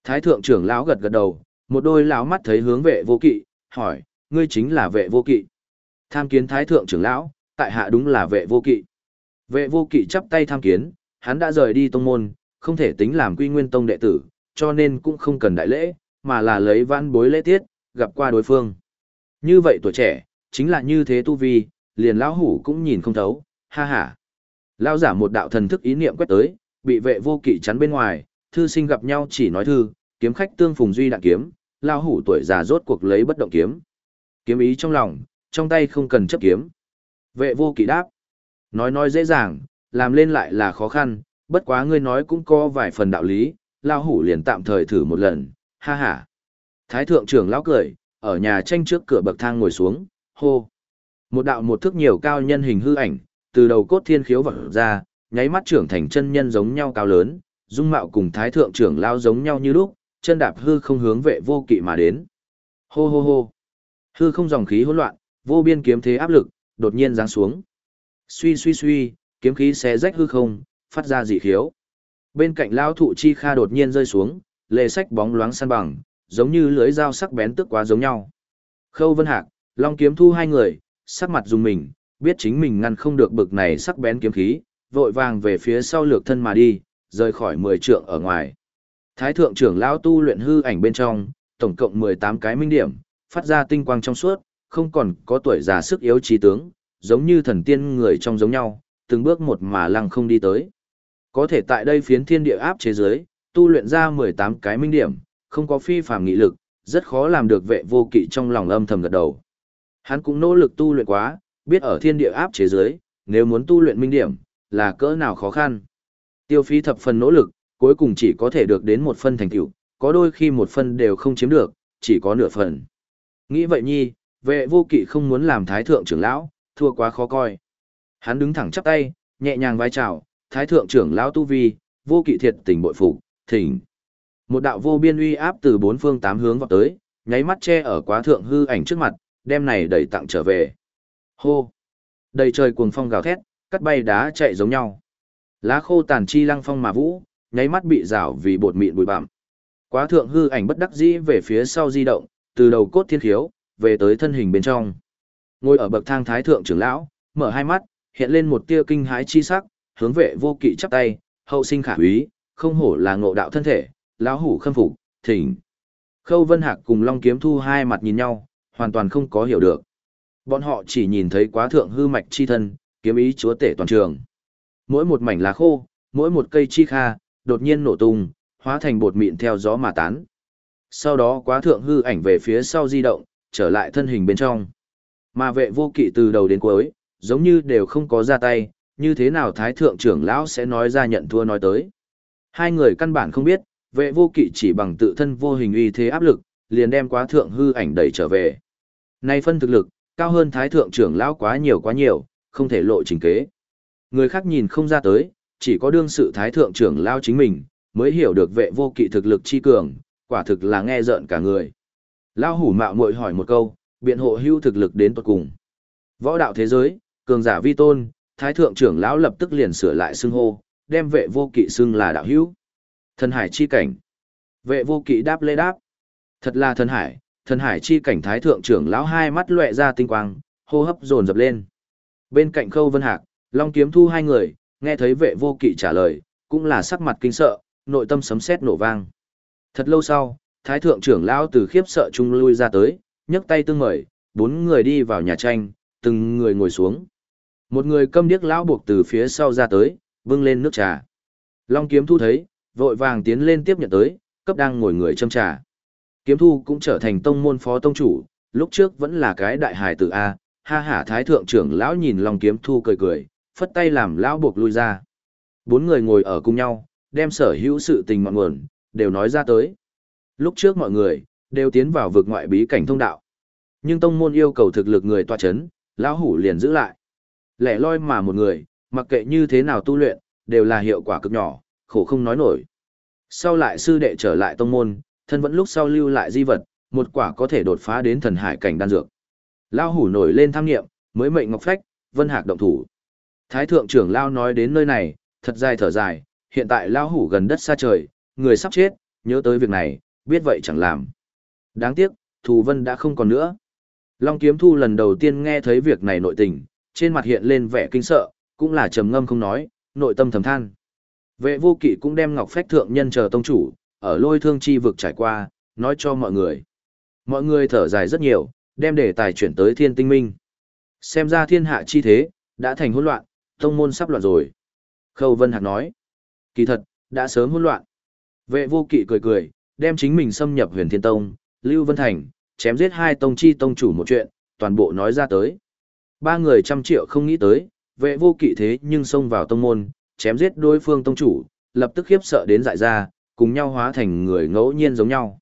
A: Thái thượng trưởng lão gật gật đầu, một đôi lão mắt thấy hướng vệ vô kỵ, hỏi, ngươi chính là vệ vô kỵ. Tham kiến thái thượng trưởng lão, tại hạ đúng là vệ vô kỵ. Vệ vô kỵ chắp tay tham kiến, hắn đã rời đi tông môn, không thể tính làm quy nguyên tông đệ tử, cho nên cũng không cần đại lễ, mà là lấy vãn bối lễ tiết, gặp qua đối phương. Như vậy tuổi trẻ, chính là như thế tu vi, liền lão hủ cũng nhìn không thấu, ha ha. Lão giả một đạo thần thức ý niệm quét tới, bị vệ vô kỵ chắn bên ngoài, thư sinh gặp nhau chỉ nói thư, kiếm khách tương phùng duy đạn kiếm, lão hủ tuổi già rốt cuộc lấy bất động kiếm. Kiếm ý trong lòng, trong tay không cần chấp kiếm. Vệ vô kỵ đáp. Nói nói dễ dàng, làm lên lại là khó khăn, bất quá ngươi nói cũng có vài phần đạo lý, lão hủ liền tạm thời thử một lần, ha ha. Thái thượng trưởng lão cười, ở nhà tranh trước cửa bậc thang ngồi xuống, hô. Một đạo một thước nhiều cao nhân hình hư ảnh, từ đầu cốt thiên khiếu vật ra, nháy mắt trưởng thành chân nhân giống nhau cao lớn, dung mạo cùng thái thượng trưởng lão giống nhau như lúc, chân đạp hư không hướng vệ vô kỵ mà đến. Hô hô hô. Hư không dòng khí hỗn loạn, vô biên kiếm thế áp lực, đột nhiên giáng xuống. Suy suy suy, kiếm khí xé rách hư không, phát ra dị khiếu. Bên cạnh lão thụ chi kha đột nhiên rơi xuống, lề sách bóng loáng san bằng, giống như lưới dao sắc bén tức quá giống nhau. Khâu Vân Hạc, Long Kiếm Thu hai người, sắc mặt dùng mình, biết chính mình ngăn không được bực này sắc bén kiếm khí, vội vàng về phía sau lược thân mà đi, rời khỏi 10 trượng ở ngoài. Thái thượng trưởng lão tu luyện hư ảnh bên trong, tổng cộng 18 cái minh điểm, phát ra tinh quang trong suốt, không còn có tuổi già sức yếu trí tướng, giống như thần tiên người trong giống nhau, từng bước một mà lăng không đi tới. Có thể tại đây phiến thiên địa áp chế giới, tu luyện ra 18 cái minh điểm, không có phi phàm nghị lực, rất khó làm được vệ vô kỵ trong lòng âm thầm gật đầu. Hắn cũng nỗ lực tu luyện quá, biết ở thiên địa áp chế giới, nếu muốn tu luyện minh điểm, là cỡ nào khó khăn. Tiêu phí thập phần nỗ lực, cuối cùng chỉ có thể được đến một phân thành tựu, có đôi khi một phân đều không chiếm được, chỉ có nửa phần. Nghĩ vậy nhi, vệ vô kỵ không muốn làm thái thượng trưởng lão, thua quá khó coi. Hắn đứng thẳng chắp tay, nhẹ nhàng vai chào, thái thượng trưởng lão tu vi, vô kỵ thiệt tình bội phục, thỉnh. Một đạo vô biên uy áp từ bốn phương tám hướng vào tới, nháy mắt che ở quá thượng hư ảnh trước mặt, đem này đẩy tặng trở về. Hô! Đầy trời cuồng phong gào thét, cắt bay đá chạy giống nhau. Lá khô tàn chi lăng phong mà vũ, nháy mắt bị rào vì bột mịn bụi bặm. Quá thượng hư ảnh bất đắc dĩ về phía sau di động, từ đầu cốt thiên khiếu, về tới thân hình bên trong. Ngồi ở bậc thang thái thượng trưởng lão, mở hai mắt, hiện lên một tia kinh hãi chi sắc, hướng vệ vô kỵ chắp tay, hậu sinh khả úy, không hổ là ngộ đạo thân thể, lão hủ khâm phục, thỉnh. Khâu Vân Hạc cùng Long Kiếm Thu hai mặt nhìn nhau, hoàn toàn không có hiểu được. Bọn họ chỉ nhìn thấy quá thượng hư mạch chi thân, kiếm ý chúa tể toàn trường. Mỗi một mảnh lá khô, mỗi một cây chi kha, đột nhiên nổ tung, hóa thành bột mịn theo gió mà tán. Sau đó quá thượng hư ảnh về phía sau di động, trở lại thân hình bên trong. Mà vệ vô kỵ từ đầu đến cuối, giống như đều không có ra tay, như thế nào thái thượng trưởng lão sẽ nói ra nhận thua nói tới. Hai người căn bản không biết, vệ vô kỵ chỉ bằng tự thân vô hình uy thế áp lực, liền đem quá thượng hư ảnh đẩy trở về. Nay phân thực lực, cao hơn thái thượng trưởng lão quá nhiều quá nhiều, không thể lộ trình kế. Người khác nhìn không ra tới, chỉ có đương sự thái thượng trưởng lão chính mình, mới hiểu được vệ vô kỵ thực lực chi cường, quả thực là nghe rợn cả người. Lão hủ mạo muội hỏi một câu, biện hộ hưu thực lực đến tuột cùng. Võ đạo thế giới, cường giả vi tôn, thái thượng trưởng lão lập tức liền sửa lại xưng hô, đem vệ vô kỵ xưng là đạo hữu. Thần hải chi cảnh. Vệ vô kỵ đáp lê đáp. Thật là thần hải, thần hải chi cảnh thái thượng trưởng lão hai mắt lóe ra tinh quang, hô hấp dồn dập lên. Bên cạnh khâu vân hạc, long kiếm thu hai người, nghe thấy vệ vô kỵ trả lời, cũng là sắc mặt kinh sợ, nội tâm sấm sét nổ vang. Thật lâu sau, thái thượng trưởng lão từ khiếp sợ trung lui ra tới, nhấc tay tương mời, bốn người đi vào nhà tranh, từng người ngồi xuống. Một người câm điếc lão buộc từ phía sau ra tới, vưng lên nước trà. Long kiếm thu thấy, vội vàng tiến lên tiếp nhận tới, cấp đang ngồi người châm trà. Kiếm thu cũng trở thành tông môn phó tông chủ, lúc trước vẫn là cái đại hài tử A, ha hả thái thượng trưởng lão nhìn long kiếm thu cười cười, phất tay làm lão buộc lui ra. Bốn người ngồi ở cùng nhau, đem sở hữu sự tình ngọn nguồn, đều nói ra tới. Lúc trước mọi người, đều tiến vào vực ngoại bí cảnh thông đạo. Nhưng tông môn yêu cầu thực lực người tọa chấn, lão hủ liền giữ lại. Lẻ loi mà một người, mặc kệ như thế nào tu luyện, đều là hiệu quả cực nhỏ, khổ không nói nổi. Sau lại sư đệ trở lại tông môn, thân vẫn lúc sau lưu lại di vật, một quả có thể đột phá đến thần hải cảnh đan dược. lão hủ nổi lên tham nghiệm, mới mệnh ngọc phách, vân hạc động thủ. Thái thượng trưởng Lao nói đến nơi này, thật dài thở dài, hiện tại lão hủ gần đất xa trời, người sắp chết, nhớ tới việc này, biết vậy chẳng làm. Đáng tiếc, thù vân đã không còn nữa. Long kiếm thu lần đầu tiên nghe thấy việc này nội tình, trên mặt hiện lên vẻ kinh sợ, cũng là trầm ngâm không nói, nội tâm thầm than. Vệ vô kỵ cũng đem ngọc phách thượng nhân chờ tông chủ, ở lôi thương chi vực trải qua, nói cho mọi người. Mọi người thở dài rất nhiều, đem đề tài chuyển tới thiên tinh minh. Xem ra thiên hạ chi thế, đã thành hỗn loạn, tông môn sắp loạn rồi. Khâu Vân Hạc nói, kỳ thật, đã sớm hỗn loạn. Vệ vô kỵ cười cười, đem chính mình xâm nhập huyền thiên tông, Lưu Vân Thành, chém giết hai tông chi tông chủ một chuyện, toàn bộ nói ra tới. Ba người trăm triệu không nghĩ tới, vệ vô kỵ thế nhưng xông vào tông môn, chém giết đối phương tông chủ, lập tức khiếp sợ đến dại ra, cùng nhau hóa thành người ngẫu nhiên giống nhau.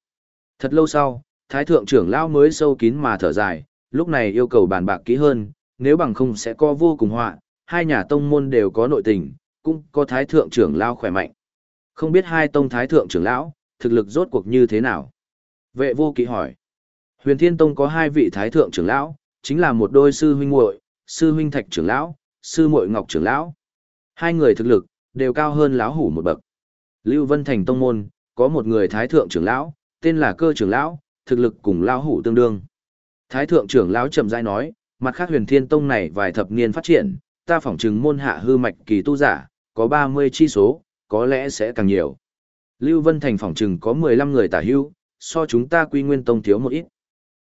A: Thật lâu sau, Thái thượng trưởng lão mới sâu kín mà thở dài, lúc này yêu cầu bàn bạc kỹ hơn, nếu bằng không sẽ có vô cùng họa, hai nhà tông môn đều có nội tình, cũng có Thái thượng trưởng lão khỏe mạnh. Không biết hai tông Thái thượng trưởng lão, thực lực rốt cuộc như thế nào? Vệ vô kỵ hỏi. Huyền Thiên Tông có hai vị Thái thượng trưởng lão, chính là một đôi sư huynh muội, sư huynh Thạch trưởng lão, sư muội Ngọc trưởng lão. Hai người thực lực đều cao hơn lão hủ một bậc. Lưu Vân Thành tông môn, có một người thái thượng trưởng lão, tên là Cơ trưởng lão, thực lực cùng lão hủ tương đương. Thái thượng trưởng lão chậm rãi nói, mặt khác Huyền Thiên Tông này vài thập niên phát triển, ta phỏng chừng môn hạ hư mạch kỳ tu giả, có 30 chi số, có lẽ sẽ càng nhiều. Lưu Vân Thành phỏng chừng có 15 người tả hưu, so chúng ta quy nguyên tông thiếu một ít.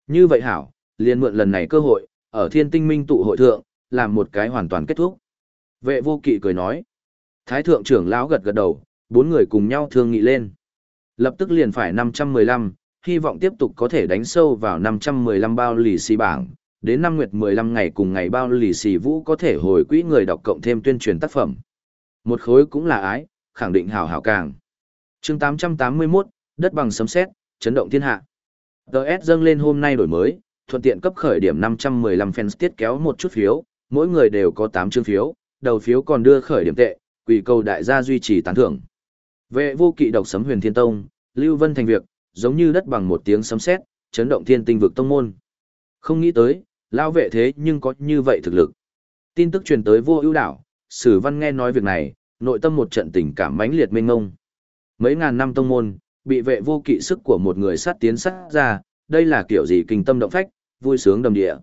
A: Như vậy hảo, liền mượn lần này cơ hội, ở thiên tinh minh tụ hội thượng, làm một cái hoàn toàn kết thúc. Vệ vô kỵ cười nói. Thái thượng trưởng lão gật gật đầu, bốn người cùng nhau thương nghị lên. Lập tức liền phải 515, hy vọng tiếp tục có thể đánh sâu vào 515 bao lì xì bảng. Đến năm nguyệt 15 ngày cùng ngày bao lì xì vũ có thể hồi quỹ người đọc cộng thêm tuyên truyền tác phẩm. Một khối cũng là ái, khẳng định hảo hảo càng. chương 881, đất bằng sấm sét chấn động thiên hạ. DS dâng lên hôm nay đổi mới, thuận tiện cấp khởi điểm 515 fans tiết kéo một chút phiếu, mỗi người đều có 8 chương phiếu, đầu phiếu còn đưa khởi điểm tệ, quỷ cầu đại gia duy trì tán thưởng. Vệ vô kỵ độc sấm huyền thiên tông, Lưu Vân thành việc, giống như đất bằng một tiếng sấm sét, chấn động thiên tinh vực tông môn. Không nghĩ tới, lao vệ thế nhưng có như vậy thực lực. Tin tức truyền tới vô ưu đảo, Sử Văn nghe nói việc này, nội tâm một trận tình cảm mãnh liệt mênh ngông. Mấy ngàn năm tông môn, bị vệ vô kỵ sức của một người sát tiến sát ra, đây là kiểu gì kinh tâm động phách, vui sướng đầm địa.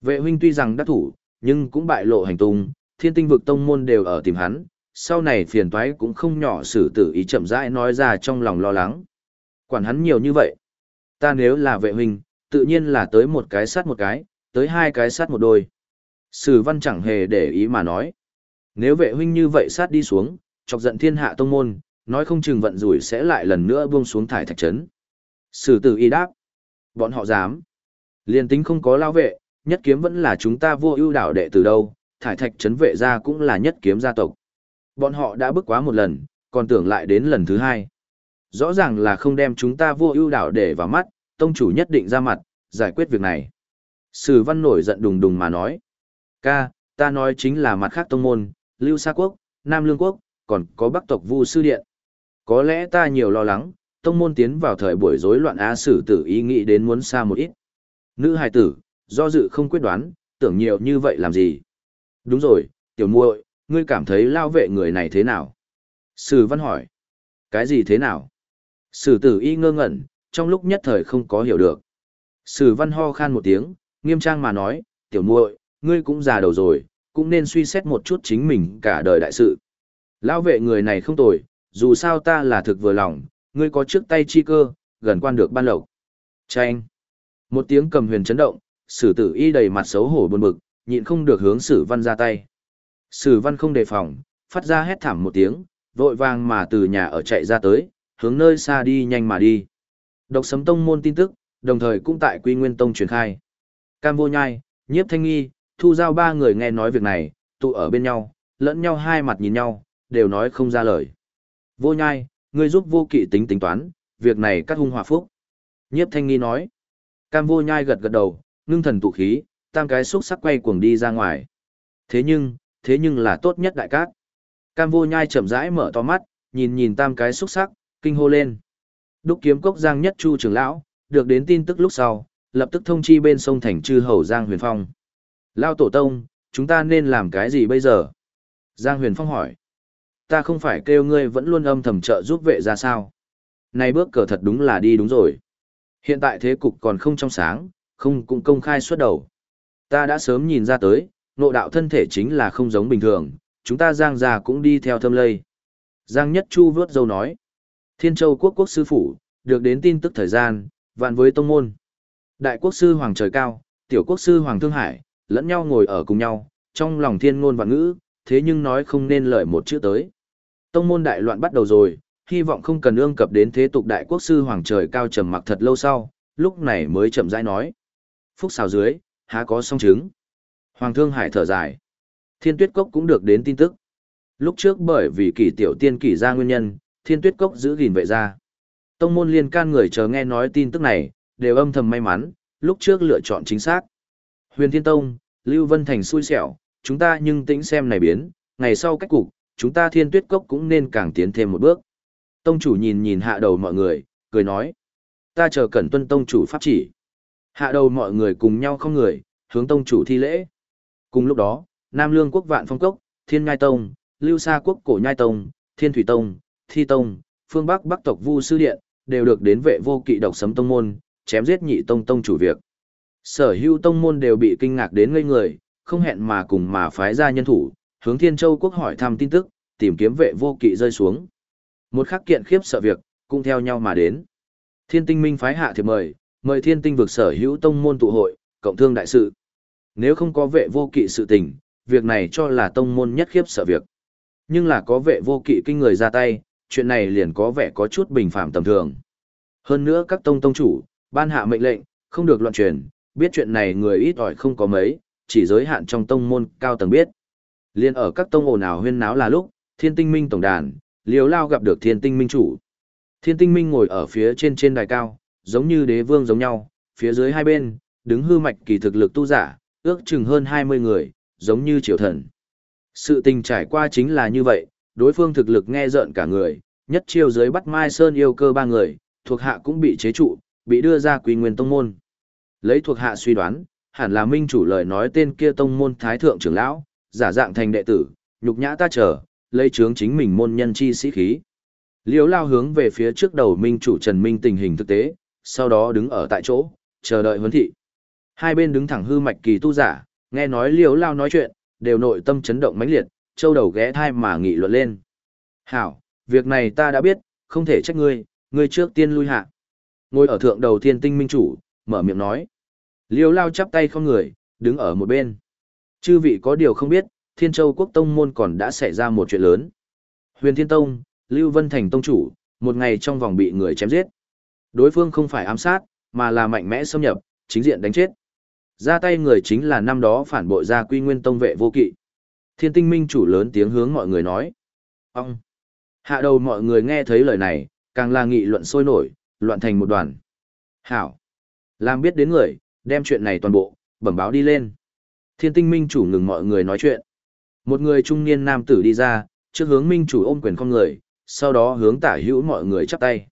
A: Vệ huynh tuy rằng đắc thủ, nhưng cũng bại lộ hành tung, thiên tinh vực tông môn đều ở tìm hắn, sau này phiền toái cũng không nhỏ xử tử ý chậm rãi nói ra trong lòng lo lắng. Quản hắn nhiều như vậy. Ta nếu là vệ huynh, tự nhiên là tới một cái sát một cái, tới hai cái sát một đôi. Sử văn chẳng hề để ý mà nói. Nếu vệ huynh như vậy sát đi xuống, chọc giận thiên hạ tông môn, nói không chừng vận rủi sẽ lại lần nữa buông xuống thải thạch trấn. Sử tử y đáp. Bọn họ dám. Liên tính không có lao vệ, nhất kiếm vẫn là chúng ta vô ưu đảo đệ từ đâu, thải thạch trấn vệ gia cũng là nhất kiếm gia tộc. Bọn họ đã bước quá một lần, còn tưởng lại đến lần thứ hai. Rõ ràng là không đem chúng ta vô ưu đảo để vào mắt, tông chủ nhất định ra mặt, giải quyết việc này. Sử văn nổi giận đùng đùng mà nói. Ca, ta nói chính là mặt khác tông môn, Lưu Sa Quốc, Nam Lương Quốc, còn có Bắc tộc Vu Sư Điện. Có lẽ ta nhiều lo lắng, tông môn tiến vào thời buổi rối loạn á sử tử ý nghĩ đến muốn xa một ít. Nữ hài tử, do dự không quyết đoán, tưởng nhiều như vậy làm gì. Đúng rồi, tiểu muội, ngươi cảm thấy lao vệ người này thế nào? Sử văn hỏi. Cái gì thế nào? Sử tử y ngơ ngẩn, trong lúc nhất thời không có hiểu được. Sử văn ho khan một tiếng, nghiêm trang mà nói, tiểu muội, ngươi cũng già đầu rồi, cũng nên suy xét một chút chính mình cả đời đại sự. Lao vệ người này không tồi, dù sao ta là thực vừa lòng, ngươi có trước tay chi cơ, gần quan được ban lộc. Chanh. Một tiếng cầm huyền chấn động, sử tử y đầy mặt xấu hổ buồn bực, nhịn không được hướng sử văn ra tay. Sử văn không đề phòng, phát ra hét thảm một tiếng, vội vàng mà từ nhà ở chạy ra tới, hướng nơi xa đi nhanh mà đi. Độc sấm tông môn tin tức, đồng thời cũng tại Quy Nguyên Tông truyền khai. Cam Vô Nhai, Nhiếp Thanh Nghi, Thu Giao ba người nghe nói việc này, tụ ở bên nhau, lẫn nhau hai mặt nhìn nhau, đều nói không ra lời. Vô Nhai, ngươi giúp vô kỵ tính tính toán, việc này cắt hung hòa phúc. Nhiếp Thanh Nghi nói. Cam Vô Nhai gật gật đầu, ngưng thần tụ khí, tam cái xúc sắc quay cuồng đi ra ngoài. Thế nhưng, thế nhưng là tốt nhất đại cát. Cam Vô Nhai chậm rãi mở to mắt, nhìn nhìn tam cái xúc sắc, kinh hô lên. Đúc kiếm cốc Giang Nhất Chu trưởng lão, được đến tin tức lúc sau, lập tức thông chi bên sông thành chư hầu Giang Huyền Phong. Lao tổ tông, chúng ta nên làm cái gì bây giờ? Giang Huyền Phong hỏi. Ta không phải kêu ngươi vẫn luôn âm thầm trợ giúp vệ ra sao? Này bước cờ thật đúng là đi đúng rồi. Hiện tại thế cục còn không trong sáng, không cũng công khai xuất đầu. Ta đã sớm nhìn ra tới, nộ đạo thân thể chính là không giống bình thường, chúng ta Giang già cũng đi theo thâm lây. Giang Nhất Chu vớt dâu nói. Thiên Châu quốc quốc sư phủ, được đến tin tức thời gian, vạn với tông môn. Đại quốc sư Hoàng Trời Cao, tiểu quốc sư Hoàng Thương Hải, lẫn nhau ngồi ở cùng nhau, trong lòng thiên ngôn và ngữ, thế nhưng nói không nên lời một chữ tới. Tông môn đại loạn bắt đầu rồi, hy vọng không cần ương cập đến thế tục đại quốc sư Hoàng Trời Cao trầm mặc thật lâu sau, lúc này mới chậm rãi nói. Phúc xào dưới, há có song chứng. Hoàng Thương Hải thở dài. Thiên Tuyết Cốc cũng được đến tin tức. Lúc trước bởi vì kỷ tiểu tiên kỷ ra nguyên nhân, Thiên Tuyết Cốc giữ gìn vệ ra. Tông môn liên can người chờ nghe nói tin tức này, đều âm thầm may mắn, lúc trước lựa chọn chính xác. Huyền Thiên Tông, Lưu Vân Thành xui xẻo, chúng ta nhưng tĩnh xem này biến, ngày sau cách cục, chúng ta Thiên Tuyết Cốc cũng nên càng tiến thêm một bước. Tông chủ nhìn nhìn hạ đầu mọi người, cười nói. Ta chờ cẩn tuân tông chủ pháp chỉ. Hạ đầu mọi người cùng nhau không người, hướng tông chủ thi lễ. Cùng lúc đó, Nam Lương quốc vạn phong cốc, Thiên Ngai Tông, Lưu Sa quốc cổ Nhai Tông, Thiên Thủy Tông, Thi Tông, Phương Bắc Bắc tộc Vu Sư Điện, đều được đến vệ vô kỵ độc sấm tông môn, chém giết nhị tông tông chủ việc. Sở hữu tông môn đều bị kinh ngạc đến ngây người, không hẹn mà cùng mà phái ra nhân thủ, hướng Thiên Châu quốc hỏi thăm tin tức, tìm kiếm vệ vô kỵ rơi xuống. Một khắc kiện khiếp sợ việc, cũng theo nhau mà đến. Thiên tinh minh phái hạ thiệp mời, mời thiên tinh vực sở hữu tông môn tụ hội, cộng thương đại sự. Nếu không có vệ vô kỵ sự tình, việc này cho là tông môn nhất khiếp sợ việc. Nhưng là có vệ vô kỵ kinh người ra tay, chuyện này liền có vẻ có chút bình phạm tầm thường. Hơn nữa các tông tông chủ, ban hạ mệnh lệnh, không được loạn truyền, biết chuyện này người ít ỏi không có mấy, chỉ giới hạn trong tông môn cao tầng biết. Liên ở các tông ồn ào huyên náo là lúc, thiên tinh minh tổng đàn, liều lao gặp được thiên tinh minh chủ. Thiên tinh minh ngồi ở phía trên trên đài cao, giống như đế vương giống nhau, phía dưới hai bên, đứng hư mạch kỳ thực lực tu giả, ước chừng hơn 20 người, giống như triều thần. Sự tình trải qua chính là như vậy, đối phương thực lực nghe rợn cả người, nhất chiêu dưới bắt Mai Sơn yêu cơ ba người, thuộc hạ cũng bị chế trụ, bị đưa ra quỳ nguyên tông môn. Lấy thuộc hạ suy đoán, hẳn là minh chủ lời nói tên kia tông môn thái thượng trưởng lão, giả dạng thành đệ tử, nhục nhã ta chờ, lấy chướng chính mình môn nhân chi sĩ khí. Liễu lao hướng về phía trước đầu minh chủ Trần Minh tình hình thực tế, sau đó đứng ở tại chỗ, chờ đợi huấn thị. Hai bên đứng thẳng hư mạch kỳ tu giả, nghe nói liễu lao nói chuyện, đều nội tâm chấn động mãnh liệt, châu đầu ghé thai mà nghị luận lên. Hảo, việc này ta đã biết, không thể trách ngươi, ngươi trước tiên lui hạ. Ngồi ở thượng đầu thiên tinh minh chủ, mở miệng nói. Liêu lao chắp tay không người, đứng ở một bên. Chư vị có điều không biết, thiên châu quốc tông môn còn đã xảy ra một chuyện lớn. Huyền thiên tông, Lưu Vân Thành tông chủ, một ngày trong vòng bị người chém giết. Đối phương không phải ám sát, mà là mạnh mẽ xâm nhập, chính diện đánh chết. Ra tay người chính là năm đó phản bội ra quy nguyên tông vệ vô kỵ. Thiên tinh minh chủ lớn tiếng hướng mọi người nói. Ông! Hạ đầu mọi người nghe thấy lời này, càng là nghị luận sôi nổi, loạn thành một đoàn. Hảo! Làm biết đến người, đem chuyện này toàn bộ, bẩm báo đi lên. Thiên tinh minh chủ ngừng mọi người nói chuyện. Một người trung niên nam tử đi ra, trước hướng minh chủ ôm quyền con người, sau đó hướng tả hữu mọi người chắp tay.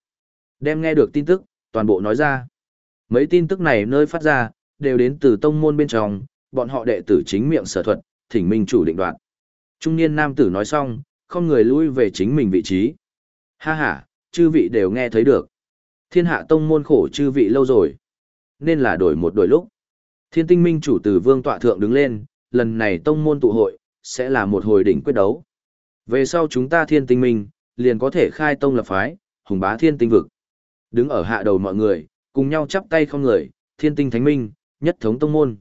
A: Đem nghe được tin tức, toàn bộ nói ra. Mấy tin tức này nơi phát ra, đều đến từ tông môn bên trong, bọn họ đệ tử chính miệng sở thuật, thỉnh minh chủ định đoạt. Trung niên nam tử nói xong, không người lui về chính mình vị trí. Ha ha, chư vị đều nghe thấy được. Thiên hạ tông môn khổ chư vị lâu rồi. Nên là đổi một đổi lúc. Thiên tinh minh chủ từ vương tọa thượng đứng lên, lần này tông môn tụ hội, sẽ là một hồi đỉnh quyết đấu. Về sau chúng ta thiên tinh minh, liền có thể khai tông lập phái, hùng bá thiên tinh vực. Đứng ở hạ đầu mọi người, cùng nhau chắp tay không người, thiên tinh thánh minh, nhất thống tông môn.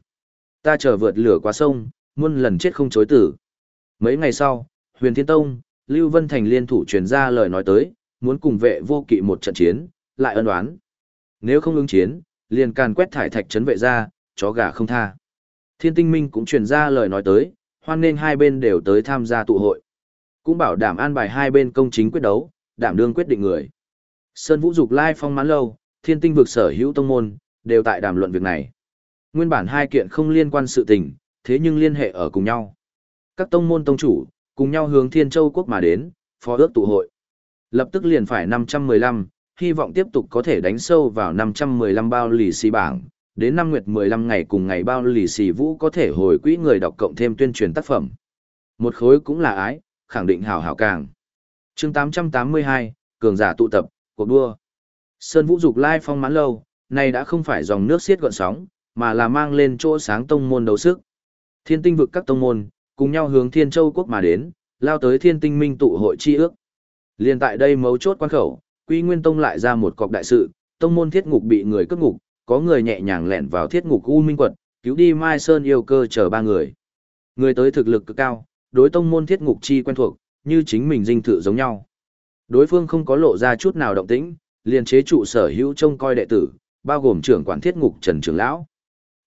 A: Ta chờ vượt lửa qua sông, muôn lần chết không chối tử. Mấy ngày sau, huyền thiên tông, Lưu Vân Thành liên thủ truyền ra lời nói tới, muốn cùng vệ vô kỵ một trận chiến, lại ân đoán Nếu không ứng chiến, liền càn quét thải thạch trấn vệ ra, chó gà không tha. Thiên tinh minh cũng truyền ra lời nói tới, hoan nên hai bên đều tới tham gia tụ hội. Cũng bảo đảm an bài hai bên công chính quyết đấu, đảm đương quyết định người. Sơn Vũ Dục Lai Phong Mãn Lâu, Thiên Tinh vực sở hữu tông môn, đều tại đàm luận việc này. Nguyên bản hai kiện không liên quan sự tình, thế nhưng liên hệ ở cùng nhau. Các tông môn tông chủ, cùng nhau hướng Thiên Châu Quốc mà đến, phó ước tụ hội. Lập tức liền phải 515, hy vọng tiếp tục có thể đánh sâu vào 515 bao lì xì bảng, đến năm nguyệt 15 ngày cùng ngày bao lì xì vũ có thể hồi quỹ người đọc cộng thêm tuyên truyền tác phẩm. Một khối cũng là ái, khẳng định hảo hảo càng. chương 882, cường giả tụ tập, cuộc đua. Sơn Vũ Dục Lai Phong mãn lâu, này đã không phải dòng nước xiết gọn sóng, mà là mang lên chỗ sáng tông môn đấu sức. Thiên tinh vực các tông môn, cùng nhau hướng Thiên Châu Quốc mà đến, lao tới Thiên tinh minh tụ hội chi ước. Liên tại đây mấu chốt quan khẩu, Quy Nguyên Tông lại ra một cọc đại sự, tông môn thiết ngục bị người cướp ngục, có người nhẹ nhàng lẻn vào thiết ngục U Minh Quật, cứu đi Mai Sơn yêu cơ chờ ba người. Người tới thực lực cực cao, đối tông môn thiết ngục chi quen thuộc, như chính mình dinh thự giống nhau. Đối phương không có lộ ra chút nào động tĩnh, liền chế trụ sở hữu trông coi đệ tử, bao gồm trưởng quản thiết ngục Trần Trường Lão.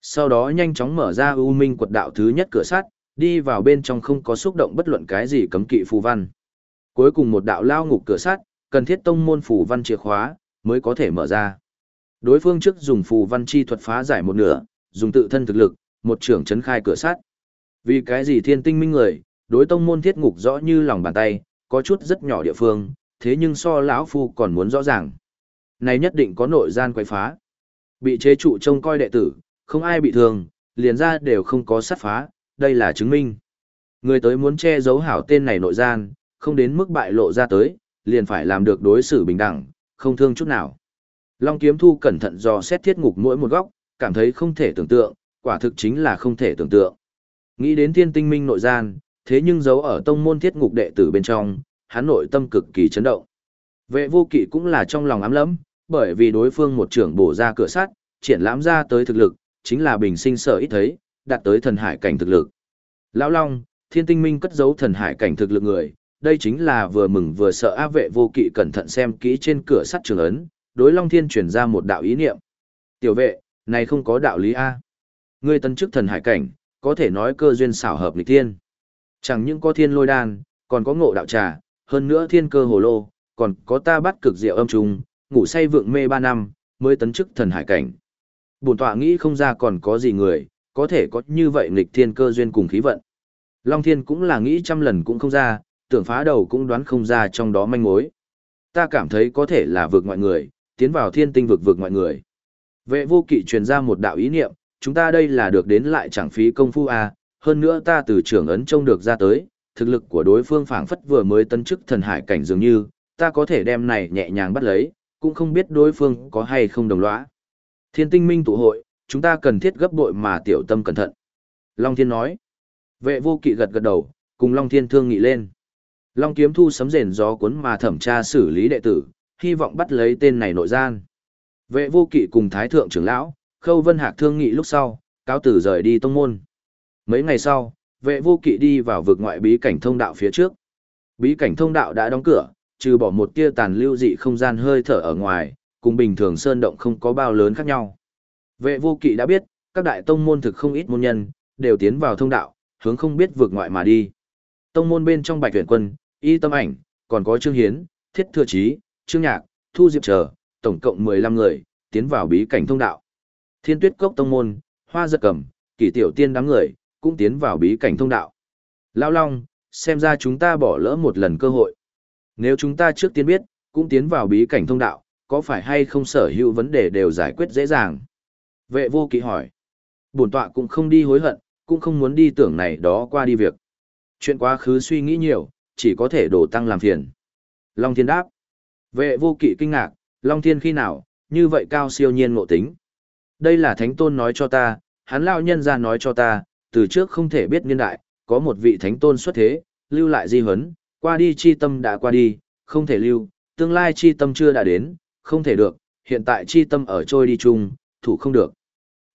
A: Sau đó nhanh chóng mở ra U Minh quật đạo thứ nhất cửa sắt, đi vào bên trong không có xúc động bất luận cái gì cấm kỵ phù văn. Cuối cùng một đạo lao ngục cửa sắt, cần thiết tông môn phù văn chìa khóa mới có thể mở ra. Đối phương trước dùng phù văn chi thuật phá giải một nửa, dùng tự thân thực lực, một trưởng chấn khai cửa sát. Vì cái gì thiên tinh minh người, đối tông môn thiết ngục rõ như lòng bàn tay, có chút rất nhỏ địa phương, thế nhưng so lão phu còn muốn rõ ràng. Này nhất định có nội gian quấy phá. Bị chế trụ trông coi đệ tử, không ai bị thương, liền ra đều không có sát phá, đây là chứng minh. Người tới muốn che giấu hảo tên này nội gian, không đến mức bại lộ ra tới, liền phải làm được đối xử bình đẳng, không thương chút nào. Long kiếm thu cẩn thận dò xét thiết ngục mỗi một góc, cảm thấy không thể tưởng tượng, quả thực chính là không thể tưởng tượng. Nghĩ đến thiên tinh minh nội gian, thế nhưng giấu ở tông môn thiết ngục đệ tử bên trong, hắn nội tâm cực kỳ chấn động. Vệ vô kỵ cũng là trong lòng ám lẫm, bởi vì đối phương một trưởng bổ ra cửa sắt, triển lãm ra tới thực lực, chính là bình sinh sở ít thấy, đạt tới thần hải cảnh thực lực. Lão Long, thiên tinh minh cất giấu thần hải cảnh thực lực người, đây chính là vừa mừng vừa sợ áp vệ vô kỵ cẩn thận xem kỹ trên cửa sắt trường ấn, đối Long Thiên truyền ra một đạo ý niệm. Tiểu vệ, này không có đạo lý A. Ngươi tân chức thần hải cảnh, có thể nói cơ duyên xảo hợp lịch thiên. Chẳng những có thiên lôi đan, còn có ngộ đạo trà, hơn nữa thiên cơ hồ lô, còn có ta bắt cực diệu âm trùng, ngủ say vượng mê ba năm, mới tấn chức thần hải cảnh. Bổn tọa nghĩ không ra còn có gì người, có thể có như vậy nghịch thiên cơ duyên cùng khí vận. Long thiên cũng là nghĩ trăm lần cũng không ra, tưởng phá đầu cũng đoán không ra trong đó manh mối. Ta cảm thấy có thể là vượt ngoại người, tiến vào thiên tinh vực vượt mọi người. Vệ vô kỵ truyền ra một đạo ý niệm, chúng ta đây là được đến lại chẳng phí công phu à, hơn nữa ta từ trưởng ấn trông được ra tới, thực lực của đối phương phảng phất vừa mới tân chức thần hải cảnh dường như, ta có thể đem này nhẹ nhàng bắt lấy, cũng không biết đối phương có hay không đồng lõa. Thiên tinh minh tụ hội, chúng ta cần thiết gấp bội mà tiểu tâm cẩn thận. Long Thiên nói. Vệ vô kỵ gật gật đầu, cùng Long Thiên thương nghị lên. Long kiếm thu sấm rền gió cuốn mà thẩm tra xử lý đệ tử, hy vọng bắt lấy tên này nội gian. Vệ vô kỵ cùng Thái Thượng trưởng lão, Khâu Vân Hạc thương nghị lúc sau, cáo tử rời đi tông môn. Mấy ngày sau, vệ vô kỵ đi vào vực ngoại bí cảnh thông đạo phía trước. Bí cảnh thông đạo đã đóng cửa, trừ bỏ một tia tàn lưu dị không gian hơi thở ở ngoài, cùng bình thường sơn động không có bao lớn khác nhau. Vệ vô kỵ đã biết, các đại tông môn thực không ít môn nhân, đều tiến vào thông đạo, hướng không biết vượt ngoại mà đi. Tông môn bên trong bạch tuyển quân, y tâm ảnh, còn có Trương Hiến, Thiết Thừa trí Trương Nhạc, Thu Diệp chờ, tổng cộng 15 người, tiến vào bí cảnh thông đạo. Thiên tuyết cốc tông môn, hoa giật cầm, kỷ tiểu tiên đám người, cũng tiến vào bí cảnh thông đạo. Lão Long, xem ra chúng ta bỏ lỡ một lần cơ hội. Nếu chúng ta trước tiên biết, cũng tiến vào bí cảnh thông đạo, có phải hay không sở hữu vấn đề đều giải quyết dễ dàng? Vệ vô kỵ hỏi. Bổn tọa cũng không đi hối hận, cũng không muốn đi tưởng này đó qua đi việc. Chuyện quá khứ suy nghĩ nhiều, chỉ có thể đổ tăng làm phiền. Long Thiên đáp. Vệ vô kỵ kinh ngạc, Long Thiên khi nào, như vậy cao siêu nhiên ngộ tính. Đây là Thánh Tôn nói cho ta, hắn lao nhân ra nói cho ta, từ trước không thể biết niên đại, có một vị Thánh Tôn xuất thế, lưu lại di huấn, qua đi chi tâm đã qua đi, không thể lưu, tương lai chi tâm chưa đã đến, không thể được, hiện tại chi tâm ở trôi đi chung, thủ không được.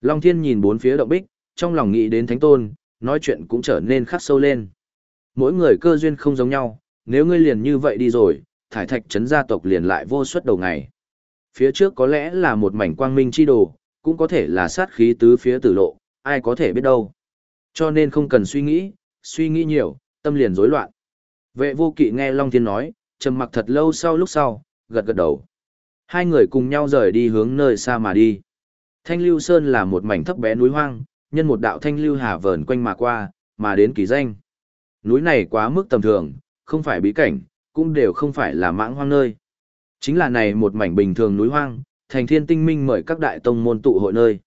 A: Long Thiên nhìn bốn phía động bích, trong lòng nghĩ đến Thánh Tôn, nói chuyện cũng trở nên khắc sâu lên. Mỗi người cơ duyên không giống nhau, nếu ngươi liền như vậy đi rồi, thải thạch trấn gia tộc liền lại vô suất đầu ngày. Phía trước có lẽ là một mảnh quang minh chi đồ, cũng có thể là sát khí tứ phía tử lộ, ai có thể biết đâu. Cho nên không cần suy nghĩ, suy nghĩ nhiều, tâm liền rối loạn. Vệ vô kỵ nghe Long Thiên nói, trầm mặc thật lâu sau lúc sau, gật gật đầu. Hai người cùng nhau rời đi hướng nơi xa mà đi. Thanh Lưu Sơn là một mảnh thấp bé núi hoang, nhân một đạo thanh lưu hà vờn quanh mà qua, mà đến kỳ danh. Núi này quá mức tầm thường, không phải bí cảnh, cũng đều không phải là mãng hoang nơi. Chính là này một mảnh bình thường núi hoang, thành thiên tinh minh mời các đại tông môn tụ hội nơi.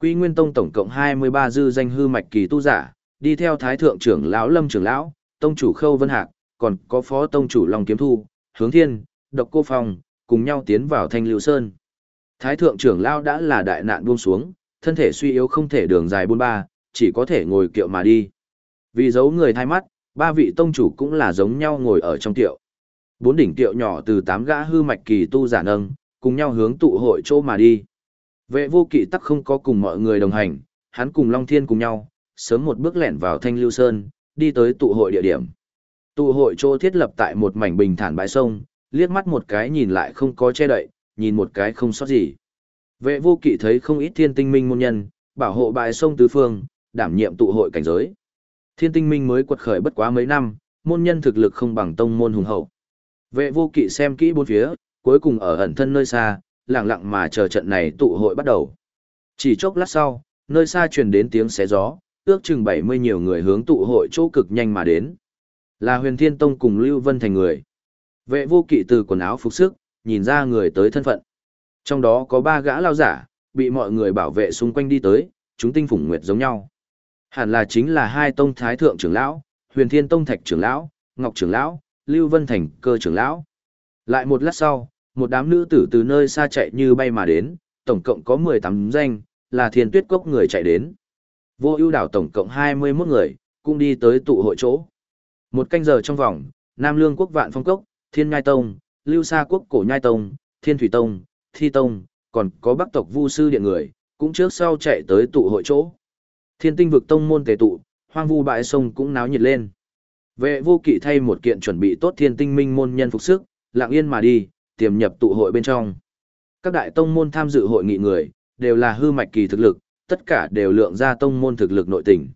A: Quy Nguyên Tông tổng cộng 23 dư danh hư mạch kỳ tu giả, đi theo Thái thượng trưởng lão Lâm trưởng lão, tông chủ Khâu Vân Hạc, còn có phó tông chủ Long Kiếm Thu, Hướng Thiên, Độc Cô Phong, cùng nhau tiến vào Thanh Lưu Sơn. Thái thượng trưởng lão đã là đại nạn buông xuống, thân thể suy yếu không thể đường dài buôn ba, chỉ có thể ngồi kiệu mà đi. Vì giấu người thay mắt, ba vị tông chủ cũng là giống nhau ngồi ở trong tiệu. Bốn đỉnh tiệu nhỏ từ tám gã hư mạch kỳ tu giả nâng, cùng nhau hướng tụ hội chỗ mà đi. Vệ vô kỵ tắc không có cùng mọi người đồng hành, hắn cùng Long Thiên cùng nhau, sớm một bước lẻn vào Thanh Lưu Sơn, đi tới tụ hội địa điểm. Tụ hội chỗ thiết lập tại một mảnh bình thản bãi sông, liếc mắt một cái nhìn lại không có che đậy, nhìn một cái không sót gì. Vệ vô kỵ thấy không ít thiên tinh minh môn nhân, bảo hộ bãi sông tứ phương, đảm nhiệm tụ hội cảnh giới. Thiên tinh minh mới quật khởi bất quá mấy năm, môn nhân thực lực không bằng tông môn hùng hậu. Vệ vô kỵ xem kỹ bốn phía, cuối cùng ở ẩn thân nơi xa, lặng lặng mà chờ trận này tụ hội bắt đầu. Chỉ chốc lát sau, nơi xa truyền đến tiếng xé gió, ước chừng 70 nhiều người hướng tụ hội chỗ cực nhanh mà đến. Là huyền thiên tông cùng Lưu Vân thành người. Vệ vô kỵ từ quần áo phục sức, nhìn ra người tới thân phận. Trong đó có ba gã lao giả, bị mọi người bảo vệ xung quanh đi tới, chúng tinh phủng nguyệt giống nhau. Hẳn là chính là hai tông thái thượng trưởng lão, huyền thiên tông thạch trưởng lão, ngọc trưởng lão, lưu vân thành cơ trưởng lão. Lại một lát sau, một đám nữ tử từ nơi xa chạy như bay mà đến, tổng cộng có 18 danh, là thiên tuyết cốc người chạy đến. Vô ưu đảo tổng cộng 21 người, cũng đi tới tụ hội chỗ. Một canh giờ trong vòng, Nam Lương quốc vạn phong cốc, Thiên Nhai Tông, Lưu Sa quốc cổ Nhai Tông, Thiên Thủy Tông, Thi Tông, còn có bắc tộc Vu sư điện người, cũng trước sau chạy tới tụ hội chỗ. Thiên tinh vực tông môn tề tụ, hoang vu bãi sông cũng náo nhiệt lên. Vệ vô kỵ thay một kiện chuẩn bị tốt thiên tinh minh môn nhân phục sức, lặng yên mà đi, tiềm nhập tụ hội bên trong. Các đại tông môn tham dự hội nghị người, đều là hư mạch kỳ thực lực, tất cả đều lượng ra tông môn thực lực nội tình.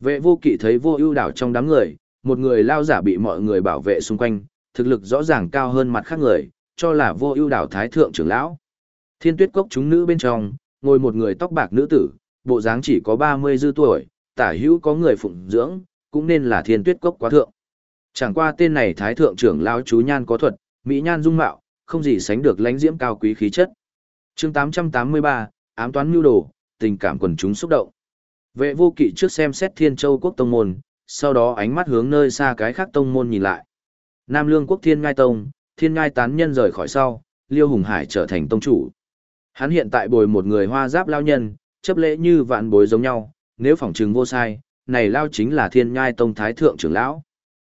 A: Vệ vô kỵ thấy vô ưu đảo trong đám người, một người lao giả bị mọi người bảo vệ xung quanh, thực lực rõ ràng cao hơn mặt khác người, cho là vô ưu đảo thái thượng trưởng lão. Thiên tuyết cốc chúng nữ bên trong, ngồi một người tóc bạc nữ tử, bộ dáng chỉ có 30 dư tuổi, tả hữu có người phụng dưỡng, cũng nên là thiên tuyết cốc quá thượng. Chẳng qua tên này thái thượng trưởng lão chú nhan có thuật, mỹ nhan dung mạo, không gì sánh được lãnh diễm cao quý khí chất. chương 883, ám toán mưu đồ, tình cảm quần chúng xúc động. Vệ vô kỵ trước xem xét thiên châu quốc tông môn, sau đó ánh mắt hướng nơi xa cái khác tông môn nhìn lại. Nam lương quốc thiên ngai tông, thiên ngai tán nhân rời khỏi sau, liêu hùng hải trở thành tông chủ. Hắn hiện tại bồi một người hoa giáp lao nhân, chấp lễ như vạn bối giống nhau, nếu phỏng trừng vô sai, này lao chính là thiên nhai tông thái thượng trưởng lão.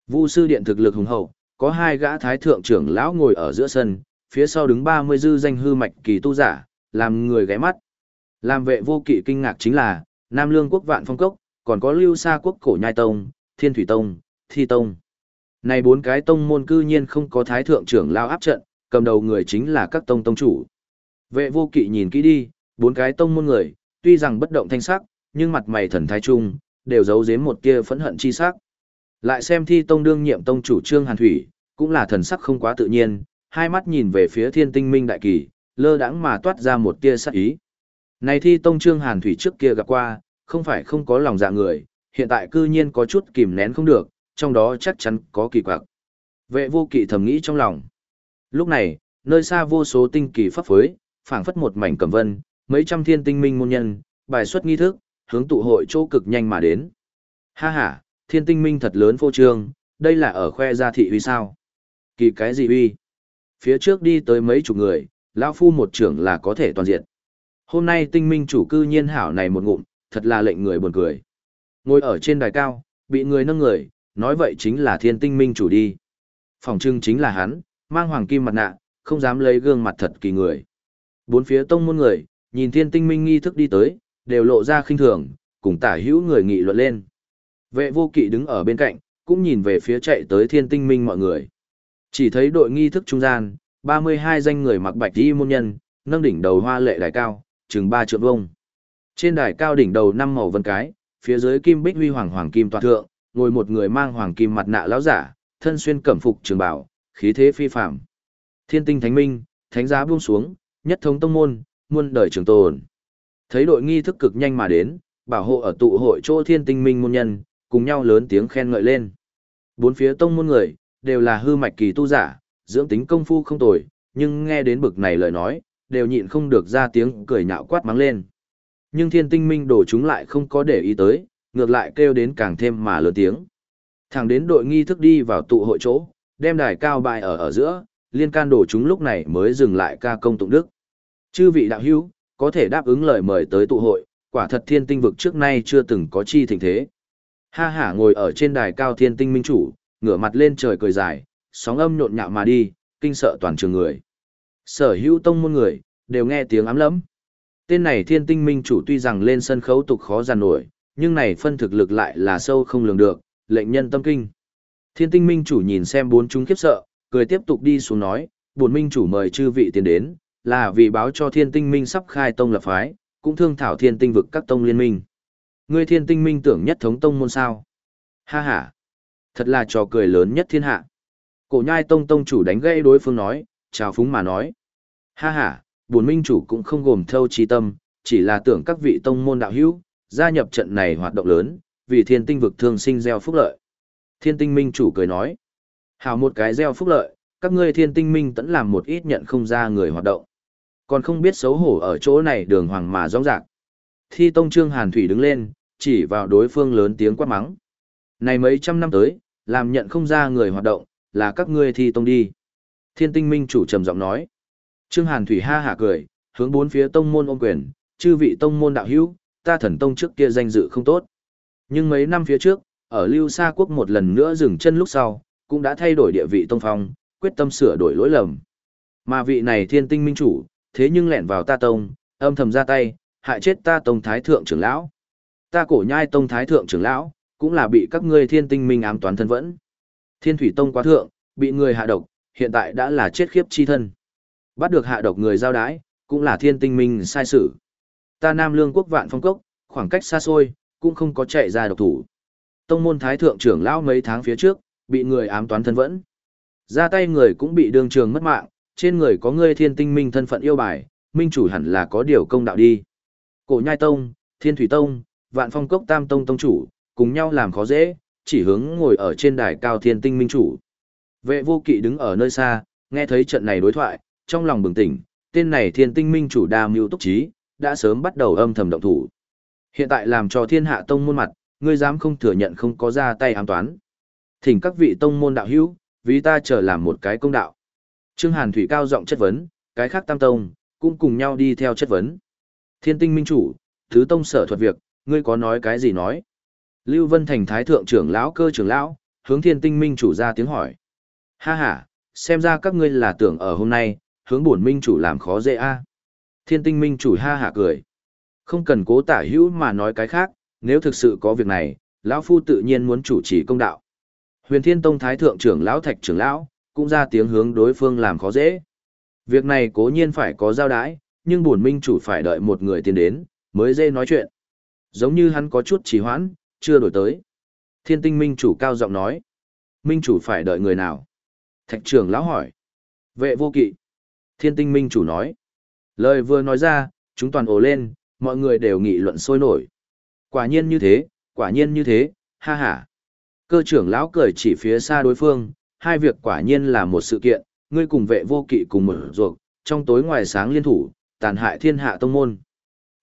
A: Vu sư điện thực lực hùng hậu, có hai gã thái thượng trưởng lão ngồi ở giữa sân, phía sau đứng 30 dư danh hư mạch kỳ tu giả, làm người ghé mắt. Làm vệ vô kỵ kinh ngạc chính là, Nam Lương quốc vạn phong cốc, còn có Lưu Sa quốc cổ nhai tông, Thiên Thủy tông, Thi tông. Này bốn cái tông môn cư nhiên không có thái thượng trưởng lao áp trận, cầm đầu người chính là các tông tông chủ. Vệ vô kỵ nhìn kỹ đi, bốn cái tông môn người, tuy rằng bất động thanh sắc, nhưng mặt mày thần thái trung, đều giấu giếm một tia phẫn hận chi sắc. Lại xem thi tông đương nhiệm tông chủ trương Hàn Thủy, cũng là thần sắc không quá tự nhiên, hai mắt nhìn về phía thiên tinh minh đại kỳ, lơ đãng mà toát ra một tia sắc ý. Này thi tông trương Hàn Thủy trước kia gặp qua, không phải không có lòng dạ người, hiện tại cư nhiên có chút kìm nén không được, trong đó chắc chắn có kỳ quặc. Vệ vô kỵ thầm nghĩ trong lòng. Lúc này, nơi xa vô số tinh kỳ pháp phối, phảng phất một mảnh cầm vân, mấy trăm thiên tinh minh môn nhân, bài xuất nghi thức, hướng tụ hội chỗ cực nhanh mà đến. Ha ha, thiên tinh minh thật lớn phô trương, đây là ở khoe gia thị uy sao? Kỳ cái gì uy? Phía trước đi tới mấy chục người, lão phu một trưởng là có thể toàn diện. Hôm nay tinh minh chủ cư nhiên hảo này một ngụm, thật là lệnh người buồn cười. Ngồi ở trên đài cao, bị người nâng người, nói vậy chính là thiên tinh minh chủ đi. Phòng trưng chính là hắn, mang hoàng kim mặt nạ, không dám lấy gương mặt thật kỳ người. Bốn phía tông môn người, nhìn thiên tinh minh nghi thức đi tới, đều lộ ra khinh thường, cùng tả hữu người nghị luận lên. Vệ vô kỵ đứng ở bên cạnh, cũng nhìn về phía chạy tới thiên tinh minh mọi người. Chỉ thấy đội nghi thức trung gian, 32 danh người mặc bạch y môn nhân, nâng đỉnh đầu hoa lệ đài cao, chừng ba trượng vông. Trên đài cao đỉnh đầu năm màu vân cái, phía dưới kim bích huy hoàng hoàng kim toàn thượng, ngồi một người mang hoàng kim mặt nạ lão giả, thân xuyên cẩm phục trường bảo, khí thế phi phàm. Thiên tinh thánh minh, thánh giá buông xuống, nhất thống tông môn, muôn đời trường tồn. Thấy đội nghi thức cực nhanh mà đến, bảo hộ ở tụ hội chỗ thiên tinh minh môn nhân, cùng nhau lớn tiếng khen ngợi lên. Bốn phía tông môn người, đều là hư mạch kỳ tu giả, dưỡng tính công phu không tồi, nhưng nghe đến bực này lời nói, đều nhịn không được ra tiếng cười nhạo quát mắng lên. Nhưng thiên tinh minh đổ chúng lại không có để ý tới, ngược lại kêu đến càng thêm mà lớn tiếng. Thẳng đến đội nghi thức đi vào tụ hội chỗ, đem đài cao bài ở ở giữa, liên can đổ chúng lúc này mới dừng lại ca công tụng đức. Chư vị đạo hữu, có thể đáp ứng lời mời tới tụ hội, quả thật thiên tinh vực trước nay chưa từng có chi thịnh thế. Ha hả ngồi ở trên đài cao thiên tinh minh chủ, ngửa mặt lên trời cười dài, sóng âm nhộn nhạo mà đi, kinh sợ toàn trường người. Sở hữu tông môn người, đều nghe tiếng ám lẫm. Tên này thiên tinh minh chủ tuy rằng lên sân khấu tục khó giàn nổi, nhưng này phân thực lực lại là sâu không lường được, lệnh nhân tâm kinh. Thiên tinh minh chủ nhìn xem bốn chúng khiếp sợ, cười tiếp tục đi xuống nói, buồn minh chủ mời chư vị tiến đến, là vì báo cho thiên tinh minh sắp khai tông lập phái, cũng thương thảo thiên tinh vực các tông liên minh. Ngươi thiên tinh minh tưởng nhất thống tông môn sao? Ha ha! Thật là trò cười lớn nhất thiên hạ. Cổ nhai tông tông chủ đánh gây đối phương nói, chào phúng mà nói. Ha ha, buồn minh chủ cũng không gồm thâu trí tâm, chỉ là tưởng các vị tông môn đạo hữu, gia nhập trận này hoạt động lớn, vì thiên tinh vực thương sinh gieo phúc lợi. Thiên tinh minh chủ cười nói. Hào một cái gieo phúc lợi, các ngươi thiên tinh minh tẫn làm một ít nhận không ra người hoạt động. Còn không biết xấu hổ ở chỗ này đường hoàng mà rong rạc. Thi tông trương hàn thủy đứng lên, chỉ vào đối phương lớn tiếng quát mắng. Này mấy trăm năm tới, làm nhận không ra người hoạt động, là các ngươi thi tông đi. Thiên tinh minh chủ trầm giọng nói. Trương Hàn Thủy ha hả cười, hướng bốn phía tông môn ôm quyền, chư vị tông môn đạo hữu, ta thần tông trước kia danh dự không tốt. Nhưng mấy năm phía trước, ở Lưu Sa Quốc một lần nữa dừng chân lúc sau, cũng đã thay đổi địa vị tông phong, quyết tâm sửa đổi lỗi lầm. Mà vị này thiên tinh minh chủ, thế nhưng lẻn vào ta tông, âm thầm ra tay, hại chết ta tông thái thượng trưởng lão. Ta cổ nhai tông thái thượng trưởng lão, cũng là bị các ngươi thiên tinh minh ám toán thân vẫn. Thiên thủy tông quá thượng, bị người hạ độc, hiện tại đã là chết khiếp chi thân. Bắt được hạ độc người giao đái, cũng là thiên tinh minh sai sự. Ta nam lương quốc vạn phong cốc, khoảng cách xa xôi, cũng không có chạy ra độc thủ. Tông môn thái thượng trưởng lão mấy tháng phía trước, bị người ám toán thân vẫn. Ra tay người cũng bị đường trường mất mạng, trên người có ngươi thiên tinh minh thân phận yêu bài, minh chủ hẳn là có điều công đạo đi. Cổ nhai tông, thiên thủy tông, vạn phong cốc tam tông tông chủ, cùng nhau làm khó dễ, chỉ hướng ngồi ở trên đài cao thiên tinh minh chủ. Vệ vô kỵ đứng ở nơi xa, nghe thấy trận này đối thoại, trong lòng bừng tỉnh, tên này thiên tinh minh chủ đa mưu túc trí, đã sớm bắt đầu âm thầm động thủ. Hiện tại làm cho thiên hạ tông môn mặt, ngươi dám không thừa nhận không có ra tay ám toán. Thỉnh các vị tông môn đạo hữu, vì ta chờ làm một cái công đạo. Trương Hàn Thủy cao giọng chất vấn, cái khác tam tông, cũng cùng nhau đi theo chất vấn. Thiên tinh minh chủ, thứ tông sở thuật việc, ngươi có nói cái gì nói? Lưu Vân Thành Thái Thượng trưởng lão cơ trưởng lão, hướng thiên tinh minh chủ ra tiếng hỏi. Ha ha, xem ra các ngươi là tưởng ở hôm nay, hướng bổn minh chủ làm khó dễ a. Thiên tinh minh chủ ha hả cười. Không cần cố tả hữu mà nói cái khác, nếu thực sự có việc này, lão phu tự nhiên muốn chủ trì công đạo. Huyền Thiên Tông Thái Thượng trưởng lão Thạch trưởng lão, cũng ra tiếng hướng đối phương làm khó dễ. Việc này cố nhiên phải có giao đái, nhưng bổn minh chủ phải đợi một người tiến đến, mới dễ nói chuyện. Giống như hắn có chút trì hoãn, chưa đổi tới. Thiên tinh minh chủ cao giọng nói. Minh chủ phải đợi người nào? Thạch trưởng lão hỏi. Vệ vô kỵ. Thiên tinh minh chủ nói. Lời vừa nói ra, chúng toàn ồ lên, mọi người đều nghị luận sôi nổi. Quả nhiên như thế, quả nhiên như thế, ha ha. Cơ trưởng lão cười chỉ phía xa đối phương, hai việc quả nhiên là một sự kiện, ngươi cùng vệ vô kỵ cùng mở ruột, trong tối ngoài sáng liên thủ, tàn hại thiên hạ tông môn.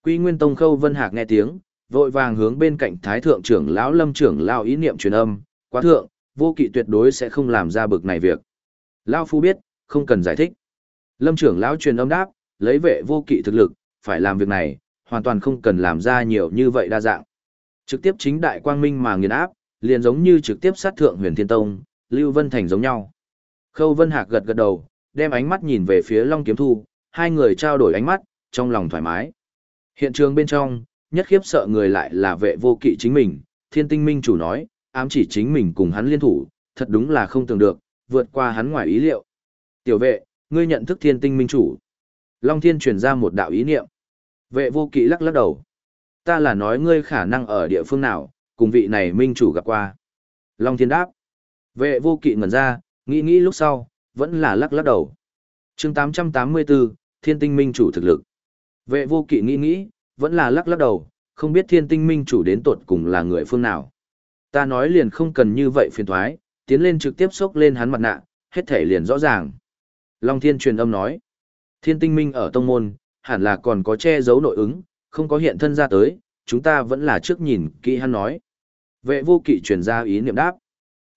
A: Quy Nguyên Tông Khâu Vân Hạc nghe tiếng, vội vàng hướng bên cạnh Thái thượng trưởng lão Lâm trưởng lão ý niệm truyền âm, quá thượng, vô kỵ tuyệt đối sẽ không làm ra bực này việc. Lão phu biết, không cần giải thích. Lâm trưởng lão truyền âm đáp, lấy vệ vô kỵ thực lực, phải làm việc này, hoàn toàn không cần làm ra nhiều như vậy đa dạng. Trực tiếp chính đại quang minh mà nghiền áp, liền giống như trực tiếp sát thượng huyền thiên tông, Lưu Vân Thành giống nhau. Khâu Vân Hạc gật gật đầu, đem ánh mắt nhìn về phía Long Kiếm Thu, hai người trao đổi ánh mắt, trong lòng thoải mái. Hiện trường bên trong, nhất khiếp sợ người lại là vệ vô kỵ chính mình, thiên tinh minh chủ nói, ám chỉ chính mình cùng hắn liên thủ, thật đúng là không tưởng được, vượt qua hắn ngoài ý liệu. Tiểu vệ, ngươi nhận thức thiên tinh minh chủ. Long Thiên truyền ra một đạo ý niệm. Vệ vô kỵ lắc lắc đầu. Ta là nói ngươi khả năng ở địa phương nào, cùng vị này minh chủ gặp qua. Long Thiên đáp. Vệ vô kỵ ngẩn ra, nghĩ nghĩ lúc sau, vẫn là lắc lắc đầu. chương 884, Thiên tinh minh chủ thực lực. Vệ vô kỵ nghĩ nghĩ, vẫn là lắc lắc đầu, không biết thiên tinh minh chủ đến tột cùng là người phương nào. Ta nói liền không cần như vậy phiền thoái, tiến lên trực tiếp xốc lên hắn mặt nạ, hết thể liền rõ ràng. Long thiên truyền âm nói, thiên tinh minh ở tông môn, hẳn là còn có che giấu nội ứng, không có hiện thân ra tới, chúng ta vẫn là trước nhìn kỹ hắn nói. Vệ vô kỵ truyền ra ý niệm đáp.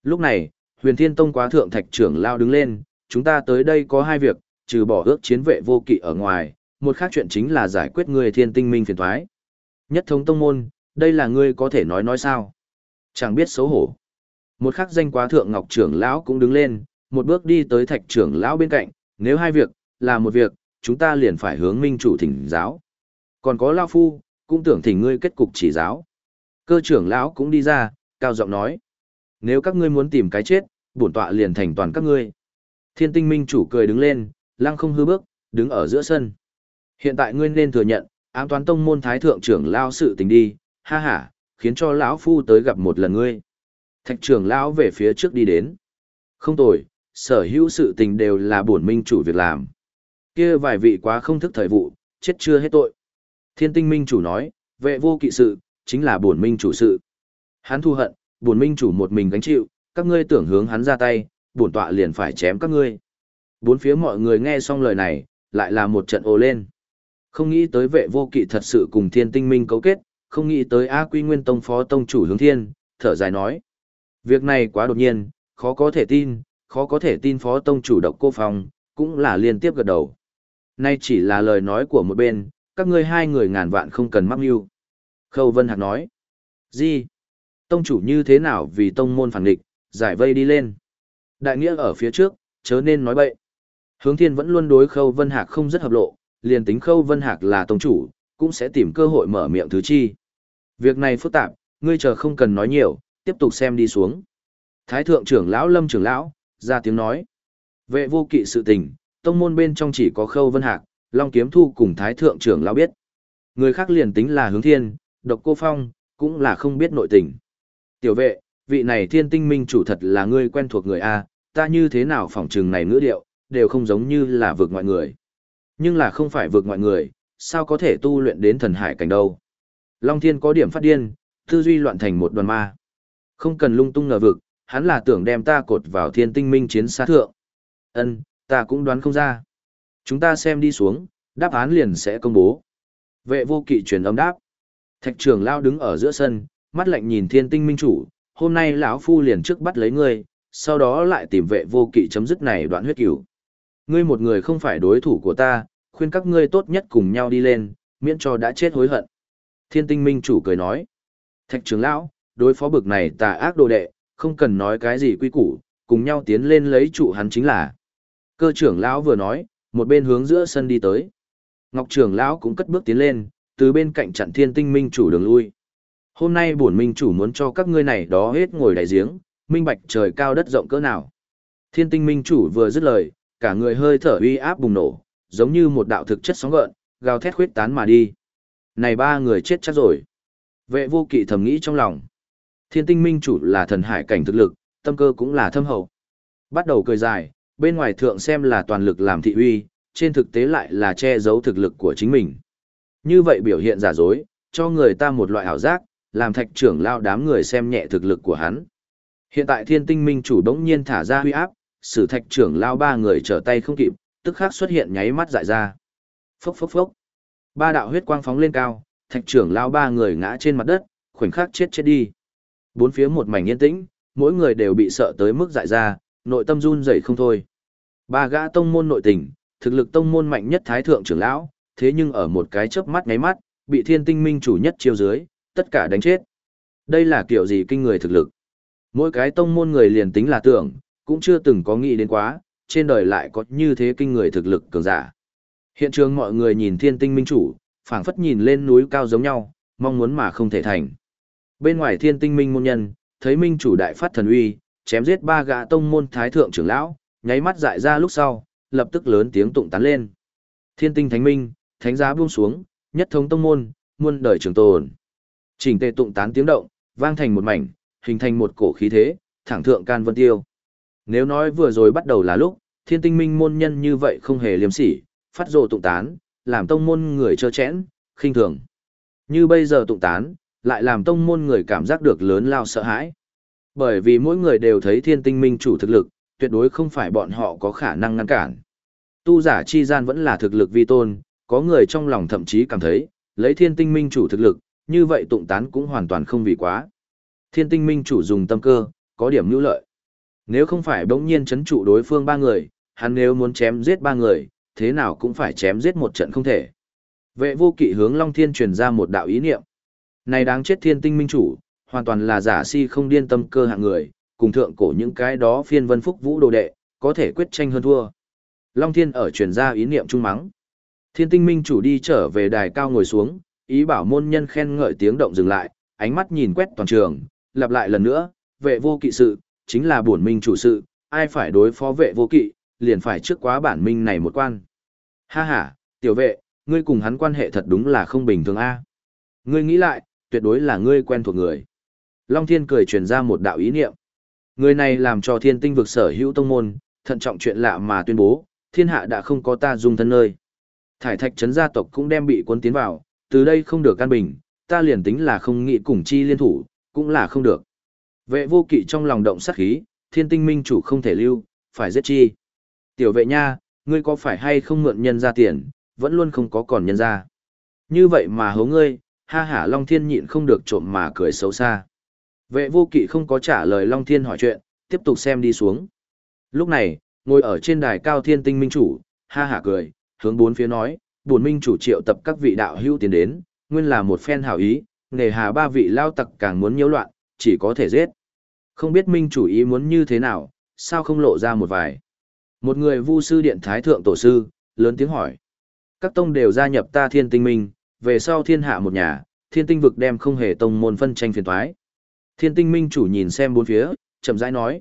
A: Lúc này, huyền thiên tông quá thượng thạch trưởng lao đứng lên, chúng ta tới đây có hai việc, trừ bỏ ước chiến vệ vô kỵ ở ngoài, một khác chuyện chính là giải quyết người thiên tinh minh phiền thoái. Nhất thống tông môn, đây là ngươi có thể nói nói sao? Chẳng biết xấu hổ. Một khắc danh quá thượng ngọc trưởng lão cũng đứng lên, một bước đi tới thạch trưởng lão bên cạnh, nếu hai việc, là một việc, chúng ta liền phải hướng minh chủ thỉnh giáo. Còn có lão phu, cũng tưởng thỉnh ngươi kết cục chỉ giáo. Cơ trưởng lão cũng đi ra, cao giọng nói. Nếu các ngươi muốn tìm cái chết, bổn tọa liền thành toàn các ngươi. Thiên tinh minh chủ cười đứng lên, lăng không hư bước, đứng ở giữa sân. Hiện tại ngươi nên thừa nhận, ám toán tông môn thái thượng trưởng lao sự tình đi, ha ha, khiến cho lão phu tới gặp một lần ngươi. Thạch trưởng lão về phía trước đi đến. Không tồi, sở hữu sự tình đều là bổn minh chủ việc làm. Kia vài vị quá không thức thời vụ, chết chưa hết tội. Thiên tinh minh chủ nói, vệ vô kỵ sự, chính là bổn minh chủ sự. Hắn thu hận, bổn minh chủ một mình gánh chịu, các ngươi tưởng hướng hắn ra tay, bổn tọa liền phải chém các ngươi. Bốn phía mọi người nghe xong lời này, lại là một trận ồ lên. Không nghĩ tới vệ vô kỵ thật sự cùng thiên tinh minh cấu kết, không nghĩ tới A Quy Nguyên Tông phó tông chủ hướng thiên, thở dài nói. Việc này quá đột nhiên, khó có thể tin, khó có thể tin phó tông chủ độc cô phòng, cũng là liên tiếp gật đầu. Nay chỉ là lời nói của một bên, các ngươi hai người ngàn vạn không cần mắc mưu. Khâu Vân Hạc nói. Gì? Tông chủ như thế nào vì tông môn phản địch, giải vây đi lên. Đại nghĩa ở phía trước, chớ nên nói bậy. Hướng thiên vẫn luôn đối Khâu Vân Hạc không rất hợp lộ, liền tính Khâu Vân Hạc là tông chủ, cũng sẽ tìm cơ hội mở miệng thứ chi. Việc này phức tạp, ngươi chờ không cần nói nhiều, tiếp tục xem đi xuống. Thái thượng trưởng lão Lâm trưởng lão, ra tiếng nói. Vệ vô kỵ sự tình, tông môn bên trong chỉ có Khâu Vân Hạc, Long Kiếm Thu cùng Thái thượng trưởng lão biết. Người khác liền tính là hướng thiên, độc cô phong, cũng là không biết nội tình. Tiểu vệ, vị này thiên tinh minh chủ thật là ngươi quen thuộc người A, ta như thế nào phỏng trừng này ngữ điệu, đều không giống như là vượt ngoại người. Nhưng là không phải vượt ngoại người, sao có thể tu luyện đến thần hải cảnh đâu. Long Thiên có điểm phát điên, tư duy loạn thành một đoàn ma. Không cần lung tung ngờ vực, hắn là tưởng đem ta cột vào thiên tinh minh chiến xa thượng. Ân, ta cũng đoán không ra. Chúng ta xem đi xuống, đáp án liền sẽ công bố. Vệ vô kỵ truyền âm đáp. Thạch trưởng lao đứng ở giữa sân, mắt lạnh nhìn thiên tinh minh chủ, hôm nay lão phu liền trước bắt lấy ngươi, sau đó lại tìm vệ vô kỵ chấm dứt này đoạn huyết cửu. Ngươi một người không phải đối thủ của ta, khuyên các ngươi tốt nhất cùng nhau đi lên, miễn cho đã chết hối hận. Thiên tinh minh chủ cười nói. Thạch trưởng lão, đối phó bực này tà ác đồ đệ, không cần nói cái gì quy củ, cùng nhau tiến lên lấy trụ hắn chính là. Cơ trưởng lão vừa nói, một bên hướng giữa sân đi tới. Ngọc trưởng lão cũng cất bước tiến lên, từ bên cạnh chặn thiên tinh minh chủ đường lui. Hôm nay bổn minh chủ muốn cho các ngươi này đó hết ngồi đại giếng, minh bạch trời cao đất rộng cỡ nào. Thiên tinh minh chủ vừa dứt lời, cả người hơi thở uy áp bùng nổ, giống như một đạo thực chất sóng gợn, gào thét khuyết tán mà đi. Này ba người chết chắc rồi. Vệ vô kỵ thầm nghĩ trong lòng. Thiên tinh minh chủ là thần hải cảnh thực lực, tâm cơ cũng là thâm hậu. Bắt đầu cười dài, bên ngoài thượng xem là toàn lực làm thị uy, trên thực tế lại là che giấu thực lực của chính mình. Như vậy biểu hiện giả dối, cho người ta một loại ảo giác, làm thạch trưởng lao đám người xem nhẹ thực lực của hắn. Hiện tại thiên tinh minh chủ đống nhiên thả ra huy áp, sử thạch trưởng lao ba người trở tay không kịp, tức khắc xuất hiện nháy mắt dại ra. Phốc phốc phốc. Ba đạo huyết quang phóng lên cao, thạch trưởng lao ba người ngã trên mặt đất, khoảnh khắc chết chết đi. Bốn phía một mảnh yên tĩnh, mỗi người đều bị sợ tới mức dại ra, nội tâm run rẩy không thôi. Ba gã tông môn nội tình, thực lực tông môn mạnh nhất thái thượng trưởng lão, thế nhưng ở một cái chớp mắt nháy mắt, bị thiên tinh minh chủ nhất chiêu dưới, tất cả đánh chết. Đây là kiểu gì kinh người thực lực. Mỗi cái tông môn người liền tính là tưởng, cũng chưa từng có nghĩ đến quá, trên đời lại có như thế kinh người thực lực cường giả. Hiện trường mọi người nhìn thiên tinh minh chủ, phảng phất nhìn lên núi cao giống nhau, mong muốn mà không thể thành. Bên ngoài thiên tinh minh môn nhân, thấy minh chủ đại phát thần uy, chém giết ba gã tông môn thái thượng trưởng lão, nháy mắt dại ra lúc sau, lập tức lớn tiếng tụng tán lên. Thiên tinh thánh minh, thánh giá buông xuống, nhất thống tông môn, muôn đời trường tồn. Chỉnh tề tụng tán tiếng động, vang thành một mảnh, hình thành một cổ khí thế, thẳng thượng can vân tiêu. Nếu nói vừa rồi bắt đầu là lúc, thiên tinh minh môn nhân như vậy không hề liếm sỉ, phát rồ tụng tán, làm tông môn người trơ chẽn, khinh thường. Như bây giờ tụng tán, lại làm tông môn người cảm giác được lớn lao sợ hãi. Bởi vì mỗi người đều thấy thiên tinh minh chủ thực lực, tuyệt đối không phải bọn họ có khả năng ngăn cản. Tu giả chi gian vẫn là thực lực vi tôn, có người trong lòng thậm chí cảm thấy, lấy thiên tinh minh chủ thực lực, như vậy tụng tán cũng hoàn toàn không vì quá. Thiên tinh minh chủ dùng tâm cơ, có điểm nhũ lợi. Nếu không phải bỗng nhiên chấn trụ đối phương ba người, hắn nếu muốn chém giết ba người, thế nào cũng phải chém giết một trận không thể. Vệ vô kỵ hướng Long Thiên truyền ra một đạo ý niệm. Này đáng chết thiên tinh minh chủ, hoàn toàn là giả si không điên tâm cơ hạng người, cùng thượng cổ những cái đó phiên vân phúc vũ đồ đệ, có thể quyết tranh hơn thua. Long Thiên ở truyền ra ý niệm trung mắng. Thiên tinh minh chủ đi trở về đài cao ngồi xuống, ý bảo môn nhân khen ngợi tiếng động dừng lại, ánh mắt nhìn quét toàn trường, lặp lại lần nữa, vệ vô kỵ sự, chính là bổn minh chủ sự, ai phải đối phó vệ vô kỵ, liền phải trước quá bản minh này một quan. Ha ha, tiểu vệ, ngươi cùng hắn quan hệ thật đúng là không bình thường a. Ngươi nghĩ lại, tuyệt đối là ngươi quen thuộc người. Long Thiên cười truyền ra một đạo ý niệm. Người này làm cho thiên tinh vực sở hữu tông môn, thận trọng chuyện lạ mà tuyên bố, thiên hạ đã không có ta dung thân nơi. Thải thạch trấn gia tộc cũng đem bị cuốn tiến vào, từ đây không được can bình, ta liền tính là không nghĩ cùng chi liên thủ, cũng là không được. Vệ vô kỵ trong lòng động sát khí, thiên tinh minh chủ không thể lưu, phải giết chi. Tiểu vệ nha, ngươi có phải hay không mượn nhân ra tiền, vẫn luôn không có còn nhân ra. Như vậy mà hố ngươi, ha hả Long Thiên nhịn không được trộm mà cười xấu xa. Vệ vô kỵ không có trả lời Long Thiên hỏi chuyện, tiếp tục xem đi xuống. Lúc này, ngồi ở trên đài cao thiên tinh minh chủ, ha hả cười, hướng bốn phía nói, bổn minh chủ triệu tập các vị đạo hữu tiến đến, nguyên là một phen hảo ý, nghề hà ba vị lao tặc càng muốn nhiễu loạn, chỉ có thể giết. Không biết minh chủ ý muốn như thế nào, sao không lộ ra một vài. Một người vu sư điện thái thượng tổ sư, lớn tiếng hỏi. Các tông đều gia nhập ta thiên tinh minh, về sau thiên hạ một nhà, thiên tinh vực đem không hề tông môn phân tranh phiền toái. Thiên tinh minh chủ nhìn xem bốn phía, chậm rãi nói.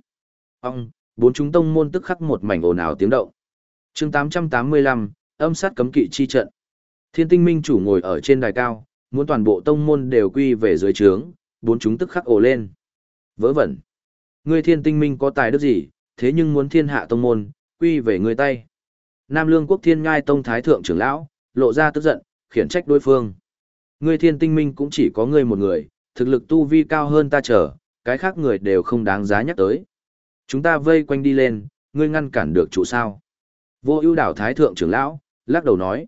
A: Ông, bốn chúng tông môn tức khắc một mảnh ồn ào tiếng động. chương 885, âm sát cấm kỵ chi trận. Thiên tinh minh chủ ngồi ở trên đài cao, muốn toàn bộ tông môn đều quy về dưới trướng, bốn chúng tức khắc ồ lên. Vớ vẩn. Ngươi thiên tinh minh có tài đức gì, thế nhưng muốn thiên hạ tông môn, quy về người tay. Nam lương quốc thiên ngai tông thái thượng trưởng lão, lộ ra tức giận, khiển trách đối phương. Ngươi thiên tinh minh cũng chỉ có ngươi một người, thực lực tu vi cao hơn ta trở, cái khác người đều không đáng giá nhắc tới. Chúng ta vây quanh đi lên, ngươi ngăn cản được chủ sao. Vô ưu đảo thái thượng trưởng lão, lắc đầu nói.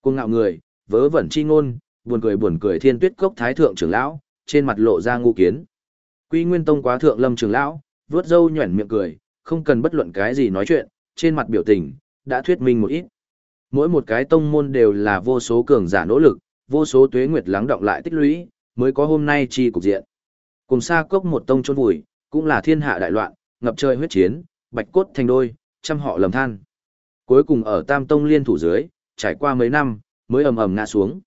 A: Cuồng ngạo người, vớ vẩn chi ngôn, buồn cười buồn cười thiên tuyết cốc thái thượng trưởng lão, trên mặt lộ ra ngu kiến. Quy Nguyên Tông quá thượng lâm trưởng lão, vuốt râu nhuẩn miệng cười, không cần bất luận cái gì nói chuyện, trên mặt biểu tình, đã thuyết minh một ít. Mỗi một cái tông môn đều là vô số cường giả nỗ lực, vô số tuế nguyệt lắng động lại tích lũy, mới có hôm nay chi cục diện. Cùng xa cốc một tông chôn vùi, cũng là thiên hạ đại loạn, ngập trời huyết chiến, bạch cốt thành đôi, trăm họ lầm than. Cuối cùng ở Tam Tông liên thủ dưới, trải qua mấy năm, mới ầm ầm ngã xuống.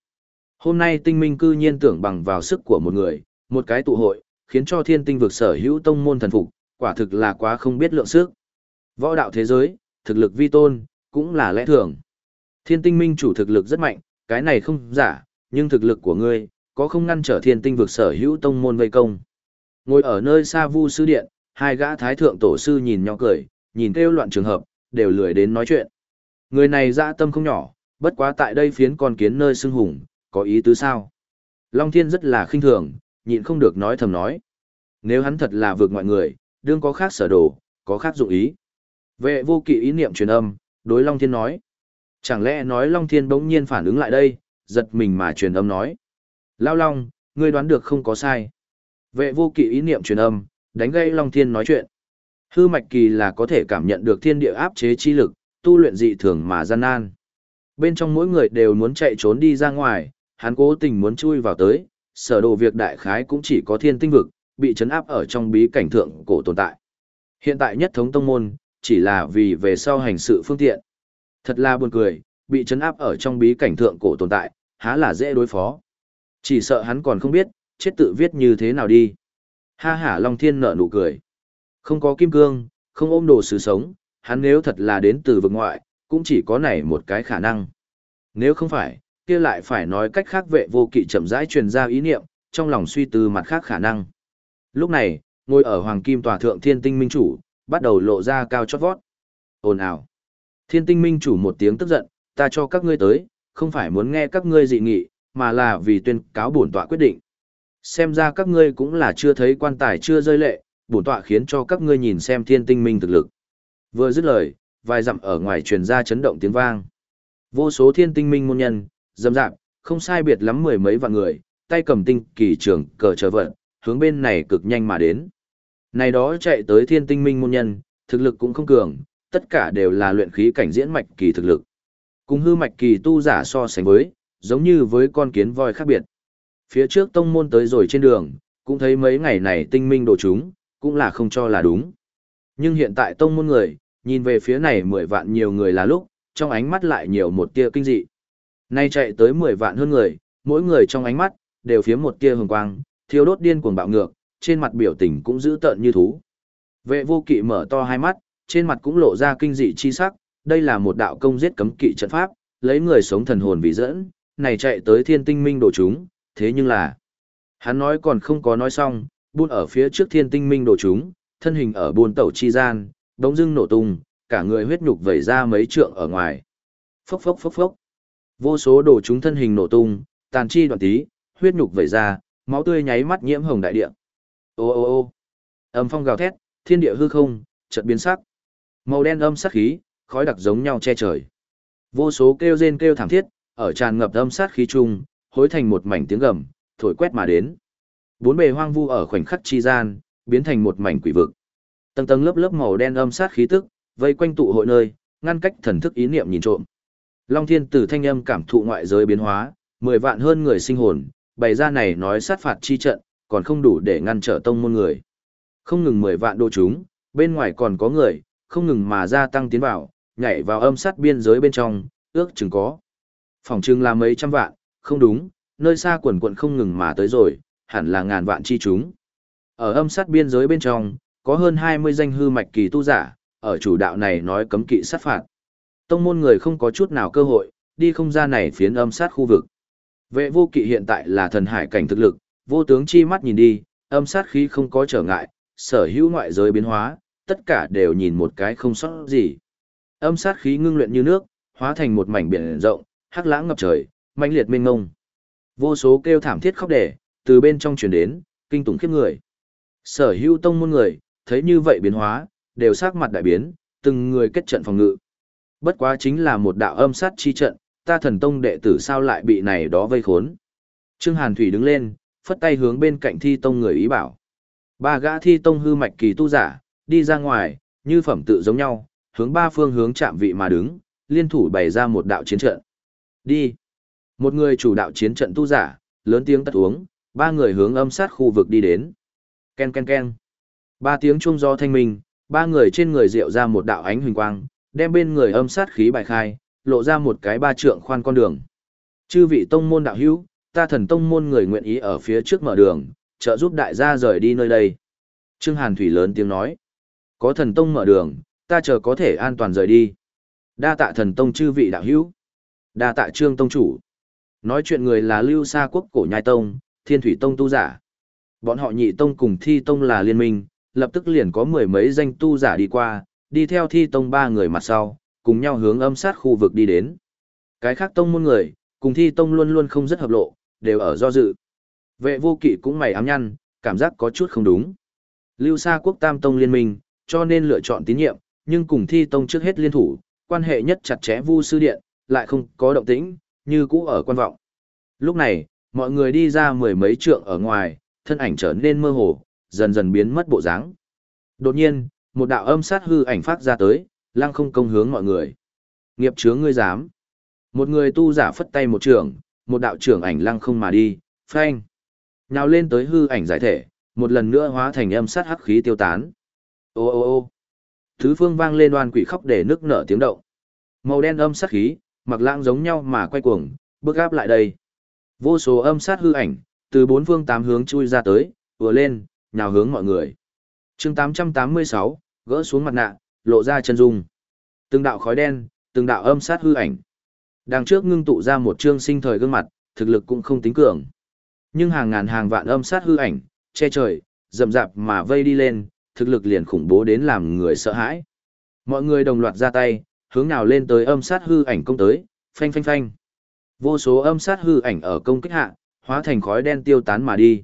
A: Hôm nay tinh minh cư nhiên tưởng bằng vào sức của một người, một cái tụ hội, khiến cho thiên tinh vực sở hữu tông môn thần phục, quả thực là quá không biết lượng sức. Võ đạo thế giới, thực lực vi tôn, cũng là lẽ thường. Thiên tinh minh chủ thực lực rất mạnh, cái này không giả, nhưng thực lực của ngươi, có không ngăn trở thiên tinh vực sở hữu tông môn vây công. Ngồi ở nơi xa vu sư điện, hai gã thái thượng tổ sư nhìn nhau cười, nhìn kêu loạn trường hợp, đều lười đến nói chuyện. Người này dạ tâm không nhỏ, bất quá tại đây phiến con kiến nơi xưng hùng, có ý tứ sao? Long Thiên rất là khinh thường, nhịn không được nói thầm nói. Nếu hắn thật là vượt ngoại người, đương có khác sở đồ, có khác dụng ý. Vệ vô kỵ ý niệm truyền âm, đối Long Thiên nói. Chẳng lẽ nói Long Thiên bỗng nhiên phản ứng lại đây, giật mình mà truyền âm nói. Lao Long, ngươi đoán được không có sai. Vệ vô kỵ ý niệm truyền âm, đánh gây Long Thiên nói chuyện. Hư mạch kỳ là có thể cảm nhận được thiên địa áp chế chi lực, tu luyện dị thường mà gian nan. Bên trong mỗi người đều muốn chạy trốn đi ra ngoài, hắn cố tình muốn chui vào tới, sở đồ việc đại khái cũng chỉ có thiên tinh vực, bị chấn áp ở trong bí cảnh thượng cổ tồn tại. Hiện tại nhất thống tông môn, chỉ là vì về sau hành sự phương tiện. Thật là buồn cười, bị chấn áp ở trong bí cảnh thượng cổ tồn tại, há là dễ đối phó. Chỉ sợ hắn còn không biết, chết tự viết như thế nào đi. Ha ha Long Thiên nở nụ cười. Không có kim cương, không ôm đồ sứ sống, hắn nếu thật là đến từ vực ngoại, cũng chỉ có này một cái khả năng. Nếu không phải, kia lại phải nói cách khác vệ vô kỵ chậm rãi truyền ra ý niệm, trong lòng suy tư mặt khác khả năng. Lúc này, ngồi ở hoàng kim tòa thượng thiên tinh minh chủ, bắt đầu lộ ra cao chót vót. Ồn ào. Thiên tinh minh chủ một tiếng tức giận, ta cho các ngươi tới, không phải muốn nghe các ngươi dị nghị, mà là vì tuyên cáo bổn tọa quyết định. Xem ra các ngươi cũng là chưa thấy quan tài chưa rơi lệ, bổn tọa khiến cho các ngươi nhìn xem thiên tinh minh thực lực. Vừa dứt lời, vài dặm ở ngoài truyền ra chấn động tiếng vang. Vô số thiên tinh minh môn nhân, dầm dạp, không sai biệt lắm mười mấy vạn người, tay cầm tinh kỳ trường cờ trở vận, hướng bên này cực nhanh mà đến. Này đó chạy tới thiên tinh minh môn nhân, thực lực cũng không cường, tất cả đều là luyện khí cảnh diễn mạch kỳ thực lực. Cùng hư mạch kỳ tu giả so sánh với, giống như với con kiến voi khác biệt. Phía trước tông môn tới rồi trên đường, cũng thấy mấy ngày này tinh minh đồ chúng, cũng là không cho là đúng. Nhưng hiện tại tông môn người, nhìn về phía này mười vạn nhiều người là lúc, trong ánh mắt lại nhiều một tia kinh dị. Nay chạy tới mười vạn hơn người, mỗi người trong ánh mắt, đều phía một tia hồng quang, thiêu đốt điên cuồng bạo ngược, trên mặt biểu tình cũng dữ tợn như thú. Vệ vô kỵ mở to hai mắt, trên mặt cũng lộ ra kinh dị chi sắc, đây là một đạo công giết cấm kỵ trận pháp, lấy người sống thần hồn vì dẫn, này chạy tới thiên tinh minh đồ chúng, thế nhưng là... Hắn nói còn không có nói xong, buôn ở phía trước thiên tinh minh đồ chúng, thân hình ở buôn tẩu chi gian, đống dưng nổ tung, cả người huyết nhục vẩy ra mấy trượng ở ngoài. Phốc phốc phốc phốc. Vô số đồ chúng thân hình nổ tung, tàn chi đoạn tí, huyết nhục vẩy ra, máu tươi nháy mắt nhiễm hồng đại địa. Ô ô ô. Âm phong gào thét, thiên địa hư không, chợt biến sắc. Màu đen âm sát khí, khói đặc giống nhau che trời. Vô số kêu rên kêu thảm thiết, ở tràn ngập âm sát khí chung, hối thành một mảnh tiếng gầm, thổi quét mà đến. Bốn bề hoang vu ở khoảnh khắc chi gian, biến thành một mảnh quỷ vực. Tầng tầng lớp lớp màu đen âm sát khí tức, vây quanh tụ hội nơi, ngăn cách thần thức ý niệm nhìn trộm. Long Thiên Tử thanh âm cảm thụ ngoại giới biến hóa, mười vạn hơn người sinh hồn, bày ra này nói sát phạt chi trận, còn không đủ để ngăn trở tông môn người. Không ngừng mười vạn đô chúng, bên ngoài còn có người, không ngừng mà gia tăng tiến vào, nhảy vào âm sát biên giới bên trong, ước chừng có. Phòng chừng là mấy trăm vạn, không đúng, nơi xa quần quận không ngừng mà tới rồi, hẳn là ngàn vạn chi chúng. Ở âm sát biên giới bên trong, có hơn 20 danh hư mạch kỳ tu giả, ở chủ đạo này nói cấm kỵ sát phạt. Tông môn người không có chút nào cơ hội, đi không ra này phiến âm sát khu vực. Vệ vô kỵ hiện tại là thần hải cảnh thực lực, vô tướng chi mắt nhìn đi, âm sát khí không có trở ngại, sở hữu ngoại giới biến hóa, tất cả đều nhìn một cái không sót gì. Âm sát khí ngưng luyện như nước, hóa thành một mảnh biển rộng, hắc lãng ngập trời, mãnh liệt mênh ngông. Vô số kêu thảm thiết khóc đẻ, từ bên trong truyền đến, kinh tủng khiếp người. Sở hữu tông môn người, thấy như vậy biến hóa, đều sắc mặt đại biến, từng người kết trận phòng ngự. Bất quá chính là một đạo âm sát chi trận, ta thần tông đệ tử sao lại bị này đó vây khốn. Trương Hàn Thủy đứng lên, phất tay hướng bên cạnh thi tông người ý bảo. Ba gã thi tông hư mạch kỳ tu giả, đi ra ngoài, như phẩm tự giống nhau, hướng ba phương hướng chạm vị mà đứng, liên thủ bày ra một đạo chiến trận. Đi. Một người chủ đạo chiến trận tu giả, lớn tiếng tất uống, ba người hướng âm sát khu vực đi đến. Ken ken ken. Ba tiếng chuông gió thanh minh, ba người trên người rượu ra một đạo ánh huỳnh quang, đem bên người âm sát khí bài khai, lộ ra một cái ba trượng khoan con đường. Chư vị tông môn đạo hữu, ta thần tông môn người nguyện ý ở phía trước mở đường, trợ giúp đại gia rời đi nơi đây. Trương Hàn Thủy lớn tiếng nói. Có thần tông mở đường, ta chờ có thể an toàn rời đi. Đa tạ thần tông chư vị đạo hữu. Đa tạ trương tông chủ. Nói chuyện người là Lưu Sa Quốc Cổ Nhai Tông, Thiên Thủy Tông tu giả. Bọn họ nhị tông cùng thi tông là liên minh, lập tức liền có mười mấy danh tu giả đi qua, đi theo thi tông ba người mặt sau, cùng nhau hướng âm sát khu vực đi đến. Cái khác tông môn người, cùng thi tông luôn luôn không rất hợp lộ, đều ở do dự. Vệ vô kỵ cũng mày ám nhăn, cảm giác có chút không đúng. Lưu Sa Quốc Tam Tông liên minh, cho nên lựa chọn tín nhiệm, nhưng cùng thi tông trước hết liên thủ, quan hệ nhất chặt chẽ vu sư điện, lại không có động tĩnh, như cũ ở quan vọng. Lúc này, mọi người đi ra mười mấy trượng ở ngoài, thân ảnh trở nên mơ hồ, dần dần biến mất bộ dáng. Đột nhiên, một đạo âm sát hư ảnh phát ra tới, lăng không công hướng mọi người. Nghiệp chướng ngươi dám. Một người tu giả phất tay một trường, một đạo trưởng ảnh lăng không mà đi, phanh. Nhào lên tới hư ảnh giải thể, một lần nữa hóa thành âm sát hắc khí tiêu tán. Ô ô ô Thứ phương vang lên oan quỷ khóc để nước nở tiếng động. Màu đen âm sát khí, mặc lãng giống nhau mà quay cuồng, bước áp lại đây. Vô số âm sát hư ảnh, từ bốn phương tám hướng chui ra tới, vừa lên, nhào hướng mọi người. chương 886, gỡ xuống mặt nạ, lộ ra chân dung. Từng đạo khói đen, từng đạo âm sát hư ảnh. Đằng trước ngưng tụ ra một trương sinh thời gương mặt, thực lực cũng không tính cường. Nhưng hàng ngàn hàng vạn âm sát hư ảnh, che trời, rậm rạp mà vây đi lên, thực lực liền khủng bố đến làm người sợ hãi. Mọi người đồng loạt ra tay, hướng nào lên tới âm sát hư ảnh công tới, phanh phanh phanh. Vô số âm sát hư ảnh ở công kích hạ, hóa thành khói đen tiêu tán mà đi.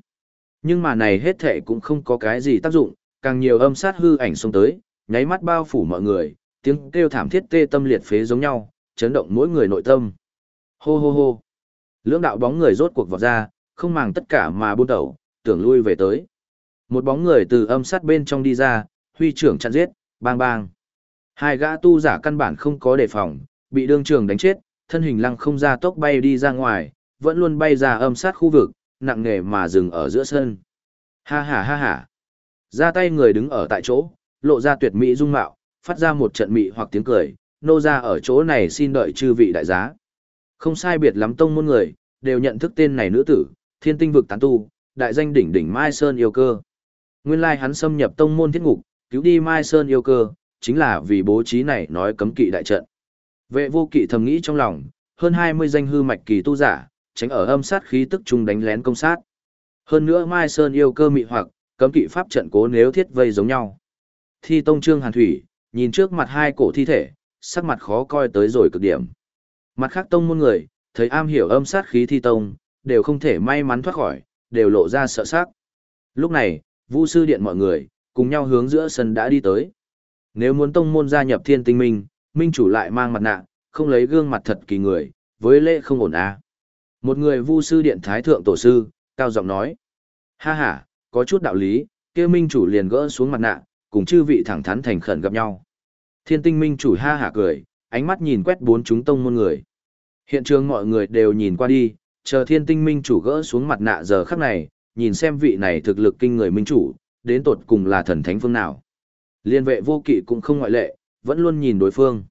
A: Nhưng mà này hết thệ cũng không có cái gì tác dụng, càng nhiều âm sát hư ảnh xông tới, nháy mắt bao phủ mọi người, tiếng kêu thảm thiết tê tâm liệt phế giống nhau, chấn động mỗi người nội tâm. Hô hô hô. Lưỡng đạo bóng người rốt cuộc vọt ra, không màng tất cả mà buôn tẩu, tưởng lui về tới. Một bóng người từ âm sát bên trong đi ra, huy trưởng chặn giết, bang bang. Hai gã tu giả căn bản không có đề phòng, bị đương trường đánh chết, thân hình lăng không ra tốc bay đi ra ngoài, vẫn luôn bay ra âm sát khu vực, nặng nề mà dừng ở giữa sân. Ha ha ha ha. Ra tay người đứng ở tại chỗ, lộ ra tuyệt mỹ dung mạo, phát ra một trận mị hoặc tiếng cười, nô ra ở chỗ này xin đợi chư vị đại giá. Không sai biệt lắm tông môn người, đều nhận thức tên này nữ tử, thiên tinh vực tán tu, đại danh đỉnh đỉnh Mai Sơn yêu cơ. Nguyên lai hắn xâm nhập tông môn thiết ngục, cứu đi Mai Sơn yêu cơ, chính là vì bố trí này nói cấm kỵ đại trận. Vệ vô kỵ thầm nghĩ trong lòng, hơn 20 danh hư mạch kỳ tu giả, tránh ở âm sát khí tức chung đánh lén công sát. Hơn nữa Mai Sơn yêu cơ mị hoặc, cấm kỵ pháp trận cố nếu thiết vây giống nhau. Thi tông trương hàn thủy, nhìn trước mặt hai cổ thi thể, sắc mặt khó coi tới rồi cực điểm. Mặt khác tông môn người, thấy am hiểu âm sát khí thi tông, đều không thể may mắn thoát khỏi, đều lộ ra sợ sắc. Lúc này, Vu sư điện mọi người, cùng nhau hướng giữa sân đã đi tới. Nếu muốn tông môn gia nhập thiên tinh minh, minh chủ lại mang mặt nạ, không lấy gương mặt thật kỳ người, với lễ không ổn à. Một người vu sư điện thái thượng tổ sư, cao giọng nói. Ha ha, có chút đạo lý, kia minh chủ liền gỡ xuống mặt nạ, cùng chư vị thẳng thắn thành khẩn gặp nhau. Thiên tinh minh chủ ha hả cười, ánh mắt nhìn quét bốn chúng tông môn người. Hiện trường mọi người đều nhìn qua đi, chờ thiên tinh minh chủ gỡ xuống mặt nạ giờ khắc này, nhìn xem vị này thực lực kinh người minh chủ, đến tột cùng là thần thánh phương nào. Liên vệ vô kỵ cũng không ngoại lệ, vẫn luôn nhìn đối phương.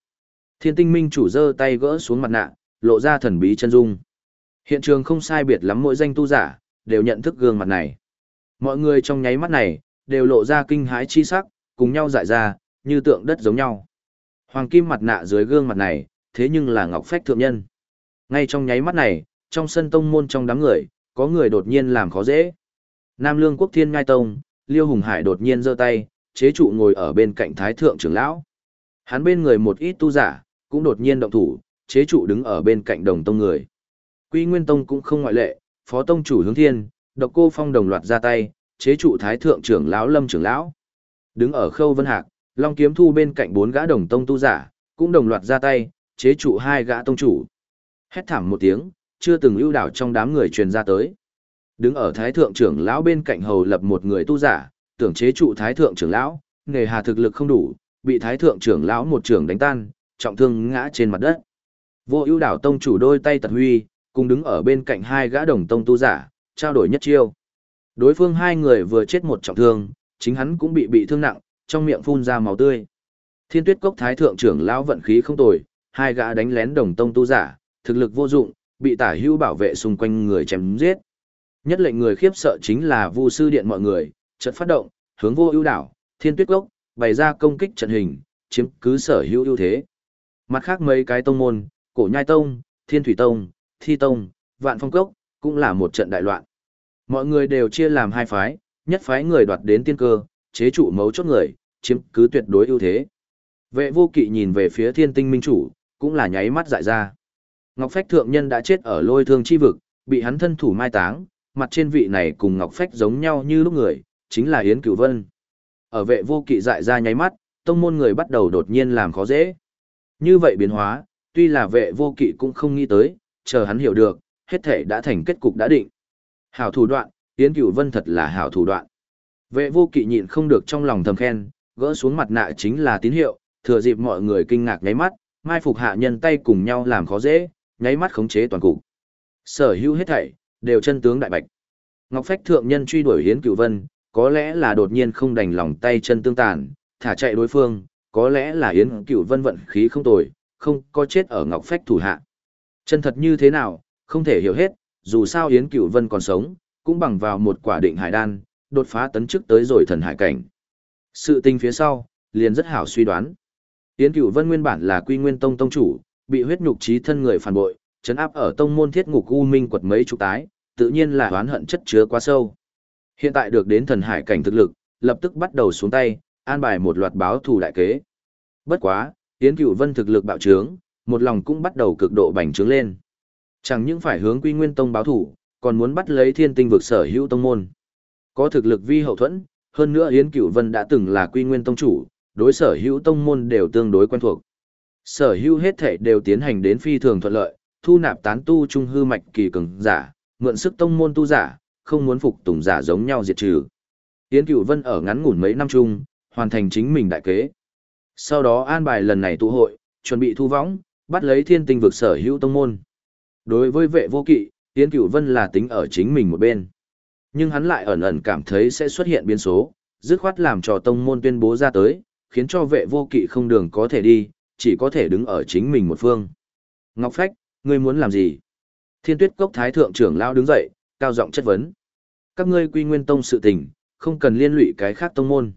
A: Thiên tinh minh chủ giơ tay gỡ xuống mặt nạ, lộ ra thần bí chân dung. Hiện trường không sai biệt lắm mỗi danh tu giả, đều nhận thức gương mặt này. Mọi người trong nháy mắt này, đều lộ ra kinh hãi chi sắc, cùng nhau dại ra, như tượng đất giống nhau. Hoàng kim mặt nạ dưới gương mặt này, thế nhưng là ngọc phách thượng nhân. Ngay trong nháy mắt này, trong sân tông môn trong đám người, có người đột nhiên làm khó dễ. Nam Lương Quốc Thiên Ngai Tông, Liêu Hùng Hải đột nhiên giơ tay, chế trụ ngồi ở bên cạnh Thái Thượng trưởng lão. Hắn bên người một ít tu giả, cũng đột nhiên động thủ, chế trụ đứng ở bên cạnh đồng tông người. Quy Nguyên Tông cũng không ngoại lệ, Phó Tông chủ hướng thiên, độc cô phong đồng loạt ra tay, chế trụ Thái Thượng trưởng lão Lâm trưởng lão. Đứng ở khâu vân hạc, Long Kiếm Thu bên cạnh bốn gã đồng tông tu giả, cũng đồng loạt ra tay, chế trụ hai gã tông chủ. Hét thảm một tiếng, chưa từng ưu đảo trong đám người truyền ra tới. Đứng ở Thái Thượng trưởng lão bên cạnh hầu lập một người tu giả, tưởng chế trụ Thái Thượng trưởng lão, nghề hà thực lực không đủ, bị Thái Thượng trưởng lão một trưởng đánh tan, trọng thương ngã trên mặt đất. Vô ưu đảo tông chủ đôi tay tật huy, cùng đứng ở bên cạnh hai gã đồng tông tu giả, trao đổi nhất chiêu. Đối phương hai người vừa chết một trọng thương, chính hắn cũng bị bị thương nặng, trong miệng phun ra máu tươi. Thiên Tuyết Cốc Thái thượng trưởng lão vận khí không tồi, hai gã đánh lén đồng tông tu giả, thực lực vô dụng, bị tả hữu bảo vệ xung quanh người chém giết. Nhất lệnh người khiếp sợ chính là Vu sư điện mọi người, chợt phát động, hướng vô ưu đảo, Thiên Tuyết Cốc, bày ra công kích trận hình, chiếm cứ sở hữu ưu thế. Mặt khác mấy cái tông môn, Cổ Nhai Tông, Thiên Thủy Tông, Thi Tông, Vạn Phong Cốc, cũng là một trận đại loạn. Mọi người đều chia làm hai phái, nhất phái người đoạt đến tiên cơ, chế trụ mấu chốt người, chiếm cứ tuyệt đối ưu thế. Vệ vô kỵ nhìn về phía thiên tinh minh chủ, cũng là nháy mắt dại ra. Ngọc Phách thượng nhân đã chết ở lôi thương chi vực, bị hắn thân thủ mai táng, mặt trên vị này cùng Ngọc Phách giống nhau như lúc người, chính là Yến Cửu Vân. Ở vệ vô kỵ dại ra nháy mắt, tông môn người bắt đầu đột nhiên làm khó dễ. Như vậy biến hóa, tuy là vệ vô kỵ cũng không nghĩ tới, chờ hắn hiểu được, hết thể đã thành kết cục đã định. Hảo thủ đoạn, Yến Cửu Vân thật là hảo thủ đoạn. Vệ vô kỵ nhịn không được trong lòng thầm khen, gỡ xuống mặt nạ chính là tín hiệu, thừa dịp mọi người kinh ngạc nháy mắt, mai phục hạ nhân tay cùng nhau làm khó dễ, nháy mắt khống chế toàn cục. Sở hữu hết thảy, đều chân tướng đại bạch. Ngọc Phách thượng nhân truy đuổi Hiến Cửu Vân, có lẽ là đột nhiên không đành lòng tay chân tương tàn, thả chạy đối phương, có lẽ là Yến Cửu Vân vận khí không tồi, không có chết ở Ngọc Phách thủ hạ. Chân thật như thế nào, không thể hiểu hết, dù sao Yến Cửu Vân còn sống, cũng bằng vào một quả định hải đan, đột phá tấn chức tới rồi thần hải cảnh. Sự tình phía sau, liền rất hảo suy đoán. Yến Cửu Vân nguyên bản là Quy Nguyên Tông tông chủ, bị huyết nhục trí thân người phản bội, chấn áp ở tông môn thiết ngục u minh quật mấy chục tái, tự nhiên là oán hận chất chứa quá sâu. Hiện tại được đến thần hải cảnh thực lực, lập tức bắt đầu xuống tay, an bài một loạt báo thù đại kế. Bất quá, Yến Cửu Vân thực lực bạo trướng, một lòng cũng bắt đầu cực độ bành trướng lên. Chẳng những phải hướng Quy Nguyên Tông báo thù, còn muốn bắt lấy Thiên Tinh vực sở hữu tông môn. Có thực lực vi hậu thuẫn, hơn nữa Yến Cửu Vân đã từng là Quy Nguyên Tông chủ, đối sở hữu tông môn đều tương đối quen thuộc. Sở hữu hết thể đều tiến hành đến phi thường thuận lợi, thu nạp tán tu trung hư mạch kỳ cường giả, mượn sức tông môn tu giả, không muốn phục tùng giả giống nhau diệt trừ. Yến Cửu Vân ở ngắn ngủn mấy năm chung, hoàn thành chính mình đại kế. Sau đó an bài lần này tụ hội, chuẩn bị thu võng, bắt lấy thiên tinh vực sở hữu tông môn. Đối với vệ vô kỵ, Yến Cửu Vân là tính ở chính mình một bên. Nhưng hắn lại ẩn ẩn cảm thấy sẽ xuất hiện biến số, dứt khoát làm cho tông môn tuyên bố ra tới, khiến cho vệ vô kỵ không đường có thể đi, chỉ có thể đứng ở chính mình một phương. Ngọc Phách, ngươi muốn làm gì? Thiên tuyết cốc thái thượng trưởng lao đứng dậy, cao giọng chất vấn. Các ngươi quy nguyên tông sự tình, không cần liên lụy cái khác tông môn.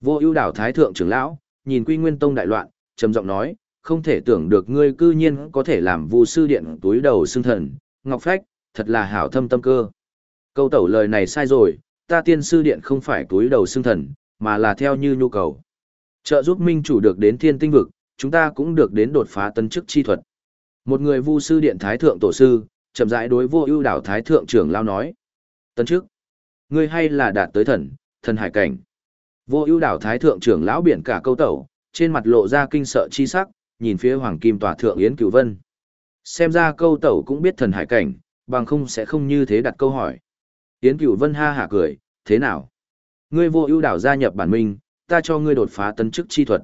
A: Vô ưu đảo thái thượng trưởng lão, nhìn quy nguyên tông đại loạn, trầm giọng nói, không thể tưởng được ngươi cư nhiên có thể làm vu sư điện túi đầu xương thần, Ngọc Phách, thật là hảo thâm tâm cơ. Câu tẩu lời này sai rồi, ta tiên sư điện không phải túi đầu xương thần, mà là theo như nhu cầu. Trợ giúp minh chủ được đến thiên tinh vực, chúng ta cũng được đến đột phá tân chức chi thuật. Một người vu sư điện thái thượng tổ sư, chậm rãi đối vô ưu đảo thái thượng trưởng lao nói. Tân chức, ngươi hay là đạt tới thần, thần hải cảnh. Vô ưu đảo thái thượng trưởng lão biển cả câu tẩu, trên mặt lộ ra kinh sợ chi sắc, nhìn phía hoàng kim tòa thượng yến cửu vân. Xem ra câu tẩu cũng biết thần hải cảnh, bằng không sẽ không như thế đặt câu hỏi. Yến cửu vân ha hả cười, thế nào? Ngươi vô ưu đảo gia nhập bản minh, ta cho ngươi đột phá tấn chức chi thuật.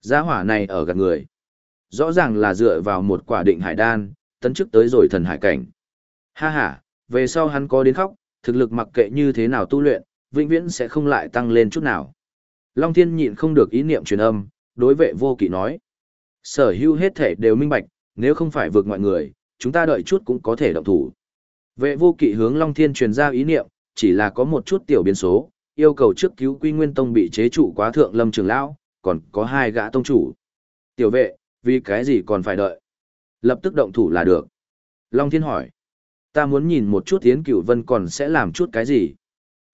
A: gia hỏa này ở gần người. Rõ ràng là dựa vào một quả định hải đan, tấn chức tới rồi thần hải cảnh. Ha ha, về sau hắn có đến khóc, thực lực mặc kệ như thế nào tu luyện, vĩnh viễn sẽ không lại tăng lên chút nào. Long Thiên nhịn không được ý niệm truyền âm, đối vệ vô kỵ nói. Sở hữu hết thể đều minh bạch, nếu không phải vượt mọi người, chúng ta đợi chút cũng có thể động thủ. Vệ vô kỵ hướng Long Thiên truyền ra ý niệm, chỉ là có một chút tiểu biến số, yêu cầu trước cứu Quy Nguyên Tông bị chế trụ quá thượng lâm trường lão, còn có hai gã tông chủ. Tiểu vệ, vì cái gì còn phải đợi? Lập tức động thủ là được. Long Thiên hỏi. Ta muốn nhìn một chút Tiến Cửu Vân còn sẽ làm chút cái gì?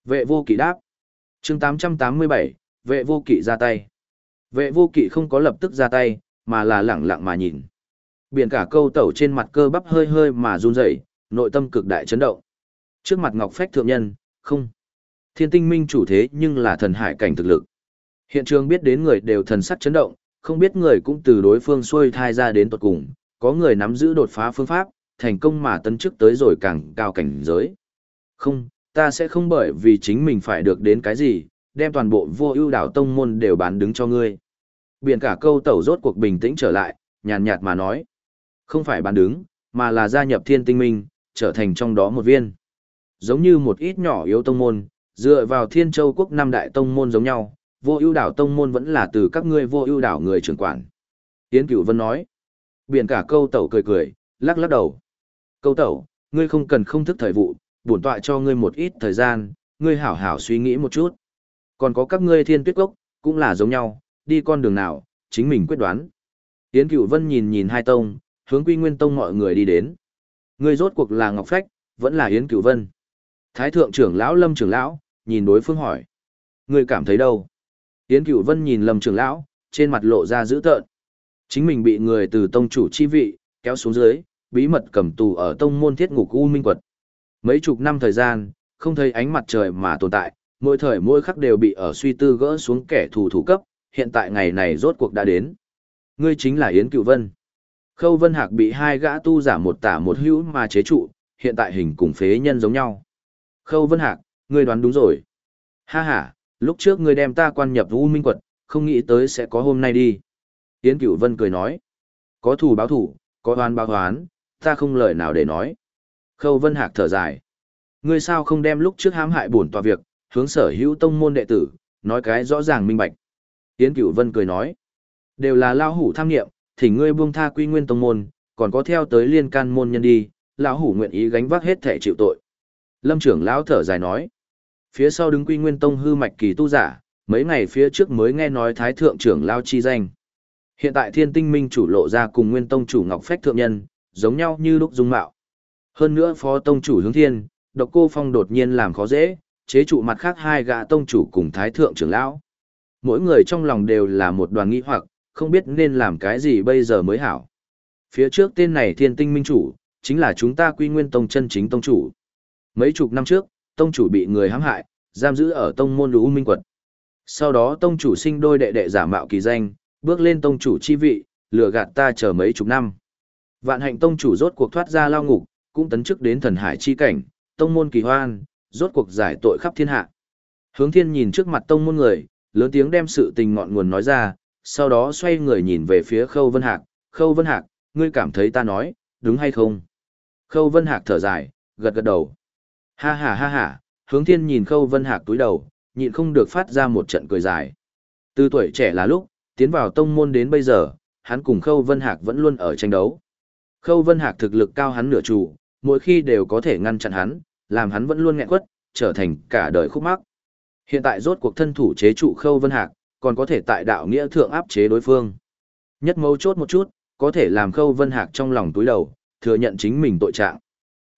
A: Vệ vô kỵ đáp. chương 887, vệ vô kỵ ra tay. Vệ vô kỵ không có lập tức ra tay, mà là lẳng lặng mà nhìn. Biển cả câu tẩu trên mặt cơ bắp hơi hơi mà run rẩy, nội tâm cực đại chấn động. Trước mặt Ngọc Phách thượng nhân, không. Thiên tinh minh chủ thế nhưng là thần hải cảnh thực lực. Hiện trường biết đến người đều thần sắc chấn động, không biết người cũng từ đối phương xuôi thai ra đến tuật cùng, có người nắm giữ đột phá phương pháp, thành công mà tấn chức tới rồi càng cao cảnh giới. Không, ta sẽ không bởi vì chính mình phải được đến cái gì, đem toàn bộ vô ưu đảo tông môn đều bán đứng cho ngươi. Biển cả câu tẩu rốt cuộc bình tĩnh trở lại, nhàn nhạt mà nói. Không phải bán đứng, mà là gia nhập thiên tinh minh, trở thành trong đó một viên. Giống như một ít nhỏ yếu tông môn, dựa vào thiên châu quốc năm đại tông môn giống nhau, vô ưu đảo tông môn vẫn là từ các ngươi vô ưu đảo người trưởng quản. Tiến Cửu Vân nói. Biển cả câu tẩu cười cười, lắc lắc đầu. Câu tẩu, ngươi không cần không thức thời vụ, bổn tọa cho ngươi một ít thời gian, ngươi hảo hảo suy nghĩ một chút. Còn có các ngươi thiên tuyết cốc, cũng là giống nhau, đi con đường nào, chính mình quyết đoán. Yến Cửu Vân nhìn nhìn hai tông, hướng Quy Nguyên Tông mọi người đi đến. Ngươi rốt cuộc là Ngọc Phách, vẫn là Yến Cửu Vân. Thái thượng trưởng lão Lâm trưởng lão, nhìn đối phương hỏi. Ngươi cảm thấy đâu? Yến Cửu Vân nhìn Lâm trưởng lão, trên mặt lộ ra dữ tợn. Chính mình bị người từ tông chủ chi vị, kéo xuống dưới, bí mật cầm tù ở tông môn thiết ngục U Minh Quật. Mấy chục năm thời gian, không thấy ánh mặt trời mà tồn tại, mỗi thời mỗi khắc đều bị ở suy tư gỡ xuống kẻ thù thủ cấp, hiện tại ngày này rốt cuộc đã đến. Ngươi chính là Yến Cựu Vân. Khâu Vân Hạc bị hai gã tu giả một tả một hữu mà chế trụ, hiện tại hình cùng phế nhân giống nhau. Khâu Vân Hạc, ngươi đoán đúng rồi. Ha ha, lúc trước ngươi đem ta quan nhập U Minh Quật, không nghĩ tới sẽ có hôm nay đi. Yến Cửu Vân cười nói. Có thù báo thù, có oan báo oán, ta không lời nào để nói. Khâu Vân Hạc thở dài. Ngươi sao không đem lúc trước hãm hại bổn tòa việc, hướng sở hữu tông môn đệ tử, nói cái rõ ràng minh bạch. Yến Cửu Vân cười nói, đều là lao hủ tham nghiệm, thì ngươi buông tha quy nguyên tông môn, còn có theo tới liên can môn nhân đi, lão hủ nguyện ý gánh vác hết thể chịu tội. Lâm trưởng lão thở dài nói, phía sau đứng quy nguyên tông hư mạch kỳ tu giả, mấy ngày phía trước mới nghe nói thái thượng trưởng lao chi danh. Hiện tại thiên tinh minh chủ lộ ra cùng nguyên tông chủ Ngọc Phách Thượng Nhân, giống nhau như lúc dung mạo. Hơn nữa phó tông chủ hướng thiên, độc cô phong đột nhiên làm khó dễ, chế trụ mặt khác hai gã tông chủ cùng thái thượng trưởng lão. Mỗi người trong lòng đều là một đoàn nghi hoặc, không biết nên làm cái gì bây giờ mới hảo. Phía trước tên này thiên tinh minh chủ, chính là chúng ta quy nguyên tông chân chính tông chủ. Mấy chục năm trước, tông chủ bị người hãm hại, giam giữ ở tông môn lũ minh quật. Sau đó tông chủ sinh đôi đệ đệ giả mạo kỳ danh, bước lên tông chủ chi vị, lừa gạt ta chờ mấy chục năm. Vạn hạnh tông chủ rốt cuộc thoát ra lao ngục, cũng tấn chức đến thần hải chi cảnh, tông môn kỳ hoan, rốt cuộc giải tội khắp thiên hạ. Hướng thiên nhìn trước mặt tông môn người, lớn tiếng đem sự tình ngọn nguồn nói ra, sau đó xoay người nhìn về phía khâu vân hạc, khâu vân hạc, ngươi cảm thấy ta nói, đúng hay không? Khâu vân hạc thở dài, gật gật đầu. Ha ha ha ha, hướng thiên nhìn khâu vân hạc túi đầu, nhịn không được phát ra một trận cười dài. Từ tuổi trẻ là lúc, tiến vào tông môn đến bây giờ, hắn cùng khâu vân hạc vẫn luôn ở tranh đấu. Khâu vân hạc thực lực cao hắn nửa trụ, mỗi khi đều có thể ngăn chặn hắn, làm hắn vẫn luôn nghẹn quất, trở thành cả đời khúc mắc. Hiện tại rốt cuộc thân thủ chế trụ khâu vân hạc, còn có thể tại đạo nghĩa thượng áp chế đối phương. Nhất mấu chốt một chút, có thể làm khâu vân hạc trong lòng túi đầu, thừa nhận chính mình tội trạng.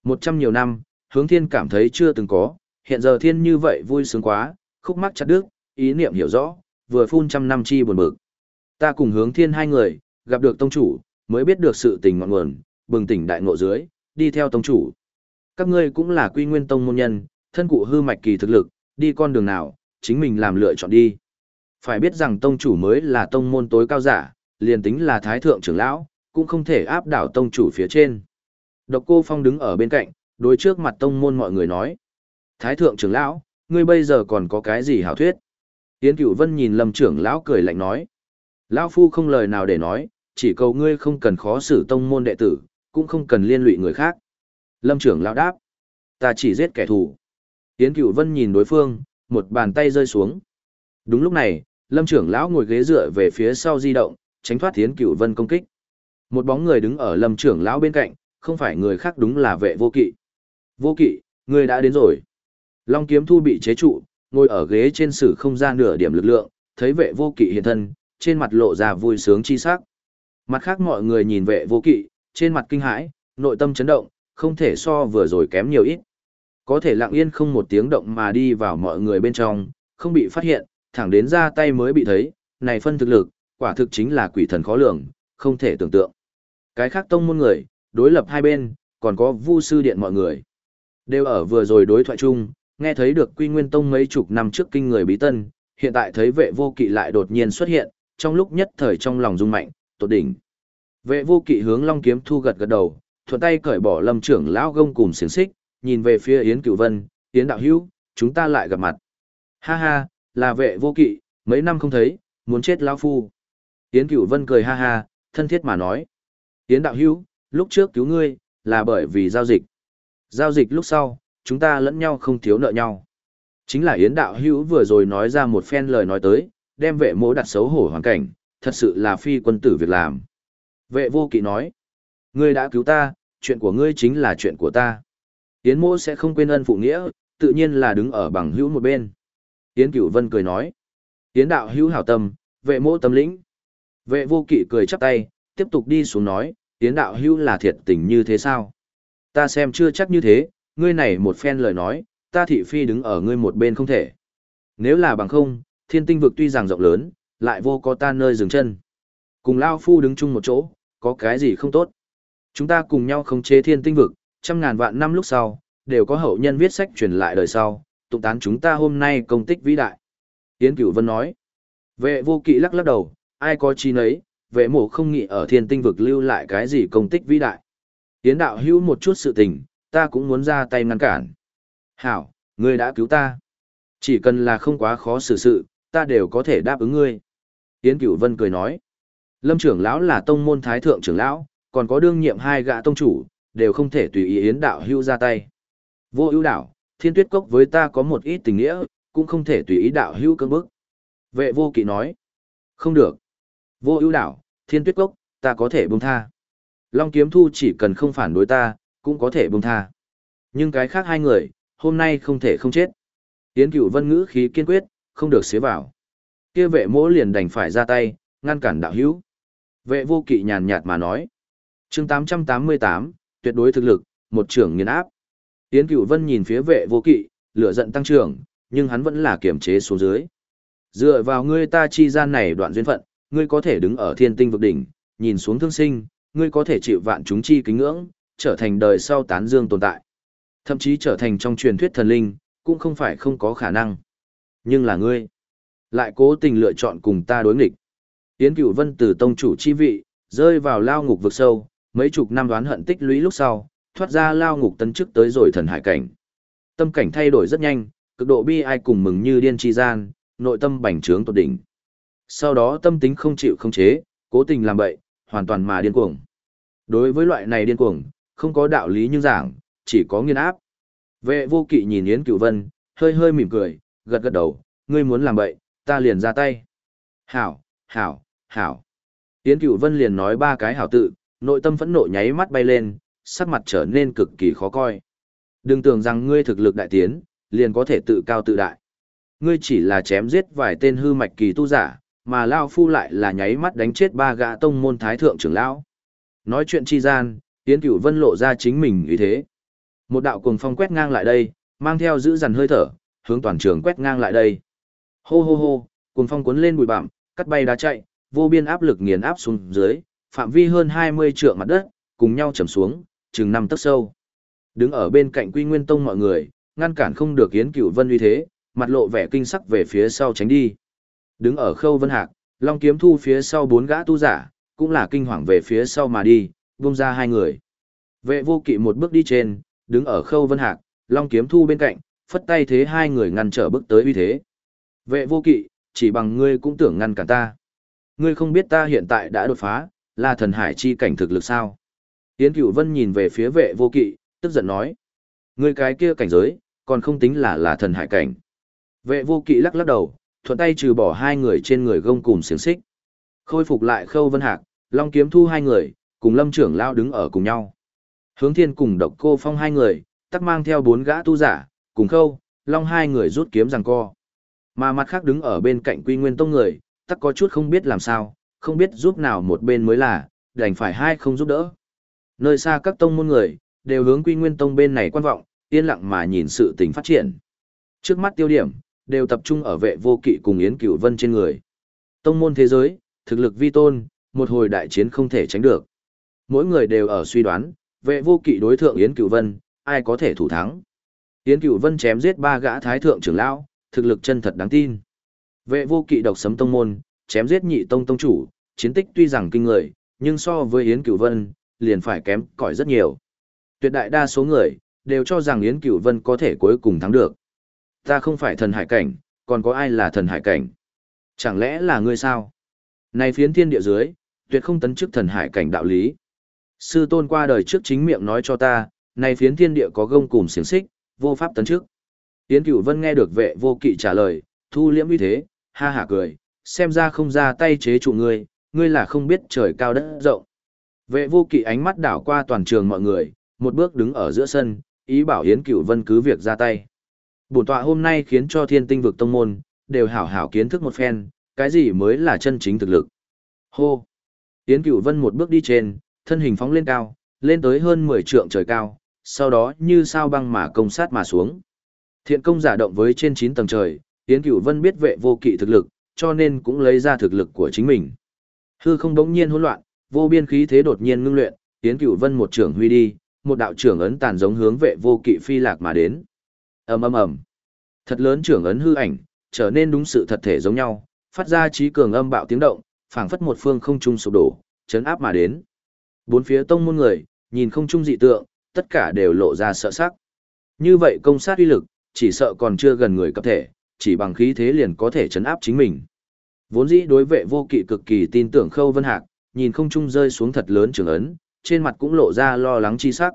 A: Một trăm nhiều năm, hướng thiên cảm thấy chưa từng có, hiện giờ thiên như vậy vui sướng quá, khúc mắc chặt đứt, ý niệm hiểu rõ, vừa phun trăm năm chi buồn bực. Ta cùng hướng thiên hai người, gặp được tông chủ, mới biết được sự tình ngọn nguồn, bừng tỉnh đại ngộ dưới, đi theo tông chủ. Các ngươi cũng là quy nguyên tông môn nhân, thân cụ hư mạch kỳ thực lực, đi con đường nào, chính mình làm lựa chọn đi. Phải biết rằng tông chủ mới là tông môn tối cao giả, liền tính là thái thượng trưởng lão, cũng không thể áp đảo tông chủ phía trên. Độc cô Phong đứng ở bên cạnh, đối trước mặt tông môn mọi người nói. Thái thượng trưởng lão, ngươi bây giờ còn có cái gì hảo thuyết? Tiến Cửu Vân nhìn Lâm trưởng lão cười lạnh nói. Lão Phu không lời nào để nói, chỉ cầu ngươi không cần khó xử tông môn đệ tử, cũng không cần liên lụy người khác. Lâm trưởng lão đáp. Ta chỉ giết kẻ thù. Yến Cửu Vân nhìn đối phương, một bàn tay rơi xuống. Đúng lúc này, Lâm trưởng lão ngồi ghế dựa về phía sau di động, tránh thoát Yến Cửu Vân công kích. Một bóng người đứng ở Lâm trưởng lão bên cạnh, không phải người khác đúng là vệ vô kỵ. Vô kỵ, ngươi đã đến rồi. Long kiếm thu bị chế trụ, ngồi ở ghế trên sử không ra nửa điểm lực lượng, thấy vệ vô kỵ hiện thân, trên mặt lộ ra vui sướng chi sắc. Mặt khác mọi người nhìn vệ vô kỵ, trên mặt kinh hãi, nội tâm chấn động, không thể so vừa rồi kém nhiều ít. Có thể lặng yên không một tiếng động mà đi vào mọi người bên trong, không bị phát hiện, thẳng đến ra tay mới bị thấy, này phân thực lực, quả thực chính là quỷ thần khó lường, không thể tưởng tượng. Cái khác tông môn người, đối lập hai bên, còn có vu sư điện mọi người. Đều ở vừa rồi đối thoại chung, nghe thấy được quy nguyên tông mấy chục năm trước kinh người bí tân, hiện tại thấy vệ vô kỵ lại đột nhiên xuất hiện, trong lúc nhất thời trong lòng rung mạnh, tột đỉnh. Vệ vô kỵ hướng long kiếm thu gật gật đầu, thuận tay cởi bỏ lâm trưởng lão gông cùng xiềng xích, nhìn về phía Yến Cửu Vân, Yến đạo hữu, chúng ta lại gặp mặt. Ha ha, là vệ vô kỵ, mấy năm không thấy, muốn chết lão phu. Yến Cửu Vân cười ha ha, thân thiết mà nói. Yến đạo hữu, lúc trước cứu ngươi, là bởi vì giao dịch. Giao dịch lúc sau, chúng ta lẫn nhau không thiếu nợ nhau. Chính là Yến đạo hữu vừa rồi nói ra một phen lời nói tới, đem vệ mỗ đặt xấu hổ hoàn cảnh, thật sự là phi quân tử việc làm. Vệ vô kỵ nói, ngươi đã cứu ta, chuyện của ngươi chính là chuyện của ta. Yến mỗ sẽ không quên ân phụ nghĩa, tự nhiên là đứng ở bằng hữu một bên. Yến cửu vân cười nói, Yến đạo hữu hảo tâm, vệ mỗ tâm lĩnh. Vệ vô kỵ cười chắp tay, tiếp tục đi xuống nói, Yến đạo hữu là thiệt tình như thế sao? Ta xem chưa chắc như thế, ngươi này một phen lời nói, ta thị phi đứng ở ngươi một bên không thể. Nếu là bằng không, thiên tinh vực tuy rằng rộng lớn, lại vô có ta nơi dừng chân. Cùng Lao Phu đứng chung một chỗ, có cái gì không tốt. Chúng ta cùng nhau khống chế thiên tinh vực, trăm ngàn vạn năm lúc sau, đều có hậu nhân viết sách truyền lại đời sau, tụng tán chúng ta hôm nay công tích vĩ đại. Yến Cửu Vân nói, vệ vô kỵ lắc lắc đầu, ai có chi nấy, vệ mổ không nghĩ ở thiên tinh vực lưu lại cái gì công tích vĩ đại. Yến đạo hữu một chút sự tình, ta cũng muốn ra tay ngăn cản. Hảo, ngươi đã cứu ta. Chỉ cần là không quá khó xử sự, ta đều có thể đáp ứng ngươi. Yến Cửu Vân cười nói. Lâm trưởng lão là tông môn thái thượng trưởng lão, còn có đương nhiệm hai gã tông chủ, đều không thể tùy ý Yến đạo hưu ra tay. Vô ưu đạo, thiên tuyết cốc với ta có một ít tình nghĩa, cũng không thể tùy ý đạo hưu cơn bức. Vệ vô kỵ nói. Không được. Vô ưu đạo, thiên tuyết cốc, ta có thể buông tha. Long kiếm thu chỉ cần không phản đối ta, cũng có thể buông tha. Nhưng cái khác hai người, hôm nay không thể không chết. Yến cửu vân ngữ khí kiên quyết, không được xế vào. Kia vệ mỗ liền đành phải ra tay, ngăn cản đạo hữu. Vệ vô kỵ nhàn nhạt mà nói. chương 888, tuyệt đối thực lực, một trưởng nghiền áp. tiến Cửu Vân nhìn phía vệ vô kỵ, lửa giận tăng trưởng, nhưng hắn vẫn là kiềm chế xuống dưới. Dựa vào ngươi ta chi gian này đoạn duyên phận, ngươi có thể đứng ở thiên tinh vực đỉnh, nhìn xuống thương sinh, ngươi có thể chịu vạn chúng chi kính ngưỡng, trở thành đời sau tán dương tồn tại. Thậm chí trở thành trong truyền thuyết thần linh, cũng không phải không có khả năng. Nhưng là ngươi, lại cố tình lựa chọn cùng ta đối nghịch. Yến Cửu Vân từ tông chủ chi vị, rơi vào lao ngục vực sâu, mấy chục năm đoán hận tích lũy lúc sau, thoát ra lao ngục tấn chức tới rồi thần hải cảnh. Tâm cảnh thay đổi rất nhanh, cực độ bi ai cùng mừng như điên chi gian, nội tâm bành trướng tột đỉnh. Sau đó tâm tính không chịu không chế, cố tình làm bậy, hoàn toàn mà điên cuồng. Đối với loại này điên cuồng, không có đạo lý như giảng, chỉ có nghiên áp. Vệ vô kỵ nhìn Yến Cửu Vân, hơi hơi mỉm cười, gật gật đầu, ngươi muốn làm bậy, ta liền ra tay. Hảo, hảo, hảo. Yến Cửu Vân liền nói ba cái hảo tự, nội tâm phẫn nộ nháy mắt bay lên, sắc mặt trở nên cực kỳ khó coi. Đừng tưởng rằng ngươi thực lực đại tiến, liền có thể tự cao tự đại. Ngươi chỉ là chém giết vài tên hư mạch kỳ tu giả, mà Lao Phu lại là nháy mắt đánh chết ba gã tông môn thái thượng trưởng lão. Nói chuyện chi gian, Yến Cửu Vân lộ ra chính mình ý thế. Một đạo cuồng phong quét ngang lại đây, mang theo giữ dằn hơi thở, hướng toàn trường quét ngang lại đây. Hô hô hô, cuồng phong cuốn lên bụi bặm, cắt bay đá chạy, vô biên áp lực nghiền áp xuống dưới, phạm vi hơn 20 trượng mặt đất, cùng nhau trầm xuống, chừng năm tấc sâu. Đứng ở bên cạnh Quy Nguyên Tông mọi người, ngăn cản không được Yến Cửu Vân uy thế, mặt lộ vẻ kinh sắc về phía sau tránh đi. Đứng ở Khâu Vân Hạc, Long Kiếm Thu phía sau bốn gã tu giả, cũng là kinh hoàng về phía sau mà đi, buông ra hai người. Vệ vô kỵ một bước đi trên, đứng ở Khâu Vân Hạc, Long Kiếm Thu bên cạnh, phất tay thế hai người ngăn trở bước tới uy thế. Vệ vô kỵ, chỉ bằng ngươi cũng tưởng ngăn cản ta. Ngươi không biết ta hiện tại đã đột phá, là thần hải chi cảnh thực lực sao? Yến Cửu Vân nhìn về phía vệ vô kỵ, tức giận nói. Ngươi cái kia cảnh giới, còn không tính là là thần hải cảnh. Vệ vô kỵ lắc lắc đầu, thuận tay trừ bỏ hai người trên người gông cùng xiềng xích. Khôi phục lại khâu vân hạc, long kiếm thu hai người, cùng lâm trưởng lao đứng ở cùng nhau. Hướng thiên cùng độc cô phong hai người, tắc mang theo bốn gã tu giả, cùng khâu, long hai người rút kiếm rằng co. Mà mặt khác đứng ở bên cạnh quy nguyên tông người, tắc có chút không biết làm sao, không biết giúp nào một bên mới là, đành phải hai không giúp đỡ. Nơi xa các tông môn người, đều hướng quy nguyên tông bên này quan vọng, yên lặng mà nhìn sự tình phát triển. Trước mắt tiêu điểm, đều tập trung ở vệ vô kỵ cùng Yến Cửu Vân trên người. Tông môn thế giới, thực lực vi tôn, một hồi đại chiến không thể tránh được. Mỗi người đều ở suy đoán, vệ vô kỵ đối thượng Yến Cửu Vân, ai có thể thủ thắng. Yến Cửu Vân chém giết ba gã thái thượng trưởng lão, thực lực chân thật đáng tin. Vệ vô kỵ độc sấm tông môn, chém giết nhị tông tông chủ, chiến tích tuy rằng kinh người, nhưng so với Yến Cửu Vân, liền phải kém cỏi rất nhiều. Tuyệt đại đa số người, đều cho rằng Yến Cửu Vân có thể cuối cùng thắng được. Ta không phải thần hải cảnh, còn có ai là thần hải cảnh? Chẳng lẽ là ngươi sao? Này phiến thiên địa dưới, tuyệt không tấn chức thần hải cảnh đạo lý. Sư tôn qua đời trước chính miệng nói cho ta, này phiến thiên địa có gông cùm xiềng xích, vô pháp tấn trước, Yến Cửu Vân nghe được vệ vô kỵ trả lời, thu liễm uy thế, ha hả cười, xem ra không ra tay chế trụ ngươi, ngươi là không biết trời cao đất rộng. Vệ vô kỵ ánh mắt đảo qua toàn trường mọi người, một bước đứng ở giữa sân, ý bảo Yến Cửu Vân cứ việc ra tay. Bổn tọa hôm nay khiến cho thiên tinh vực tông môn, đều hảo hảo kiến thức một phen, cái gì mới là chân chính thực lực. Hô! Yến Cửu Vân một bước đi trên, thân hình phóng lên cao, lên tới hơn 10 trượng trời cao, sau đó như sao băng mà công sát mà xuống. Thiện công giả động với trên 9 tầng trời, Yến Cửu Vân biết vệ vô kỵ thực lực, cho nên cũng lấy ra thực lực của chính mình. Hư không đống nhiên hỗn loạn, vô biên khí thế đột nhiên ngưng luyện, Yến Cửu Vân một trưởng huy đi, một đạo trưởng ấn tàn giống hướng vệ vô kỵ phi lạc mà đến. Ầm ầm ầm. Thật lớn trưởng ấn hư ảnh, trở nên đúng sự thật thể giống nhau, phát ra trí cường âm bạo tiếng động, phảng phất một phương không trung sụp đổ, chấn áp mà đến. Bốn phía tông môn người, nhìn không trung dị tượng, tất cả đều lộ ra sợ sắc. Như vậy công sát uy lực, chỉ sợ còn chưa gần người cấp thể, chỉ bằng khí thế liền có thể chấn áp chính mình. Vốn dĩ đối vệ vô kỵ cực kỳ tin tưởng Khâu Vân Hạc, nhìn không trung rơi xuống thật lớn trường ấn, trên mặt cũng lộ ra lo lắng chi sắc.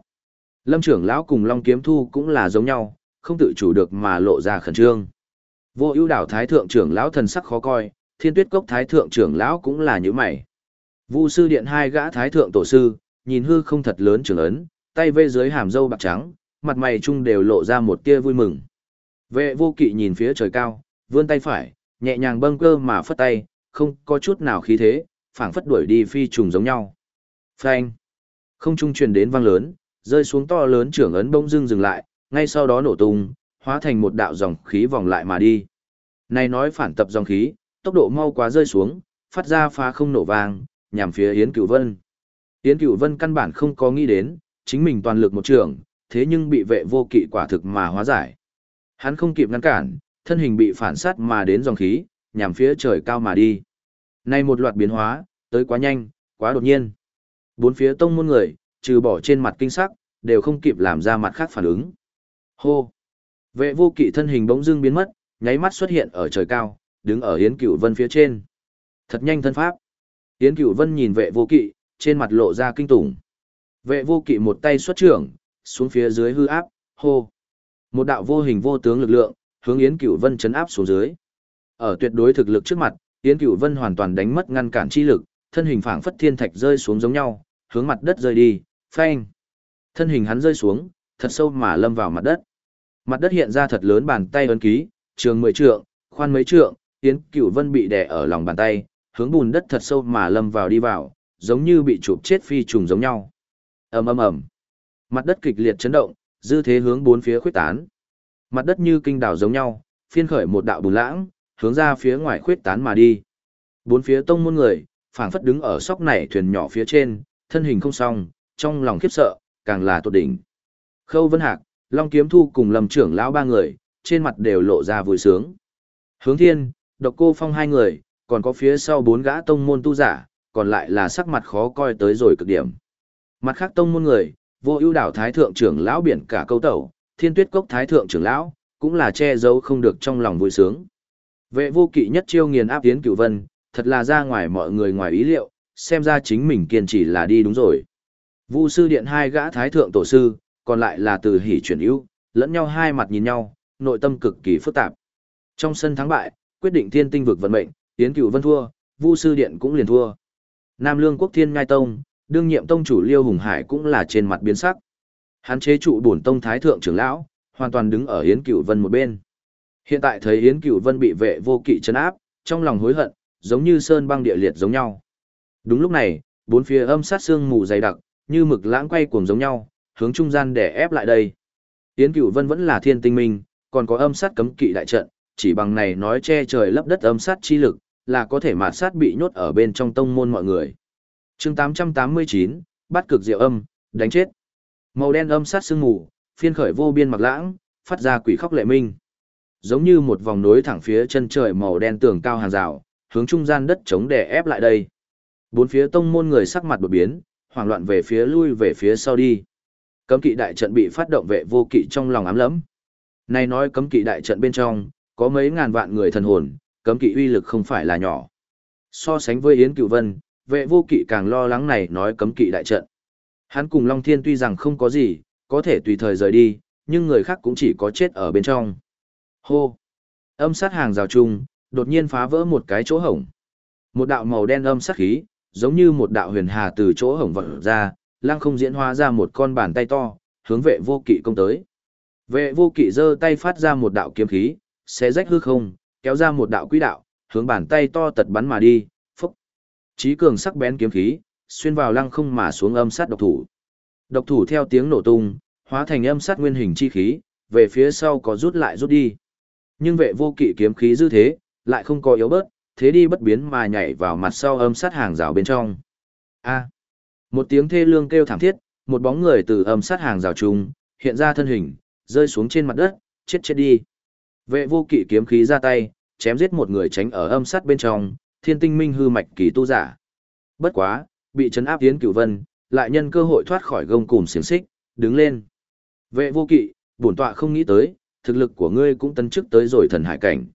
A: Lâm trưởng lão cùng Long Kiếm Thu cũng là giống nhau, không tự chủ được mà lộ ra khẩn trương. Vô ưu đảo thái thượng trưởng lão thần sắc khó coi, Thiên Tuyết cốc thái thượng trưởng lão cũng là như mày. Vu sư điện hai gã thái thượng tổ sư, nhìn hư không thật lớn trường ấn, tay vê dưới hàm râu bạc trắng, mặt mày chung đều lộ ra một tia vui mừng. Vệ vô kỵ nhìn phía trời cao, vươn tay phải, nhẹ nhàng bâng cơ mà phất tay, không có chút nào khí thế, phảng phất đuổi đi phi trùng giống nhau. Phanh! Không trung truyền đến vang lớn, rơi xuống to lớn trưởng ấn bỗng dưng dừng lại, ngay sau đó nổ tung, hóa thành một đạo dòng khí vòng lại mà đi. Này nói phản tập dòng khí, tốc độ mau quá rơi xuống, phát ra phá không nổ vang, nhằm phía Yến Cửu Vân. Yến Cửu Vân căn bản không có nghĩ đến, chính mình toàn lực một trường, thế nhưng bị vệ vô kỵ quả thực mà hóa giải. Hắn không kịp ngăn cản, thân hình bị phản sát mà đến dòng khí, nhằm phía trời cao mà đi. nay một loạt biến hóa, tới quá nhanh, quá đột nhiên. Bốn phía tông môn người, trừ bỏ trên mặt kinh sắc, đều không kịp làm ra mặt khác phản ứng. Hô! Vệ vô kỵ thân hình bỗng dưng biến mất, nháy mắt xuất hiện ở trời cao, đứng ở Yến Cửu Vân phía trên. Thật nhanh thân pháp. Yến Cửu Vân nhìn vệ vô kỵ, trên mặt lộ ra kinh tủng. Vệ vô kỵ một tay xuất trưởng, xuống phía dưới hư áp, hô. Một đạo vô hình vô tướng lực lượng, hướng Yến Cửu Vân chấn áp xuống dưới. Ở tuyệt đối thực lực trước mặt, Yến Cửu Vân hoàn toàn đánh mất ngăn cản chi lực, thân hình phảng phất thiên thạch rơi xuống giống nhau, hướng mặt đất rơi đi, phanh. Thân hình hắn rơi xuống, thật sâu mà lâm vào mặt đất. Mặt đất hiện ra thật lớn bàn tay ấn ký, trường mười trượng, khoan mấy trượng, Yến Cửu Vân bị đè ở lòng bàn tay, hướng bùn đất thật sâu mà lâm vào đi vào, giống như bị chụp chết phi trùng giống nhau. Ầm ầm ầm. Mặt đất kịch liệt chấn động, dư thế hướng bốn phía khuyết tán. Mặt đất như kinh đảo giống nhau, phiên khởi một đạo bùn lãng, hướng ra phía ngoài khuyết tán mà đi. Bốn phía tông môn người, phảng phất đứng ở sóc này thuyền nhỏ phía trên, thân hình không song, trong lòng khiếp sợ, càng là tột đỉnh. Khâu Vân Hạc, Long Kiếm Thu cùng Lâm trưởng lão ba người, trên mặt đều lộ ra vui sướng. Hướng Thiên, Độc Cô Phong hai người, còn có phía sau bốn gã tông môn tu giả, còn lại là sắc mặt khó coi tới rồi cực điểm. Mặt khác tông môn người, vô ưu đảo thái thượng trưởng lão biển cả câu tẩu, thiên tuyết cốc thái thượng trưởng lão, cũng là che giấu không được trong lòng vui sướng. Vệ vô kỵ nhất chiêu nghiền áp tiến cửu vân, thật là ra ngoài mọi người ngoài ý liệu, xem ra chính mình kiên trì là đi đúng rồi. Vu sư điện hai gã thái thượng tổ sư, còn lại là từ hỉ chuyển ưu, lẫn nhau hai mặt nhìn nhau, nội tâm cực kỳ phức tạp. Trong sân thắng bại, quyết định thiên tinh vực vận mệnh, tiến cửu vân thua, Vu sư điện cũng liền thua. Nam Lương Quốc Thiên Ngai Tông, đương nhiệm tông chủ Liêu Hùng Hải cũng là trên mặt biến sắc. Hắn chế trụ bổn tông thái thượng trưởng lão, hoàn toàn đứng ở Yến Cửu Vân một bên. Hiện tại thấy Yến Cửu Vân bị vệ vô kỵ trấn áp, trong lòng hối hận, giống như sơn băng địa liệt giống nhau. Đúng lúc này, bốn phía âm sát xương mù dày đặc, như mực lãng quay cuồng giống nhau, hướng trung gian để ép lại đây. Yến Cửu Vân vẫn là thiên tinh minh, còn có âm sát cấm kỵ đại trận, chỉ bằng này nói che trời lấp đất âm sát chi lực, là có thể mạt sát bị nhốt ở bên trong tông môn mọi người chương 889, bắt cực diệu âm, đánh chết. Màu đen âm sát sương mù, phiên khởi vô biên mặc lãng, phát ra quỷ khóc lệ minh. Giống như một vòng nối thẳng phía chân trời màu đen tường cao hàng rào, hướng trung gian đất chống đè ép lại đây. Bốn phía tông môn người sắc mặt đột biến, hoảng loạn về phía lui về phía sau đi. Cấm kỵ đại trận bị phát động vệ vô kỵ trong lòng ám lẫm. Này nói cấm kỵ đại trận bên trong, có mấy ngàn vạn người thần hồn, cấm kỵ uy lực không phải là nhỏ. So sánh với Yến Cửu Vân, vệ vô kỵ càng lo lắng này nói cấm kỵ đại trận. Hắn cùng Long Thiên tuy rằng không có gì, có thể tùy thời rời đi, nhưng người khác cũng chỉ có chết ở bên trong. Hô! Âm sát hàng rào chung, đột nhiên phá vỡ một cái chỗ hổng. Một đạo màu đen âm sát khí, giống như một đạo huyền hà từ chỗ hổng vỡ ra, lang không diễn hóa ra một con bàn tay to, hướng vệ vô kỵ công tới. Vệ vô kỵ giơ tay phát ra một đạo kiếm khí, xé rách hư không, kéo ra một đạo quỹ đạo, hướng bàn tay to tật bắn mà đi, trí cường sắc bén kiếm khí, xuyên vào lăng không mà xuống âm sát độc thủ. Độc thủ theo tiếng nổ tung, hóa thành âm sát nguyên hình chi khí, về phía sau có rút lại rút đi. Nhưng vệ vô kỵ kiếm khí dư thế, lại không có yếu bớt, thế đi bất biến mà nhảy vào mặt sau âm sát hàng rào bên trong. A. Một tiếng thê lương kêu thảm thiết, một bóng người từ âm sát hàng rào trùng, hiện ra thân hình, rơi xuống trên mặt đất, chết chết đi. Vệ vô kỵ kiếm khí ra tay, chém giết một người tránh ở âm sát bên trong, thiên tinh minh hư mạch kỳ tu giả. Bất quá, bị chấn áp tiến cửu vân, lại nhân cơ hội thoát khỏi gông cùm xiềng xích, đứng lên. Vệ vô kỵ, bổn tọa không nghĩ tới, thực lực của ngươi cũng tấn chức tới rồi thần hải cảnh.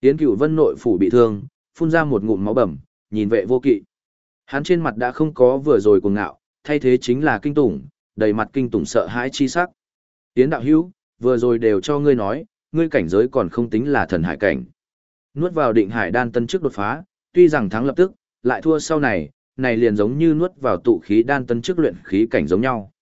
A: Tiến cửu vân nội phủ bị thương, phun ra một ngụm máu bầm, nhìn vệ vô kỵ. Hắn trên mặt đã không có vừa rồi cuồng ngạo, thay thế chính là kinh tủng, đầy mặt kinh tủng sợ hãi chi sắc. Tiến đạo hữu, vừa rồi đều cho ngươi nói, ngươi cảnh giới còn không tính là thần hải cảnh. Nuốt vào định hải đan tân trước đột phá, tuy rằng thắng lập tức, lại thua sau này, này liền giống như nuốt vào tụ khí đan tân trước luyện khí cảnh giống nhau.